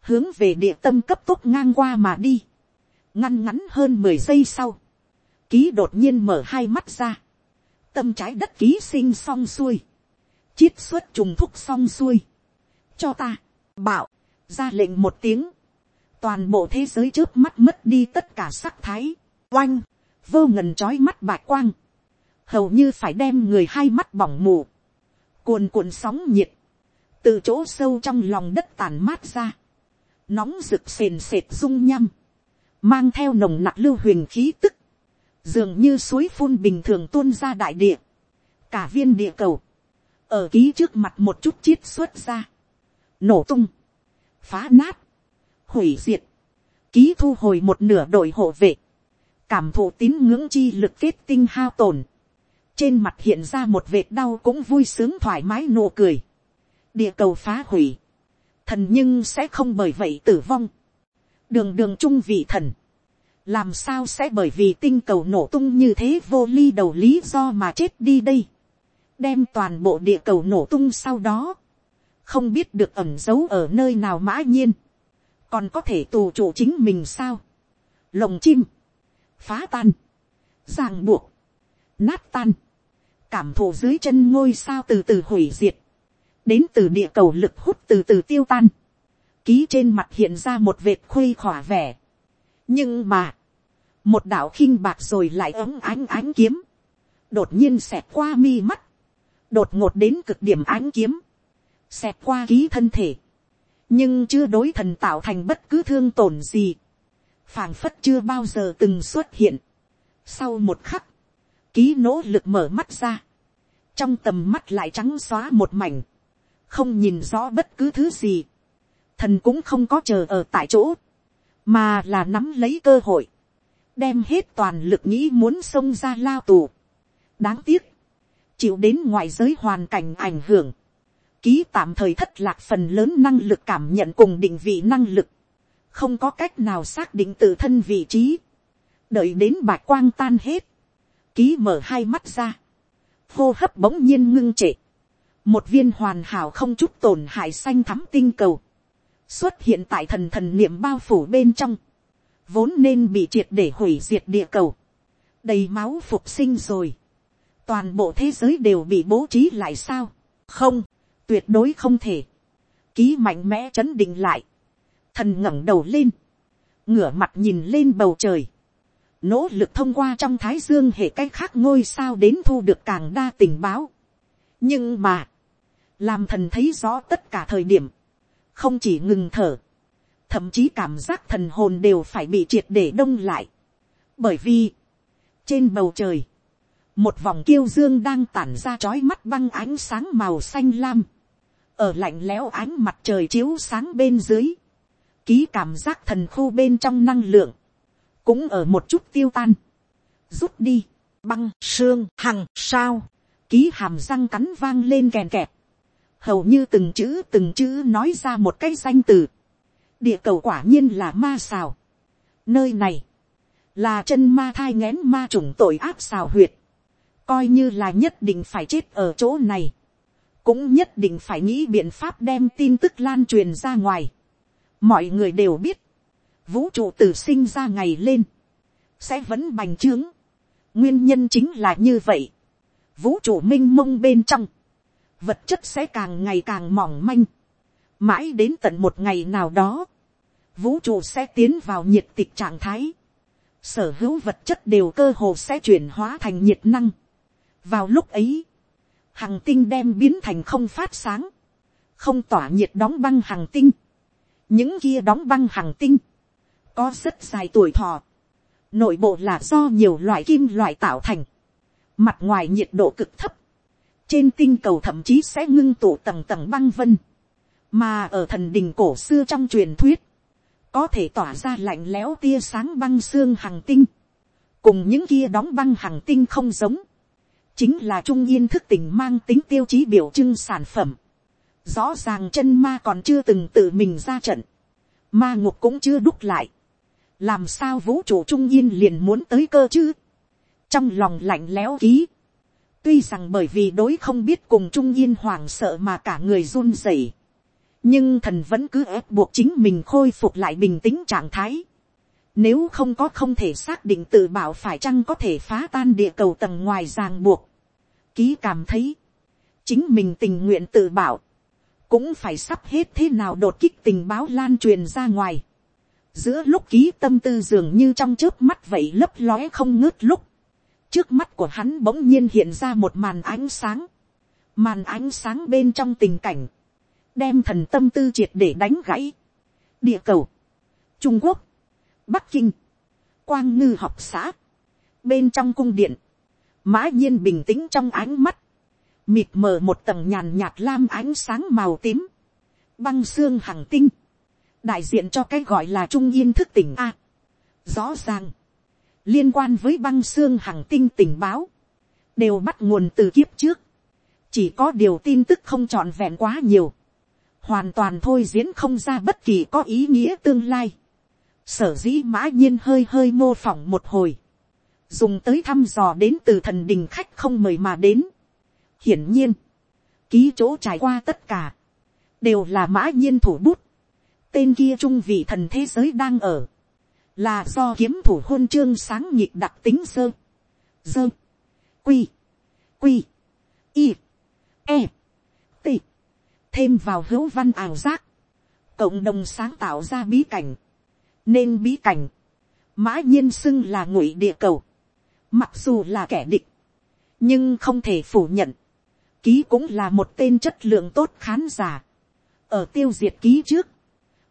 hướng về địa tâm cấp tốc ngang qua mà đi, ngăn ngắn hơn mười giây sau, ký đột nhiên mở hai mắt ra, tâm trái đất ký sinh xong xuôi, chiết xuất trùng thúc xong xuôi, cho ta, bảo, ra lệnh một tiếng, toàn bộ thế giới trước mắt mất đi tất cả sắc thái, oanh, vô ngần trói mắt bạc quang, hầu như phải đem người hai mắt bỏng mù, cuồn cuộn sóng nhiệt, từ chỗ sâu trong lòng đất tàn mát ra, nóng rực sền sệt rung nhăm, mang theo nồng nặc lưu huyền khí tức, dường như suối phun bình thường tuôn ra đại địa, cả viên địa cầu, ở ký trước mặt một chút chiết xuất ra, nổ tung, phá nát, hủy diệt, ký thu hồi một nửa đội hộ vệ, cảm thụ tín ngưỡng chi lực kết tinh hao tổn, trên mặt hiện ra một vệt đau cũng vui sướng thoải mái nụ cười, địa cầu phá hủy, thần nhưng sẽ không bởi vậy tử vong, đường đường trung vị thần, làm sao sẽ bởi vì tinh cầu nổ tung như thế vô ly đầu lý do mà chết đi đây, đem toàn bộ địa cầu nổ tung sau đó, không biết được ẩm giấu ở nơi nào mã nhiên, còn có thể tù trụ chính mình sao, lồng chim, phá tan, ràng buộc, nát tan, cảm thụ dưới chân ngôi sao từ từ hủy diệt, đến từ địa cầu lực hút từ từ tiêu tan, ký trên mặt hiện ra một vệt khuây khỏa vẻ. nhưng mà, một đạo khinh bạc rồi lại ấm ánh ánh kiếm, đột nhiên xẹt qua mi mắt, đột ngột đến cực điểm ánh kiếm, xẹt qua ký thân thể, nhưng chưa đối thần tạo thành bất cứ thương tổn gì, phảng phất chưa bao giờ từng xuất hiện. Sau một khắc, ký nỗ lực mở mắt ra, trong tầm mắt lại trắng xóa một mảnh, không nhìn rõ bất cứ thứ gì, thần cũng không có chờ ở tại chỗ, mà là nắm lấy cơ hội, đem hết toàn lực nghĩ muốn xông ra lao tù. đáng tiếc, chịu đến ngoại giới hoàn cảnh ảnh hưởng, ký tạm thời thất lạc phần lớn năng lực cảm nhận cùng định vị năng lực, không có cách nào xác định tự thân vị trí, đợi đến bạc quang tan hết, ký mở hai mắt ra, hô hấp bỗng nhiên ngưng trệ, một viên hoàn hảo không chút tổn hại xanh thắm tinh cầu, xuất hiện tại thần thần niệm bao phủ bên trong, vốn nên bị triệt để hủy diệt địa cầu, đầy máu phục sinh rồi, toàn bộ thế giới đều bị bố trí lại sao, không, tuyệt đối không thể, ký mạnh mẽ chấn định lại, thần ngẩng đầu lên, ngửa mặt nhìn lên bầu trời, nỗ lực thông qua trong thái dương hệ cái khác ngôi sao đến thu được càng đa tình báo. nhưng mà, làm thần thấy rõ tất cả thời điểm, không chỉ ngừng thở, thậm chí cảm giác thần hồn đều phải bị triệt để đông lại. bởi vì, trên bầu trời, một vòng kiêu dương đang tản ra trói mắt băng ánh sáng màu xanh lam, ở lạnh lẽo ánh mặt trời chiếu sáng bên dưới, ký cảm giác thần khu bên trong năng lượng, cũng ở một chút tiêu tan, rút đi, băng, sương, hằng, sao, ký hàm răng cắn vang lên kèn kẹt, hầu như từng chữ từng chữ nói ra một cái danh từ, địa cầu quả nhiên là ma xào, nơi này, là chân ma thai ngén ma trùng tội ác xào huyệt, coi như là nhất định phải chết ở chỗ này, cũng nhất định phải nghĩ biện pháp đem tin tức lan truyền ra ngoài. mọi người đều biết, vũ trụ từ sinh ra ngày lên, sẽ vẫn bành trướng. nguyên nhân chính là như vậy. vũ trụ m i n h mông bên trong, vật chất sẽ càng ngày càng mỏng manh. mãi đến tận một ngày nào đó, vũ trụ sẽ tiến vào nhiệt tịch trạng thái. sở hữu vật chất đều cơ hồ sẽ chuyển hóa thành nhiệt năng. vào lúc ấy, hằng tinh đem biến thành không phát sáng, không tỏa nhiệt đóng băng hằng tinh. những kia đóng băng hằng tinh, có rất dài tuổi thọ. Nội bộ là do nhiều loại kim loại tạo thành. Mặt ngoài nhiệt độ cực thấp. Trên tinh cầu thậm chí sẽ ngưng tụ tầng tầng băng vân. Mà ở thần đình cổ xưa trong truyền thuyết. Có thể tỏa ra lạnh lẽo tia sáng băng xương hàng tinh. Cùng những kia đóng băng hàng tinh không giống chính là trung yên thức tỉnh mang tính tiêu chí biểu trưng sản phẩm. Rõ ràng chân ma còn chưa từng tự mình ra trận, ma ngục cũng chưa đúc lại. làm sao vũ trụ trung yên liền muốn tới cơ chứ. trong lòng lạnh lẽo ký, tuy rằng bởi vì đối không biết cùng trung yên hoảng sợ mà cả người run rẩy, nhưng thần vẫn cứ ép buộc chính mình khôi phục lại bình tĩnh trạng thái. Nếu không có không thể xác định tự bảo phải chăng có thể phá tan địa cầu tầng ngoài ràng buộc. Ký cảm thấy. Chính mình tình nguyện tự bảo. Cũng phải sắp hết thế nào đột kích tình báo lan truyền ra ngoài. Giữa lúc ký tâm tư dường như trong trước mắt vậy lấp lóe không ngớt lúc. Trước mắt của hắn bỗng nhiên hiện ra một màn ánh sáng. Màn ánh sáng bên trong tình cảnh. Đem thần tâm tư triệt để đánh gãy. Địa cầu. Trung Quốc Bắc Kinh, Quang Ngư học xã, bên trong cung điện, mã nhiên bình tĩnh trong ánh mắt, mịt mờ một tầng nhàn nhạt lam ánh sáng màu tím, băng xương hằng tinh, đại diện cho cái gọi là trung yên thức tỉnh a. rõ ràng, liên quan với băng xương hằng tinh tình báo, đều bắt nguồn từ kiếp trước, chỉ có điều tin tức không trọn vẹn quá nhiều, hoàn toàn thôi diễn không ra bất kỳ có ý nghĩa tương lai. Sở dĩ mã nhiên hơi hơi mô phỏng một hồi. Dùng tới thăm dò đến từ thần đình khách không mời mà đến. Hiển nhiên. Ký chỗ trải qua tất cả. Đều là mã nhiên thủ bút. Tên kia trung vị thần thế giới đang ở. Là do kiếm thủ hôn chương sáng nhịp đặc tính sơ. sơ, Quy. Quy. Y. E. T. Thêm vào hữu văn ảo giác. Cộng đồng sáng tạo ra bí cảnh nên bí cảnh, mã nhiên xưng là ngụy địa cầu, mặc dù là kẻ địch, nhưng không thể phủ nhận, ký cũng là một tên chất lượng tốt khán giả, ở tiêu diệt ký trước,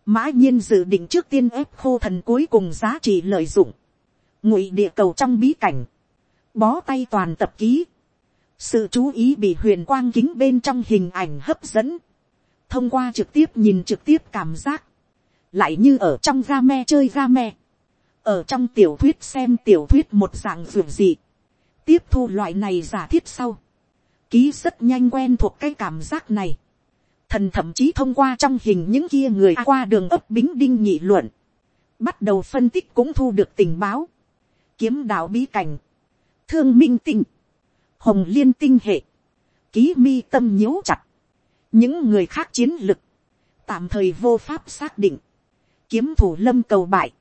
mã nhiên dự định trước tiên ép khô thần cuối cùng giá trị lợi dụng, ngụy địa cầu trong bí cảnh, bó tay toàn tập ký, sự chú ý bị huyền quang kính bên trong hình ảnh hấp dẫn, thông qua trực tiếp nhìn trực tiếp cảm giác, lại như ở trong ga me chơi ga me, ở trong tiểu thuyết xem tiểu thuyết một dạng dường gì, tiếp thu loại này giả thiết sau, ký rất nhanh quen thuộc cái cảm giác này, thần thậm chí thông qua trong hình những kia người qua đường ấp bính đinh nhị luận, bắt đầu phân tích cũng thu được tình báo, kiếm đạo bí cảnh, thương minh tinh, hồng liên tinh hệ, ký mi tâm nhíu chặt, những người khác chiến lực, tạm thời vô pháp xác định, kiếm thủ lâm cầu bại,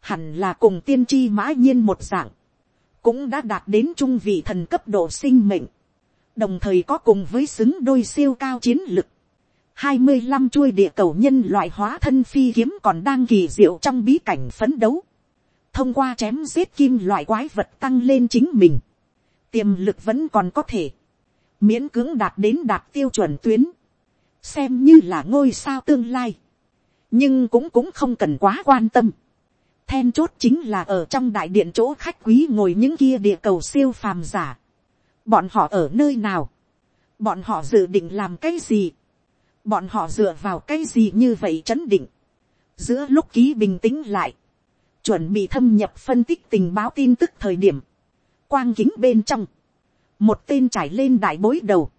hẳn là cùng tiên tri mã nhiên một dạng, cũng đã đạt đến trung vị thần cấp độ sinh mệnh, đồng thời có cùng với xứng đôi siêu cao chiến lực, hai mươi 25 chuôi địa cầu nhân loại hóa thân phi kiếm còn đang kỳ diệu trong bí cảnh phấn đấu, thông qua chém giết kim loại quái vật tăng lên chính mình, tiềm lực vẫn còn có thể, miễn cưỡng đạt đến đạt tiêu chuẩn tuyến, xem như là ngôi sao tương lai, nhưng cũng cũng không cần quá quan tâm then chốt chính là ở trong đại điện chỗ khách quý ngồi những kia địa cầu siêu phàm giả. bọn họ ở nơi nào, bọn họ dự định làm cái gì, bọn họ dựa vào cái gì như vậy chấn định. giữa lúc ký bình tĩnh lại, chuẩn bị thâm nhập phân tích tình báo tin tức thời điểm, quang kính bên trong, một tên trải lên đại bối đầu,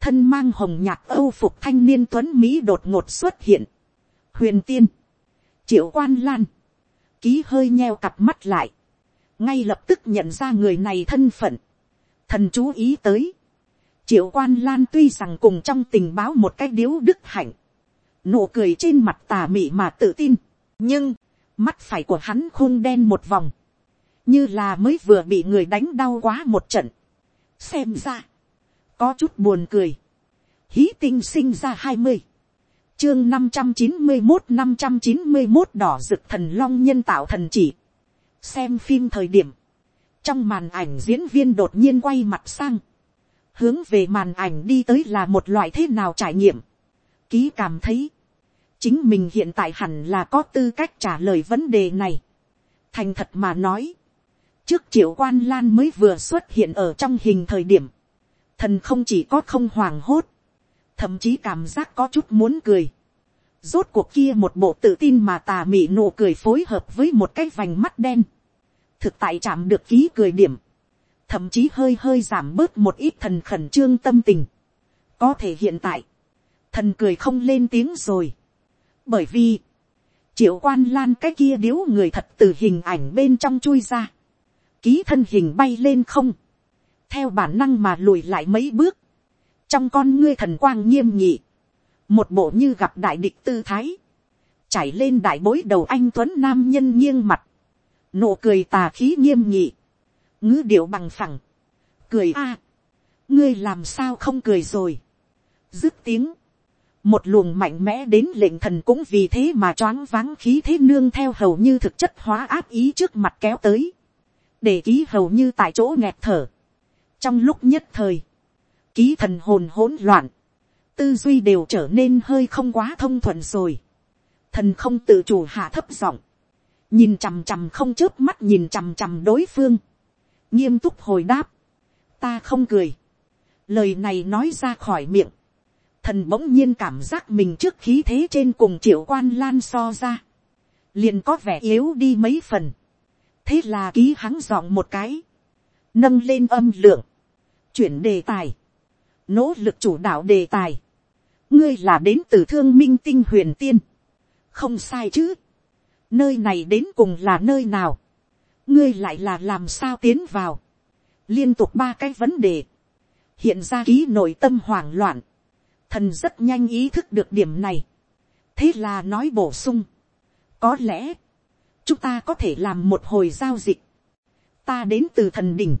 thân mang hồng nhạt âu phục thanh niên tuấn mỹ đột ngột xuất hiện, huyền tiên, triệu quan lan, ký hơi nheo cặp mắt lại, ngay lập tức nhận ra người này thân phận, thần chú ý tới, triệu quan lan tuy rằng cùng trong tình báo một cái điếu đức hạnh, nụ cười trên mặt tà mị mà tự tin, nhưng, mắt phải của hắn khung đen một vòng, như là mới vừa bị người đánh đau quá một trận, xem ra, có chút buồn cười, hí tinh sinh ra hai mươi, chương năm trăm chín mươi một năm trăm chín mươi một đỏ rực thần long nhân tạo thần chỉ. xem phim thời điểm, trong màn ảnh diễn viên đột nhiên quay mặt sang, hướng về màn ảnh đi tới là một loại thế nào trải nghiệm. ký cảm thấy, chính mình hiện tại hẳn là có tư cách trả lời vấn đề này. thành thật mà nói, trước triệu quan lan mới vừa xuất hiện ở trong hình thời điểm, thần không chỉ có không hoàng hốt, thậm chí cảm giác có chút muốn cười. Rốt cuộc kia một bộ tự tin mà tà mị nụ cười phối hợp với một cái vành mắt đen. Thực tại chạm được ký cười điểm. thậm chí hơi hơi giảm bớt một ít thần khẩn trương tâm tình. có thể hiện tại, thần cười không lên tiếng rồi, bởi vì, triệu quan lan cái kia điếu người thật từ hình ảnh bên trong chui ra, ký thân hình bay lên không, theo bản năng mà lùi lại mấy bước, trong con ngươi thần quang nghiêm nhị, một bộ như gặp đại địch tư thái, chảy lên đại bối đầu anh tuấn nam nhân nghiêng mặt, nụ cười tà khí nghiêm nhị, ngữ điệu bằng phẳng, cười a, ngươi làm sao không cười rồi, dứt tiếng, một luồng mạnh mẽ đến lệnh thần cũng vì thế mà choáng váng khí thế nương theo hầu như thực chất hóa áp ý trước mặt kéo tới, để ký hầu như tại chỗ nghẹt thở, trong lúc nhất thời, ký thần hồn hỗn loạn, tư duy đều trở nên hơi không quá thông thuận rồi, thần không tự chủ hạ thấp giọng, nhìn chằm chằm không chớp mắt nhìn chằm chằm đối phương, nghiêm túc hồi đáp, ta không cười, lời này nói ra khỏi miệng, thần bỗng nhiên cảm giác mình trước khí thế trên cùng triệu quan lan so ra, liền có vẻ yếu đi mấy phần, thế là ký hắn dọn một cái, nâng lên âm lượng, chuyển đề tài, nỗ lực chủ đạo đề tài, ngươi là đến từ thương minh tinh huyền tiên, không sai chứ, nơi này đến cùng là nơi nào, ngươi lại là làm sao tiến vào, liên tục ba cái vấn đề, hiện ra ký nội tâm hoảng loạn, thần rất nhanh ý thức được điểm này, thế là nói bổ sung, có lẽ, chúng ta có thể làm một hồi giao dịch, ta đến từ thần đỉnh,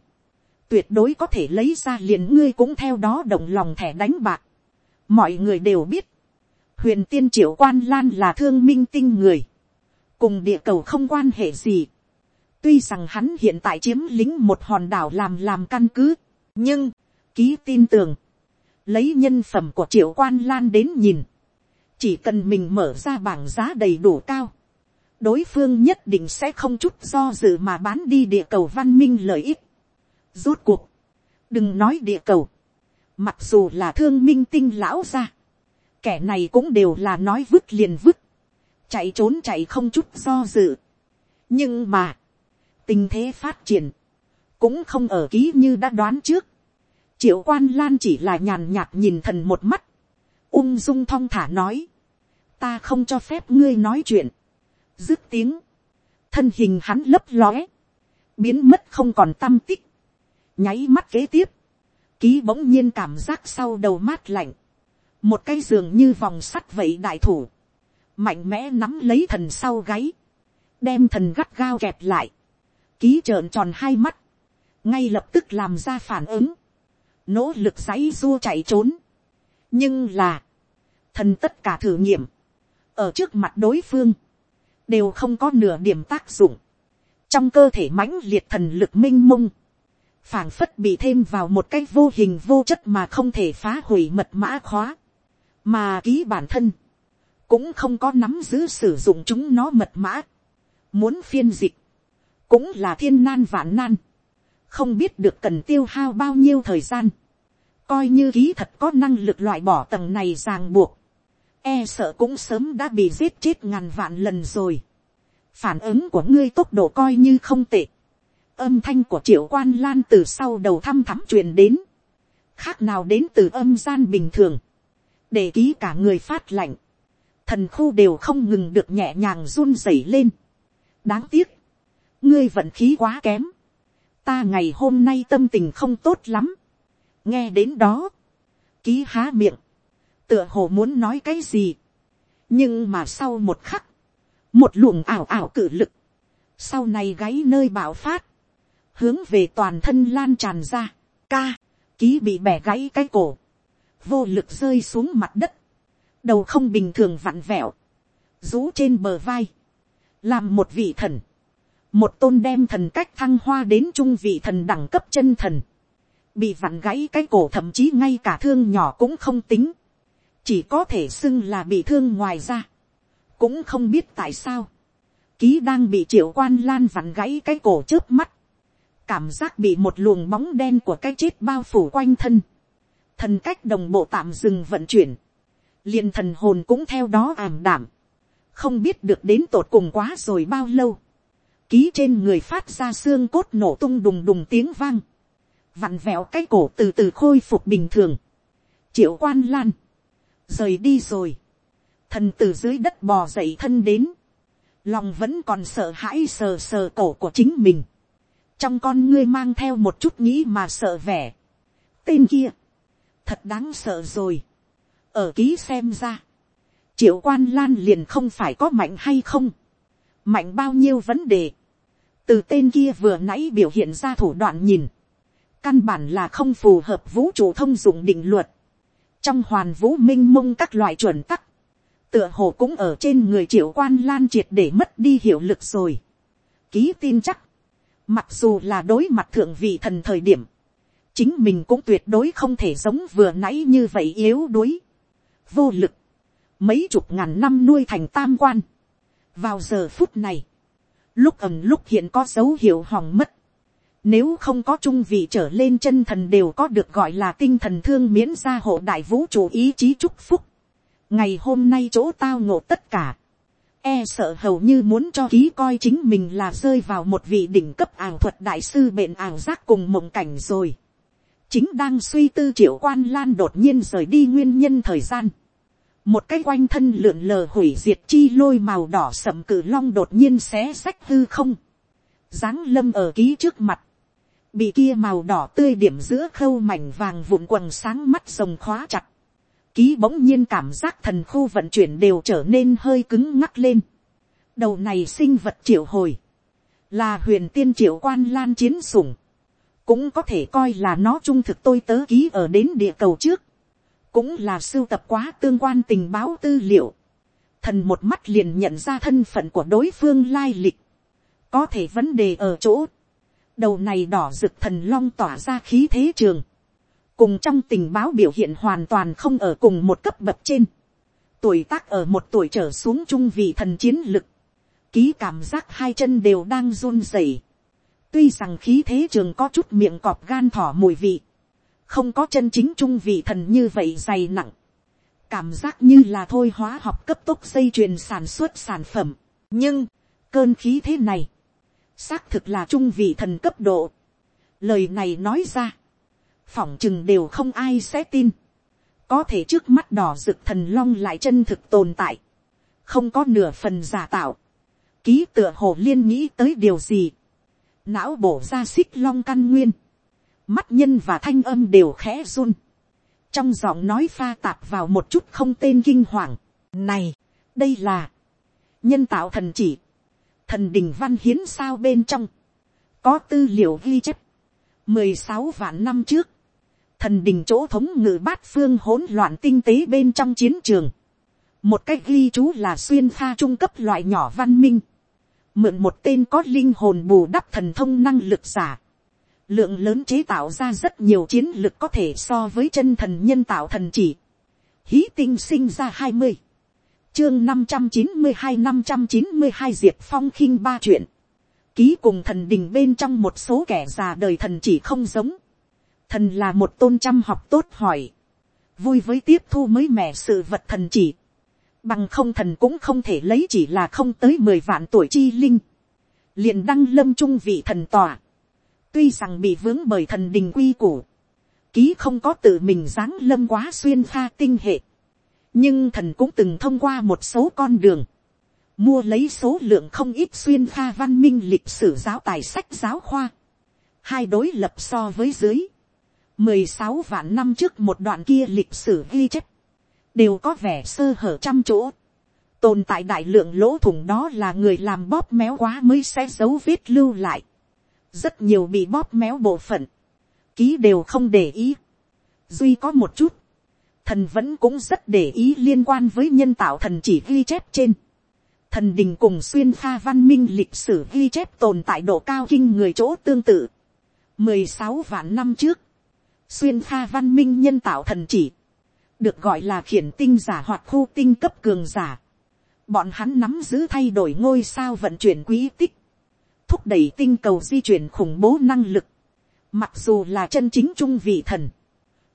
tuyệt đối có thể lấy ra liền ngươi cũng theo đó động lòng thẻ đánh bạc. mọi người đều biết, huyền tiên triệu quan lan là thương minh tinh người, cùng địa cầu không quan hệ gì. tuy rằng hắn hiện tại chiếm lính một hòn đảo làm làm căn cứ, nhưng, ký tin tưởng, lấy nhân phẩm của triệu quan lan đến nhìn, chỉ cần mình mở ra bảng giá đầy đủ cao, đối phương nhất định sẽ không chút do dự mà bán đi địa cầu văn minh lợi ích. Rốt cuộc, đừng nói địa cầu, mặc dù là thương minh tinh lão ra, kẻ này cũng đều là nói vứt liền vứt, chạy trốn chạy không chút do dự. nhưng mà, tình thế phát triển, cũng không ở ký như đã đoán trước. triệu quan lan chỉ là nhàn nhạt nhìn thần một mắt, ung dung thong thả nói, ta không cho phép ngươi nói chuyện, dứt tiếng, thân hình hắn lấp lóe, biến mất không còn tâm tích, nháy mắt kế tiếp, ký bỗng nhiên cảm giác sau đầu mát lạnh, một cái giường như vòng sắt vậy đại thủ, mạnh mẽ nắm lấy thần sau gáy, đem thần gắt gao kẹp lại, ký trợn tròn hai mắt, ngay lập tức làm ra phản ứng, nỗ lực giấy dua chạy trốn. nhưng là, thần tất cả thử nghiệm, ở trước mặt đối phương, đều không có nửa điểm tác dụng, trong cơ thể mãnh liệt thần lực m i n h mông, phảng phất bị thêm vào một cái vô hình vô chất mà không thể phá hủy mật mã khóa, mà ký bản thân, cũng không có nắm giữ sử dụng chúng nó mật mã, muốn phiên dịch, cũng là thiên nan vạn nan, không biết được cần tiêu hao bao nhiêu thời gian, coi như ký thật có năng lực loại bỏ tầng này ràng buộc, e sợ cũng sớm đã bị giết chết ngàn vạn lần rồi. phản ứng của ngươi tốc độ coi như không tệ âm thanh của triệu quan lan từ sau đầu thăm thắm truyền đến, khác nào đến từ âm gian bình thường, để ký cả người phát lạnh, thần khu đều không ngừng được nhẹ nhàng run rẩy lên. đáng tiếc, ngươi vận khí quá kém, ta ngày hôm nay tâm tình không tốt lắm, nghe đến đó, ký há miệng, tựa hồ muốn nói cái gì, nhưng mà sau một khắc, một luồng ảo ảo cử lực, sau này gáy nơi bạo phát, hướng về toàn thân lan tràn ra, ca, ký bị bẻ gãy cái cổ, vô lực rơi xuống mặt đất, đầu không bình thường vặn vẹo, rú trên bờ vai, làm một vị thần, một tôn đem thần cách thăng hoa đến trung vị thần đẳng cấp chân thần, bị vặn gãy cái cổ thậm chí ngay cả thương nhỏ cũng không tính, chỉ có thể xưng là bị thương ngoài ra, cũng không biết tại sao, ký đang bị triệu quan lan vặn gãy cái cổ trước mắt, cảm giác bị một luồng bóng đen của cái chết bao phủ quanh thân, thần cách đồng bộ tạm dừng vận chuyển, liền thần hồn cũng theo đó ảm đảm, không biết được đến tột cùng quá rồi bao lâu, ký trên người phát ra xương cốt nổ tung đùng đùng tiếng vang, vặn vẹo cái cổ từ từ khôi phục bình thường, triệu quan lan, rời đi rồi, thần từ dưới đất bò dậy thân đến, lòng vẫn còn sợ hãi sờ sờ cổ của chính mình, trong con ngươi mang theo một chút nghĩ mà sợ vẻ, tên kia, thật đáng sợ rồi, ở ký xem ra, triệu quan lan liền không phải có mạnh hay không, mạnh bao nhiêu vấn đề, từ tên kia vừa nãy biểu hiện ra thủ đoạn nhìn, căn bản là không phù hợp vũ trụ thông dụng định luật, trong hoàn vũ m i n h mông các loại chuẩn tắc, tựa hồ cũng ở trên người triệu quan lan triệt để mất đi hiệu lực rồi. Ký tin chắc, mặc dù là đối mặt thượng vị thần thời điểm, chính mình cũng tuyệt đối không thể giống vừa nãy như vậy yếu đuối, vô lực, mấy chục ngàn năm nuôi thành tam quan. vào giờ phút này, lúc ẩn lúc hiện có dấu hiệu hòng mất, nếu không có trung vị trở lên chân thần đều có được gọi là tinh thần thương miễn gia hộ đại vũ trụ ý chí chúc phúc. Ngày hôm nay chỗ tao ngộ tất cả. E sợ hầu như muốn cho ký coi chính mình là rơi vào một vị đỉnh cấp ảo thuật đại sư bệnh ảo giác cùng mộng cảnh rồi. Chính đang suy tư triệu quan lan đột nhiên rời đi nguyên nhân thời gian. Một cái quanh thân lượn lờ hủy diệt chi lôi màu đỏ sậm cử long đột nhiên xé sách hư không. Giáng lâm ở ký trước mặt bị kia màu đỏ tươi điểm giữa khâu mảnh vàng vụn quần sáng mắt rồng khóa chặt, ký bỗng nhiên cảm giác thần khu vận chuyển đều trở nên hơi cứng ngắc lên. đầu này sinh vật triệu hồi, là huyền tiên triệu quan lan chiến sủng, cũng có thể coi là nó trung thực tôi tớ ký ở đến địa cầu trước, cũng là sưu tập quá tương quan tình báo tư liệu. Thần một mắt liền nhận ra thân phận của đối phương lai lịch, có thể vấn đề ở chỗ, đầu này đỏ rực thần long tỏa ra khí thế trường, cùng trong tình báo biểu hiện hoàn toàn không ở cùng một cấp bậc trên, tuổi tác ở một tuổi trở xuống trung vị thần chiến lực, ký cảm giác hai chân đều đang run rẩy, tuy rằng khí thế trường có chút miệng cọp gan thỏ mùi vị, không có chân chính trung vị thần như vậy dày nặng, cảm giác như là thôi hóa học cấp tốc dây chuyền sản xuất sản phẩm, nhưng, cơn khí thế này, xác thực là trung vị thần cấp độ. lời này nói ra, phỏng chừng đều không ai sẽ tin. có thể trước mắt đỏ rực thần long lại chân thực tồn tại, không có nửa phần giả tạo. ký tựa hồ liên nghĩ tới điều gì, não bổ ra xích long căn nguyên, mắt nhân và thanh âm đều khẽ run, trong giọng nói pha tạp vào một chút không tên kinh hoàng. này, đây là nhân tạo thần chỉ, thần đình văn hiến sao bên trong, có tư liệu ghi chép, mười sáu vạn năm trước, thần đình chỗ thống ngự bát phương hỗn loạn tinh tế bên trong chiến trường, một cách ghi chú là xuyên pha trung cấp loại nhỏ văn minh, mượn một tên có linh hồn bù đắp thần thông năng lực giả, lượng lớn chế tạo ra rất nhiều chiến lực có thể so với chân thần nhân tạo thần chỉ, hí tinh sinh ra hai mươi, chương năm trăm chín mươi hai năm trăm chín mươi hai diệp phong khinh ba chuyện. Ký cùng thần đình bên trong một số kẻ già đời thần chỉ không giống. Thần là một tôn trăm học tốt hỏi. Vui với tiếp thu mới mẻ sự vật thần chỉ. Bằng không thần cũng không thể lấy chỉ là không tới mười vạn tuổi chi linh. liền đăng lâm trung vị thần tòa. Tuy rằng bị vướng bởi thần đình quy củ. Ký không có tự mình dáng lâm quá xuyên pha tinh hệ nhưng thần cũng từng thông qua một số con đường, mua lấy số lượng không ít xuyên pha văn minh lịch sử giáo tài sách giáo khoa, hai đối lập so với dưới, mười sáu vạn năm trước một đoạn kia lịch sử ghi chép, đều có vẻ sơ hở trăm chỗ, tồn tại đại lượng lỗ thủng đó là người làm bóp méo quá mới sẽ dấu vết lưu lại, rất nhiều bị bóp méo bộ phận, ký đều không để ý, duy có một chút, thần vẫn cũng rất để ý liên quan với nhân tạo thần chỉ ghi chép trên. Thần đình cùng xuyên pha văn minh lịch sử ghi chép tồn tại độ cao kinh người chỗ tương tự. mười sáu vạn năm trước, xuyên pha văn minh nhân tạo thần chỉ, được gọi là khiển tinh giả hoặc khu tinh cấp cường giả. Bọn hắn nắm giữ thay đổi ngôi sao vận chuyển quý tích, thúc đẩy tinh cầu di chuyển khủng bố năng lực. Mặc dù là chân chính trung vị thần,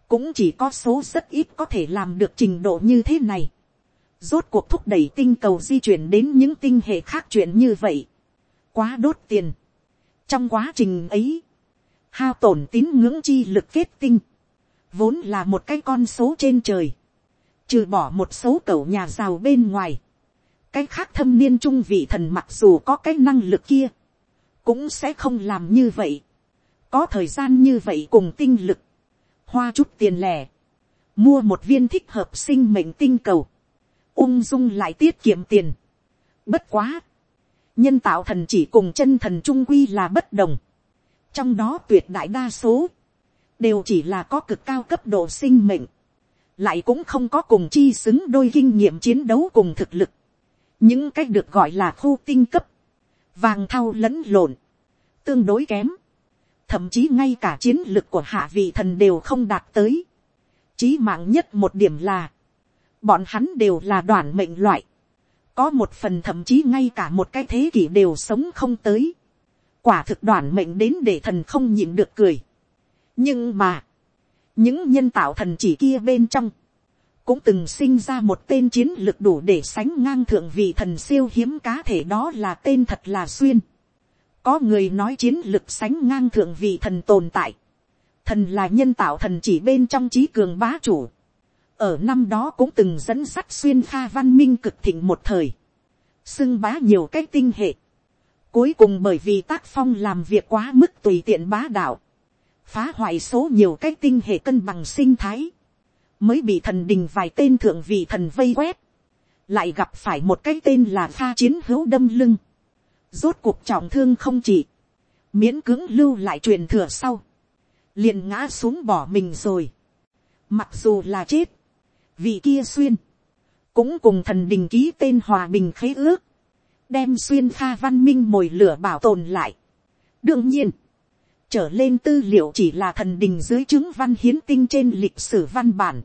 cũng chỉ có số rất ít có thể làm được trình độ như thế này. Rốt cuộc thúc đẩy tinh cầu di chuyển đến những tinh hệ khác chuyện như vậy. Quá đốt tiền. Trong quá trình ấy, hao tổn tín ngưỡng chi lực kết tinh, vốn là một cái con số trên trời, trừ bỏ một số cẩu nhà giàu bên ngoài, cái khác thâm niên trung vị thần mặc dù có cái năng lực kia, cũng sẽ không làm như vậy, có thời gian như vậy cùng tinh lực, hoa chút tiền lẻ, mua một viên thích hợp sinh mệnh tinh cầu, ung dung lại tiết kiệm tiền. Bất quá, nhân tạo thần chỉ cùng chân thần trung quy là bất đồng, trong đó tuyệt đại đa số, đều chỉ là có cực cao cấp độ sinh mệnh, lại cũng không có cùng chi xứng đôi kinh nghiệm chiến đấu cùng thực lực, những cách được gọi là khu tinh cấp, vàng thau lẫn lộn, tương đối kém, thậm chí ngay cả chiến lực của hạ vị thần đều không đạt tới. Chí mạng nhất một điểm là, bọn hắn đều là đoàn mệnh loại, có một phần thậm chí ngay cả một cái thế kỷ đều sống không tới, quả thực đoàn mệnh đến để thần không nhịn được cười. nhưng mà, những nhân tạo thần chỉ kia bên trong, cũng từng sinh ra một tên chiến lược đủ để sánh ngang thượng vị thần siêu hiếm cá thể đó là tên thật là xuyên. Có người nói chiến lược sánh ngang thượng vị thần tồn tại. Thần là nhân tạo thần chỉ bên trong trí cường bá chủ. Ở năm đó cũng từng dẫn sắt xuyên pha văn minh cực thịnh một thời. Xưng bá nhiều cái tinh hệ. Cuối cùng bởi vì tác phong làm việc quá mức tùy tiện bá đạo. Phá hoại số nhiều cái tinh hệ cân bằng sinh thái. Mới bị thần đình vài tên thượng vị thần vây quét, lại gặp phải một cái tên là pha chiến hữu đâm lưng, rốt cuộc trọng thương không chỉ, miễn cưỡng lưu lại truyền thừa sau, liền ngã xuống bỏ mình rồi, mặc dù là chết, vị kia xuyên, cũng cùng thần đình ký tên hòa bình khế ước, đem xuyên pha văn minh mồi lửa bảo tồn lại. đương nhiên, trở lên tư liệu chỉ là thần đình dưới chứng văn hiến tinh trên lịch sử văn bản.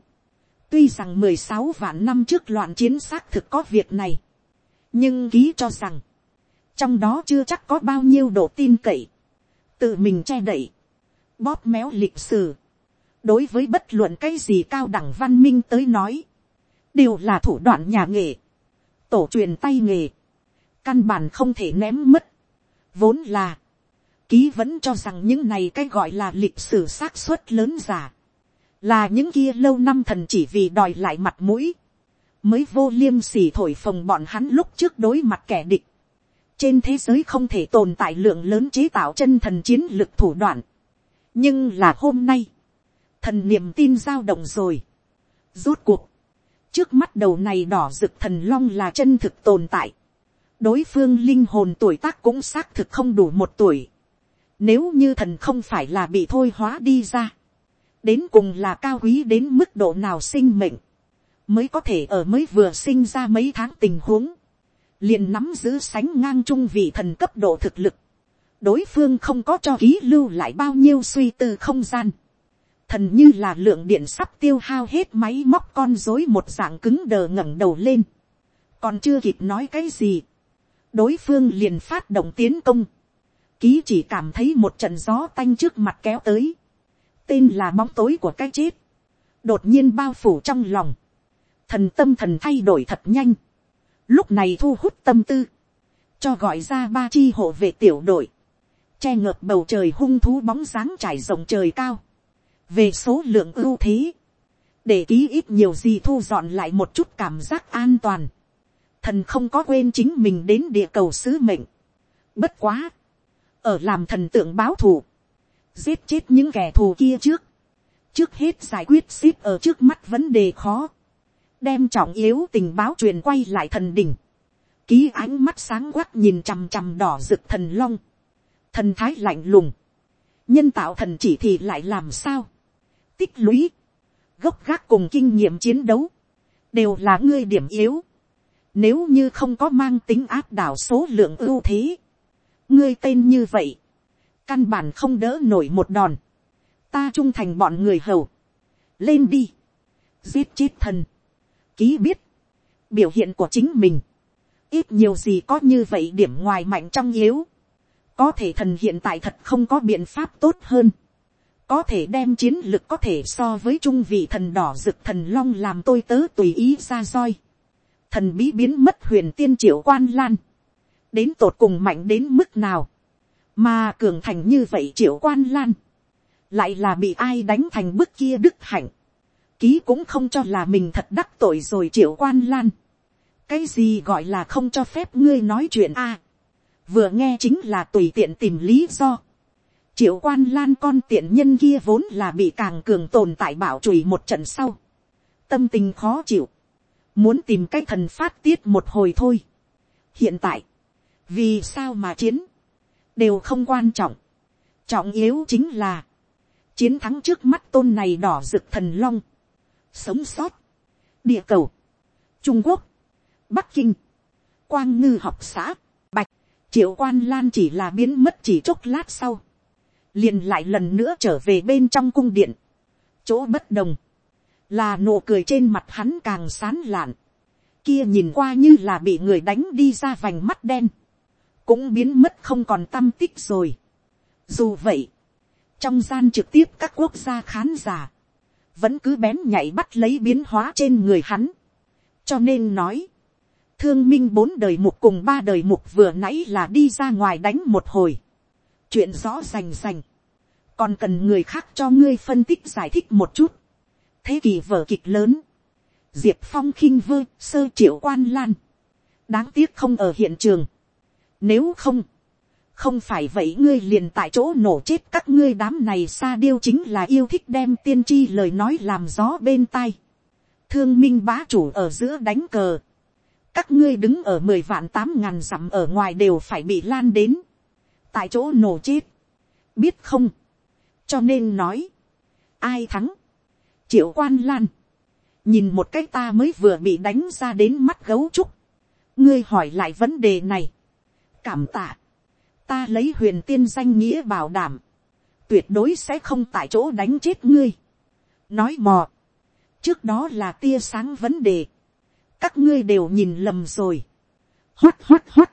Tuy rằng mười sáu vạn năm trước loạn chiến xác thực có việc này. Nhưng ký cho rằng. Trong đó chưa chắc có bao nhiêu độ tin cậy. Tự mình che đậy. Bóp méo lịch sử. Đối với bất luận cái gì cao đẳng văn minh tới nói. Đều là thủ đoạn nhà nghề. Tổ truyền tay nghề. Căn bản không thể ném mất. Vốn là ký vẫn cho rằng những này cái gọi là lịch sử xác suất lớn giả là những kia lâu năm thần chỉ vì đòi lại mặt mũi, mới vô liêm sỉ thổi phồng bọn hắn lúc trước đối mặt kẻ địch. trên thế giới không thể tồn tại lượng lớn chế tạo chân thần chiến lực thủ đoạn. nhưng là hôm nay, thần niềm tin giao động rồi. rốt cuộc, trước mắt đầu này đỏ rực thần long là chân thực tồn tại đối phương linh hồn tuổi tác cũng xác thực không đủ một tuổi. nếu như thần không phải là bị thôi hóa đi ra đến cùng là cao quý đến mức độ nào sinh mệnh, mới có thể ở mới vừa sinh ra mấy tháng tình huống, liền nắm giữ sánh ngang trung vị thần cấp độ thực lực, đối phương không có cho ký lưu lại bao nhiêu suy tư không gian, thần như là lượng điện sắp tiêu hao hết máy móc con dối một dạng cứng đờ ngẩng đầu lên, còn chưa kịp nói cái gì, đối phương liền phát động tiến công, ký chỉ cảm thấy một trận gió tanh trước mặt kéo tới, tên là bóng tối của cái chết, đột nhiên bao phủ trong lòng, thần tâm thần thay đổi thật nhanh, lúc này thu hút tâm tư, cho gọi ra ba chi hộ vệ tiểu đội, che ngợp bầu trời hung thú bóng dáng trải rộng trời cao, về số lượng ưu thế, để ký ít nhiều gì thu dọn lại một chút cảm giác an toàn, thần không có quên chính mình đến địa cầu sứ mệnh, bất quá, ở làm thần tượng báo thù, giết chết những kẻ thù kia trước, trước hết giải quyết ship ở trước mắt vấn đề khó, đem trọng yếu tình báo truyền quay lại thần đỉnh, ký ánh mắt sáng quắc nhìn chằm chằm đỏ rực thần long, thần thái lạnh lùng, nhân tạo thần chỉ thì lại làm sao, tích lũy, gốc gác cùng kinh nghiệm chiến đấu, đều là ngươi điểm yếu, nếu như không có mang tính áp đảo số lượng ưu thế, ngươi tên như vậy, căn bản không đỡ nổi một đòn, ta trung thành bọn người hầu, lên đi, giết chết thần, ký biết, biểu hiện của chính mình, ít nhiều gì có như vậy điểm ngoài mạnh trong yếu, có thể thần hiện tại thật không có biện pháp tốt hơn, có thể đem chiến lực có thể so với trung vị thần đỏ rực thần long làm tôi tớ tùy ý ra roi, thần bí biến mất huyền tiên triệu quan lan, đến tột cùng mạnh đến mức nào, mà cường thành như vậy triệu quan lan, lại là bị ai đánh thành bức kia đức hạnh, ký cũng không cho là mình thật đắc tội rồi triệu quan lan, cái gì gọi là không cho phép ngươi nói chuyện a, vừa nghe chính là tùy tiện tìm lý do, triệu quan lan con tiện nhân kia vốn là bị càng cường tồn tại bảo chùi một trận sau, tâm tình khó chịu, muốn tìm cái thần phát tiết một hồi thôi. hiện tại, vì sao mà chiến, đều không quan trọng, trọng yếu chính là, chiến thắng trước mắt tôn này đỏ rực thần long, sống sót, địa cầu, trung quốc, bắc kinh, quang ngư học xã, bạch, triệu quan lan chỉ là biến mất chỉ chốc lát sau, liền lại lần nữa trở về bên trong cung điện, chỗ bất đồng, là nụ cười trên mặt hắn càng sán lạn, kia nhìn qua như là bị người đánh đi ra vành mắt đen, cũng biến mất không còn tâm tích rồi. Dù vậy, trong gian trực tiếp các quốc gia khán giả, vẫn cứ bén nhảy bắt lấy biến hóa trên người hắn. cho nên nói, thương minh bốn đời mục cùng ba đời mục vừa nãy là đi ra ngoài đánh một hồi. chuyện rõ rành rành, còn cần người khác cho ngươi phân tích giải thích một chút thế kỷ vở kịch lớn, diệp phong khinh vơ sơ triệu quan lan, đáng tiếc không ở hiện trường. nếu không, không phải vậy ngươi liền tại chỗ nổ chết các ngươi đám này xa điêu chính là yêu thích đem tiên tri lời nói làm gió bên tai. thương minh bá chủ ở giữa đánh cờ. các ngươi đứng ở mười vạn tám ngàn dặm ở ngoài đều phải bị lan đến. tại chỗ nổ chết. biết không. cho nên nói. ai thắng triệu quan lan. nhìn một cái ta mới vừa bị đánh ra đến mắt gấu trúc. ngươi hỏi lại vấn đề này. cảm tạ ta lấy huyền tiên danh nghĩa bảo đảm, tuyệt đối sẽ không tại chỗ đánh chết ngươi. nói mò, trước đó là tia sáng vấn đề, các ngươi đều nhìn lầm rồi. hoắt hoắt hoắt,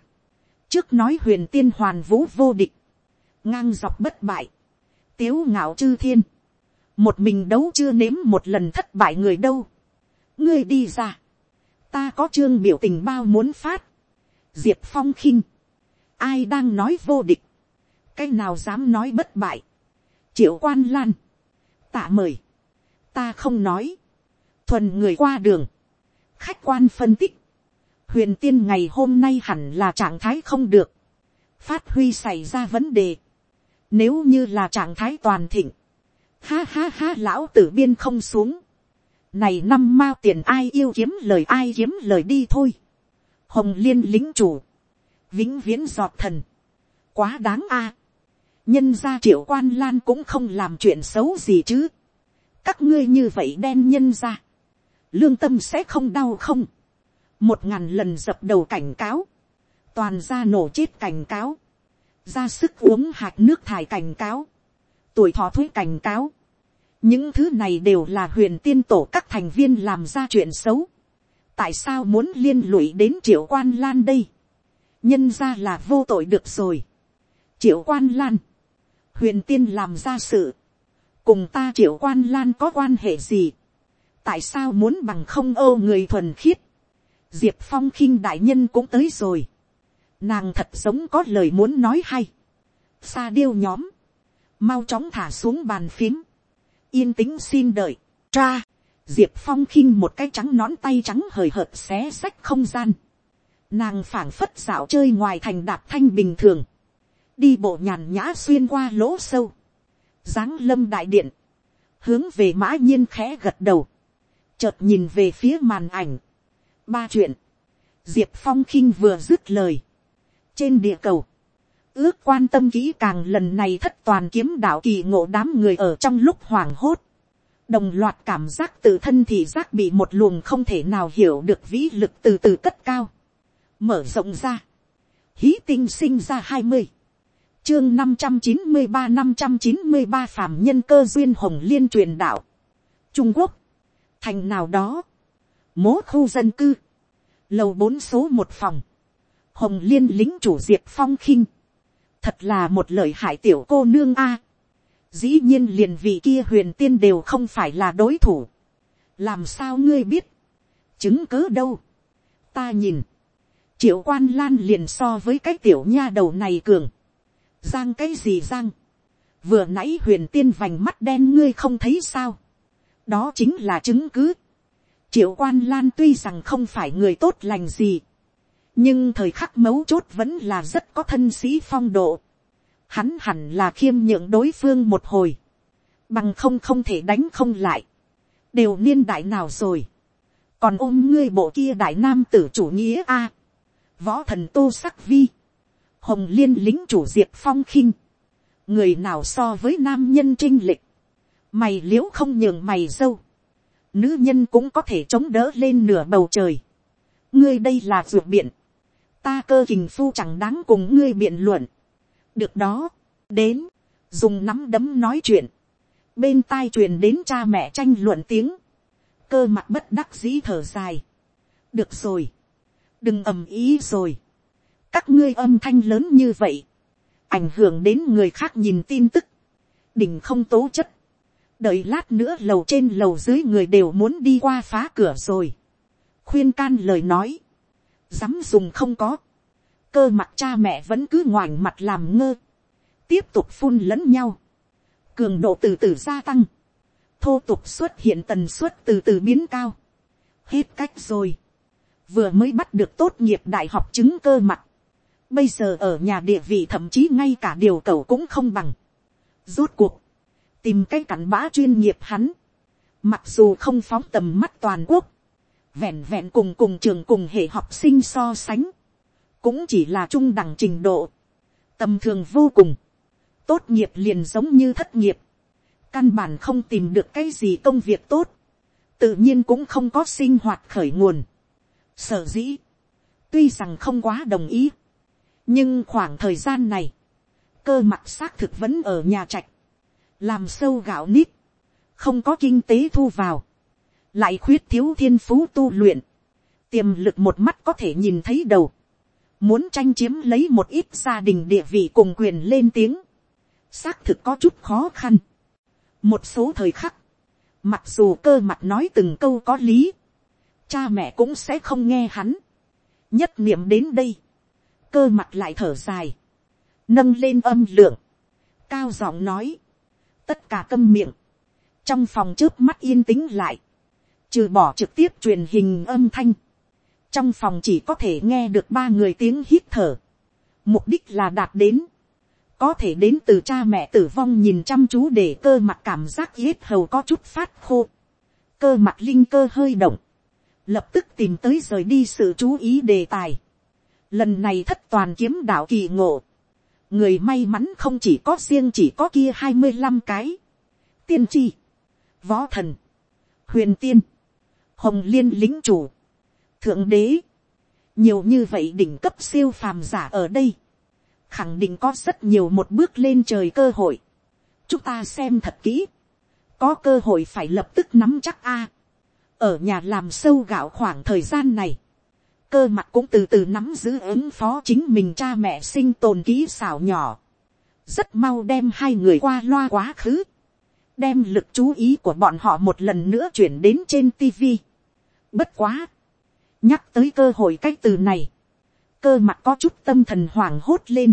trước nói huyền tiên hoàn vũ vô địch, ngang dọc bất bại, tiếu ngạo chư thiên, một mình đấu chưa nếm một lần thất bại người đâu. ngươi đi ra, ta có chương biểu tình bao muốn phát, diệp phong khinh, ai đang nói vô địch, cái nào dám nói bất bại, triệu quan lan, tạ mời, ta không nói, thuần người qua đường, khách quan phân tích, huyền tiên ngày hôm nay hẳn là trạng thái không được, phát huy xảy ra vấn đề, nếu như là trạng thái toàn thịnh, ha ha ha lão tử biên không xuống, này năm mao tiền ai yêu kiếm lời ai kiếm lời đi thôi, hồng liên lính chủ, vĩnh viễn giọt thần, quá đáng a, nhân gia triệu quan lan cũng không làm chuyện xấu gì chứ, các ngươi như vậy đen nhân gia. Lương tâm sẽ không đau không, một ngàn lần dập đầu cảnh cáo, toàn ra nổ chết cảnh cáo, ra sức uống hạt nước thải cảnh cáo, tuổi thọ thuế cảnh cáo, những thứ này đều là huyền tiên tổ các thành viên làm ra chuyện xấu, tại sao muốn liên lụy đến triệu quan lan đây, nhân ra là vô tội được rồi. triệu quan lan, huyền tiên làm ra sự, cùng ta triệu quan lan có quan hệ gì, tại sao muốn bằng không ô người thuần khiết, diệp phong khinh đại nhân cũng tới rồi, nàng thật giống có lời muốn nói hay, xa điêu nhóm, mau chóng thả xuống bàn phím, yên tĩnh xin đợi, tra, diệp phong khinh một cái trắng nón tay trắng hời hợt xé sách không gian, Nàng phảng phất dạo chơi ngoài thành đạp thanh bình thường. Đi bộ nhàn nhã xuyên qua lỗ sâu. Giáng lâm đại điện. Hướng về mã nhiên khẽ gật đầu. Chợt nhìn về phía màn ảnh. Ba chuyện. Diệp Phong khinh vừa dứt lời. Trên địa cầu. Ước quan tâm kỹ càng lần này thất toàn kiếm đạo kỳ ngộ đám người ở trong lúc hoảng hốt. Đồng loạt cảm giác tự thân thì giác bị một luồng không thể nào hiểu được vĩ lực từ từ cất cao. Mở rộng ra, hí tinh sinh ra hai mươi, chương năm trăm chín mươi ba năm trăm chín mươi ba phạm nhân cơ duyên hồng liên truyền đạo, trung quốc, thành nào đó, mố khu dân cư, lầu bốn số một phòng, hồng liên lính chủ diệp phong khinh, thật là một lời hại tiểu cô nương a, dĩ nhiên liền vị kia huyền tiên đều không phải là đối thủ, làm sao ngươi biết, chứng cớ đâu, ta nhìn, triệu quan lan liền so với cái tiểu nha đầu này cường, giang cái gì giang, vừa nãy huyền tiên vành mắt đen ngươi không thấy sao, đó chính là chứng cứ. triệu quan lan tuy rằng không phải người tốt lành gì, nhưng thời khắc mấu chốt vẫn là rất có thân sĩ phong độ. Hắn hẳn là khiêm nhượng đối phương một hồi, bằng không không thể đánh không lại, đều niên đại nào rồi, còn ôm ngươi bộ kia đại nam tử chủ nghĩa a, võ thần tô sắc vi, hồng liên lính chủ diệp phong khinh, người nào so với nam nhân trinh lịch, mày liễu không nhường mày dâu, nữ nhân cũng có thể chống đỡ lên nửa bầu trời, ngươi đây là ruột biện, ta cơ hình phu chẳng đáng cùng ngươi biện luận, được đó, đến, dùng nắm đấm nói chuyện, bên tai truyền đến cha mẹ tranh luận tiếng, cơ mặt bất đắc dĩ thở dài, được rồi, đừng ầm ý rồi, các ngươi âm thanh lớn như vậy, ảnh hưởng đến người khác nhìn tin tức, đỉnh không tố chất, đợi lát nữa lầu trên lầu dưới người đều muốn đi qua phá cửa rồi, khuyên can lời nói, dám dùng không có, cơ mặt cha mẹ vẫn cứ ngoảnh mặt làm ngơ, tiếp tục phun lẫn nhau, cường độ từ từ gia tăng, thô tục xuất hiện tần suất từ từ biến cao, hết cách rồi, vừa mới bắt được tốt nghiệp đại học chứng cơ mặt, Bây giờ ở nhà địa vị thậm chí ngay cả điều cầu cũng không bằng. Rốt cuộc. Tìm cái cặn bã chuyên nghiệp hắn. Mặc dù không phóng tầm mắt toàn quốc. Vẹn vẹn cùng cùng trường cùng hệ học sinh so sánh. Cũng chỉ là trung đẳng trình độ. Tầm thường vô cùng. Tốt nghiệp liền giống như thất nghiệp. Căn bản không tìm được cái gì công việc tốt. Tự nhiên cũng không có sinh hoạt khởi nguồn. Sở dĩ. Tuy rằng không quá đồng ý nhưng khoảng thời gian này, cơ mặt xác thực vẫn ở nhà trạch, làm sâu gạo nít, không có kinh tế thu vào, lại khuyết thiếu thiên phú tu luyện, tiềm lực một mắt có thể nhìn thấy đầu, muốn tranh chiếm lấy một ít gia đình địa vị cùng quyền lên tiếng, xác thực có chút khó khăn. một số thời khắc, mặc dù cơ mặt nói từng câu có lý, cha mẹ cũng sẽ không nghe hắn. nhất niệm đến đây, cơ mặt lại thở dài, nâng lên âm lượng, cao giọng nói, tất cả câm miệng, trong phòng trước mắt yên tĩnh lại, trừ bỏ trực tiếp truyền hình âm thanh, trong phòng chỉ có thể nghe được ba người tiếng hít thở, mục đích là đạt đến, có thể đến từ cha mẹ tử vong nhìn chăm chú để cơ mặt cảm giác yết hầu có chút phát khô, cơ mặt linh cơ hơi động, lập tức tìm tới rời đi sự chú ý đề tài, lần này thất toàn kiếm đạo kỳ ngộ, người may mắn không chỉ có riêng chỉ có kia hai mươi năm cái, tiên tri, võ thần, huyền tiên, hồng liên lính chủ, thượng đế, nhiều như vậy đỉnh cấp siêu phàm giả ở đây, khẳng định có rất nhiều một bước lên trời cơ hội, chúng ta xem thật kỹ, có cơ hội phải lập tức nắm chắc a, ở nhà làm sâu gạo khoảng thời gian này, cơ mặt cũng từ từ nắm giữ ứng phó chính mình cha mẹ sinh tồn kỹ xảo nhỏ. Rất mau đem hai người qua loa quá khứ. Đem lực chú ý của bọn họ một lần nữa chuyển đến trên TV. Bất quá. Nhắc tới cơ hội cái từ này. Cơ mặt có chút tâm thần hoảng hốt lên.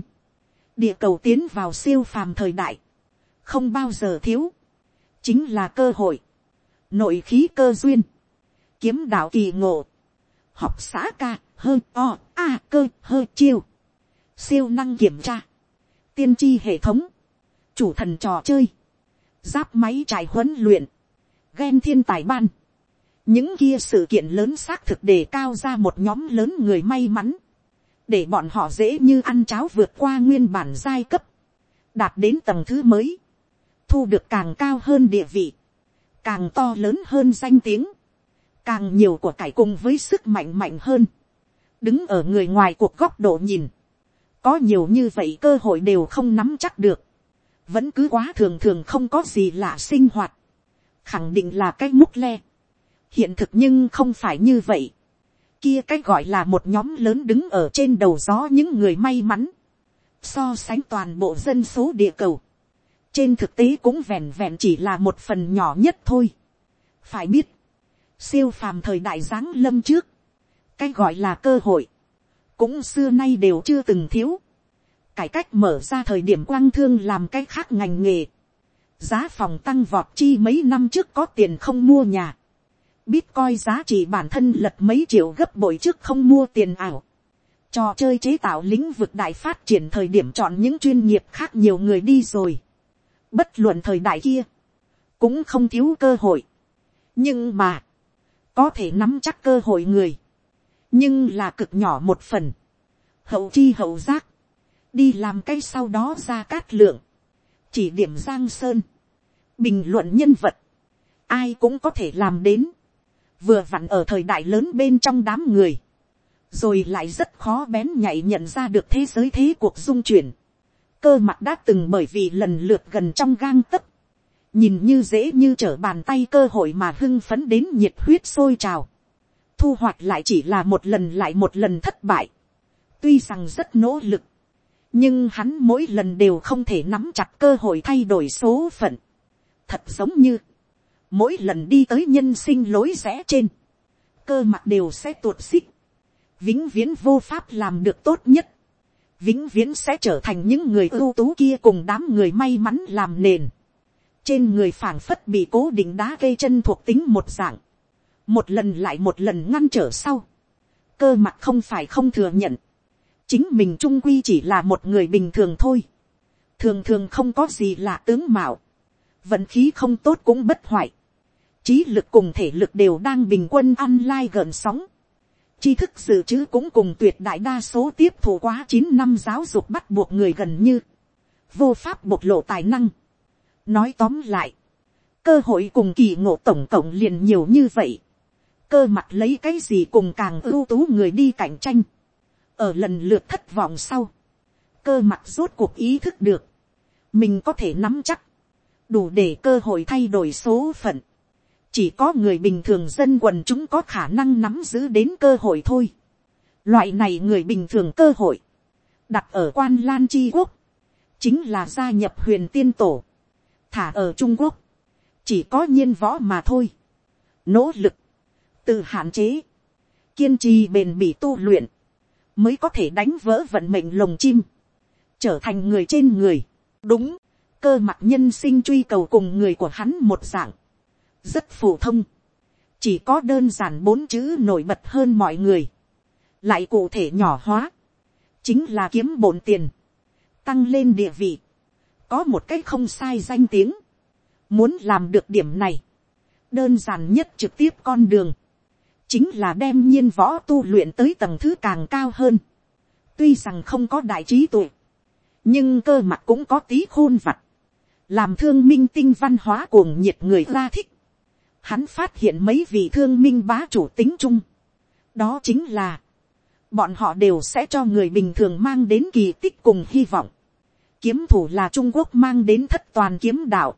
Địa cầu tiến vào siêu phàm thời đại. Không bao giờ thiếu. Chính là cơ hội. Nội khí cơ duyên. Kiếm đạo kỳ ngộ học xã ca, hơi o, a cơ, hơi chiêu. Siêu năng kiểm tra. Tiên tri hệ thống. Chủ thần trò chơi. Giáp máy trải huấn luyện. Ghen thiên tài ban. Những kia sự kiện lớn xác thực đề cao ra một nhóm lớn người may mắn. Để bọn họ dễ như ăn cháo vượt qua nguyên bản giai cấp. Đạt đến tầng thứ mới. Thu được càng cao hơn địa vị. Càng to lớn hơn danh tiếng càng nhiều của cải cùng với sức mạnh mạnh hơn, đứng ở người ngoài cuộc góc độ nhìn, có nhiều như vậy cơ hội đều không nắm chắc được, vẫn cứ quá thường thường không có gì lạ sinh hoạt, khẳng định là cái múc le, hiện thực nhưng không phải như vậy, kia cái gọi là một nhóm lớn đứng ở trên đầu gió những người may mắn, so sánh toàn bộ dân số địa cầu, trên thực tế cũng vẹn vẹn chỉ là một phần nhỏ nhất thôi. phải biết, siêu phàm thời đại giáng lâm trước, cái gọi là cơ hội, cũng xưa nay đều chưa từng thiếu, cải cách mở ra thời điểm quang thương làm cái khác ngành nghề, giá phòng tăng vọt chi mấy năm trước có tiền không mua nhà, Bitcoin giá trị bản thân lật mấy triệu gấp bội trước không mua tiền ảo. Trò chơi chế tạo lĩnh vực đại phát triển thời điểm chọn những chuyên nghiệp khác nhiều người đi rồi. Bất luận thời đại kia, cũng không thiếu cơ hội. Nhưng mà, có thể nắm chắc cơ hội người. Nhưng là cực nhỏ một phần. Hậu chi hậu giác. Đi làm cái sau đó ra cát lượng. Chỉ điểm Giang Sơn. Bình luận nhân vật. Ai cũng có thể làm đến vừa vặn ở thời đại lớn bên trong đám người, rồi lại rất khó bén nhạy nhận ra được thế giới thế cuộc dung chuyển. cơ mặt đã từng bởi vì lần lượt gần trong gang tấc, nhìn như dễ như trở bàn tay cơ hội mà hưng phấn đến nhiệt huyết sôi trào, thu hoạch lại chỉ là một lần lại một lần thất bại, tuy rằng rất nỗ lực, nhưng hắn mỗi lần đều không thể nắm chặt cơ hội thay đổi số phận, thật giống như, mỗi lần đi tới nhân sinh lối rẽ trên, cơ mặt đều sẽ tuột xích, vĩnh viễn vô pháp làm được tốt nhất, vĩnh viễn sẽ trở thành những người ưu tú kia cùng đám người may mắn làm nền, trên người phảng phất bị cố định đá cây chân thuộc tính một dạng, một lần lại một lần ngăn trở sau, cơ mặt không phải không thừa nhận, chính mình trung quy chỉ là một người bình thường thôi, thường thường không có gì lạ tướng mạo, vận khí không tốt cũng bất hoại, trí lực cùng thể lực đều đang bình quân ăn lai gợn sóng. tri thức dự trữ cũng cùng tuyệt đại đa số tiếp thu quá chín năm giáo dục bắt buộc người gần như vô pháp bộc lộ tài năng. nói tóm lại, cơ hội cùng kỳ ngộ tổng cộng liền nhiều như vậy. cơ mặt lấy cái gì cùng càng ưu tú người đi cạnh tranh ở lần lượt thất vọng sau, cơ mặt rốt cuộc ý thức được, mình có thể nắm chắc, đủ để cơ hội thay đổi số phận. Chỉ có người bình thường dân quần chúng có khả năng nắm giữ đến cơ hội thôi. Loại này người bình thường cơ hội, đặt ở quan lan chi quốc, chính là gia nhập huyền tiên tổ, thả ở trung quốc, chỉ có nhiên võ mà thôi. nỗ lực, tự hạn chế, kiên trì bền bỉ tu luyện, mới có thể đánh vỡ vận mệnh lồng chim, trở thành người trên người. đúng, cơ mặt nhân sinh truy cầu cùng người của hắn một dạng, rất phổ thông, chỉ có đơn giản bốn chữ nổi bật hơn mọi người, lại cụ thể nhỏ hóa, chính là kiếm bổn tiền, tăng lên địa vị, có một cách không sai danh tiếng, muốn làm được điểm này, đơn giản nhất trực tiếp con đường, chính là đem nhiên võ tu luyện tới tầng thứ càng cao hơn, tuy rằng không có đại trí tuệ, nhưng cơ mặt cũng có tí khôn vặt, làm thương minh tinh văn hóa cuồng nhiệt người ra thích, hắn phát hiện mấy vị thương minh bá chủ tính chung. đó chính là, bọn họ đều sẽ cho người bình thường mang đến kỳ tích cùng hy vọng. kiếm thủ là trung quốc mang đến thất toàn kiếm đạo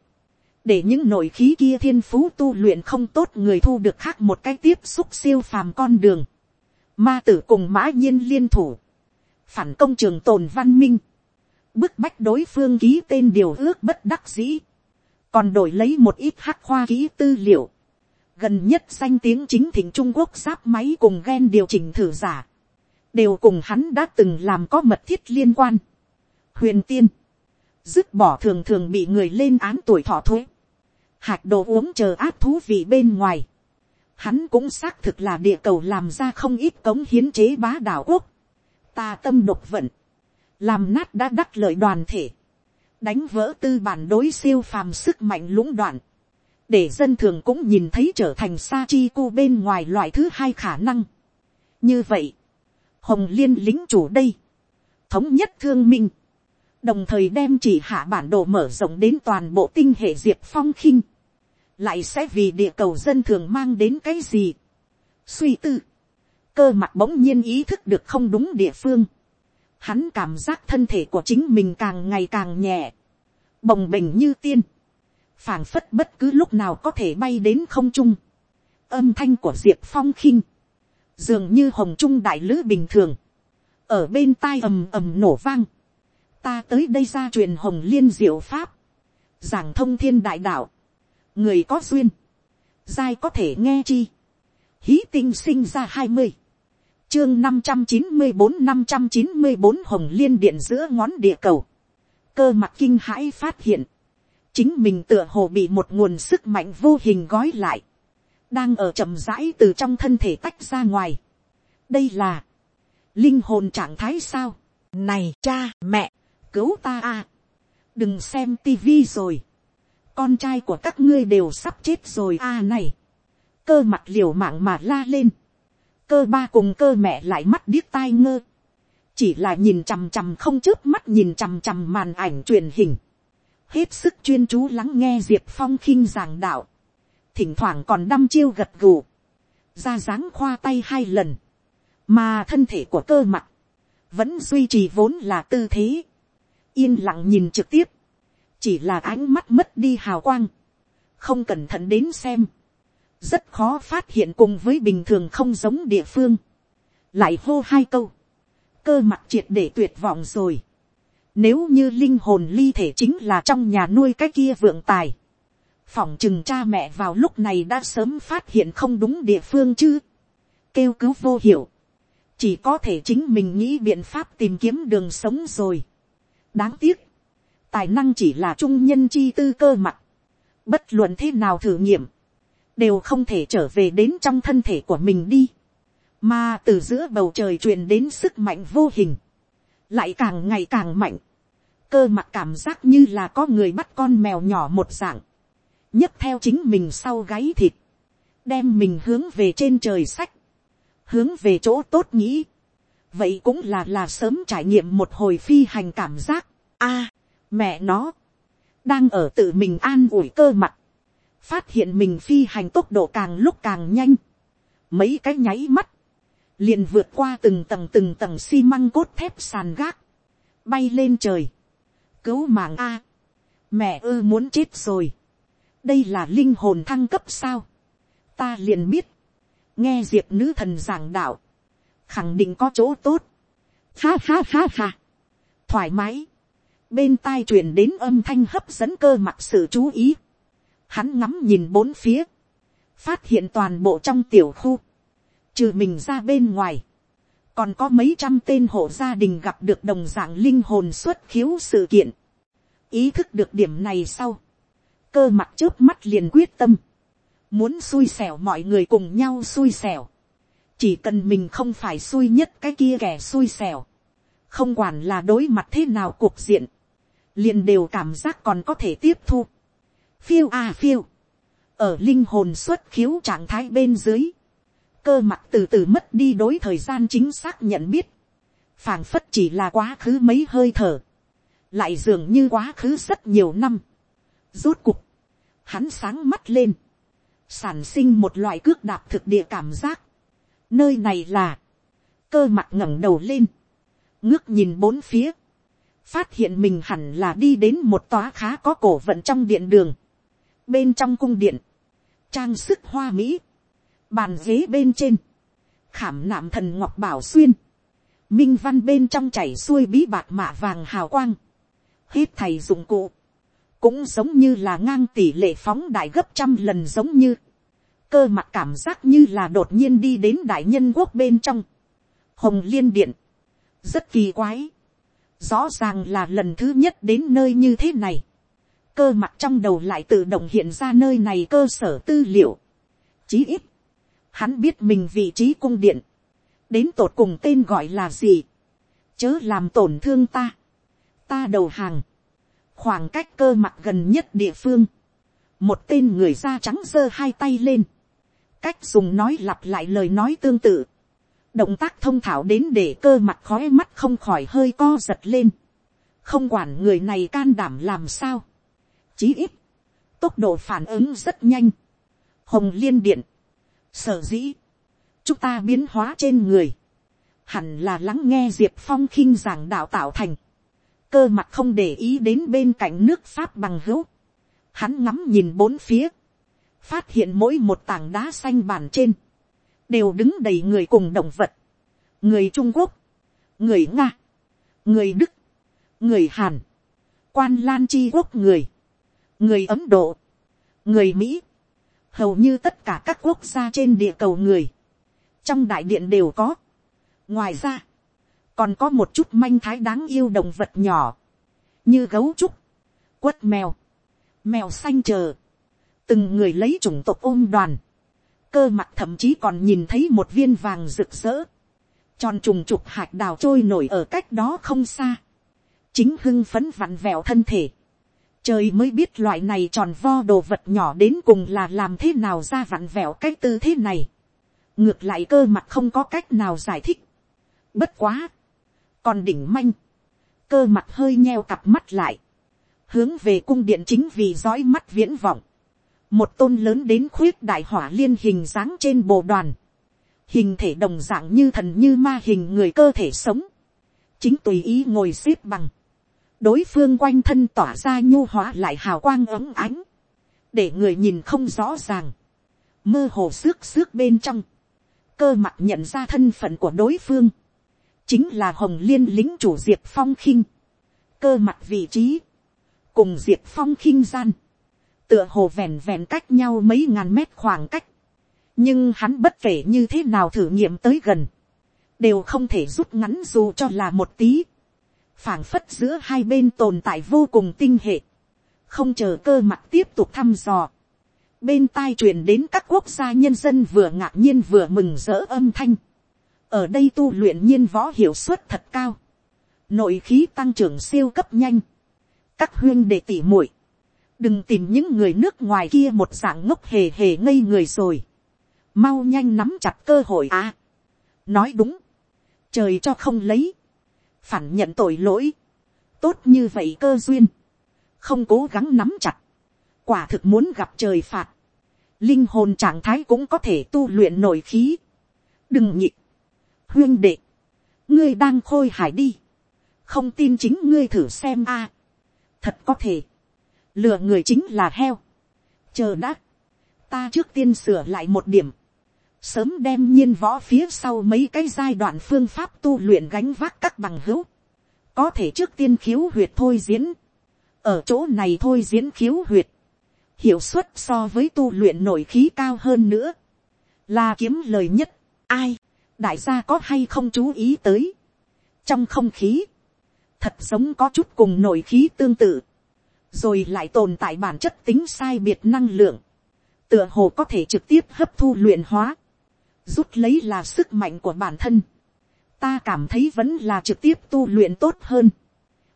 để những nội khí kia thiên phú tu luyện không tốt người thu được khác một cái tiếp xúc siêu phàm con đường. ma tử cùng mã nhiên liên thủ. phản công trường tồn văn minh. bức bách đối phương ký tên điều ước bất đắc dĩ còn đổi lấy một ít hắc khoa ký tư liệu, gần nhất danh tiếng chính thịnh trung quốc giáp máy cùng gen điều chỉnh thử giả, đều cùng hắn đã từng làm có mật thiết liên quan. huyền tiên, dứt bỏ thường thường bị người lên án tuổi thọ thuế, hạt đồ uống chờ áp thú vị bên ngoài, hắn cũng xác thực là địa cầu làm ra không ít cống hiến chế bá đảo quốc, ta tâm độc vận, làm nát đã đắc lợi đoàn thể, đánh vỡ tư bản đối siêu phàm sức mạnh lũng đoạn, để dân thường cũng nhìn thấy trở thành sa chi cu bên ngoài loại thứ hai khả năng. như vậy, hồng liên lính chủ đây, thống nhất thương minh, đồng thời đem chỉ hạ bản đồ mở rộng đến toàn bộ tinh hệ diệp phong khinh, lại sẽ vì địa cầu dân thường mang đến cái gì. suy tư, cơ mặt bỗng nhiên ý thức được không đúng địa phương, hắn cảm giác thân thể của chính mình càng ngày càng nhẹ, bồng bềnh như tiên, phảng phất bất cứ lúc nào có thể bay đến không trung. âm thanh của diệp phong khinh, dường như hồng trung đại lữ bình thường, ở bên tai ầm ầm nổ vang, ta tới đây ra truyền hồng liên diệu pháp, giảng thông thiên đại đạo, người có duyên, giai có thể nghe chi, hí tinh sinh ra hai mươi, chương năm trăm chín mươi bốn năm trăm chín mươi bốn hồng liên điện giữa ngón địa cầu. cơ mặt kinh hãi phát hiện. chính mình tựa hồ bị một nguồn sức mạnh vô hình gói lại. đang ở chậm rãi từ trong thân thể tách ra ngoài. đây là linh hồn trạng thái sao. này cha mẹ, cứu ta à. đừng xem tivi rồi con trai của các ngươi đều sắp chết rồi à này. cơ mặt liều mạng mà la lên. Cơ ba cùng cơ mẹ lại mắt điếc tai ngơ, chỉ là nhìn chằm chằm không chớp mắt nhìn chằm chằm màn ảnh truyền hình, hết sức chuyên chú lắng nghe diệp phong khinh giảng đạo, thỉnh thoảng còn đăm chiêu gật gù, ra dáng khoa tay hai lần, mà thân thể của cơ mặt, vẫn duy trì vốn là tư thế, yên lặng nhìn trực tiếp, chỉ là ánh mắt mất đi hào quang, không cẩn thận đến xem, rất khó phát hiện cùng với bình thường không giống địa phương, lại hô hai câu, cơ mặt triệt để tuyệt vọng rồi, nếu như linh hồn ly thể chính là trong nhà nuôi cái kia vượng tài, phỏng chừng cha mẹ vào lúc này đã sớm phát hiện không đúng địa phương chứ, kêu cứu vô hiệu, chỉ có thể chính mình nghĩ biện pháp tìm kiếm đường sống rồi. đáng tiếc, tài năng chỉ là trung nhân chi tư cơ mặt, bất luận thế nào thử nghiệm, đều không thể trở về đến trong thân thể của mình đi, mà từ giữa bầu trời truyền đến sức mạnh vô hình, lại càng ngày càng mạnh, cơ mặt cảm giác như là có người bắt con mèo nhỏ một dạng, nhấc theo chính mình sau gáy thịt, đem mình hướng về trên trời sách, hướng về chỗ tốt nghĩ, vậy cũng là là sớm trải nghiệm một hồi phi hành cảm giác, a, mẹ nó, đang ở tự mình an ủi cơ mặt, phát hiện mình phi hành tốc độ càng lúc càng nhanh, mấy cái nháy mắt, liền vượt qua từng tầng từng tầng xi măng cốt thép sàn gác, bay lên trời, cứu mạng a, mẹ ư muốn chết rồi, đây là linh hồn thăng cấp sao, ta liền biết, nghe diệp nữ thần giảng đạo, khẳng định có chỗ tốt, ha ha ha ha, thoải mái, bên tai truyền đến âm thanh hấp dẫn cơ mặt sự chú ý, Hắn ngắm nhìn bốn phía. Phát hiện toàn bộ trong tiểu khu. Trừ mình ra bên ngoài. Còn có mấy trăm tên hộ gia đình gặp được đồng dạng linh hồn xuất khiếu sự kiện. Ý thức được điểm này sau. Cơ mặt trước mắt liền quyết tâm. Muốn xui xẻo mọi người cùng nhau xui xẻo. Chỉ cần mình không phải xui nhất cái kia kẻ xui xẻo. Không quản là đối mặt thế nào cuộc diện liền đều cảm giác còn có thể tiếp thu. Phiêu à phiêu, ở linh hồn xuất khiếu trạng thái bên dưới, cơ mặt từ từ mất đi đối thời gian chính xác nhận biết, phảng phất chỉ là quá khứ mấy hơi thở, lại dường như quá khứ rất nhiều năm, rốt cục, hắn sáng mắt lên, sản sinh một loại cước đạp thực địa cảm giác, nơi này là, cơ mặt ngẩng đầu lên, ngước nhìn bốn phía, phát hiện mình hẳn là đi đến một tòa khá có cổ vận trong điện đường, bên trong cung điện, trang sức hoa mỹ, bàn ghế bên trên, khảm nạm thần ngọc bảo xuyên, minh văn bên trong chảy xuôi bí bạc mạ vàng hào quang, hết thầy dụng cụ, cũng giống như là ngang tỷ lệ phóng đại gấp trăm lần giống như, cơ mặt cảm giác như là đột nhiên đi đến đại nhân quốc bên trong, hồng liên điện, rất kỳ quái, rõ ràng là lần thứ nhất đến nơi như thế này, cơ mặt trong đầu lại tự động hiện ra nơi này cơ sở tư liệu. Chí ít, hắn biết mình vị trí cung điện, đến tột cùng tên gọi là gì, chớ làm tổn thương ta, ta đầu hàng, khoảng cách cơ mặt gần nhất địa phương, một tên người da trắng giơ hai tay lên, cách dùng nói lặp lại lời nói tương tự, động tác thông thảo đến để cơ mặt khói mắt không khỏi hơi co giật lên, không quản người này can đảm làm sao, chí ít, tốc độ phản ứng rất nhanh. Hồng liên điện, sở dĩ, chúng ta biến hóa trên người, hẳn là lắng nghe diệp phong khinh giảng đạo tạo thành, cơ mặt không để ý đến bên cạnh nước pháp bằng hữu, hắn ngắm nhìn bốn phía, phát hiện mỗi một tảng đá xanh bàn trên, đều đứng đầy người cùng động vật, người trung quốc, người nga, người đức, người hàn, quan lan chi quốc người, người ấn độ, người mỹ, hầu như tất cả các quốc gia trên địa cầu người, trong đại điện đều có, ngoài ra, còn có một chút manh thái đáng yêu động vật nhỏ, như gấu trúc, quất mèo, mèo xanh chờ, từng người lấy chủng tộc ôm đoàn, cơ mặt thậm chí còn nhìn thấy một viên vàng rực rỡ, tròn trùng trục hạt đào trôi nổi ở cách đó không xa, chính hưng phấn vặn vẹo thân thể, trời mới biết loại này tròn vo đồ vật nhỏ đến cùng là làm thế nào ra vặn vẹo cái tư thế này, ngược lại cơ mặt không có cách nào giải thích, bất quá, còn đỉnh manh, cơ mặt hơi nheo cặp mắt lại, hướng về cung điện chính vì dõi mắt viễn vọng, một tôn lớn đến khuyết đại hỏa liên hình dáng trên bồ đoàn, hình thể đồng dạng như thần như ma hình người cơ thể sống, chính tùy ý ngồi xếp bằng, đối phương quanh thân tỏa ra nhu hóa lại hào quang ấm ánh, để người nhìn không rõ ràng, mơ hồ xước xước bên trong, cơ mặt nhận ra thân phận của đối phương, chính là hồng liên lính chủ diệp phong khinh, cơ mặt vị trí, cùng diệp phong khinh gian, tựa hồ vẹn vẹn cách nhau mấy ngàn mét khoảng cách, nhưng hắn bất kể như thế nào thử nghiệm tới gần, đều không thể rút ngắn dù cho là một tí, phảng phất giữa hai bên tồn tại vô cùng tinh hệ, không chờ cơ mặt tiếp tục thăm dò, bên tai truyền đến các quốc gia nhân dân vừa ngạc nhiên vừa mừng rỡ âm thanh, ở đây tu luyện nhiên võ hiệu suất thật cao, nội khí tăng trưởng siêu cấp nhanh, các huyên đệ tỉ muội, đừng tìm những người nước ngoài kia một dạng ngốc hề hề ngây người rồi, mau nhanh nắm chặt cơ hội à. nói đúng, trời cho không lấy, phản nhận tội lỗi, tốt như vậy cơ duyên, không cố gắng nắm chặt, quả thực muốn gặp trời phạt, linh hồn trạng thái cũng có thể tu luyện nổi khí, đừng nhịp, huyên đệ, ngươi đang khôi hải đi, không tin chính ngươi thử xem a, thật có thể, lừa người chính là heo, chờ đã, ta trước tiên sửa lại một điểm, sớm đem nhiên võ phía sau mấy cái giai đoạn phương pháp tu luyện gánh vác các bằng hữu, có thể trước tiên khiếu huyệt thôi diễn, ở chỗ này thôi diễn khiếu huyệt, hiệu suất so với tu luyện nổi khí cao hơn nữa, là kiếm lời nhất, ai, đại gia có hay không chú ý tới, trong không khí, thật giống có chút cùng nổi khí tương tự, rồi lại tồn tại bản chất tính sai biệt năng lượng, tựa hồ có thể trực tiếp hấp thu luyện hóa, rút lấy là sức mạnh của bản thân, ta cảm thấy vẫn là trực tiếp tu luyện tốt hơn,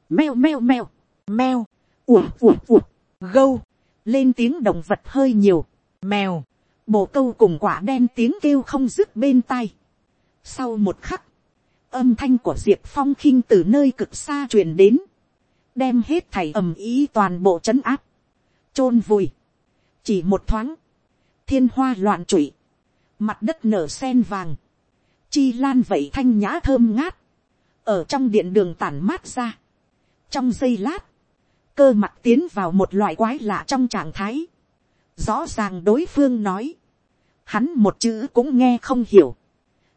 meo meo meo, meo, ủa ủa ủa, gâu, lên tiếng động vật hơi nhiều, mèo, bồ câu cùng quả đen tiếng kêu không dứt bên tai. Sau một khắc, âm thanh của diệp phong khinh từ nơi cực xa truyền đến, đem hết thảy ầm ý toàn bộ trấn áp, chôn vùi, chỉ một thoáng, thiên hoa loạn trụy, mặt đất nở sen vàng, chi lan vậy thanh nhã thơm ngát, ở trong điện đường tản mát ra, trong giây lát, cơ mặt tiến vào một loại quái lạ trong trạng thái, rõ ràng đối phương nói, hắn một chữ cũng nghe không hiểu,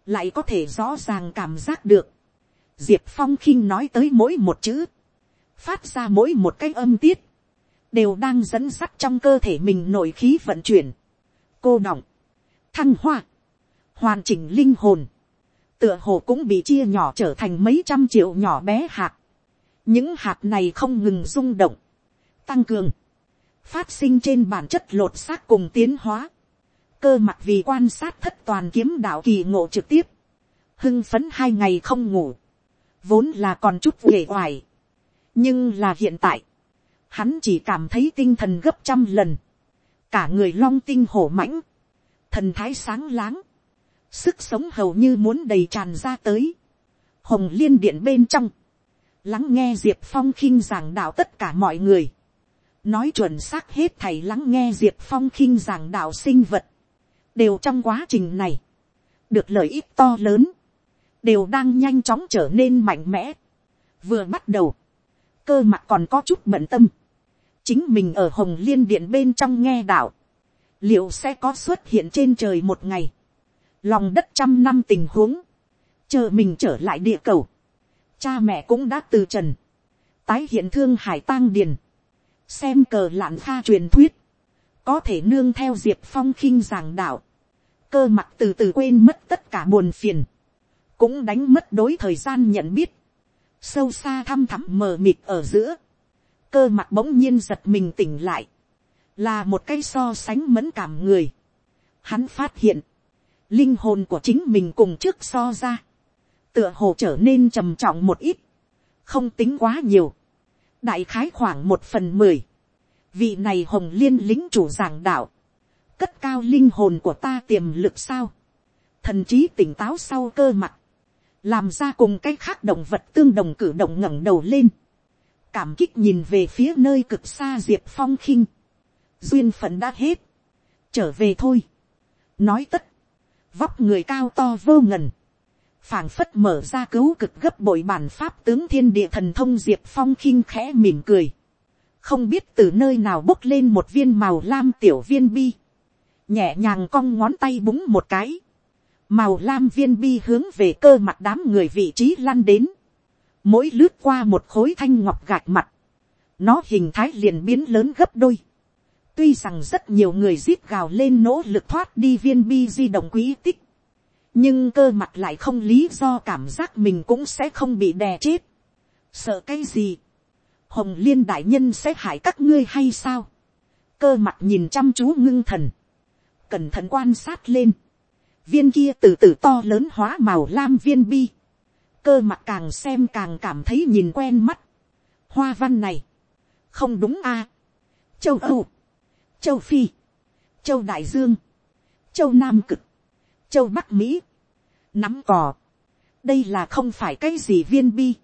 lại có thể rõ ràng cảm giác được, diệp phong khinh nói tới mỗi một chữ, phát ra mỗi một cái âm tiết, đều đang dẫn sắt trong cơ thể mình nội khí vận chuyển, cô nọng, thăng hoa, hoàn chỉnh linh hồn, tựa hồ cũng bị chia nhỏ trở thành mấy trăm triệu nhỏ bé hạt, những hạt này không ngừng rung động, tăng cường, phát sinh trên bản chất lột xác cùng tiến hóa, cơ mặt vì quan sát thất toàn kiếm đạo kỳ ngộ trực tiếp, hưng phấn hai ngày không ngủ, vốn là còn chút uể oải, nhưng là hiện tại, hắn chỉ cảm thấy tinh thần gấp trăm lần, cả người long tinh hổ mãnh, thần thái sáng láng, sức sống hầu như muốn đầy tràn ra tới, hồng liên điện bên trong, lắng nghe diệp phong khinh giảng đạo tất cả mọi người, nói chuẩn xác hết thầy lắng nghe diệp phong khinh giảng đạo sinh vật, đều trong quá trình này, được lợi ích to lớn, đều đang nhanh chóng trở nên mạnh mẽ. vừa bắt đầu, cơ mặt còn có chút bận tâm, chính mình ở hồng liên điện bên trong nghe đạo, liệu sẽ có xuất hiện trên trời một ngày, lòng đất trăm năm tình huống, chờ mình trở lại địa cầu, cha mẹ cũng đã từ trần, tái hiện thương hải tang điền, xem cờ lạn pha truyền thuyết, có thể nương theo diệp phong khinh giảng đạo, cơ mặt từ từ quên mất tất cả buồn phiền, cũng đánh mất đối thời gian nhận biết, sâu xa thăm thẳm mờ mịt ở giữa, cơ mặt bỗng nhiên giật mình tỉnh lại, là một cái so sánh mẫn cảm người. Hắn phát hiện, linh hồn của chính mình cùng trước so ra, tựa hồ trở nên trầm trọng một ít, không tính quá nhiều, đại khái khoảng một phần mười, vị này hồng liên lính chủ giảng đạo, cất cao linh hồn của ta tiềm lực sao, thần trí tỉnh táo sau cơ mặt, làm ra cùng cái khác động vật tương đồng cử động ngẩng đầu lên, cảm kích nhìn về phía nơi cực xa diệp phong khinh, duyên phận đã hết, trở về thôi, nói tất, vóc người cao to vô ngần, phảng phất mở ra cứu cực gấp bội bản pháp tướng thiên địa thần thông diệp phong khinh khẽ mỉm cười, không biết từ nơi nào bốc lên một viên màu lam tiểu viên bi, nhẹ nhàng cong ngón tay búng một cái, màu lam viên bi hướng về cơ mặt đám người vị trí lăn đến, mỗi lướt qua một khối thanh ngọc gạch mặt, nó hình thái liền biến lớn gấp đôi, tuy rằng rất nhiều người zip gào lên nỗ lực thoát đi viên bi di động quý tích, nhưng cơ mặt lại không lý do cảm giác mình cũng sẽ không bị đè chết. sợ cái gì, hồng liên đại nhân sẽ hại các ngươi hay sao, cơ mặt nhìn chăm chú ngưng thần, cẩn thận quan sát lên, viên kia từ từ to lớn hóa màu lam viên bi, cơ mặt càng xem càng cảm thấy nhìn quen mắt, hoa văn này, không đúng a, châu âu, châu phi, châu đại dương, châu nam cực, châu bắc mỹ, nắm cò, đây là không phải cái gì viên bi,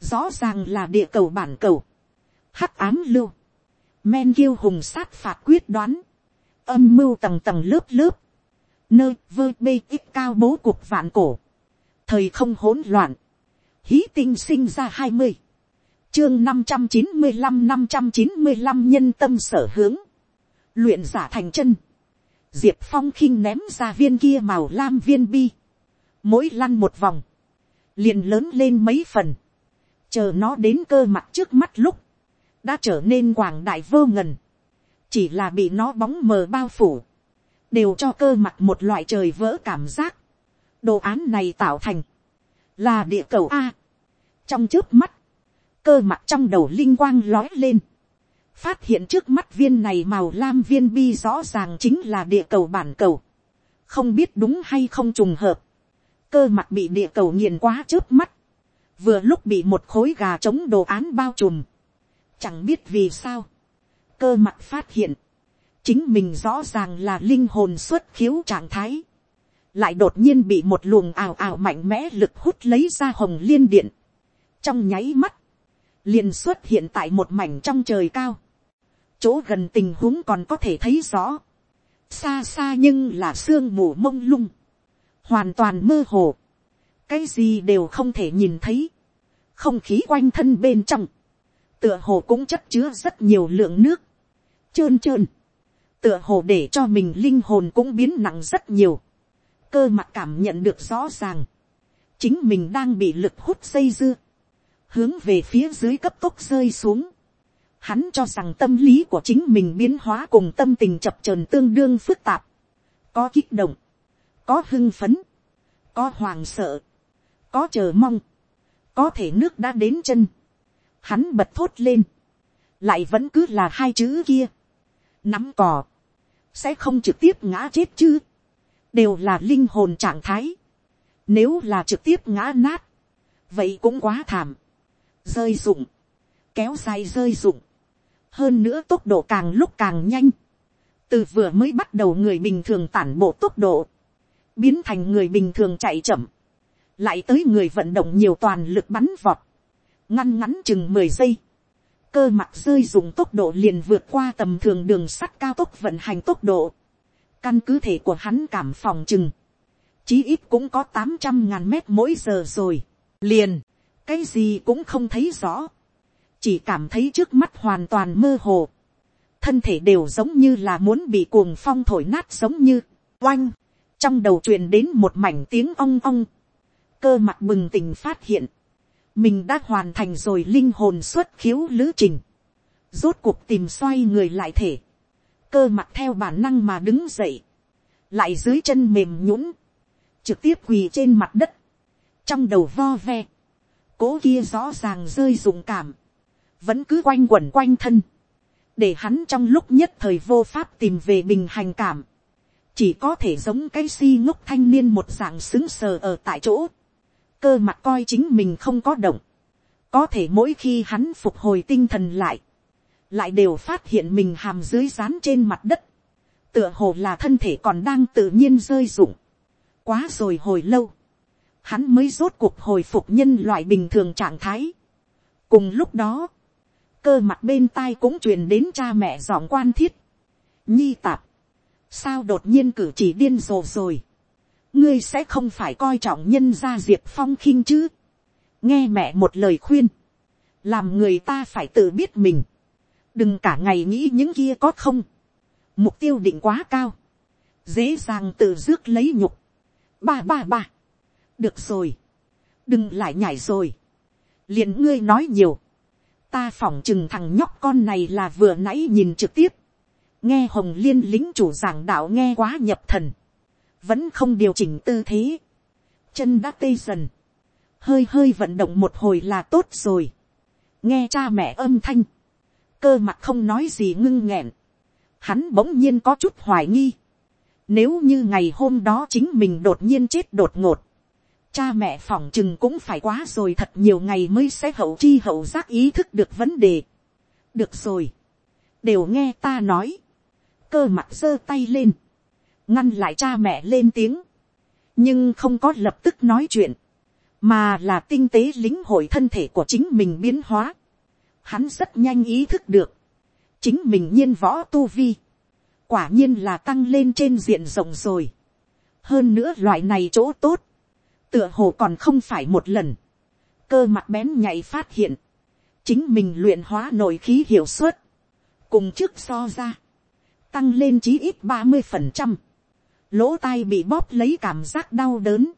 rõ ràng là địa cầu bản cầu, hắc ám lưu, men kiêu hùng sát phạt quyết đoán, âm mưu tầng tầng lớp lớp, nơi vơ bê ít cao bố cuộc vạn cổ, thời không hỗn loạn, hí tinh sinh ra hai mươi, chương năm trăm chín mươi năm năm trăm chín mươi năm nhân tâm sở hướng, luyện giả thành chân, diệp phong khinh ném ra viên kia màu lam viên bi, mỗi lăn một vòng, liền lớn lên mấy phần, chờ nó đến cơ mặt trước mắt lúc, đã trở nên quảng đại vô ngần, chỉ là bị nó bóng mờ bao phủ, đều cho cơ mặt một loại trời vỡ cảm giác. đồ án này tạo thành, là địa cầu a. trong trước mắt, cơ mặt trong đầu linh quang lói lên, phát hiện trước mắt viên này màu lam viên bi rõ ràng chính là địa cầu bản cầu, không biết đúng hay không trùng hợp, cơ mặt bị địa cầu nghiền quá trước mắt, vừa lúc bị một khối gà trống đồ án bao trùm, chẳng biết vì sao, cơ mặt phát hiện, chính mình rõ ràng là linh hồn xuất khiếu trạng thái, lại đột nhiên bị một luồng ào ào mạnh mẽ lực hút lấy ra hồng liên điện, trong nháy mắt, liền xuất hiện tại một mảnh trong trời cao, chỗ gần tình huống còn có thể thấy rõ, xa xa nhưng là sương mù mông lung, hoàn toàn mơ hồ, cái gì đều không thể nhìn thấy, không khí quanh thân bên trong, tựa hồ cũng chất chứa rất nhiều lượng nước, trơn trơn, tựa hồ để cho mình linh hồn cũng biến nặng rất nhiều, cơ mặt cảm nhận được rõ ràng, chính mình đang bị lực hút dây dưa, hướng về phía dưới cấp tốc rơi xuống, hắn cho rằng tâm lý của chính mình biến hóa cùng tâm tình chập trờn tương đương phức tạp, có kích động, có hưng phấn, có hoàng sợ, có chờ mong, có thể nước đã đến chân, hắn bật thốt lên, lại vẫn cứ là hai chữ kia, nắm cò, sẽ không trực tiếp ngã chết chứ, đều là linh hồn trạng thái, nếu là trực tiếp ngã nát, vậy cũng quá thảm, rơi rụng, kéo dài rơi rụng, hơn nữa tốc độ càng lúc càng nhanh, từ vừa mới bắt đầu người bình thường tản bộ tốc độ, biến thành người bình thường chạy chậm, lại tới người vận động nhiều toàn lực bắn vọt, ngăn ngắn chừng mười giây, cơ mặt rơi dùng tốc độ liền vượt qua tầm thường đường sắt cao tốc vận hành tốc độ, căn cứ thể của hắn cảm phòng chừng, chí ít cũng có tám trăm ngàn mét mỗi giờ rồi, liền, cái gì cũng không thấy rõ, chỉ cảm thấy trước mắt hoàn toàn mơ hồ, thân thể đều giống như là muốn bị cuồng phong thổi nát giống như, oanh, trong đầu truyền đến một mảnh tiếng ong ong, cơ mặt bừng tỉnh phát hiện, mình đã hoàn thành rồi linh hồn xuất khiếu lữ trình, rốt cuộc tìm xoay người lại thể, cơ mặt theo bản năng mà đứng dậy, lại dưới chân mềm nhũng, trực tiếp quỳ trên mặt đất, trong đầu vo ve, cố kia rõ ràng rơi dụng cảm, vẫn cứ quanh quẩn quanh thân, để hắn trong lúc nhất thời vô pháp tìm về bình hành cảm, chỉ có thể giống cái si ngốc thanh niên một dạng xứng sờ ở tại chỗ, cơ mặt coi chính mình không có động, có thể mỗi khi hắn phục hồi tinh thần lại, lại đều phát hiện mình hàm dưới rán trên mặt đất, tựa hồ là thân thể còn đang tự nhiên rơi rụng, quá rồi hồi lâu, hắn mới rốt cuộc hồi phục nhân loại bình thường trạng thái. cùng lúc đó, cơ mặt bên tai cũng truyền đến cha mẹ dọn quan thiết, nhi tạp, sao đột nhiên cử chỉ điên rồ rồi, ngươi sẽ không phải coi trọng nhân gia diệp phong khinh chứ, nghe mẹ một lời khuyên, làm người ta phải tự biết mình, đừng cả ngày nghĩ những kia có không, mục tiêu định quá cao, dễ dàng tự rước lấy nhục, ba ba ba, được rồi, đừng lại nhảy rồi, liền ngươi nói nhiều, ta phỏng chừng thằng nhóc con này là vừa nãy nhìn trực tiếp, nghe hồng liên lính chủ giảng đạo nghe quá nhập thần, vẫn không điều chỉnh tư thế, chân đã tê dần, hơi hơi vận động một hồi là tốt rồi, nghe cha mẹ âm thanh, cơ mặt không nói gì ngưng nghẹn, hắn bỗng nhiên có chút hoài nghi, nếu như ngày hôm đó chính mình đột nhiên chết đột ngột, cha mẹ phỏng chừng cũng phải quá rồi thật nhiều ngày mới sẽ hậu chi hậu giác ý thức được vấn đề. được rồi, đều nghe ta nói, cơ mặt giơ tay lên, ngăn lại cha mẹ lên tiếng, nhưng không có lập tức nói chuyện, mà là tinh tế lính hội thân thể của chính mình biến hóa. Hắn rất nhanh ý thức được, chính mình nhiên võ tu vi, quả nhiên là tăng lên trên diện rộng rồi. hơn nữa loại này chỗ tốt, tựa hồ còn không phải một lần, cơ mặt bén nhạy phát hiện, chính mình luyện hóa nội khí hiệu suất, cùng trước so ra, tăng lên chí ít ba mươi phần trăm, lỗ tai bị bóp lấy cảm giác đau đớn,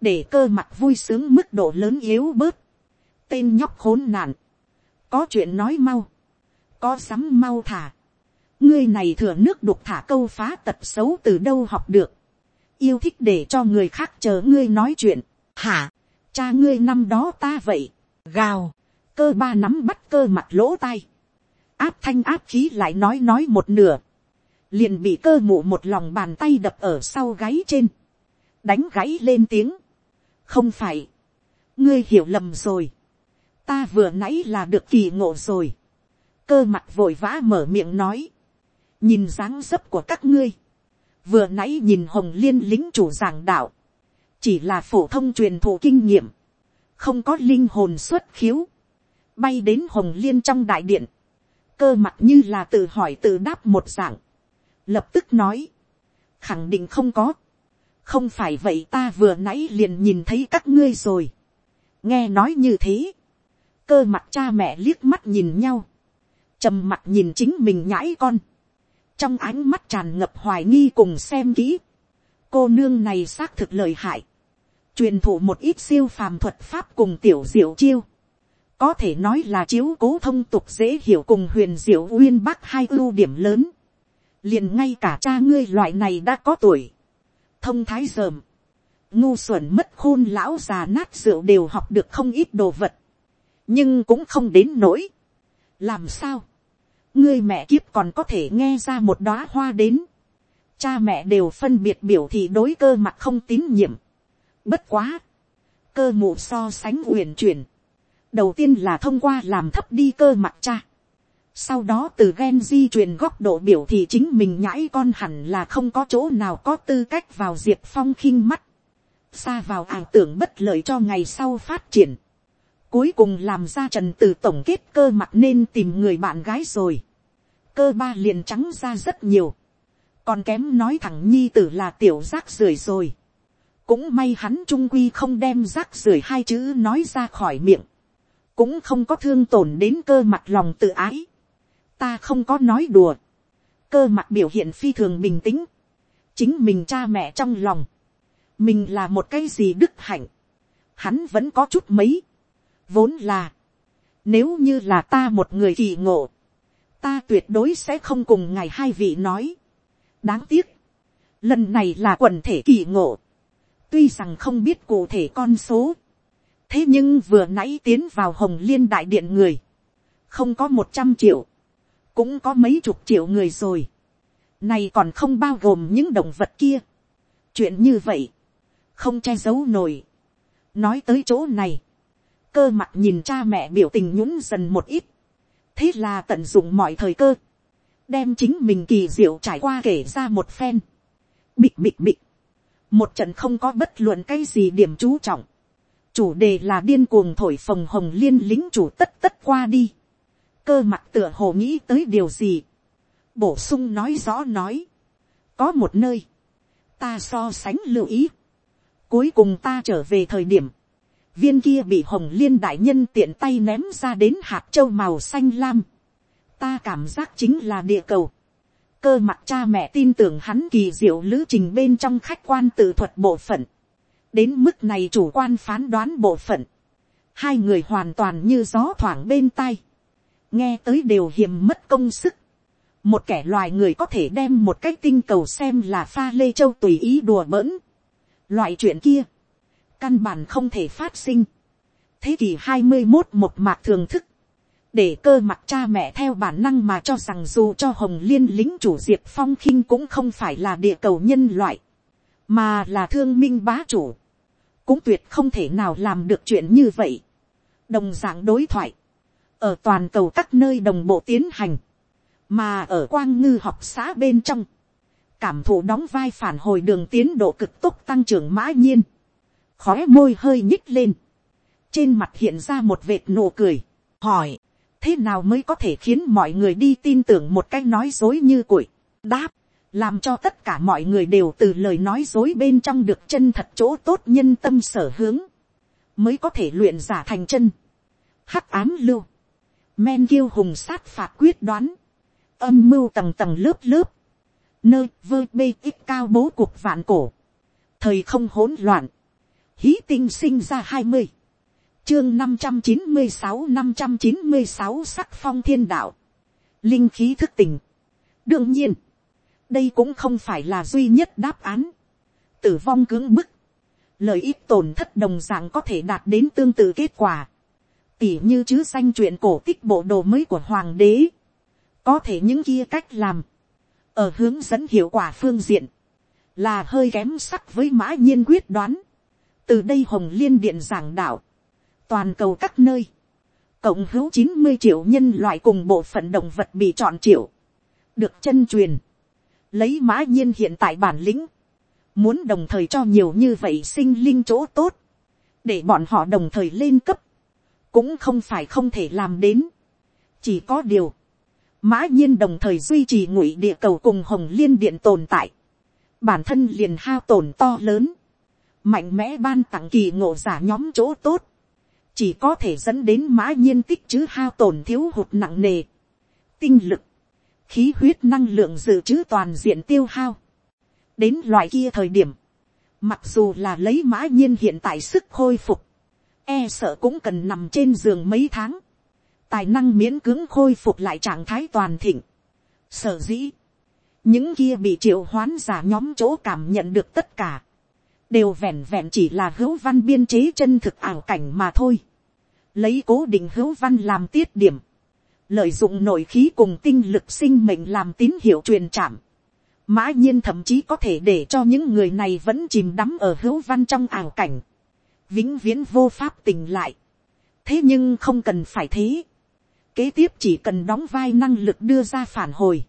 để cơ mặt vui sướng mức độ lớn yếu bớt, tên nhóc khốn nạn, có chuyện nói mau, có sắm mau thả, ngươi này thừa nước đục thả câu phá tật xấu từ đâu học được, yêu thích để cho người khác chờ ngươi nói chuyện, hả, cha ngươi năm đó ta vậy, gào, cơ ba nắm bắt cơ mặt lỗ tai, áp thanh áp khí lại nói nói một nửa, liền bị cơ mụ một lòng bàn tay đập ở sau gáy trên, đánh gáy lên tiếng, không phải, ngươi hiểu lầm rồi, ta vừa nãy là được kỳ ngộ rồi, cơ mặt vội vã mở miệng nói, nhìn dáng dấp của các ngươi, vừa nãy nhìn hồng liên lính chủ giảng đạo, chỉ là phổ thông truyền thụ kinh nghiệm, không có linh hồn xuất khiếu, bay đến hồng liên trong đại điện, cơ mặt như là tự hỏi tự đáp một dạng, lập tức nói, khẳng định không có, không phải vậy ta vừa nãy liền nhìn thấy các ngươi rồi, nghe nói như thế, cơ mặt cha mẹ liếc mắt nhìn nhau, trầm mặt nhìn chính mình nhãi con, trong ánh mắt tràn ngập hoài nghi cùng xem kỹ, cô nương này xác thực lời hại, truyền thụ một ít siêu phàm thuật pháp cùng tiểu diệu chiêu, có thể nói là chiếu cố thông tục dễ hiểu cùng huyền diệu uyên bác hai ưu điểm lớn, liền ngay cả cha ngươi loại này đã có tuổi, thông thái dởm, ngu xuẩn mất khôn lão già nát rượu đều học được không ít đồ vật, nhưng cũng không đến nỗi. làm sao, ngươi mẹ kiếp còn có thể nghe ra một đóa hoa đến, cha mẹ đều phân biệt biểu thị đối cơ mặt không tín nhiệm. bất quá, cơ mụ so sánh uyển chuyển, đầu tiên là thông qua làm thấp đi cơ mặt cha, sau đó từ gen di truyền góc độ biểu thị chính mình nhãi con hẳn là không có chỗ nào có tư cách vào diệp phong khinh mắt, xa vào ảo tưởng bất lợi cho ngày sau phát triển. Cuối cùng làm ra trần từ tổng kết cơ mặt nên tìm người bạn gái rồi. Cơ ba liền trắng ra rất nhiều. Còn kém nói thẳng nhi tử là tiểu rác rưởi rồi. Cũng may hắn trung quy không đem rác rưởi hai chữ nói ra khỏi miệng. Cũng không có thương tổn đến cơ mặt lòng tự ái. Ta không có nói đùa. Cơ mặt biểu hiện phi thường bình tĩnh. Chính mình cha mẹ trong lòng. Mình là một cái gì đức hạnh. Hắn vẫn có chút mấy vốn là, nếu như là ta một người kỳ ngộ, ta tuyệt đối sẽ không cùng ngài hai vị nói. đáng tiếc, lần này là quần thể kỳ ngộ, tuy rằng không biết cụ thể con số, thế nhưng vừa nãy tiến vào hồng liên đại điện người, không có một trăm triệu, cũng có mấy chục triệu người rồi, này còn không bao gồm những động vật kia, chuyện như vậy, không che giấu nổi, nói tới chỗ này, cơ mặt nhìn cha mẹ biểu tình nhún dần một ít, thế là tận dụng mọi thời cơ, đem chính mình kỳ diệu trải qua kể ra một phen, bịch bịch bịch, một trận không có bất luận cái gì điểm chú trọng, chủ đề là điên cuồng thổi phồng hồng liên lính chủ tất tất qua đi, cơ mặt tựa hồ nghĩ tới điều gì, bổ sung nói rõ nói, có một nơi, ta so sánh lưu ý, cuối cùng ta trở về thời điểm, viên kia bị hồng liên đại nhân tiện tay ném ra đến hạt châu màu xanh lam, ta cảm giác chính là địa cầu, cơ mặt cha mẹ tin tưởng hắn kỳ diệu lữ trình bên trong khách quan tự thuật bộ phận, đến mức này chủ quan phán đoán bộ phận, hai người hoàn toàn như gió thoảng bên tai, nghe tới đều hiềm mất công sức, một kẻ loài người có thể đem một cái tinh cầu xem là pha lê châu tùy ý đùa bỡn, loại chuyện kia, căn bản không thể phát sinh, thế kỷ hai mươi một một mạc thường thức, để cơ mặt cha mẹ theo bản năng mà cho rằng dù cho hồng liên lính chủ diệp phong khinh cũng không phải là địa cầu nhân loại, mà là thương minh bá chủ, cũng tuyệt không thể nào làm được chuyện như vậy. đồng d ạ n g đối thoại, ở toàn cầu các nơi đồng bộ tiến hành, mà ở quang ngư học xã bên trong, cảm thụ đóng vai phản hồi đường tiến độ cực tốc tăng trưởng mã nhiên, khói môi hơi nhích lên, trên mặt hiện ra một vệt nụ cười, hỏi, thế nào mới có thể khiến mọi người đi tin tưởng một cái nói dối như củi, đáp, làm cho tất cả mọi người đều từ lời nói dối bên trong được chân thật chỗ tốt nhân tâm sở hướng, mới có thể luyện giả thành chân, hắc ám lưu, men kiêu hùng sát phạt quyết đoán, âm mưu tầng tầng lớp lớp, nơi vơ bê ít cao bố cuộc vạn cổ, thời không hỗn loạn, hí tinh sinh ra hai mươi, chương năm trăm chín mươi sáu năm trăm chín mươi sáu sắc phong thiên đạo, linh khí thức tình. đương nhiên, đây cũng không phải là duy nhất đáp án, tử vong cưỡng bức, lợi ích tổn thất đồng dạng có thể đạt đến tương tự kết quả, tỉ như chứ danh chuyện cổ tích bộ đồ mới của hoàng đế, có thể những kia cách làm, ở hướng dẫn hiệu quả phương diện, là hơi kém sắc với mã nhiên quyết đoán, từ đây hồng liên điện giảng đạo, toàn cầu các nơi, cộng hữu chín mươi triệu nhân loại cùng bộ phận động vật bị chọn triệu, được chân truyền, lấy mã nhiên hiện tại bản lĩnh, muốn đồng thời cho nhiều như vậy sinh linh chỗ tốt, để bọn họ đồng thời lên cấp, cũng không phải không thể làm đến. chỉ có điều, mã nhiên đồng thời duy trì ngụy địa cầu cùng hồng liên điện tồn tại, bản thân liền hao tổn to lớn, mạnh mẽ ban tặng kỳ ngộ giả nhóm chỗ tốt, chỉ có thể dẫn đến mã nhiên tích chứ hao tổn thiếu hụt nặng nề, tinh lực, khí huyết năng lượng dự trữ toàn diện tiêu hao. đến loại kia thời điểm, mặc dù là lấy mã nhiên hiện tại sức khôi phục, e sợ cũng cần nằm trên giường mấy tháng, tài năng miễn cưỡng khôi phục lại trạng thái toàn thịnh. Sở dĩ, những kia bị triệu hoán giả nhóm chỗ cảm nhận được tất cả, đều vẹn vẹn chỉ là hữu văn biên chế chân thực ảo cảnh mà thôi. Lấy cố định hữu văn làm tiết điểm, lợi dụng nội khí cùng tinh lực sinh mệnh làm tín hiệu truyền chạm. Mã nhiên thậm chí có thể để cho những người này vẫn chìm đắm ở hữu văn trong ảo cảnh. Vĩnh viễn vô pháp tỉnh lại. Thế nhưng không cần phải thế. Kế tiếp chỉ cần đóng vai năng lực đưa ra phản hồi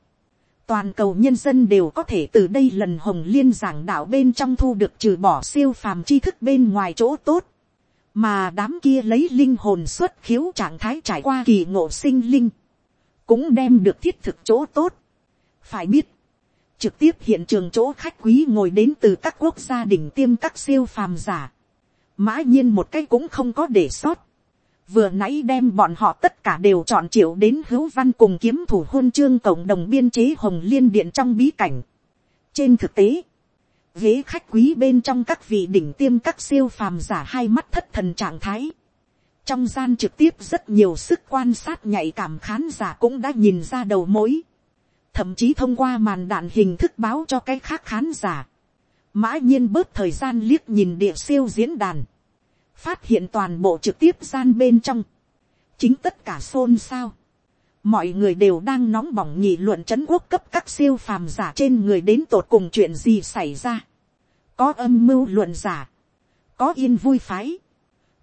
toàn cầu nhân dân đều có thể từ đây lần hồng liên giảng đạo bên trong thu được trừ bỏ siêu phàm tri thức bên ngoài chỗ tốt, mà đám kia lấy linh hồn xuất khiếu trạng thái trải qua kỳ ngộ sinh linh, cũng đem được thiết thực chỗ tốt. phải biết, trực tiếp hiện trường chỗ khách quý ngồi đến từ các quốc gia đỉnh tiêm các siêu phàm giả, mã nhiên một cái cũng không có để sót, vừa nãy đem bọn họ tất cả đều chọn triệu đến hữu văn cùng kiếm thủ hôn chương cộng đồng biên chế hồng liên điện trong bí cảnh. trên thực tế, ghế khách quý bên trong các vị đỉnh tiêm các siêu phàm giả hai mắt thất thần trạng thái. trong gian trực tiếp rất nhiều sức quan sát nhạy cảm khán giả cũng đã nhìn ra đầu mối. thậm chí thông qua màn đạn hình thức báo cho cái khác khán giả mã nhiên bớt thời gian liếc nhìn địa siêu diễn đàn, phát hiện toàn bộ trực tiếp gian bên trong, chính tất cả xôn xao, mọi người đều đang nóng bỏng nhị luận c quốc cấp các siêu phàm giả trên người đến tột cùng chuyện gì xảy ra, có âm mưu luận giả, có yên vui phái,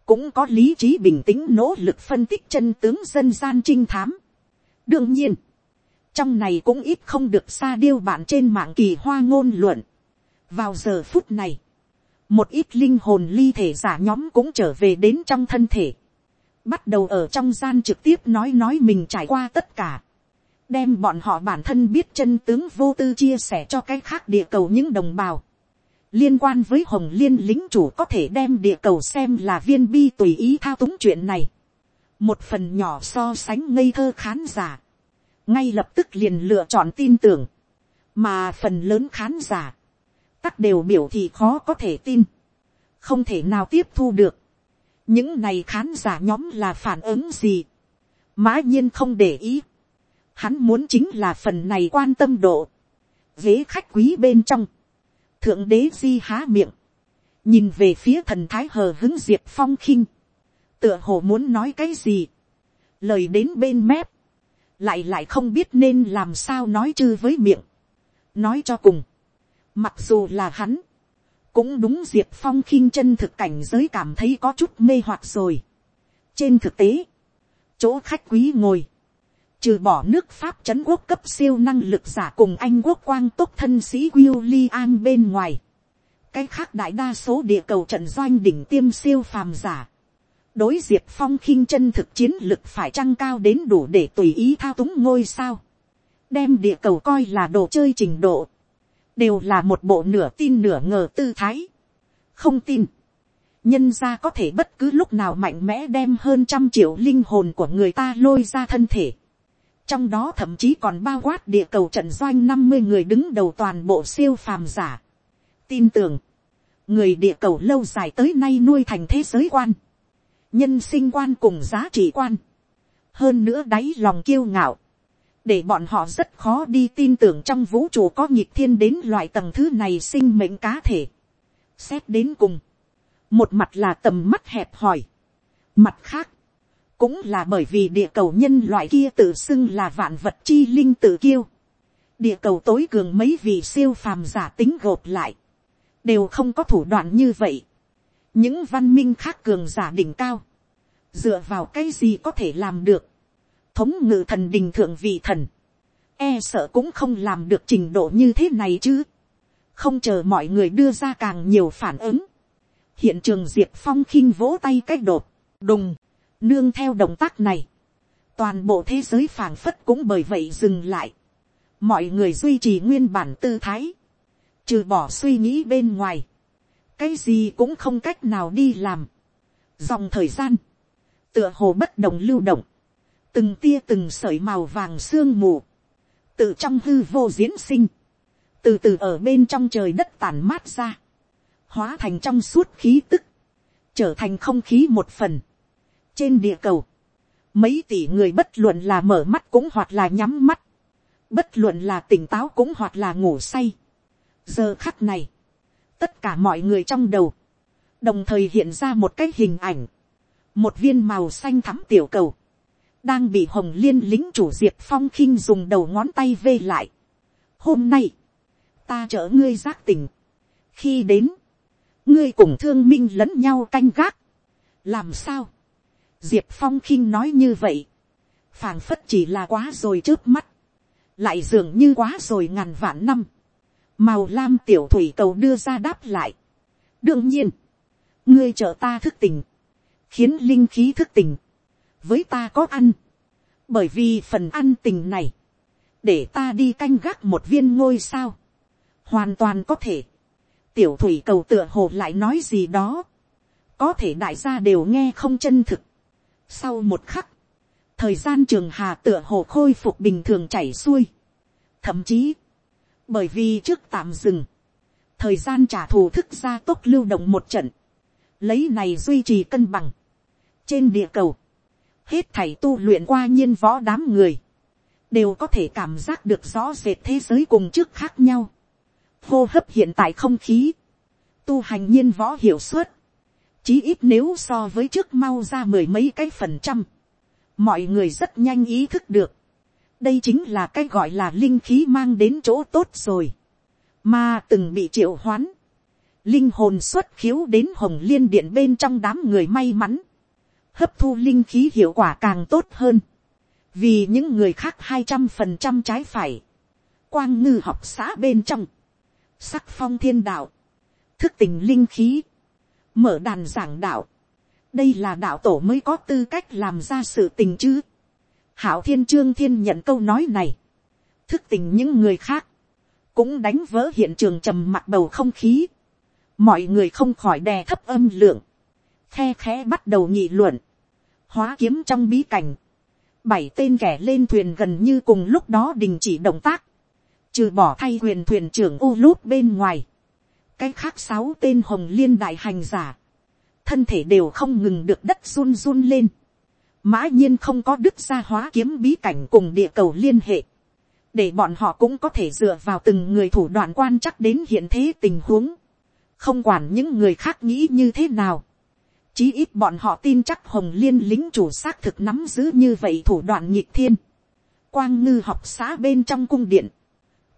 cũng có lý trí bình tĩnh nỗ lực phân tích chân tướng dân gian trinh thám. đương nhiên, trong này cũng ít không được xa điêu bạn trên mạng kỳ hoa ngôn luận vào giờ phút này, một ít linh hồn ly thể giả nhóm cũng trở về đến trong thân thể, bắt đầu ở trong gian trực tiếp nói nói mình trải qua tất cả, đem bọn họ bản thân biết chân tướng vô tư chia sẻ cho cái khác địa cầu những đồng bào. Liên quan với hồng liên lính chủ có thể đem địa cầu xem là viên bi tùy ý thao túng chuyện này. một phần nhỏ so sánh ngây thơ khán giả, ngay lập tức liền lựa chọn tin tưởng, mà phần lớn khán giả, tắc đều biểu thì khó có thể tin, không thể nào tiếp thu được. những này khán giả nhóm là phản ứng gì, mã nhiên không để ý, hắn muốn chính là phần này quan tâm độ, ghế khách quý bên trong, thượng đế di há miệng, nhìn về phía thần thái hờ hứng diệp phong khinh, tựa hồ muốn nói cái gì, lời đến bên mép, lại lại không biết nên làm sao nói chư với miệng, nói cho cùng, mặc dù là hắn, cũng đúng diệp phong khinh chân thực cảnh giới cảm thấy có chút mê hoặc rồi. trên thực tế, chỗ khách quý ngồi, trừ bỏ nước pháp c h ấ n quốc cấp siêu năng lực giả cùng anh quốc quang tốt thân sĩ William bên ngoài. cái khác đại đa số địa cầu trận doanh đỉnh tiêm siêu phàm giả. đối diệp phong khinh chân thực chiến lực phải trăng cao đến đủ để tùy ý thao túng ngôi sao. đem địa cầu coi là đồ chơi trình độ đều là một bộ nửa tin nửa ngờ tư thái. không tin. nhân ra có thể bất cứ lúc nào mạnh mẽ đem hơn trăm triệu linh hồn của người ta lôi ra thân thể trong đó thậm chí còn bao quát địa cầu trận doanh năm mươi người đứng đầu toàn bộ siêu phàm giả. tin tưởng, người địa cầu lâu dài tới nay nuôi thành thế giới quan, nhân sinh quan cùng giá trị quan, hơn nữa đáy lòng kiêu ngạo, để bọn họ rất khó đi tin tưởng trong vũ trụ có nhịp thiên đến loại tầng thứ này sinh mệnh cá thể. Xét đến cùng, một mặt là tầm mắt hẹp hòi, mặt khác, cũng là bởi vì địa cầu nhân loại kia tự xưng là vạn vật chi linh tự kiêu. địa cầu tối cường mấy vị siêu phàm giả tính gộp lại, đều không có thủ đoạn như vậy. những văn minh khác cường giả đỉnh cao, dựa vào cái gì có thể làm được thống ngự thần đình thượng vị thần, e sợ cũng không làm được trình độ như thế này chứ. không chờ mọi người đưa ra càng nhiều phản ứng. hiện trường diệp phong khinh vỗ tay cách đột, đùng, Nương theo động tác này, toàn bộ thế giới phảng phất cũng bởi vậy dừng lại. Mọi người duy trì nguyên bản tư thái, trừ bỏ suy nghĩ bên ngoài, cái gì cũng không cách nào đi làm. Dòng thời gian, tựa hồ bất đồng lưu động, từng tia từng sợi màu vàng sương mù, từ trong hư vô diễn sinh, từ từ ở bên trong trời đất tàn mát ra, hóa thành trong suốt khí tức, trở thành không khí một phần, trên địa cầu, mấy tỷ người bất luận là mở mắt cũng hoặc là nhắm mắt, bất luận là tỉnh táo cũng hoặc là ngủ say. giờ khắc này, tất cả mọi người trong đầu, đồng thời hiện ra một cái hình ảnh, một viên màu xanh thắm tiểu cầu, đang bị hồng liên lính chủ diệp phong khinh dùng đầu ngón tay vê lại. hôm nay, ta chở ngươi giác tình khi đến, ngươi cùng thương minh lẫn nhau canh gác, làm sao, diệp phong khinh nói như vậy, phảng phất chỉ là quá rồi trước mắt, lại dường như quá rồi ngàn vạn năm, màu lam tiểu thủy cầu đưa ra đáp lại. đương nhiên, ngươi chở ta thức tình, khiến linh khí thức tình, với ta có ăn, bởi vì phần ăn tình này, để ta đi canh gác một viên ngôi sao, hoàn toàn có thể, tiểu thủy cầu tựa hồ lại nói gì đó, có thể đại gia đều nghe không chân thực, sau một khắc, thời gian trường hà tựa hồ khôi phục bình thường chảy xuôi. Thậm chí, bởi vì trước tạm dừng, thời gian trả thù thức ra tốc lưu động một trận, lấy này duy trì cân bằng. Trên địa cầu, hết thảy tu luyện qua nhiên võ đám người, đều có thể cảm giác được rõ rệt thế giới cùng trước khác nhau. Hô hấp hiện tại không khí, tu hành nhiên võ hiệu suất, chí ít nếu so với trước mau ra mười mấy cái phần trăm, mọi người rất nhanh ý thức được, đây chính là cái gọi là linh khí mang đến chỗ tốt rồi, mà từng bị triệu hoán, linh hồn xuất khiếu đến hồng liên điện bên trong đám người may mắn, hấp thu linh khí hiệu quả càng tốt hơn, vì những người khác hai trăm phần trăm trái phải, quang ngư học xã bên trong, sắc phong thiên đạo, thức tình linh khí, mở đàn giảng đạo, đây là đạo tổ mới có tư cách làm ra sự tình chứ. hảo thiên trương thiên nhận câu nói này, thức tình những người khác, cũng đánh vỡ hiện trường trầm mặc bầu không khí, mọi người không khỏi đè thấp âm lượng, khe khẽ bắt đầu nghị luận, hóa kiếm trong bí cảnh, bảy tên kẻ lên thuyền gần như cùng lúc đó đình chỉ động tác, trừ bỏ thay huyền thuyền trưởng u lút bên ngoài, cái khác sáu tên hồng liên đại hành giả, thân thể đều không ngừng được đất run run lên, mã nhiên không có đức gia hóa kiếm bí cảnh cùng địa cầu liên hệ, để bọn họ cũng có thể dựa vào từng người thủ đoạn quan chắc đến hiện thế tình huống, không quản những người khác nghĩ như thế nào, chí ít bọn họ tin chắc hồng liên lính chủ xác thực nắm giữ như vậy thủ đoạn nhịp thiên, quang ngư học xã bên trong cung điện,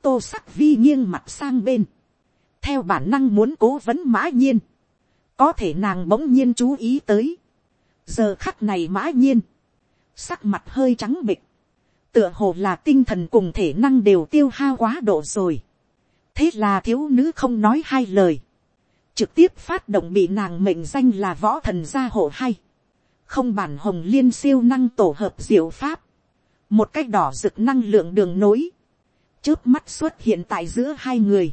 tô sắc vi nghiêng mặt sang bên, theo bản năng muốn cố vấn mã nhiên, có thể nàng bỗng nhiên chú ý tới, giờ khắc này mã nhiên, sắc mặt hơi trắng bịch, tựa hồ là tinh thần cùng thể năng đều tiêu hao quá độ rồi, thế là thiếu nữ không nói hai lời, trực tiếp phát động bị nàng mệnh danh là võ thần gia hộ hay, không bản hồng liên siêu năng tổ hợp diệu pháp, một cách đỏ rực năng lượng đường nối, trước mắt xuất hiện tại giữa hai người,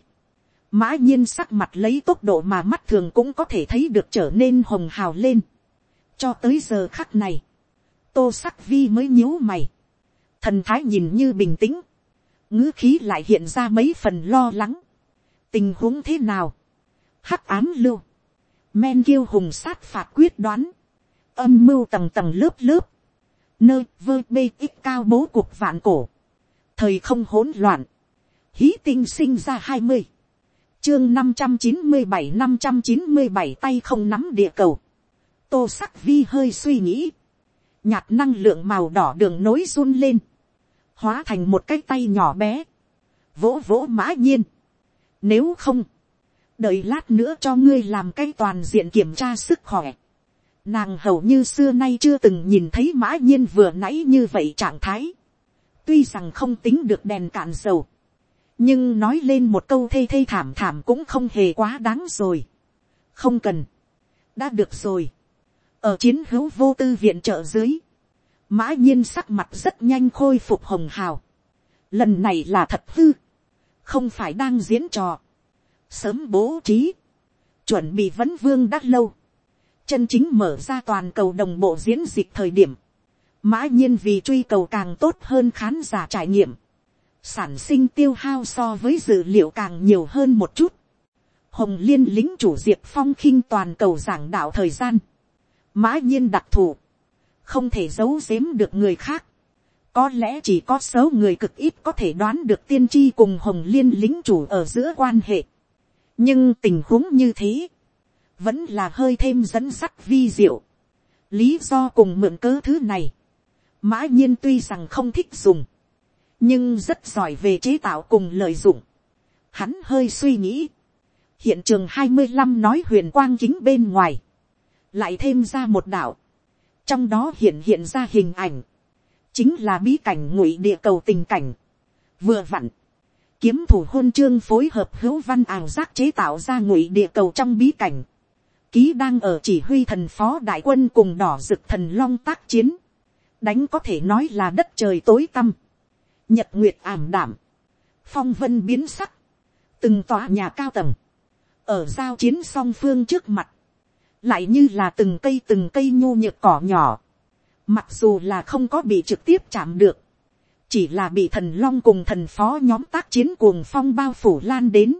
mã nhiên sắc mặt lấy tốc độ mà mắt thường cũng có thể thấy được trở nên hồng hào lên, cho tới giờ khắc này, tô sắc vi mới nhíu mày, thần thái nhìn như bình tĩnh, ngữ khí lại hiện ra mấy phần lo lắng, tình huống thế nào, hắc ám lưu, men kiêu hùng sát phạt quyết đoán, âm mưu tầng tầng lớp lớp, nơi vơ bê ít cao bố cuộc vạn cổ, thời không hỗn loạn, hí tinh sinh ra hai mươi, chương năm trăm chín mươi bảy năm trăm chín mươi bảy tay không nắm địa cầu, tô sắc vi hơi suy nghĩ, nhạt năng lượng màu đỏ đường nối run lên, hóa thành một cái tay nhỏ bé, vỗ vỗ mã nhiên, nếu không, đợi lát nữa cho ngươi làm cái toàn diện kiểm tra sức khỏe. Nàng hầu như xưa nay chưa từng nhìn thấy mã nhiên vừa nãy như vậy trạng thái. Tuy rằng không tính được đèn cạn dầu. Nhưng nói lên một câu thê thê thảm thảm cũng không hề quá đáng rồi. Không cần. Đã được rồi. Ở chiến hữu vô tư viện trợ dưới. Mã nhiên sắc mặt rất nhanh khôi phục hồng hào. Lần này là thật hư. Không phải đang diễn trò sớm bố trí, chuẩn bị vấn vương đã lâu, chân chính mở ra toàn cầu đồng bộ diễn dịch thời điểm, mã nhiên vì truy cầu càng tốt hơn khán giả trải nghiệm, sản sinh tiêu hao so với dữ liệu càng nhiều hơn một chút. Hồng liên lính chủ diệp phong khinh toàn cầu giảng đạo thời gian, mã nhiên đặc thù, không thể giấu giếm được người khác, có lẽ chỉ có số người cực ít có thể đoán được tiên tri cùng hồng liên lính chủ ở giữa quan hệ nhưng tình huống như thế, vẫn là hơi thêm dẫn sắt vi diệu. lý do cùng mượn cớ thứ này, mã nhiên tuy rằng không thích dùng, nhưng rất giỏi về chế tạo cùng lợi dụng. Hắn hơi suy nghĩ, hiện trường hai mươi 25 nói huyền quang chính bên ngoài, lại thêm ra một đạo, trong đó hiện hiện ra hình ảnh, chính là bí cảnh ngụy địa cầu tình cảnh, vừa vặn, kiếm thủ hôn chương phối hợp hữu văn ảo giác chế tạo ra ngụy địa cầu trong bí cảnh. Ký đang ở chỉ huy thần phó đại quân cùng đỏ rực thần long tác chiến. Đánh có thể nói là đất trời tối tăm. Nhật nguyệt ảm đảm. Phong vân biến sắc. Từng tòa nhà cao tầng. Ở giao chiến song phương trước mặt. Lại như là từng cây từng cây nhô nhược cỏ nhỏ. Mặc dù là không có bị trực tiếp chạm được chỉ là bị thần long cùng thần phó nhóm tác chiến cuồng phong bao phủ lan đến,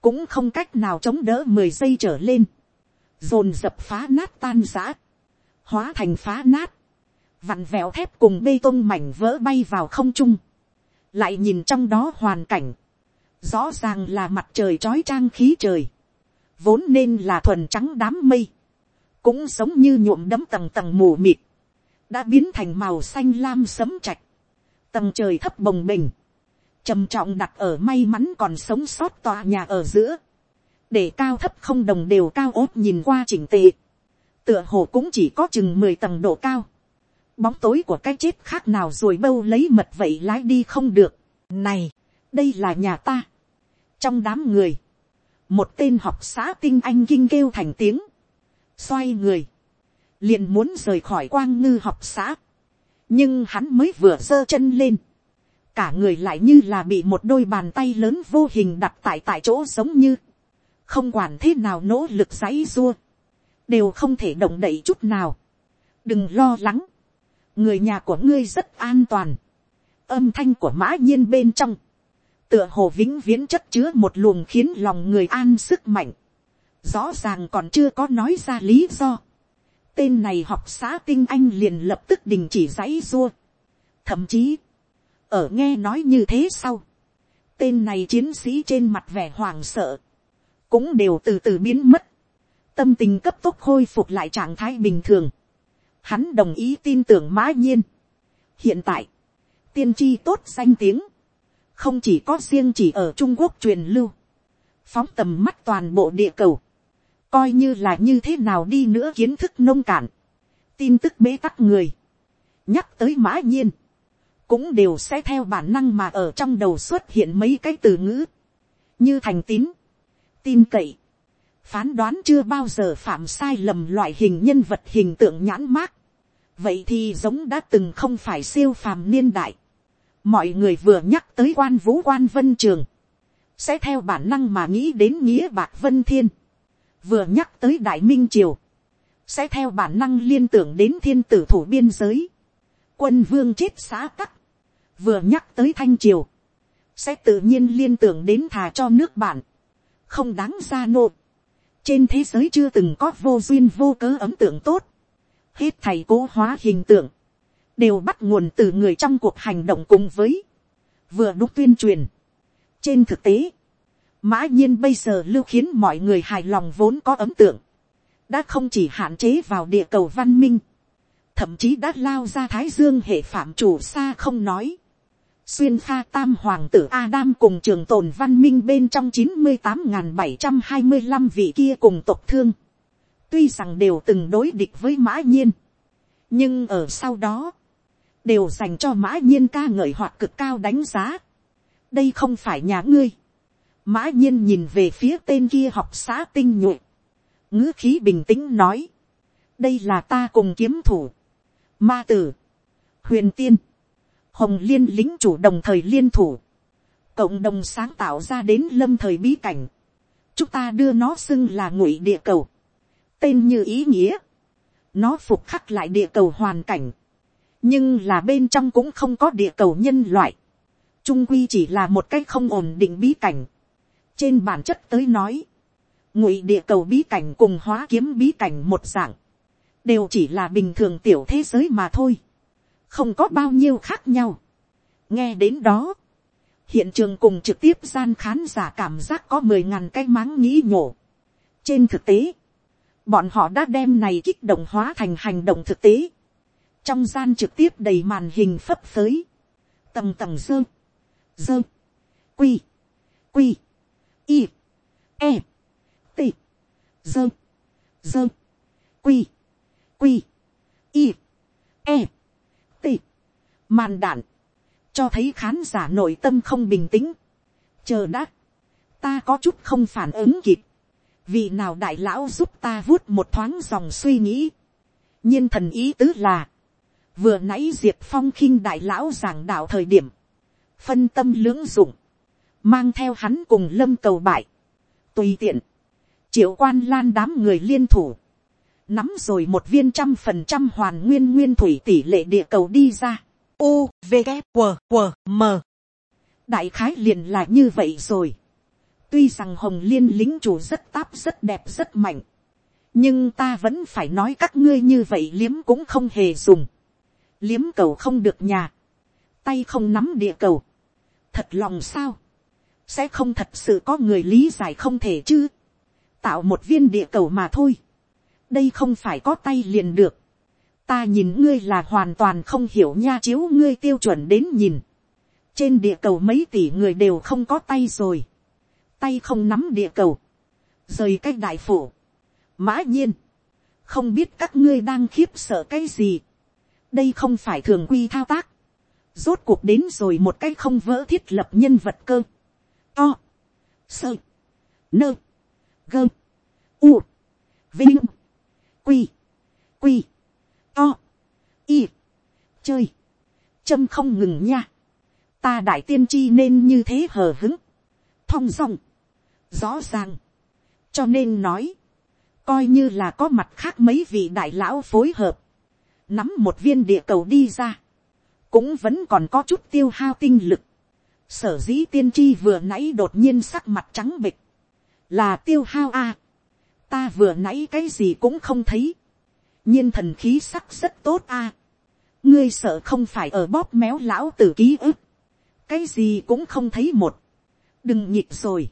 cũng không cách nào chống đỡ mười giây trở lên, dồn dập phá nát tan giã, hóa thành phá nát, vặn vẹo thép cùng bê tông mảnh vỡ bay vào không trung, lại nhìn trong đó hoàn cảnh, rõ ràng là mặt trời trói trang khí trời, vốn nên là thuần trắng đám mây, cũng giống như nhuộm đấm tầng tầng mù mịt, đã biến thành màu xanh lam sấm chạch, tầng trời thấp bồng bềnh, trầm trọng đặt ở may mắn còn sống sót tòa nhà ở giữa, để cao thấp không đồng đều cao ốt nhìn qua chỉnh tề, tựa hồ cũng chỉ có chừng mười tầng độ cao, bóng tối của cái chết khác nào rồi bâu lấy mật vậy lái đi không được, này, đây là nhà ta, trong đám người, một tên học xã tinh anh kinh kêu thành tiếng, xoay người, liền muốn rời khỏi quang ngư học xã, nhưng hắn mới vừa giơ chân lên, cả người lại như là bị một đôi bàn tay lớn vô hình đặt tại tại chỗ giống như, không quản thế nào nỗ lực giấy dua, đều không thể động đậy chút nào. đừng lo lắng, người nhà của ngươi rất an toàn, âm thanh của mã nhiên bên trong, tựa hồ vĩnh viễn chất chứa một luồng khiến lòng người an sức mạnh, rõ ràng còn chưa có nói ra lý do tên này học xã tinh anh liền lập tức đình chỉ giãy rua. Thậm chí, ở nghe nói như thế sau, tên này chiến sĩ trên mặt vẻ hoàng sợ, cũng đều từ từ biến mất, tâm tình cấp tốc khôi phục lại trạng thái bình thường. Hắn đồng ý tin tưởng mã nhiên. hiện tại, tiên tri tốt danh tiếng, không chỉ có riêng chỉ ở trung quốc truyền lưu, phóng tầm mắt toàn bộ địa cầu, coi như là như thế nào đi nữa kiến thức nông cạn, tin tức bế tắc người, nhắc tới mã nhiên, cũng đều sẽ theo bản năng mà ở trong đầu xuất hiện mấy cái từ ngữ, như thành tín, tin cậy, phán đoán chưa bao giờ phạm sai lầm loại hình nhân vật hình tượng nhãn mát, vậy thì giống đã từng không phải siêu phàm niên đại, mọi người vừa nhắc tới quan vũ quan vân trường, sẽ theo bản năng mà nghĩ đến nghĩa bạc vân thiên, vừa nhắc tới đại minh triều, sẽ theo bản năng liên tưởng đến thiên tử thủ biên giới, quân vương chết xã tắc, vừa nhắc tới thanh triều, sẽ tự nhiên liên tưởng đến thà cho nước bạn, không đáng ra nộ trên thế giới chưa từng có vô duyên vô cớ ấm tượng tốt, hết thầy cố hóa hình tượng, đều bắt nguồn từ người trong cuộc hành động cùng với, vừa đúc tuyên truyền. trên thực tế, mã nhiên bây giờ lưu khiến mọi người hài lòng vốn có ấm tượng, đã không chỉ hạn chế vào địa cầu văn minh, thậm chí đã lao ra thái dương hệ phạm chủ xa không nói, xuyên pha tam hoàng tử Adam cùng trường tồn văn minh bên trong chín mươi tám bảy trăm hai mươi 725 vị kia cùng tộc thương. Tuy rằng đều từng đối địch với mã nhiên. Nhưng ở sau đó, đều dành cho mã nhiên ca ngợi hoặc cực cao đánh giá. Đây không phải nhà ngươi. Mã nhiên nhìn về phía tên kia học xã tinh nhuệ. ngữ khí bình tĩnh nói. Đây là ta cùng kiếm thủ. Ma tử. Huyền tiên hồng liên lính chủ đồng thời liên thủ, cộng đồng sáng tạo ra đến lâm thời bí cảnh, chúng ta đưa nó xưng là ngụy địa cầu, tên như ý nghĩa, nó phục khắc lại địa cầu hoàn cảnh, nhưng là bên trong cũng không có địa cầu nhân loại, trung quy chỉ là một cách không ổn định bí cảnh, trên bản chất tới nói, ngụy địa cầu bí cảnh cùng hóa kiếm bí cảnh một dạng, đều chỉ là bình thường tiểu thế giới mà thôi không có bao nhiêu khác nhau. nghe đến đó, hiện trường cùng trực tiếp gian khán giả cảm giác có mười ngàn cái máng nghĩ nhổ. trên thực tế, bọn họ đã đem này kích động hóa thành hành động thực tế. trong gian trực tiếp đầy màn hình phấp phới, tầng tầng dơ, dơ, quy, quy, y, e, t, dơ, dơ, quy, quy, y, e, t, màn đạn, cho thấy khán giả nội tâm không bình tĩnh. chờ đã, ta có chút không phản ứng kịp, vì nào đại lão giúp ta vuốt một thoáng dòng suy nghĩ. nhiên thần ý tứ là, vừa nãy diệt phong khinh đại lão giảng đạo thời điểm, phân tâm lưỡng dụng, mang theo hắn cùng lâm cầu bại, tùy tiện, triệu quan lan đám người liên thủ, nắm rồi một viên trăm phần trăm hoàn nguyên nguyên thủy tỷ lệ địa cầu đi ra. U, V, g W, W, M. Đại khái liền là như vậy rồi. Tuy rằng hồng liên lính chủ rất táp rất đẹp rất mạnh. Nhưng ta vẫn phải nói các ngươi như vậy liếm cũng không hề dùng. Liếm cầu không được nhà. Tay không nắm địa cầu. Thật lòng sao? Sẽ không thật sự có người lý giải không thể chứ tạo một viên địa cầu mà thôi. đây không phải có tay liền được. ta nhìn ngươi là hoàn toàn không hiểu nha chiếu ngươi tiêu chuẩn đến nhìn. trên địa cầu mấy tỷ người đều không có tay rồi. tay không nắm địa cầu. rời cách đại phủ. mã nhiên. không biết các ngươi đang khiếp sợ cái gì. đây không phải thường quy thao tác. rốt cuộc đến rồi một cái không vỡ thiết lập nhân vật cơ to. sơ. nơ. Gơ, u, vinh, quy, quy, to, y, chơi, châm không ngừng nha, ta đại tiên tri nên như thế hờ hứng, thong dong, rõ ràng, cho nên nói, coi như là có mặt khác mấy vị đại lão phối hợp, nắm một viên địa cầu đi ra, cũng vẫn còn có chút tiêu hao tinh lực, sở dĩ tiên tri vừa nãy đột nhiên sắc mặt trắng bịch, là tiêu hao a. ta vừa nãy cái gì cũng không thấy, nhiên thần khí sắc rất tốt a. ngươi sợ không phải ở bóp méo lão tử ký ức, cái gì cũng không thấy một, đừng nhịp rồi,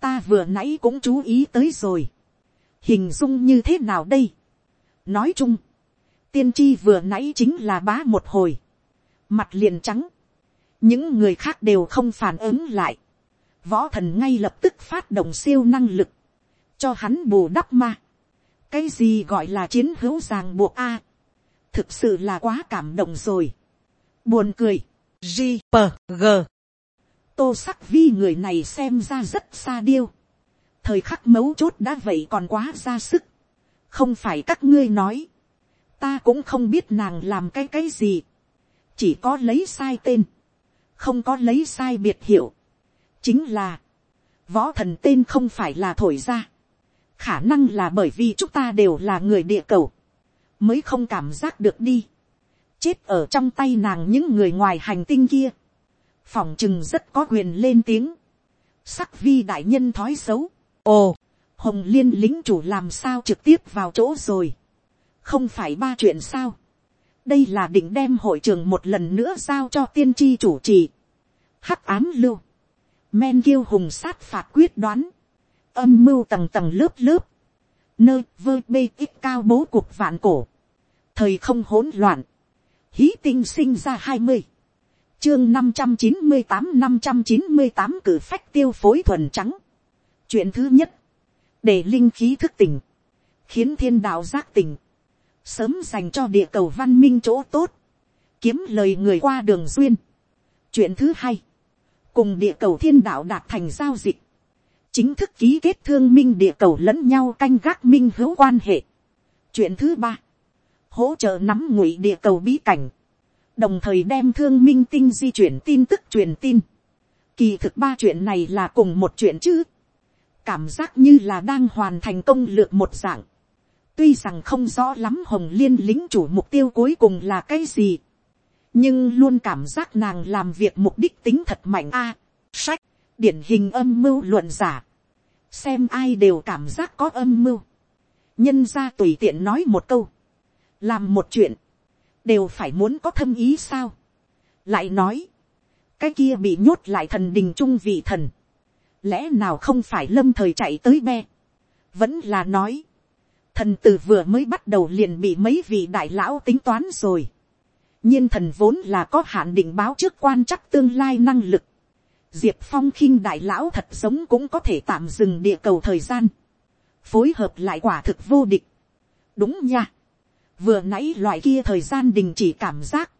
ta vừa nãy cũng chú ý tới rồi, hình dung như thế nào đây, nói chung, tiên tri vừa nãy chính là bá một hồi, mặt liền trắng, những người khác đều không phản ứng lại, võ thần ngay lập tức phát động siêu năng lực, cho hắn bù đắp ma. cái gì gọi là chiến hữu ràng buộc a, thực sự là quá cảm động rồi. buồn cười, g p g. Tô sắc vi người này xem ra rất xa điêu, thời khắc mấu chốt đã vậy còn quá ra sức, không phải các ngươi nói, ta cũng không biết nàng làm cái cái gì, chỉ có lấy sai tên, không có lấy sai biệt hiệu, chính là, võ thần tên không phải là thổi ra, khả năng là bởi vì chúng ta đều là người địa cầu, mới không cảm giác được đi, chết ở trong tay nàng những người ngoài hành tinh kia, phỏng chừng rất có quyền lên tiếng, sắc vi đại nhân thói xấu, ồ, hồng liên lính chủ làm sao trực tiếp vào chỗ rồi, không phải ba chuyện sao, đây là định đem hội trường một lần nữa giao cho tiên tri chủ trì, hắc ám lưu, men kiêu hùng sát phạt quyết đoán, âm mưu tầng tầng lớp lớp, nơi vơ bê ít cao bố cuộc vạn cổ, thời không hỗn loạn, hí tinh sinh ra hai mươi, chương năm trăm chín mươi tám năm trăm chín mươi tám cử phách tiêu phối thuần trắng. chuyện thứ nhất, để linh khí thức tỉnh, khiến thiên đạo giác tỉnh, sớm dành cho địa cầu văn minh chỗ tốt, kiếm lời người qua đường duyên. chuyện thứ hai, cùng địa cầu thiên đạo đạt thành giao dịch, chính thức ký kết thương minh địa cầu lẫn nhau canh gác minh hữu quan hệ. chuyện thứ ba, hỗ trợ nắm ngụy địa cầu bí cảnh, đồng thời đem thương minh tinh di chuyển tin tức truyền tin. Kỳ thực ba chuyện này là cùng một chuyện chứ. Cảm giác như là đang hoàn thành công lược một dạng. Tuy rằng không rõ lắm hồng liên lính chủ mục tiêu cuối cùng là cái gì nhưng luôn cảm giác nàng làm việc mục đích tính thật mạnh a. sách, điển hình âm mưu luận giả. xem ai đều cảm giác có âm mưu. nhân ra tùy tiện nói một câu. làm một chuyện, đều phải muốn có thâm ý sao. lại nói, cái kia bị nhốt lại thần đình trung vị thần. lẽ nào không phải lâm thời chạy tới be. vẫn là nói, thần tử vừa mới bắt đầu liền bị mấy vị đại lão tính toán rồi nhiên thần vốn là có hạn định báo trước quan chắc tương lai năng lực. Diệp phong khinh đại lão thật sống cũng có thể tạm dừng địa cầu thời gian. Phối hợp lại quả thực vô địch. Đúng nha. Vừa nãy loại kia thời gian đình chỉ cảm giác.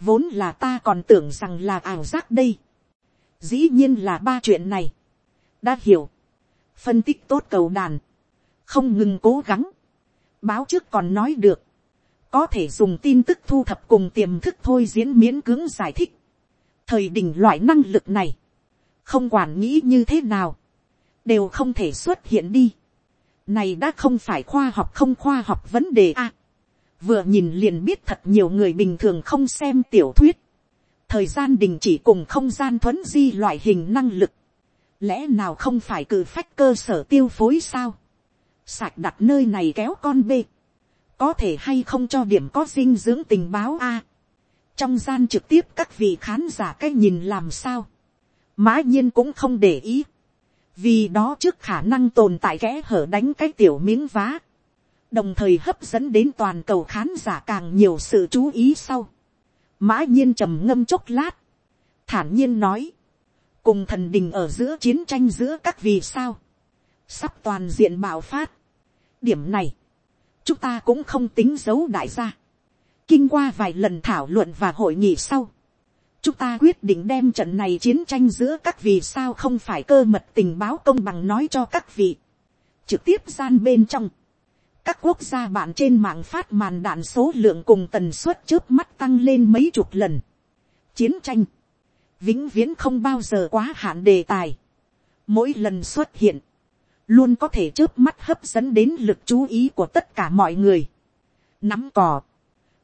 Vốn là ta còn tưởng rằng là ảo giác đây. Dĩ nhiên là ba chuyện này. Đã hiểu. Phân tích tốt cầu đàn. Không ngừng cố gắng. Báo trước còn nói được có thể dùng tin tức thu thập cùng tiềm thức thôi diễn miễn cưỡng giải thích. thời đỉnh loại năng lực này, không quản nghĩ như thế nào, đều không thể xuất hiện đi. này đã không phải khoa học không khoa học vấn đề a. vừa nhìn liền biết thật nhiều người bình thường không xem tiểu thuyết. thời gian đình chỉ cùng không gian thuấn di loại hình năng lực. lẽ nào không phải cử phách cơ sở tiêu phối sao sạch đặt nơi này kéo con bê. Có thể hay không cho điểm có dinh dưỡng tình báo a. trong gian trực tiếp các vị khán giả cái nhìn làm sao, mã nhiên cũng không để ý, vì đó trước khả năng tồn tại kẽ hở đánh cái tiểu miếng vá, đồng thời hấp dẫn đến toàn cầu khán giả càng nhiều sự chú ý sau. mã nhiên trầm ngâm chốc lát, thản nhiên nói, cùng thần đình ở giữa chiến tranh giữa các vì sao, sắp toàn diện bạo phát điểm này, chúng ta cũng không tính giấu đại gia. kinh qua vài lần thảo luận và hội nghị sau, chúng ta quyết định đem trận này chiến tranh giữa các vì sao không phải cơ mật tình báo công bằng nói cho các vị. trực tiếp gian bên trong, các quốc gia bạn trên mạng phát màn đạn số lượng cùng tần suất trước mắt tăng lên mấy chục lần. chiến tranh, vĩnh viễn không bao giờ quá hạn đề tài. mỗi lần xuất hiện, luôn có thể trước mắt hấp dẫn đến lực chú ý của tất cả mọi người. nắm cò,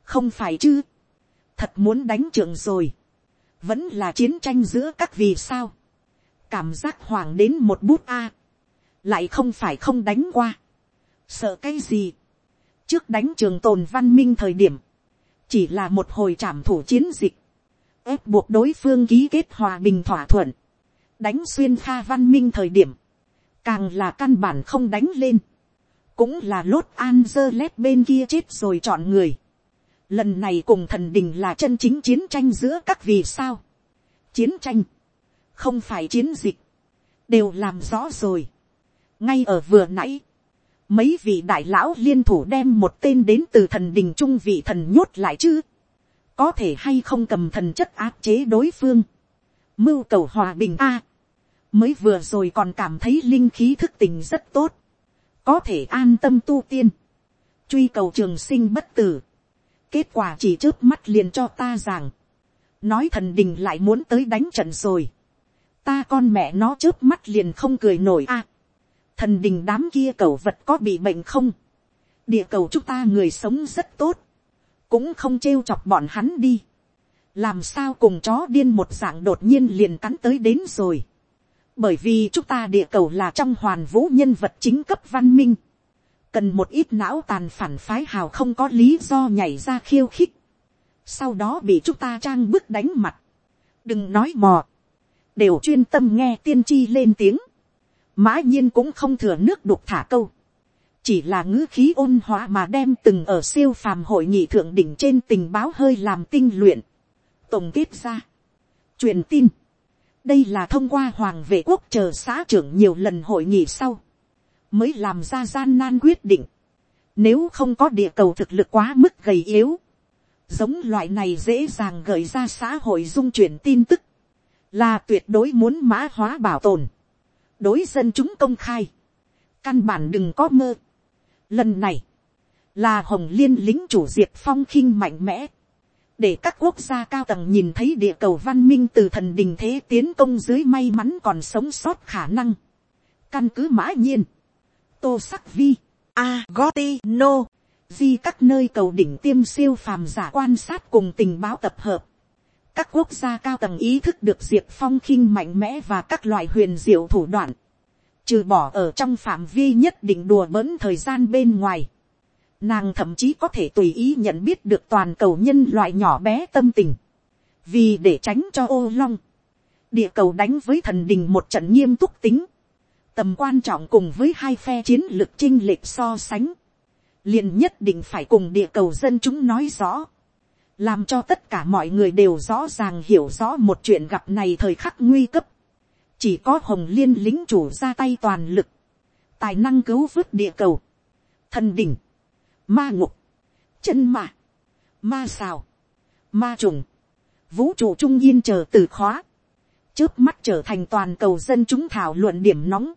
không phải chứ, thật muốn đánh trường rồi. Vẫn là chiến tranh giữa các vì sao, cảm giác hoàng đến một bút a, lại không phải không đánh qua, sợ cái gì, trước đánh trường tồn văn minh thời điểm, chỉ là một hồi trảm thủ chiến dịch, ép buộc đối phương ký kết hòa bình thỏa thuận, đánh xuyên pha văn minh thời điểm, càng là căn bản không đánh lên, cũng là lốt an dơ lét bên kia chết rồi chọn người, Lần này cùng thần đình là chân chính chiến tranh giữa các vì sao. Chiến tranh. Không phải chiến dịch. Đều làm rõ rồi. Ngay ở vừa nãy. Mấy vị đại lão liên thủ đem một tên đến từ thần đình trung vị thần nhốt lại chứ. Có thể hay không cầm thần chất áp chế đối phương. Mưu cầu hòa bình a Mới vừa rồi còn cảm thấy linh khí thức tình rất tốt. Có thể an tâm tu tiên. Truy cầu trường sinh bất tử. Kết quả chỉ trước mắt liền cho ta rằng, nói thần đình lại muốn tới đánh trận rồi, ta con mẹ nó trước mắt liền không cười nổi a, thần đình đám kia cầu vật có bị bệnh không, địa cầu chúng ta người sống rất tốt, cũng không trêu chọc bọn hắn đi, làm sao cùng chó điên một dạng đột nhiên liền cắn tới đến rồi, bởi vì chúng ta địa cầu là trong hoàn vũ nhân vật chính cấp văn minh, cần một ít não tàn phản phái hào không có lý do nhảy ra khiêu khích, sau đó bị chúng ta trang bức đánh mặt, đừng nói mò, đều chuyên tâm nghe tiên tri lên tiếng, mã nhiên cũng không thừa nước đục thả câu, chỉ là ngữ khí ôn hóa mà đem từng ở siêu phàm hội nghị thượng đỉnh trên tình báo hơi làm tinh luyện, tổng kết ra, truyền tin, đây là thông qua hoàng vệ quốc chờ xã trưởng nhiều lần hội nghị sau, mới làm ra gian nan quyết định. Nếu không có địa cầu thực lực quá mức gầy yếu, giống loại này dễ dàng gợi ra xã hội dung chuyển tin tức, là tuyệt đối muốn mã hóa bảo tồn, đối dân chúng công khai, căn bản đừng có mơ. Lần này, là hồng liên lính chủ diệt phong khinh mạnh mẽ, để các quốc gia cao tầng nhìn thấy địa cầu văn minh từ thần đình thế tiến công dưới may mắn còn sống sót khả năng. Căn cứ mã nhiên, tô sắc vi, a goti no, di các nơi cầu đỉnh tiêm siêu phàm giả quan sát cùng tình báo tập hợp. các quốc gia cao tầng ý thức được diệt phong khinh mạnh mẽ và các loại huyền diệu thủ đoạn, trừ bỏ ở trong phạm vi nhất định đùa bỡn thời gian bên ngoài. Nàng thậm chí có thể tùy ý nhận biết được toàn cầu nhân loại nhỏ bé tâm tình. Vì để tránh cho ô long. Địa cầu đánh với thần đình một trận nghiêm túc tính. Tầm quan trọng cùng với hai phe chiến lược chinh lệch so sánh, liền nhất định phải cùng địa cầu dân chúng nói rõ, làm cho tất cả mọi người đều rõ ràng hiểu rõ một chuyện gặp này thời khắc nguy cấp, chỉ có hồng liên lính chủ ra tay toàn lực, tài năng cứu vớt địa cầu, thần đỉnh, ma ngục, chân mạ, ma xào, ma trùng, vũ trụ trung yên chờ từ khóa, trước mắt trở thành toàn cầu dân chúng thảo luận điểm nóng,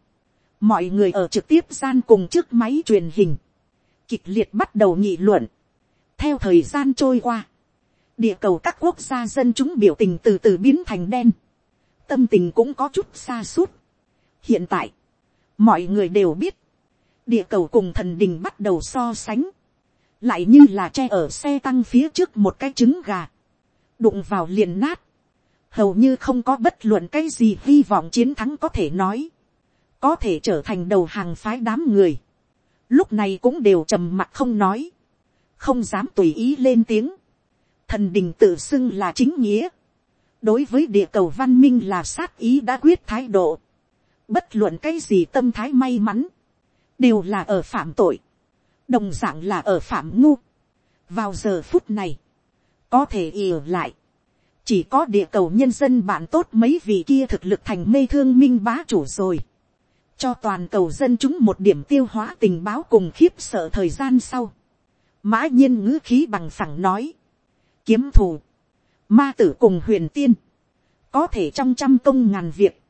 mọi người ở trực tiếp gian cùng trước máy truyền hình, kịch liệt bắt đầu nghị luận. theo thời gian trôi qua, địa cầu các quốc gia dân chúng biểu tình từ từ biến thành đen, tâm tình cũng có chút xa suốt. hiện tại, mọi người đều biết, địa cầu cùng thần đình bắt đầu so sánh, lại như là tre ở xe tăng phía trước một cái trứng gà, đụng vào liền nát, hầu như không có bất luận cái gì hy vọng chiến thắng có thể nói. Có thể trở thành đầu hàng phái đám người, lúc này cũng đều trầm mặt không nói, không dám tùy ý lên tiếng, thần đình tự xưng là chính nghĩa, đối với địa cầu văn minh là sát ý đã quyết thái độ, bất luận cái gì tâm thái may mắn, đều là ở phạm tội, đồng d ạ n g là ở phạm ngu. vào giờ phút này, có thể ỉa lại, chỉ có địa cầu nhân dân bạn tốt mấy vị kia thực lực thành mê thương minh bá chủ rồi, cho toàn cầu dân chúng một điểm tiêu hóa tình báo cùng khiếp sợ thời gian sau, mã nhiên ngữ khí bằng phẳng nói, kiếm thù, ma tử cùng huyền tiên, có thể trong trăm công ngàn việc,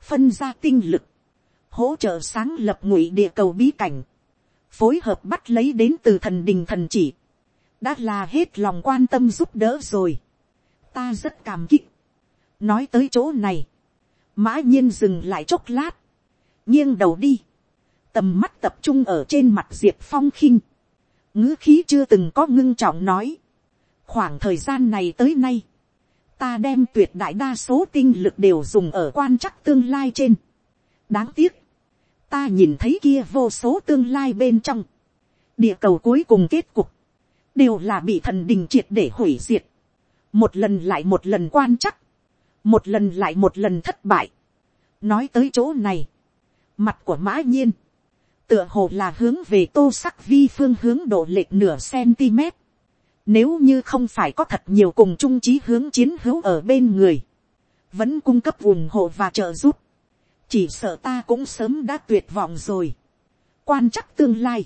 phân ra tinh lực, hỗ trợ sáng lập ngụy địa cầu bí cảnh, phối hợp bắt lấy đến từ thần đình thần chỉ, đã là hết lòng quan tâm giúp đỡ rồi. ta rất cảm kích. nói tới chỗ này, mã nhiên dừng lại chốc lát, nghiêng đầu đi, tầm mắt tập trung ở trên mặt diệp phong khinh, ngữ khí chưa từng có ngưng trọng nói, khoảng thời gian này tới nay, ta đem tuyệt đại đa số tinh lực đều dùng ở quan chắc tương lai trên. đáng tiếc, ta nhìn thấy kia vô số tương lai bên trong, địa cầu cuối cùng kết cục, đều là bị thần đình triệt để hủy diệt, một lần lại một lần quan chắc, một lần lại một lần thất bại. nói tới chỗ này, mặt của mã nhiên, tựa hồ là hướng về tô sắc vi phương hướng độ lệch nửa cm. Nếu như không phải có thật nhiều cùng trung trí hướng chiến hữu ở bên người, vẫn cung cấp ủng hộ và trợ giúp, chỉ sợ ta cũng sớm đã tuyệt vọng rồi. quan chắc tương lai,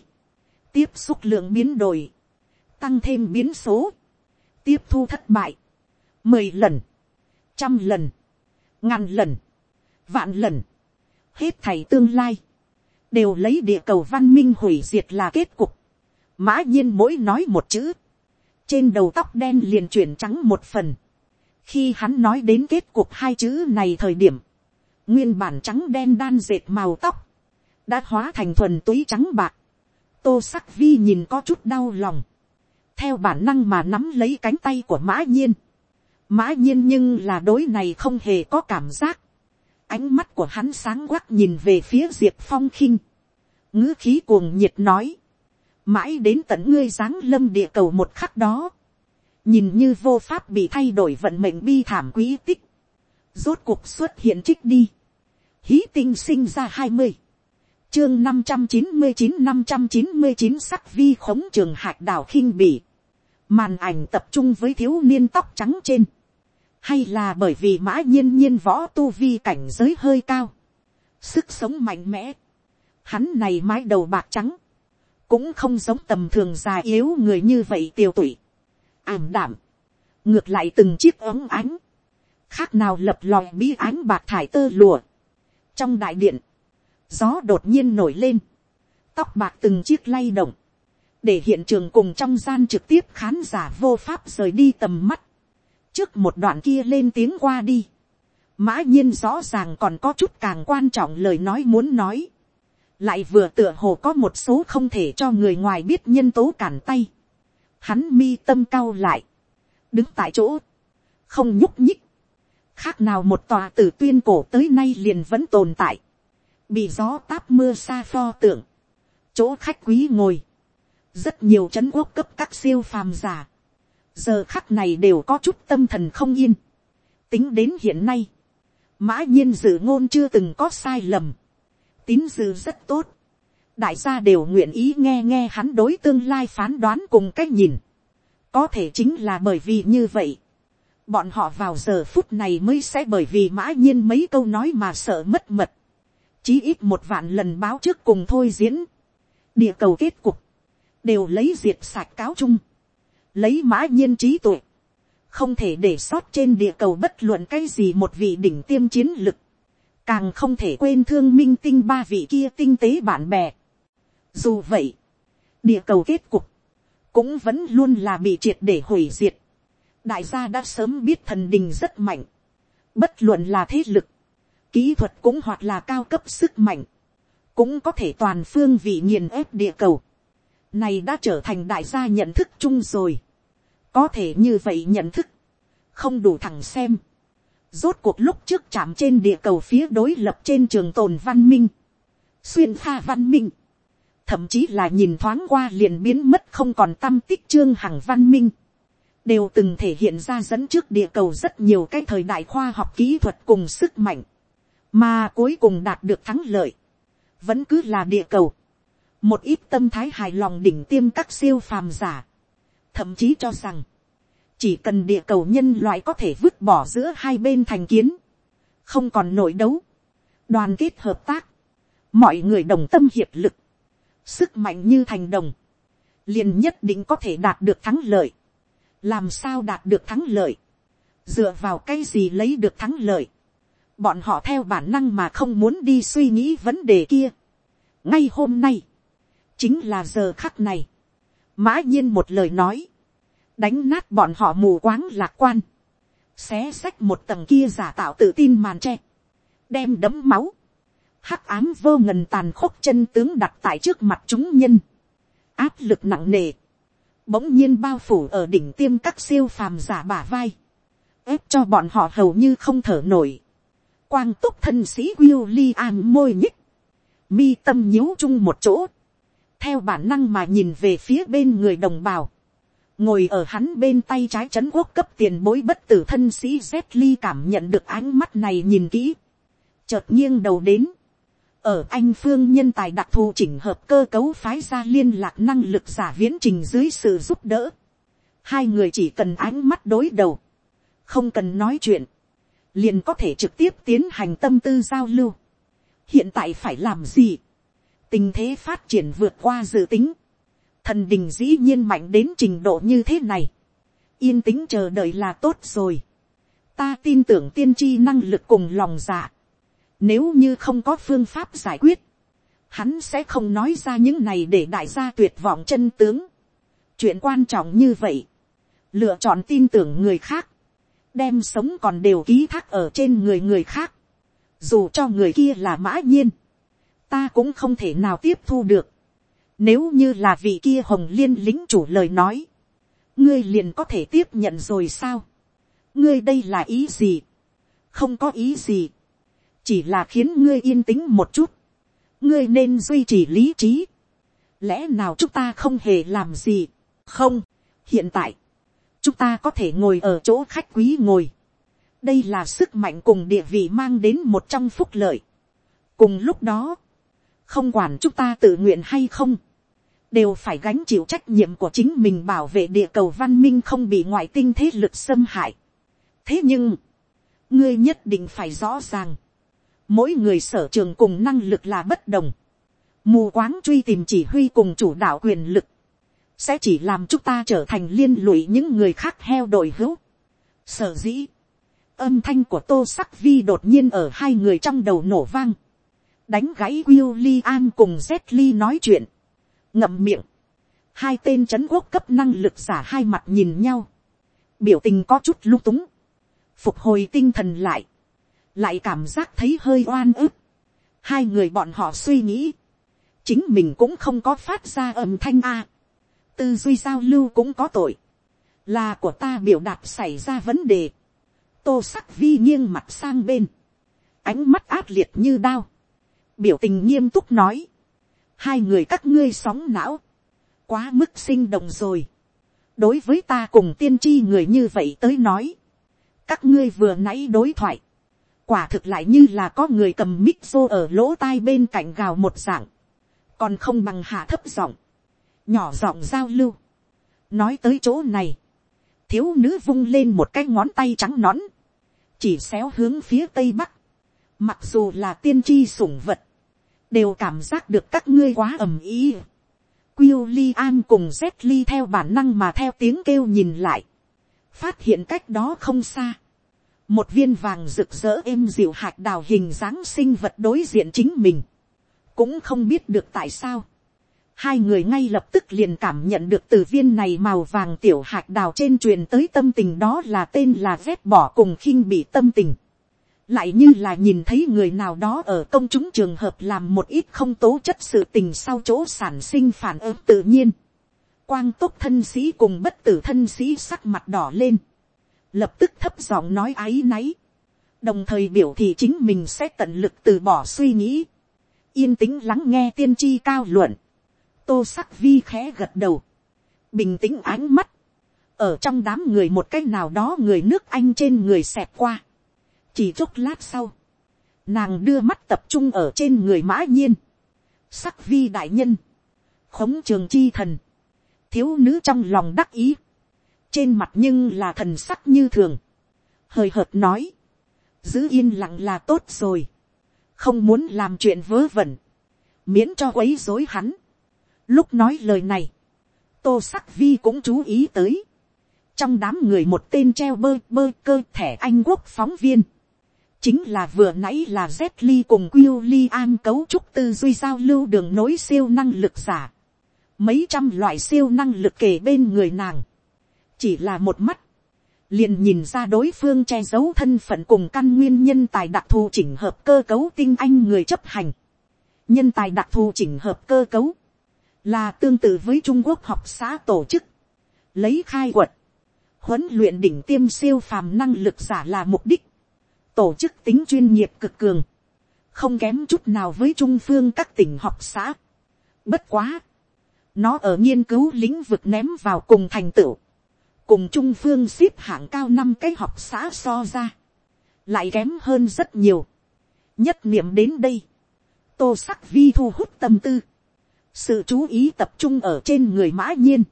tiếp xúc lượng biến đổi, tăng thêm biến số, tiếp thu thất bại, mười lần, trăm lần, ngàn lần, vạn lần, hết thảy tương lai, đều lấy địa cầu văn minh hủy diệt là kết cục. mã nhiên mỗi nói một chữ, trên đầu tóc đen liền chuyển trắng một phần. khi hắn nói đến kết cục hai chữ này thời điểm, nguyên bản trắng đen đan dệt màu tóc, đã hóa thành thuần túy trắng bạc, tô sắc vi nhìn có chút đau lòng, theo bản năng mà nắm lấy cánh tay của mã nhiên, mã nhiên nhưng là đối này không hề có cảm giác, ánh mắt của hắn sáng quắc nhìn về phía diệp phong khinh, ngữ khí cuồng nhiệt nói, mãi đến tận ngươi giáng lâm địa cầu một khắc đó, nhìn như vô pháp bị thay đổi vận mệnh bi thảm quý tích, rốt cuộc xuất hiện trích đi, hí tinh sinh ra hai mươi, chương năm trăm chín mươi chín năm trăm chín mươi chín sắc vi khống trường hạt đảo khinh bỉ, màn ảnh tập trung với thiếu niên tóc trắng trên, hay là bởi vì mã nhiên nhiên võ tu vi cảnh giới hơi cao, sức sống mạnh mẽ, hắn này mái đầu bạc trắng, cũng không giống tầm thường già yếu người như vậy tiêu tụy, ảm đảm, ngược lại từng chiếc ống ánh, khác nào lập lòi bí ánh bạc thải tơ lùa, trong đại điện, gió đột nhiên nổi lên, tóc bạc từng chiếc lay động, để hiện trường cùng trong gian trực tiếp khán giả vô pháp rời đi tầm mắt, trước một đoạn kia lên tiếng qua đi, mã nhiên rõ ràng còn có chút càng quan trọng lời nói muốn nói, lại vừa tựa hồ có một số không thể cho người ngoài biết nhân tố cản tay, hắn mi tâm cao lại, đứng tại chỗ, không nhúc nhích, khác nào một tòa tử tuyên cổ tới nay liền vẫn tồn tại, bị gió táp mưa xa pho tượng, chỗ khách quý ngồi, rất nhiều c h ấ n quốc cấp các siêu phàm giả, giờ khắc này đều có chút tâm thần không yên, tính đến hiện nay, mã nhiên dự ngôn chưa từng có sai lầm, tín dự rất tốt, đại gia đều nguyện ý nghe nghe hắn đối tương lai phán đoán cùng cách nhìn, có thể chính là bởi vì như vậy, bọn họ vào giờ phút này mới sẽ bởi vì mã nhiên mấy câu nói mà sợ mất mật. chí ít một vạn lần báo trước cùng thôi diễn. địa cầu kết cục, đều lấy diệt sạch cáo chung, lấy mã nhiên trí tuệ, không thể để sót trên địa cầu bất luận cái gì một vị đỉnh tiêm chiến lực, càng không thể quên thương minh tinh ba vị kia tinh tế bạn bè. Dù vậy, địa cầu kết cục, cũng vẫn luôn là bị triệt để hủy diệt đại gia đã sớm biết thần đình rất mạnh, bất luận là thế lực, kỹ thuật cũng hoặc là cao cấp sức mạnh, cũng có thể toàn phương vị nghiền ép địa cầu, này đã trở thành đại gia nhận thức chung rồi, có thể như vậy nhận thức, không đủ thẳng xem, rốt cuộc lúc trước chạm trên địa cầu phía đối lập trên trường tồn văn minh, xuyên pha văn minh, thậm chí là nhìn thoáng qua liền biến mất không còn tâm tích trương hằng văn minh, đều từng thể hiện ra dẫn trước địa cầu rất nhiều cái thời đại khoa học kỹ thuật cùng sức mạnh, mà cuối cùng đạt được thắng lợi, vẫn cứ là địa cầu, một ít tâm thái hài lòng đỉnh tiêm các siêu phàm giả, thậm chí cho rằng, chỉ cần địa cầu nhân loại có thể vứt bỏ giữa hai bên thành kiến, không còn nội đấu, đoàn kết hợp tác, mọi người đồng tâm hiệp lực, sức mạnh như thành đồng, liền nhất định có thể đạt được thắng lợi làm sao đạt được thắng lợi, dựa vào cái gì lấy được thắng lợi, bọn họ theo bản năng mà không muốn đi suy nghĩ vấn đề kia. ngay hôm nay, chính là giờ khắc này, mã nhiên một lời nói, đánh nát bọn họ mù quáng lạc quan, xé xách một tầng kia giả tạo tự tin màn tre, đem đấm máu, hắc ám vô ngần tàn khốc chân tướng đặt tại trước mặt chúng nhân, áp lực nặng nề, bỗng nhiên bao phủ ở đỉnh tiêm các siêu phàm giả bả vai, ép cho bọn họ hầu như không thở nổi, quang túc thân sĩ William môi nhích, mi tâm nhíu chung một chỗ, theo bản năng mà nhìn về phía bên người đồng bào, ngồi ở hắn bên tay trái trấn quốc cấp tiền bối bất tử thân sĩ z ly cảm nhận được ánh mắt này nhìn kỹ, chợt nghiêng đầu đến, ở anh phương nhân tài đặc thù chỉnh hợp cơ cấu phái ra liên lạc năng lực giả viễn trình dưới sự giúp đỡ, hai người chỉ cần ánh mắt đối đầu, không cần nói chuyện, liền có thể trực tiếp tiến hành tâm tư giao lưu. hiện tại phải làm gì, tình thế phát triển vượt qua dự tính, thần đình dĩ nhiên mạnh đến trình độ như thế này, yên tĩnh chờ đợi là tốt rồi, ta tin tưởng tiên tri năng lực cùng lòng dạ, nếu như không có phương pháp giải quyết, hắn sẽ không nói ra những này để đại gia tuyệt vọng chân tướng. chuyện quan trọng như vậy, lựa chọn tin tưởng người khác, đem sống còn đều ký thác ở trên người người khác, dù cho người kia là mã nhiên, ta cũng không thể nào tiếp thu được. Nếu như là vị kia hồng liên lính chủ lời nói, ngươi liền có thể tiếp nhận rồi sao. ngươi đây là ý gì, không có ý gì, chỉ là khiến ngươi yên tĩnh một chút, ngươi nên duy trì lý trí, lẽ nào chúng ta không hề làm gì, không, hiện tại, chúng ta có thể ngồi ở chỗ khách quý ngồi, đây là sức mạnh cùng địa vị mang đến một trong phúc lợi. cùng lúc đó, không quản chúng ta tự nguyện hay không, đều phải gánh chịu trách nhiệm của chính mình bảo vệ địa cầu văn minh không bị ngoại tinh thế lực xâm hại. thế nhưng, ngươi nhất định phải rõ ràng, mỗi người sở trường cùng năng lực là bất đồng, mù quáng truy tìm chỉ huy cùng chủ đạo quyền lực, sẽ chỉ làm chúng ta trở thành liên lụy những người khác heo đội hữu. Sở dĩ, âm thanh của tô sắc vi đột nhiên ở hai người trong đầu nổ vang, đánh gãy William cùng Zetli nói chuyện, ngậm miệng, hai tên c h ấ n quốc cấp năng lực giả hai mặt nhìn nhau, biểu tình có chút lung túng, phục hồi tinh thần lại, lại cảm giác thấy hơi oan ức, hai người bọn họ suy nghĩ, chính mình cũng không có phát ra âm thanh a, tư duy giao lưu cũng có tội, là của ta biểu đạt xảy ra vấn đề, tô sắc vi nghiêng mặt sang bên, ánh mắt ác liệt như đao, biểu tình nghiêm túc nói, hai người các ngươi sóng não, quá mức sinh động rồi. đối với ta cùng tiên tri người như vậy tới nói, các ngươi vừa nãy đối thoại, quả thực lại như là có người cầm mic xô ở lỗ tai bên cạnh gào một dạng, còn không bằng hạ thấp giọng, nhỏ giọng giao lưu. nói tới chỗ này, thiếu nữ vung lên một cái ngón tay trắng nón, chỉ xéo hướng phía tây bắc, mặc dù là tiên tri sủng vật, đều cảm giác được các ngươi quá ầm ý. William cùng Zetli theo bản năng mà theo tiếng kêu nhìn lại, phát hiện cách đó không xa. Một viên vàng rực rỡ êm dịu hạt đào hình dáng sinh vật đối diện chính mình. Cũng không biết được tại sao. Hai người ngay lập tức liền cảm nhận được từ viên này màu vàng tiểu hạt đào trên truyền tới tâm tình đó là tên là vét bỏ cùng khinh bị tâm tình lại như là nhìn thấy người nào đó ở công chúng trường hợp làm một ít không tố chất sự tình sau chỗ sản sinh phản ứng tự nhiên. Quang túc thân sĩ cùng bất tử thân sĩ sắc mặt đỏ lên. Lập tức thấp giọng nói áy náy. Đồng thời biểu thị chính mình sẽ tận lực từ bỏ suy nghĩ. Yên tĩnh lắng nghe tiên tri cao luận. Tô sắc vi khẽ gật đầu. Bình tĩnh ánh mắt. Ở trong đám người một cách nào đó người nước Anh trên người xẹp qua chỉ chốc lát sau, nàng đưa mắt tập trung ở trên người mã nhiên, sắc vi đại nhân, khống trường chi thần, thiếu nữ trong lòng đắc ý, trên mặt nhưng là thần sắc như thường, hời hợt nói, giữ yên lặng là tốt rồi, không muốn làm chuyện vớ vẩn, miễn cho quấy dối hắn. Lúc nói lời này, tô sắc vi cũng chú ý tới, trong đám người một tên treo bơ bơ cơ thẻ anh quốc phóng viên, chính là vừa nãy là z ly cùng quyêu li an cấu trúc tư duy giao lưu đường nối siêu năng lực giả, mấy trăm loại siêu năng lực kể bên người nàng, chỉ là một mắt, liền nhìn ra đối phương che giấu thân phận cùng căn nguyên nhân tài đặc thù chỉnh hợp cơ cấu tinh anh người chấp hành. nhân tài đặc thù chỉnh hợp cơ cấu, là tương tự với trung quốc học xã tổ chức, lấy khai quật, huấn luyện đỉnh tiêm siêu phàm năng lực giả là mục đích, tổ chức tính chuyên nghiệp cực cường, không kém chút nào với trung phương các tỉnh học xã. Bất quá, nó ở nghiên cứu lĩnh vực ném vào cùng thành tựu, cùng trung phương xếp hạng cao năm cái học xã so ra, lại kém hơn rất nhiều. nhất niệm đến đây, tô sắc vi thu hút tâm tư, sự chú ý tập trung ở trên người mã nhiên,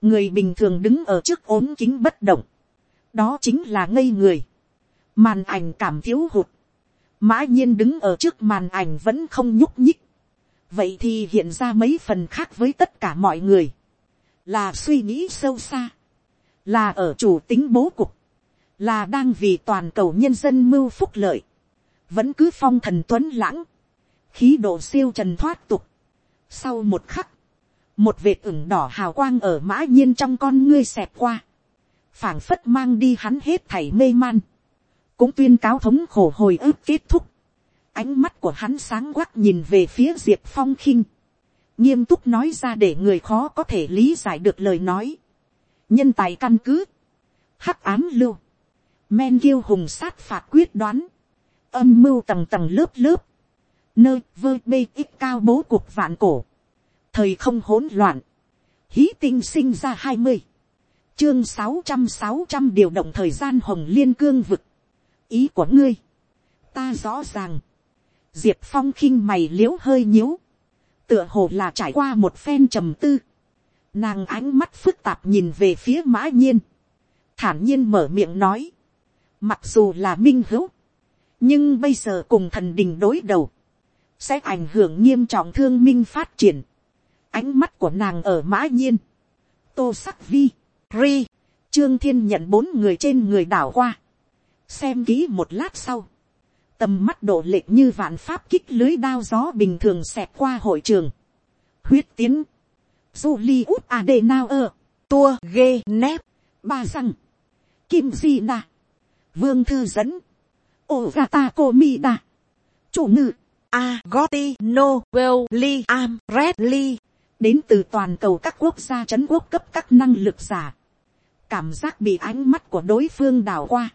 người bình thường đứng ở trước ốm kính bất động, đó chính là ngây người, màn ảnh cảm thiếu hụt, mã nhiên đứng ở trước màn ảnh vẫn không nhúc nhích, vậy thì hiện ra mấy phần khác với tất cả mọi người, là suy nghĩ sâu xa, là ở chủ tính bố cục, là đang vì toàn cầu nhân dân mưu phúc lợi, vẫn cứ phong thần tuấn lãng, khí độ siêu trần thoát tục. Sau một khắc, một vệt ửng đỏ hào quang ở mã nhiên trong con ngươi xẹp qua, phảng phất mang đi hắn hết thảy mê man, cũng tuyên cáo thống khổ hồi ức kết thúc, ánh mắt của hắn sáng quắc nhìn về phía diệp phong khinh, nghiêm túc nói ra để người khó có thể lý giải được lời nói, nhân tài căn cứ, hắc ám lưu, men kiêu hùng sát phạt quyết đoán, âm mưu tầng tầng lớp lớp, nơi vơ bê ít cao bố cuộc vạn cổ, thời không hỗn loạn, hí tinh sinh ra hai mươi, chương sáu trăm sáu trăm điều động thời gian hồng liên cương vực, ý của ngươi, ta rõ ràng, diệp phong khinh mày l i ễ u hơi nhíu, tựa hồ là trải qua một phen trầm tư, Nàng ánh mắt phức tạp nhìn về phía mã nhiên. Thản nhiên mở miệng nói. Mặc dù là minh hữu. Nhưng bây giờ cùng thần đình đối đầu. Sẽ ảnh hưởng nghiêm trọng thương minh phát triển. Ánh mắt của nàng ở mã nhiên. Tô sắc vi. Ri. Trương Thiên nhận bốn người trên người đảo qua. Xem kỹ một lát sau. Tầm mắt độ lệch như vạn pháp kích lưới đao gió bình thường xẹt qua hội trường. Huyết tiến Julius Adenauer, à Tua Ghê Nép, Ba Răng, Kim Di Đà, Vương Thư Dẫn, Ogata Komida, Chủ ngữ, Am Red Li. đến từ toàn cầu các quốc gia chấn quốc cấp các năng lực giả. Cảm giác bị ánh mắt của đối phương đảo qua.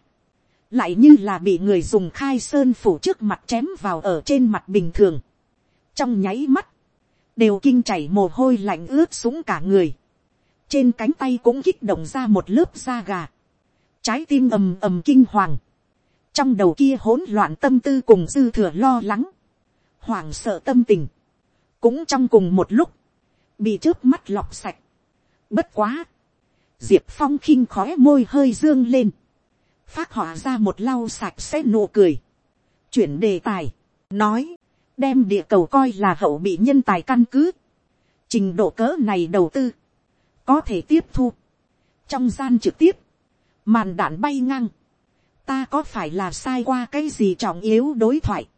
Lại như là bị người dùng khai sơn phủ trước mặt chém vào ở trên mặt bình thường. Trong nháy mắt, đều kinh chảy mồ hôi lạnh ướt sũng cả người, trên cánh tay cũng kích động ra một lớp da gà, trái tim ầm ầm kinh hoàng, trong đầu kia hỗn loạn tâm tư cùng dư thừa lo lắng, hoảng sợ tâm tình, cũng trong cùng một lúc, bị trước mắt lọc sạch. Bất quá, diệp phong khinh khói môi hơi dương lên, phát họa ra một lau sạch sẽ nụ cười, chuyển đề tài, nói, đem địa cầu coi là hậu bị nhân tài căn cứ, trình độ cỡ này đầu tư, có thể tiếp thu, trong gian trực tiếp, màn đạn bay ngang, ta có phải là sai qua cái gì trọng yếu đối thoại,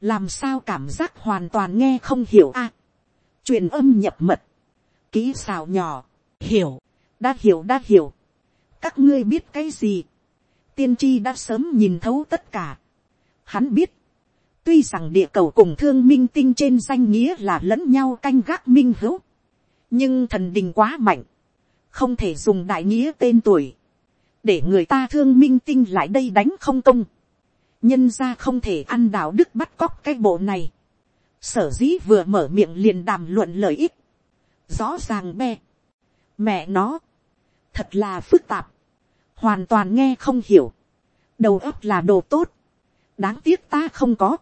làm sao cảm giác hoàn toàn nghe không hiểu a, à, truyền âm nhập mật, ký xào nhỏ, hiểu, đã hiểu đã hiểu, các ngươi biết cái gì, tiên tri đã sớm nhìn thấu tất cả, hắn biết, Tuy rằng địa cầu cùng thương minh tinh trên danh nghĩa là lẫn nhau canh gác minh hữu. Nhưng thần đình quá mạnh. Không thể dùng đại nghĩa tên tuổi. Để người ta thương minh tinh lại đây đánh không công. Nhân ra không thể ăn đạo đức bắt cóc cái bộ này. Sở dĩ vừa mở miệng liền đàm luận lợi ích. Rõ ràng be. Mẹ nó. Thật là phức tạp. Hoàn toàn nghe không hiểu. Đầu óc là đồ tốt đáng tiếc ta không có,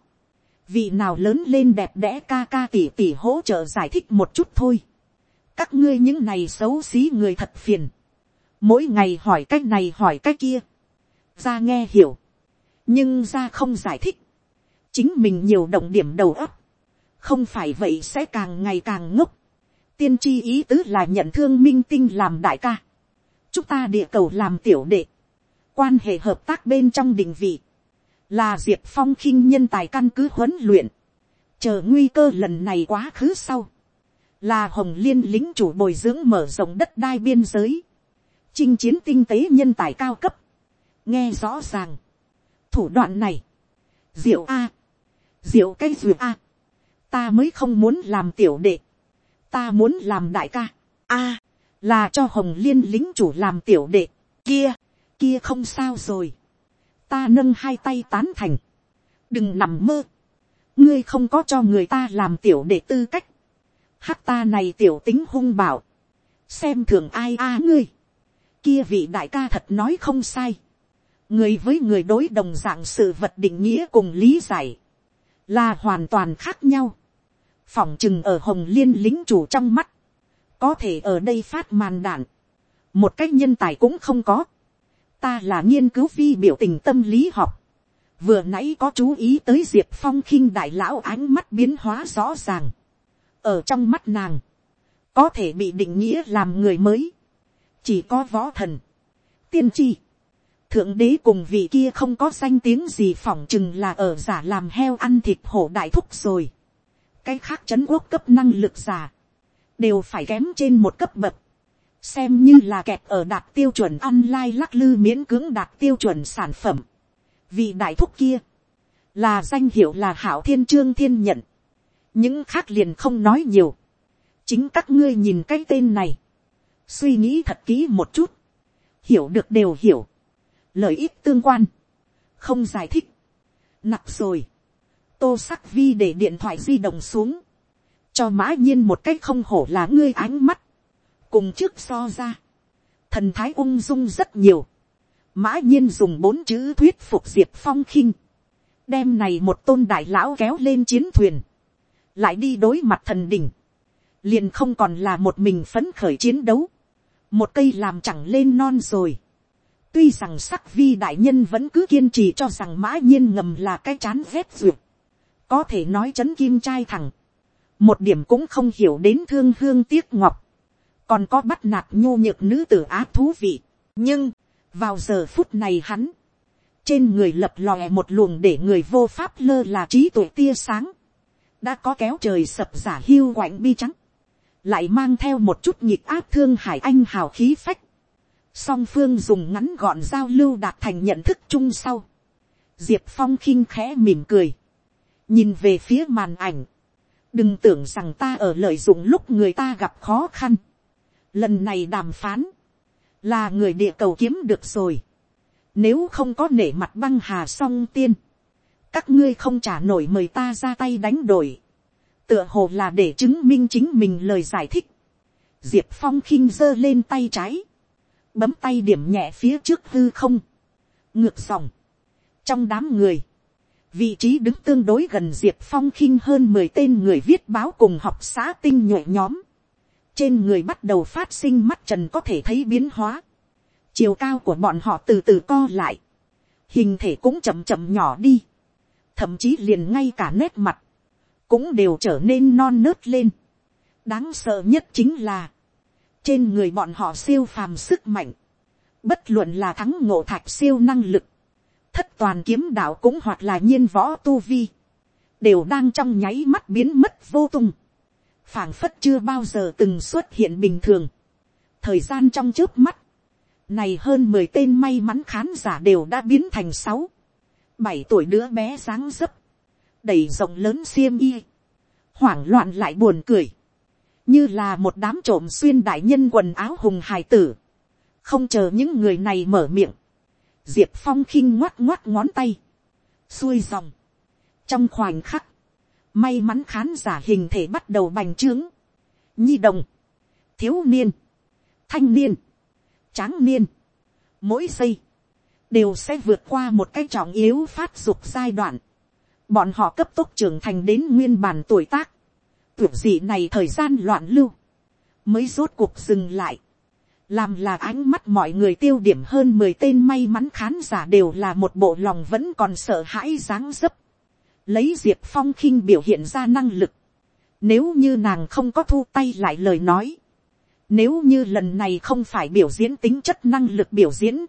vị nào lớn lên đẹp đẽ ca ca tỉ tỉ hỗ trợ giải thích một chút thôi, các ngươi những này xấu xí người thật phiền, mỗi ngày hỏi cái này hỏi cái kia, ra nghe hiểu, nhưng ra không giải thích, chính mình nhiều động điểm đầu óc, không phải vậy sẽ càng ngày càng ngốc, tiên tri ý tứ là nhận thương minh tinh làm đại ca, chúng ta địa cầu làm tiểu đệ, quan hệ hợp tác bên trong đình vị, là diệp phong khinh nhân tài căn cứ huấn luyện, chờ nguy cơ lần này quá khứ sau, là hồng liên lính chủ bồi dưỡng mở rộng đất đai biên giới, chinh chiến tinh tế nhân tài cao cấp, nghe rõ ràng, thủ đoạn này, diệu a, diệu cái duyệt a, ta mới không muốn làm tiểu đệ, ta muốn làm đại ca, a, là cho hồng liên lính chủ làm tiểu đệ, kia, kia không sao rồi, ta nâng hai tay tán thành, đừng nằm mơ, ngươi không có cho người ta làm tiểu để tư cách, hắc ta này tiểu tính hung bảo, xem thường ai a ngươi, kia vị đại ca thật nói không sai, người với người đối đồng dạng sự vật định nghĩa cùng lý giải, là hoàn toàn khác nhau, phỏng chừng ở hồng liên lính chủ trong mắt, có thể ở đây phát màn đạn, một cách nhân tài cũng không có, ta là nghiên cứu vi biểu tình tâm lý học, vừa nãy có chú ý tới diệp phong khinh đại lão ánh mắt biến hóa rõ ràng, ở trong mắt nàng, có thể bị định nghĩa làm người mới, chỉ có võ thần, tiên tri, thượng đế cùng vị kia không có danh tiếng gì phỏng chừng là ở giả làm heo ăn thịt hổ đại thúc rồi. cái khác chấn quốc cấp năng lực giả, đều phải kém trên một cấp bậc, xem như là kẹt ở đạt tiêu chuẩn online lắc lư miễn cưỡng đạt tiêu chuẩn sản phẩm. vị đại thúc kia, là danh hiệu là hảo thiên trương thiên nhận, những khác liền không nói nhiều, chính các ngươi nhìn cái tên này, suy nghĩ thật kỹ một chút, hiểu được đều hiểu, lợi ích tương quan, không giải thích, nặng rồi, tô sắc vi để điện thoại di động xuống, cho mã nhiên một cách không hổ là ngươi ánh mắt, cùng trước so ra, thần thái ung dung rất nhiều, mã nhiên dùng bốn chữ thuyết phục diệp phong khinh, đem này một tôn đại lão kéo lên chiến thuyền, lại đi đối mặt thần đỉnh, liền không còn là một mình phấn khởi chiến đấu, một cây làm chẳng lên non rồi. tuy rằng sắc vi đại nhân vẫn cứ kiên trì cho rằng mã nhiên ngầm là cái chán rét duyệt, có thể nói chấn kim trai thẳng, một điểm cũng không hiểu đến thương hương tiếc ngọc, còn có bắt nạt nhô nhược nữ tử á thú vị. nhưng, vào giờ phút này hắn, trên người lập lòe một luồng để người vô pháp lơ là trí tuệ tia sáng, đã có kéo trời sập giả hiu quạnh bi trắng, lại mang theo một chút nhịp áp thương hải anh hào khí phách, song phương dùng ngắn gọn giao lưu đạt thành nhận thức chung sau, diệp phong khinh khẽ mỉm cười, nhìn về phía màn ảnh, đừng tưởng rằng ta ở lợi dụng lúc người ta gặp khó khăn, lần này đàm phán, là người địa cầu kiếm được rồi, nếu không có nể mặt băng hà song tiên, các ngươi không trả nổi mời ta ra tay đánh đổi, tựa hồ là để chứng minh chính mình lời giải thích. diệp phong khinh giơ lên tay trái, bấm tay điểm nhẹ phía trước hư không, ngược dòng, trong đám người, vị trí đứng tương đối gần diệp phong khinh hơn mười tên người viết báo cùng học xã tinh nhuệ nhóm, trên người bắt đầu phát sinh mắt trần có thể thấy biến hóa, chiều cao của bọn họ từ từ co lại, hình thể cũng chậm chậm nhỏ đi, thậm chí liền ngay cả nét mặt, cũng đều trở nên non nớt lên. đáng sợ nhất chính là, trên người bọn họ siêu phàm sức mạnh, bất luận là thắng ngộ thạch siêu năng lực, thất toàn kiếm đạo cũng hoặc là nhiên võ tu vi, đều đang trong nháy mắt biến mất vô tung, phảng phất chưa bao giờ từng xuất hiện bình thường. thời gian trong trước mắt, này hơn mười tên may mắn khán giả đều đã biến thành sáu, bảy tuổi đứa bé dáng dấp, đầy rộng lớn xiêm y, hoảng loạn lại buồn cười, như là một đám trộm xuyên đại nhân quần áo hùng hài tử, không chờ những người này mở miệng, diệp phong khinh ngoắt ngoắt ngón tay, xuôi dòng, trong khoảnh khắc, may mắn khán giả hình thể bắt đầu bành trướng, nhi đồng, thiếu niên, thanh niên, tráng niên, mỗi giây, đều sẽ vượt qua một cái trọng yếu phát dục giai đoạn. Bọn họ cấp tốc trưởng thành đến nguyên bản tuổi tác. Tuổi dị này thời gian loạn lưu. Mới rốt cuộc dừng lại. Làm là ánh mắt mọi người tiêu điểm hơn mười tên may mắn khán giả đều là một bộ lòng vẫn còn sợ hãi dáng dấp. Lấy Diệp Phong khinh biểu hiện ra năng lực. Nếu như nàng không có thu tay lại lời nói. Nếu như lần này không phải biểu diễn tính chất năng lực biểu diễn.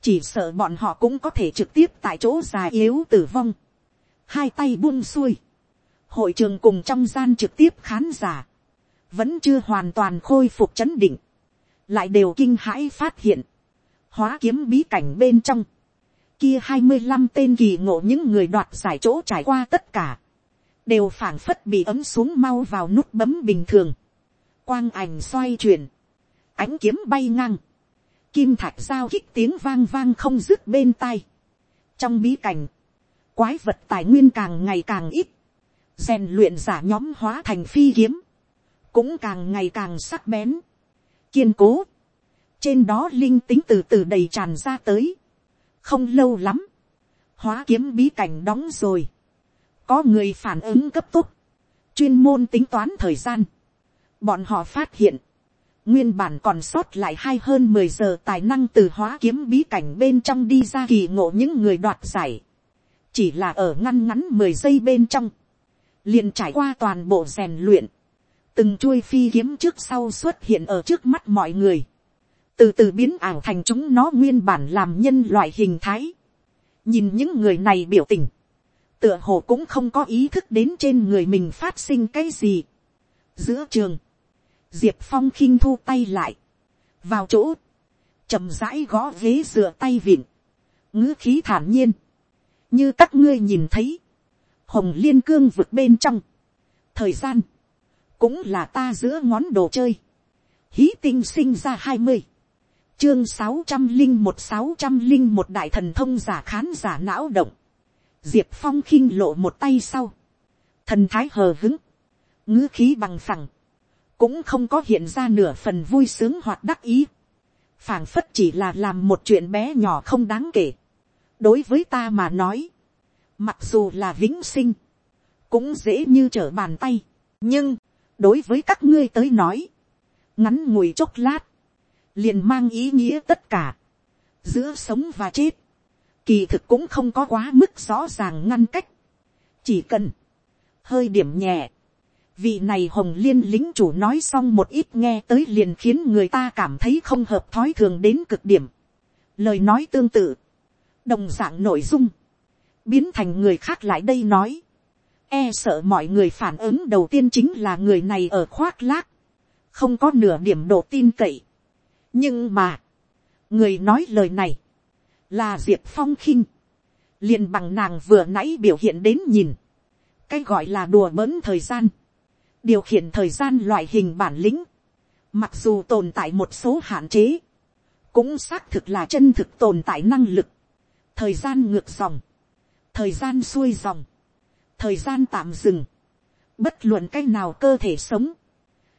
Chỉ sợ bọn họ cũng có thể trực tiếp tại chỗ già yếu tử vong, hai tay buông xuôi, hội trường cùng trong gian trực tiếp khán giả, vẫn chưa hoàn toàn khôi phục chấn định, lại đều kinh hãi phát hiện, hóa kiếm bí cảnh bên trong, kia hai mươi năm tên kỳ ngộ những người đoạt giải chỗ trải qua tất cả, đều phảng phất bị ấm xuống mau vào nút bấm bình thường, quang ảnh xoay chuyển, ánh kiếm bay ngang, kim thạch giao kích tiếng vang vang không dứt bên tai. trong bí cảnh, quái vật tài nguyên càng ngày càng ít, rèn luyện giả nhóm hóa thành phi kiếm, cũng càng ngày càng sắc bén, kiên cố, trên đó linh tính từ từ đầy tràn ra tới, không lâu lắm, hóa kiếm bí cảnh đóng rồi, có người phản ứng cấp tốc, chuyên môn tính toán thời gian, bọn họ phát hiện, Nguyên bản còn sót lại hai hơn mười giờ tài năng từ hóa kiếm bí cảnh bên trong đi ra kỳ ngộ những người đoạt giải. Chỉ là ở ngăn ngắn mười giây bên trong. liền trải qua toàn bộ rèn luyện. Từng chuôi phi kiếm trước sau xuất hiện ở trước mắt mọi người. Từ từ biến ảo thành chúng nó nguyên bản làm nhân loại hình thái. Nhìn những người này biểu tình. Tựa hồ cũng không có ý thức đến trên người mình phát sinh cái gì. Giữa trường diệp phong khinh thu tay lại, vào chỗ, chậm rãi gõ ghế dựa tay vịn, ngữ khí thản nhiên, như các ngươi nhìn thấy, hồng liên cương vượt bên trong, thời gian, cũng là ta giữa ngón đồ chơi, hí tinh sinh ra hai mươi, chương sáu trăm linh một sáu trăm linh một đại thần thông giả khán giả não động, diệp phong khinh lộ một tay sau, thần thái hờ hứng, ngữ khí bằng phẳng, cũng không có hiện ra nửa phần vui sướng hoặc đắc ý, phảng phất chỉ là làm một chuyện bé nhỏ không đáng kể. đối với ta mà nói, mặc dù là vĩnh sinh, cũng dễ như trở bàn tay, nhưng, đối với các ngươi tới nói, ngắn ngủi chốc lát, liền mang ý nghĩa tất cả, giữa sống và chết, kỳ thực cũng không có quá mức rõ ràng ngăn cách, chỉ cần, hơi điểm nhẹ, vị này hồng liên lính chủ nói xong một ít nghe tới liền khiến người ta cảm thấy không hợp thói thường đến cực điểm. lời nói tương tự, đồng d ạ n g nội dung, biến thành người khác lại đây nói, e sợ mọi người phản ứng đầu tiên chính là người này ở khoác lác, không có nửa điểm độ tin cậy nhưng mà, người nói lời này, là diệp phong khinh, liền bằng nàng vừa nãy biểu hiện đến nhìn, cái gọi là đùa bỡn thời gian, điều khiển thời gian loại hình bản lĩnh, mặc dù tồn tại một số hạn chế, cũng xác thực là chân thực tồn tại năng lực, thời gian ngược dòng, thời gian xuôi dòng, thời gian tạm dừng, bất luận cái nào cơ thể sống,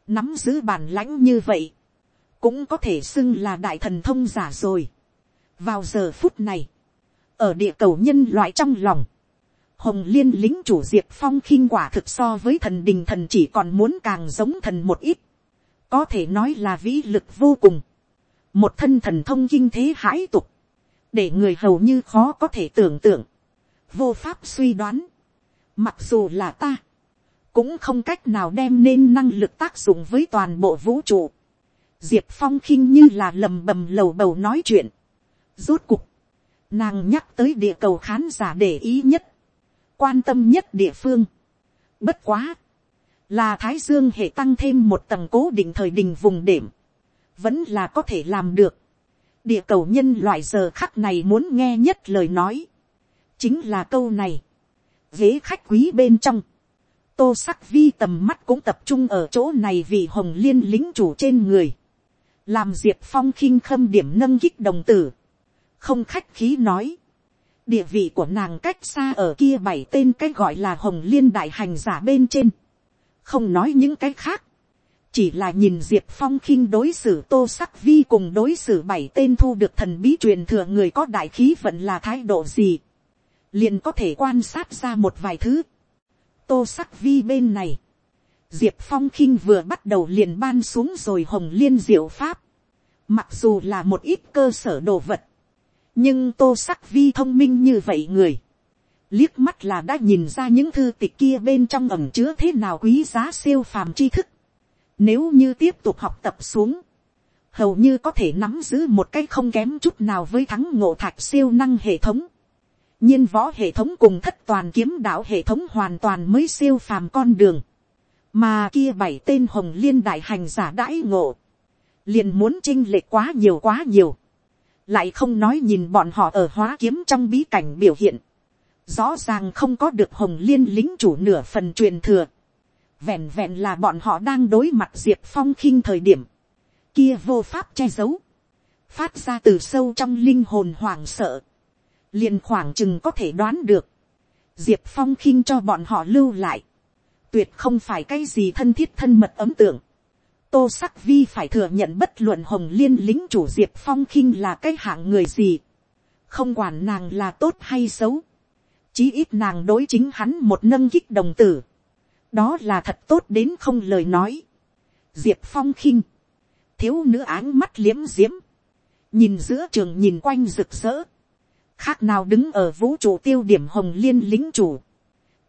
nắm giữ bản lãnh như vậy, cũng có thể xưng là đại thần thông giả rồi. vào giờ phút này, ở địa cầu nhân loại trong lòng, hồng liên lính chủ diệp phong khinh quả thực so với thần đình thần chỉ còn muốn càng giống thần một ít, có thể nói là vĩ lực vô cùng, một thân thần thông kinh thế hãi tục, để người hầu như khó có thể tưởng tượng, vô pháp suy đoán, mặc dù là ta, cũng không cách nào đem nên năng lực tác dụng với toàn bộ vũ trụ. Diệp phong khinh như là lầm bầm lầu bầu nói chuyện. Rốt cuộc, nàng nhắc tới địa cầu khán giả để ý nhất quan tâm nhất địa phương. Bất quá, là thái dương hệ tăng thêm một tầng cố định thời đình vùng đệm, vẫn là có thể làm được. địa cầu nhân loại giờ khắc này muốn nghe nhất lời nói, chính là câu này. ghế khách quý bên trong, tô sắc vi tầm mắt cũng tập trung ở chỗ này vì hồng liên lính chủ trên người, làm diệp phong khinh khâm điểm nâng kích đồng tử, không khách khí nói, địa vị của nàng cách xa ở kia bảy tên cái gọi là hồng liên đại hành giả bên trên. không nói những cái khác, chỉ là nhìn diệp phong khinh đối xử tô sắc vi cùng đối xử bảy tên thu được thần bí truyền thừa người có đại khí vận là thái độ gì, liền có thể quan sát ra một vài thứ. tô sắc vi bên này, diệp phong khinh vừa bắt đầu liền ban xuống rồi hồng liên diệu pháp, mặc dù là một ít cơ sở đồ vật, nhưng tô sắc vi thông minh như vậy người, liếc mắt là đã nhìn ra những thư tịch kia bên trong ẩm chứa thế nào quý giá siêu phàm tri thức. Nếu như tiếp tục học tập xuống, hầu như có thể nắm giữ một cái không kém chút nào với thắng ngộ thạch siêu năng hệ thống. nhiên võ hệ thống cùng thất toàn kiếm đạo hệ thống hoàn toàn mới siêu phàm con đường. Mà kia bảy tên hồng liên đại hành giả đãi ngộ. Liền muốn chinh lệch quá nhiều quá nhiều. Lại không nói nhìn bọn họ ở hóa kiếm trong bí cảnh biểu hiện rõ ràng không có được hồng liên lính chủ nửa phần truyền thừa. Vẹn vẹn là bọn họ đang đối mặt diệp phong khinh thời điểm, kia vô pháp che giấu, phát ra từ sâu trong linh hồn hoảng sợ, liền khoảng chừng có thể đoán được, diệp phong khinh cho bọn họ lưu lại, tuyệt không phải cái gì thân thiết thân mật ấm tượng, tô sắc vi phải thừa nhận bất luận hồng liên lính chủ diệp phong khinh là cái hạng người gì, không quản nàng là tốt hay xấu, chí ít nàng đối chính hắn một nâng kích đồng tử, đó là thật tốt đến không lời nói. diệp phong khinh, thiếu nữ áng mắt liếm diếm, nhìn giữa trường nhìn quanh rực rỡ, khác nào đứng ở vũ trụ tiêu điểm hồng liên lính chủ,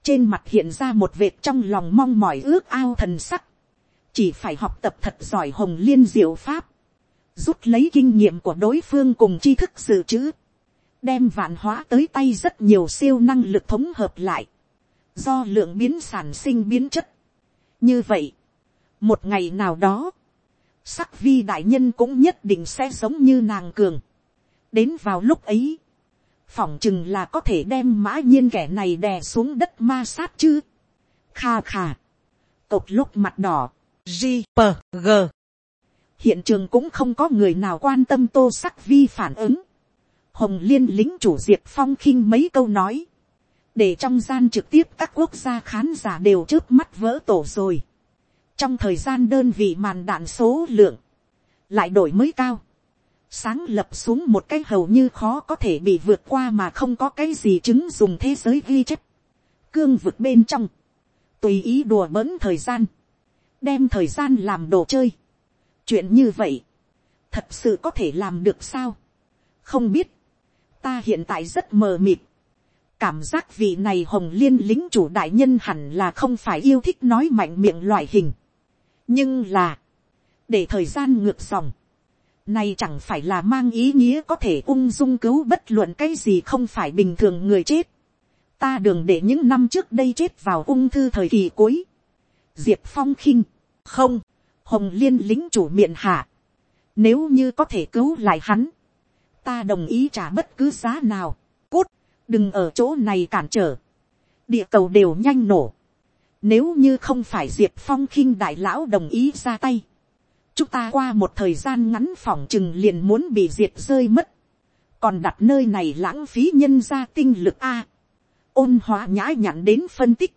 trên mặt hiện ra một vệt trong lòng mong mỏi ước ao thần sắc, chỉ phải học tập thật giỏi hồng liên diệu pháp, rút lấy kinh nghiệm của đối phương cùng tri thức dự trữ, đem vạn hóa tới tay rất nhiều siêu năng lực thống hợp lại, do lượng biến sản sinh biến chất. như vậy, một ngày nào đó, sắc vi đại nhân cũng nhất định sẽ giống như nàng cường. đến vào lúc ấy, phỏng chừng là có thể đem mã nhiên kẻ này đè xuống đất ma sát chứ. kha kha, cột lúc mặt đỏ, g p g. Hiện trường cũng không có người nào quan tâm tô sắc vi phản ứng. Hồng liên lính chủ diệp phong khinh mấy câu nói, để trong gian trực tiếp các quốc gia khán giả đều trước mắt vỡ tổ rồi. trong thời gian đơn vị màn đạn số lượng, lại đổi mới cao, sáng lập xuống một cái hầu như khó có thể bị vượt qua mà không có cái gì chứng dùng thế giới ghi chép. cương vực bên trong, tùy ý đùa bỡn thời gian, đem thời gian làm đồ chơi. chuyện như vậy, thật sự có thể làm được sao, không biết, ta hiện tại rất mờ mịt. cảm giác vị này hồng liên lính chủ đại nhân hẳn là không phải yêu thích nói mạnh miệng loại hình. nhưng là, để thời gian ngược dòng, này chẳng phải là mang ý nghĩa có thể ung dung cứu bất luận cái gì không phải bình thường người chết. ta đường để những năm trước đây chết vào ung thư thời kỳ cuối. diệp phong khinh, không, hồng liên lính chủ miệng hạ. nếu như có thể cứu lại hắn, ta đồng ý trả bất cứ giá nào. Cút, đừng ở chỗ này cản trở. Địa cầu đều nhanh nổ. Nếu như không phải Diệp Phong khinh đại lão đồng ý ra tay. Chúng ta qua một thời gian ngắn phỏng chừng liền muốn bị diệt rơi mất. Còn đặt nơi này lãng phí nhân ra tinh lực A. Ôn hóa nhã nhặn đến phân tích.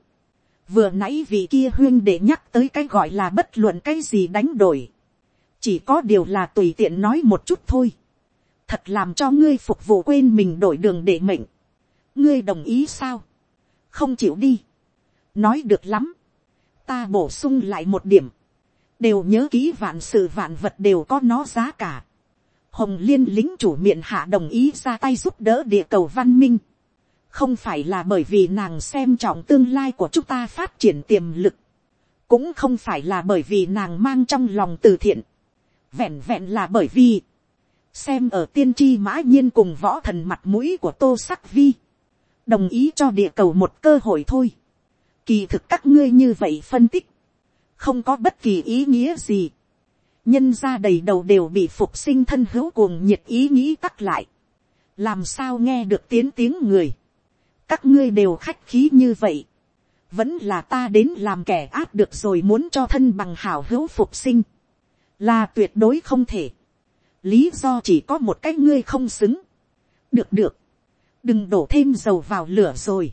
Vừa nãy vị kia huyên để nhắc tới cái gọi là bất luận cái gì đánh đổi. Chỉ có điều là tùy tiện nói một chút thôi thật làm cho ngươi phục vụ quên mình đổi đường để mệnh. ngươi đồng ý sao, không chịu đi, nói được lắm, ta bổ sung lại một điểm, đều nhớ ký vạn sự vạn vật đều có nó giá cả. Hồng liên lính chủ miệng hạ đồng ý ra tay giúp đỡ địa cầu văn minh. Không phải là bởi vì nàng xem trọng tương lai của chúng ta phát triển tiềm lực. Cũng không phải là bởi vì nàng mang trong lòng từ thiện. Vẹn vẹn là bởi vì xem ở tiên tri mã nhiên cùng võ thần mặt mũi của tô sắc vi, đồng ý cho địa cầu một cơ hội thôi. Kỳ thực các ngươi như vậy phân tích, không có bất kỳ ý nghĩa gì. nhân ra đầy đầu đều bị phục sinh thân hữu cuồng nhiệt ý nghĩ tắc lại. làm sao nghe được tiếng tiếng người. các ngươi đều khách khí như vậy. vẫn là ta đến làm kẻ áp được rồi muốn cho thân bằng hảo hữu phục sinh. là tuyệt đối không thể lý do chỉ có một cách ngươi không xứng. được được, đừng đổ thêm dầu vào lửa rồi.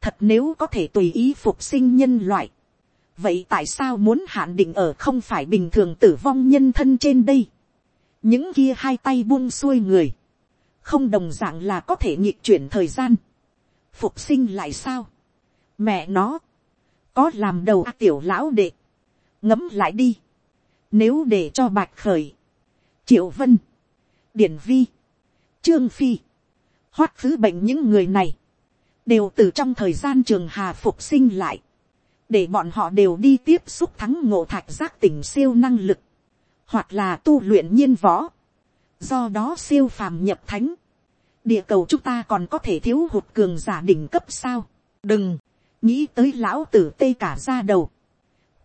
thật nếu có thể tùy ý phục sinh nhân loại, vậy tại sao muốn hạn định ở không phải bình thường tử vong nhân thân trên đây. những kia hai tay buông xuôi người, không đồng d ạ n g là có thể nhịp chuyển thời gian, phục sinh lại sao. mẹ nó, có làm đầu à, tiểu lão đệ, ngấm lại đi, nếu để cho bạch khởi, triệu vân, điển vi, trương phi, hoát khứ bệnh những người này, đều từ trong thời gian trường hà phục sinh lại, để bọn họ đều đi tiếp xúc thắng ngộ thạch giác tỉnh siêu năng lực, hoặc là tu luyện nhiên võ, do đó siêu phàm nhập thánh, địa cầu chúng ta còn có thể thiếu hụt cường giả đỉnh cấp sao, đừng, nghĩ tới lão tử tê cả ra đầu,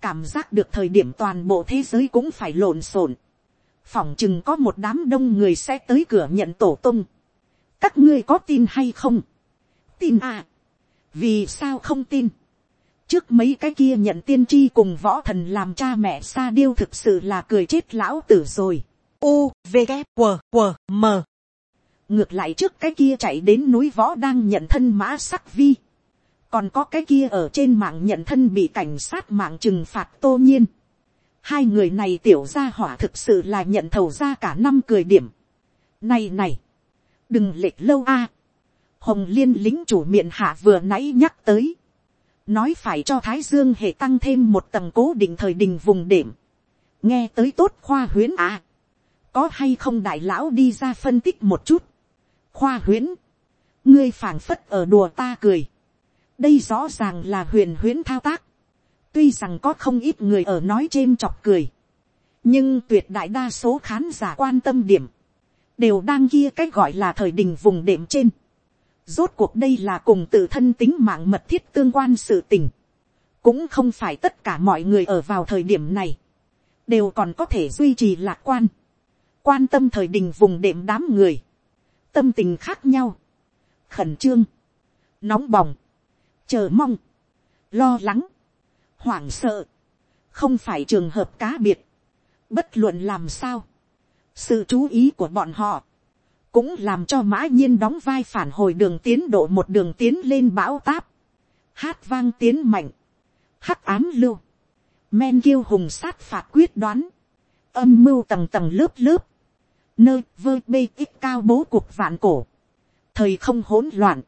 cảm giác được thời điểm toàn bộ thế giới cũng phải lộn xộn, phỏng chừng có một đám đông người sẽ tới cửa nhận tổ tung, các ngươi có tin hay không, tin à, vì sao không tin, trước mấy cái kia nhận tiên tri cùng võ thần làm cha mẹ xa điêu thực sự là cười chết lão tử rồi. U, V, K, W, W, M. ngược lại trước cái kia chạy đến núi võ đang nhận thân mã sắc vi. còn có cái kia ở trên mạng nhận thân bị cảnh sát mạng trừng phạt tô nhiên. hai người này tiểu ra hỏa thực sự là nhận thầu ra cả năm cười điểm. này này, đừng lệch lâu a. hồng liên lính chủ miệng hạ vừa nãy nhắc tới nói phải cho thái dương hệ tăng thêm một tầng cố định thời đình vùng đệm, nghe tới tốt khoa huyến à, có hay không đại lão đi ra phân tích một chút, khoa huyến, ngươi phảng phất ở đùa ta cười, đây rõ ràng là huyền huyến thao tác, tuy rằng có không ít người ở nói chêm chọc cười, nhưng tuyệt đại đa số khán giả quan tâm điểm, đều đang kia cái gọi là thời đình vùng đệm trên, Rốt cuộc đây là cùng tự thân tính mạng mật thiết tương quan sự tình. Cũng không phải tất cả mọi người ở vào thời điểm này. Đều còn có thể duy trì lạc quan. Quan tâm thời đình vùng đệm đám người. Tâm tình khác nhau. Khẩn trương. Nóng bỏng. Chờ mong. Lo lắng. Hoảng sợ. Không phải trường hợp cá biệt. Bất luận làm sao. Sự chú ý của bọn họ cũng làm cho mã nhiên đóng vai phản hồi đường tiến độ một đường tiến lên bão táp, hát vang tiến mạnh, hắc ám lưu, men kiêu hùng sát phạt quyết đoán, âm mưu tầng tầng lớp lớp, nơi vơ bê ít cao bố cuộc vạn cổ, thời không hỗn loạn,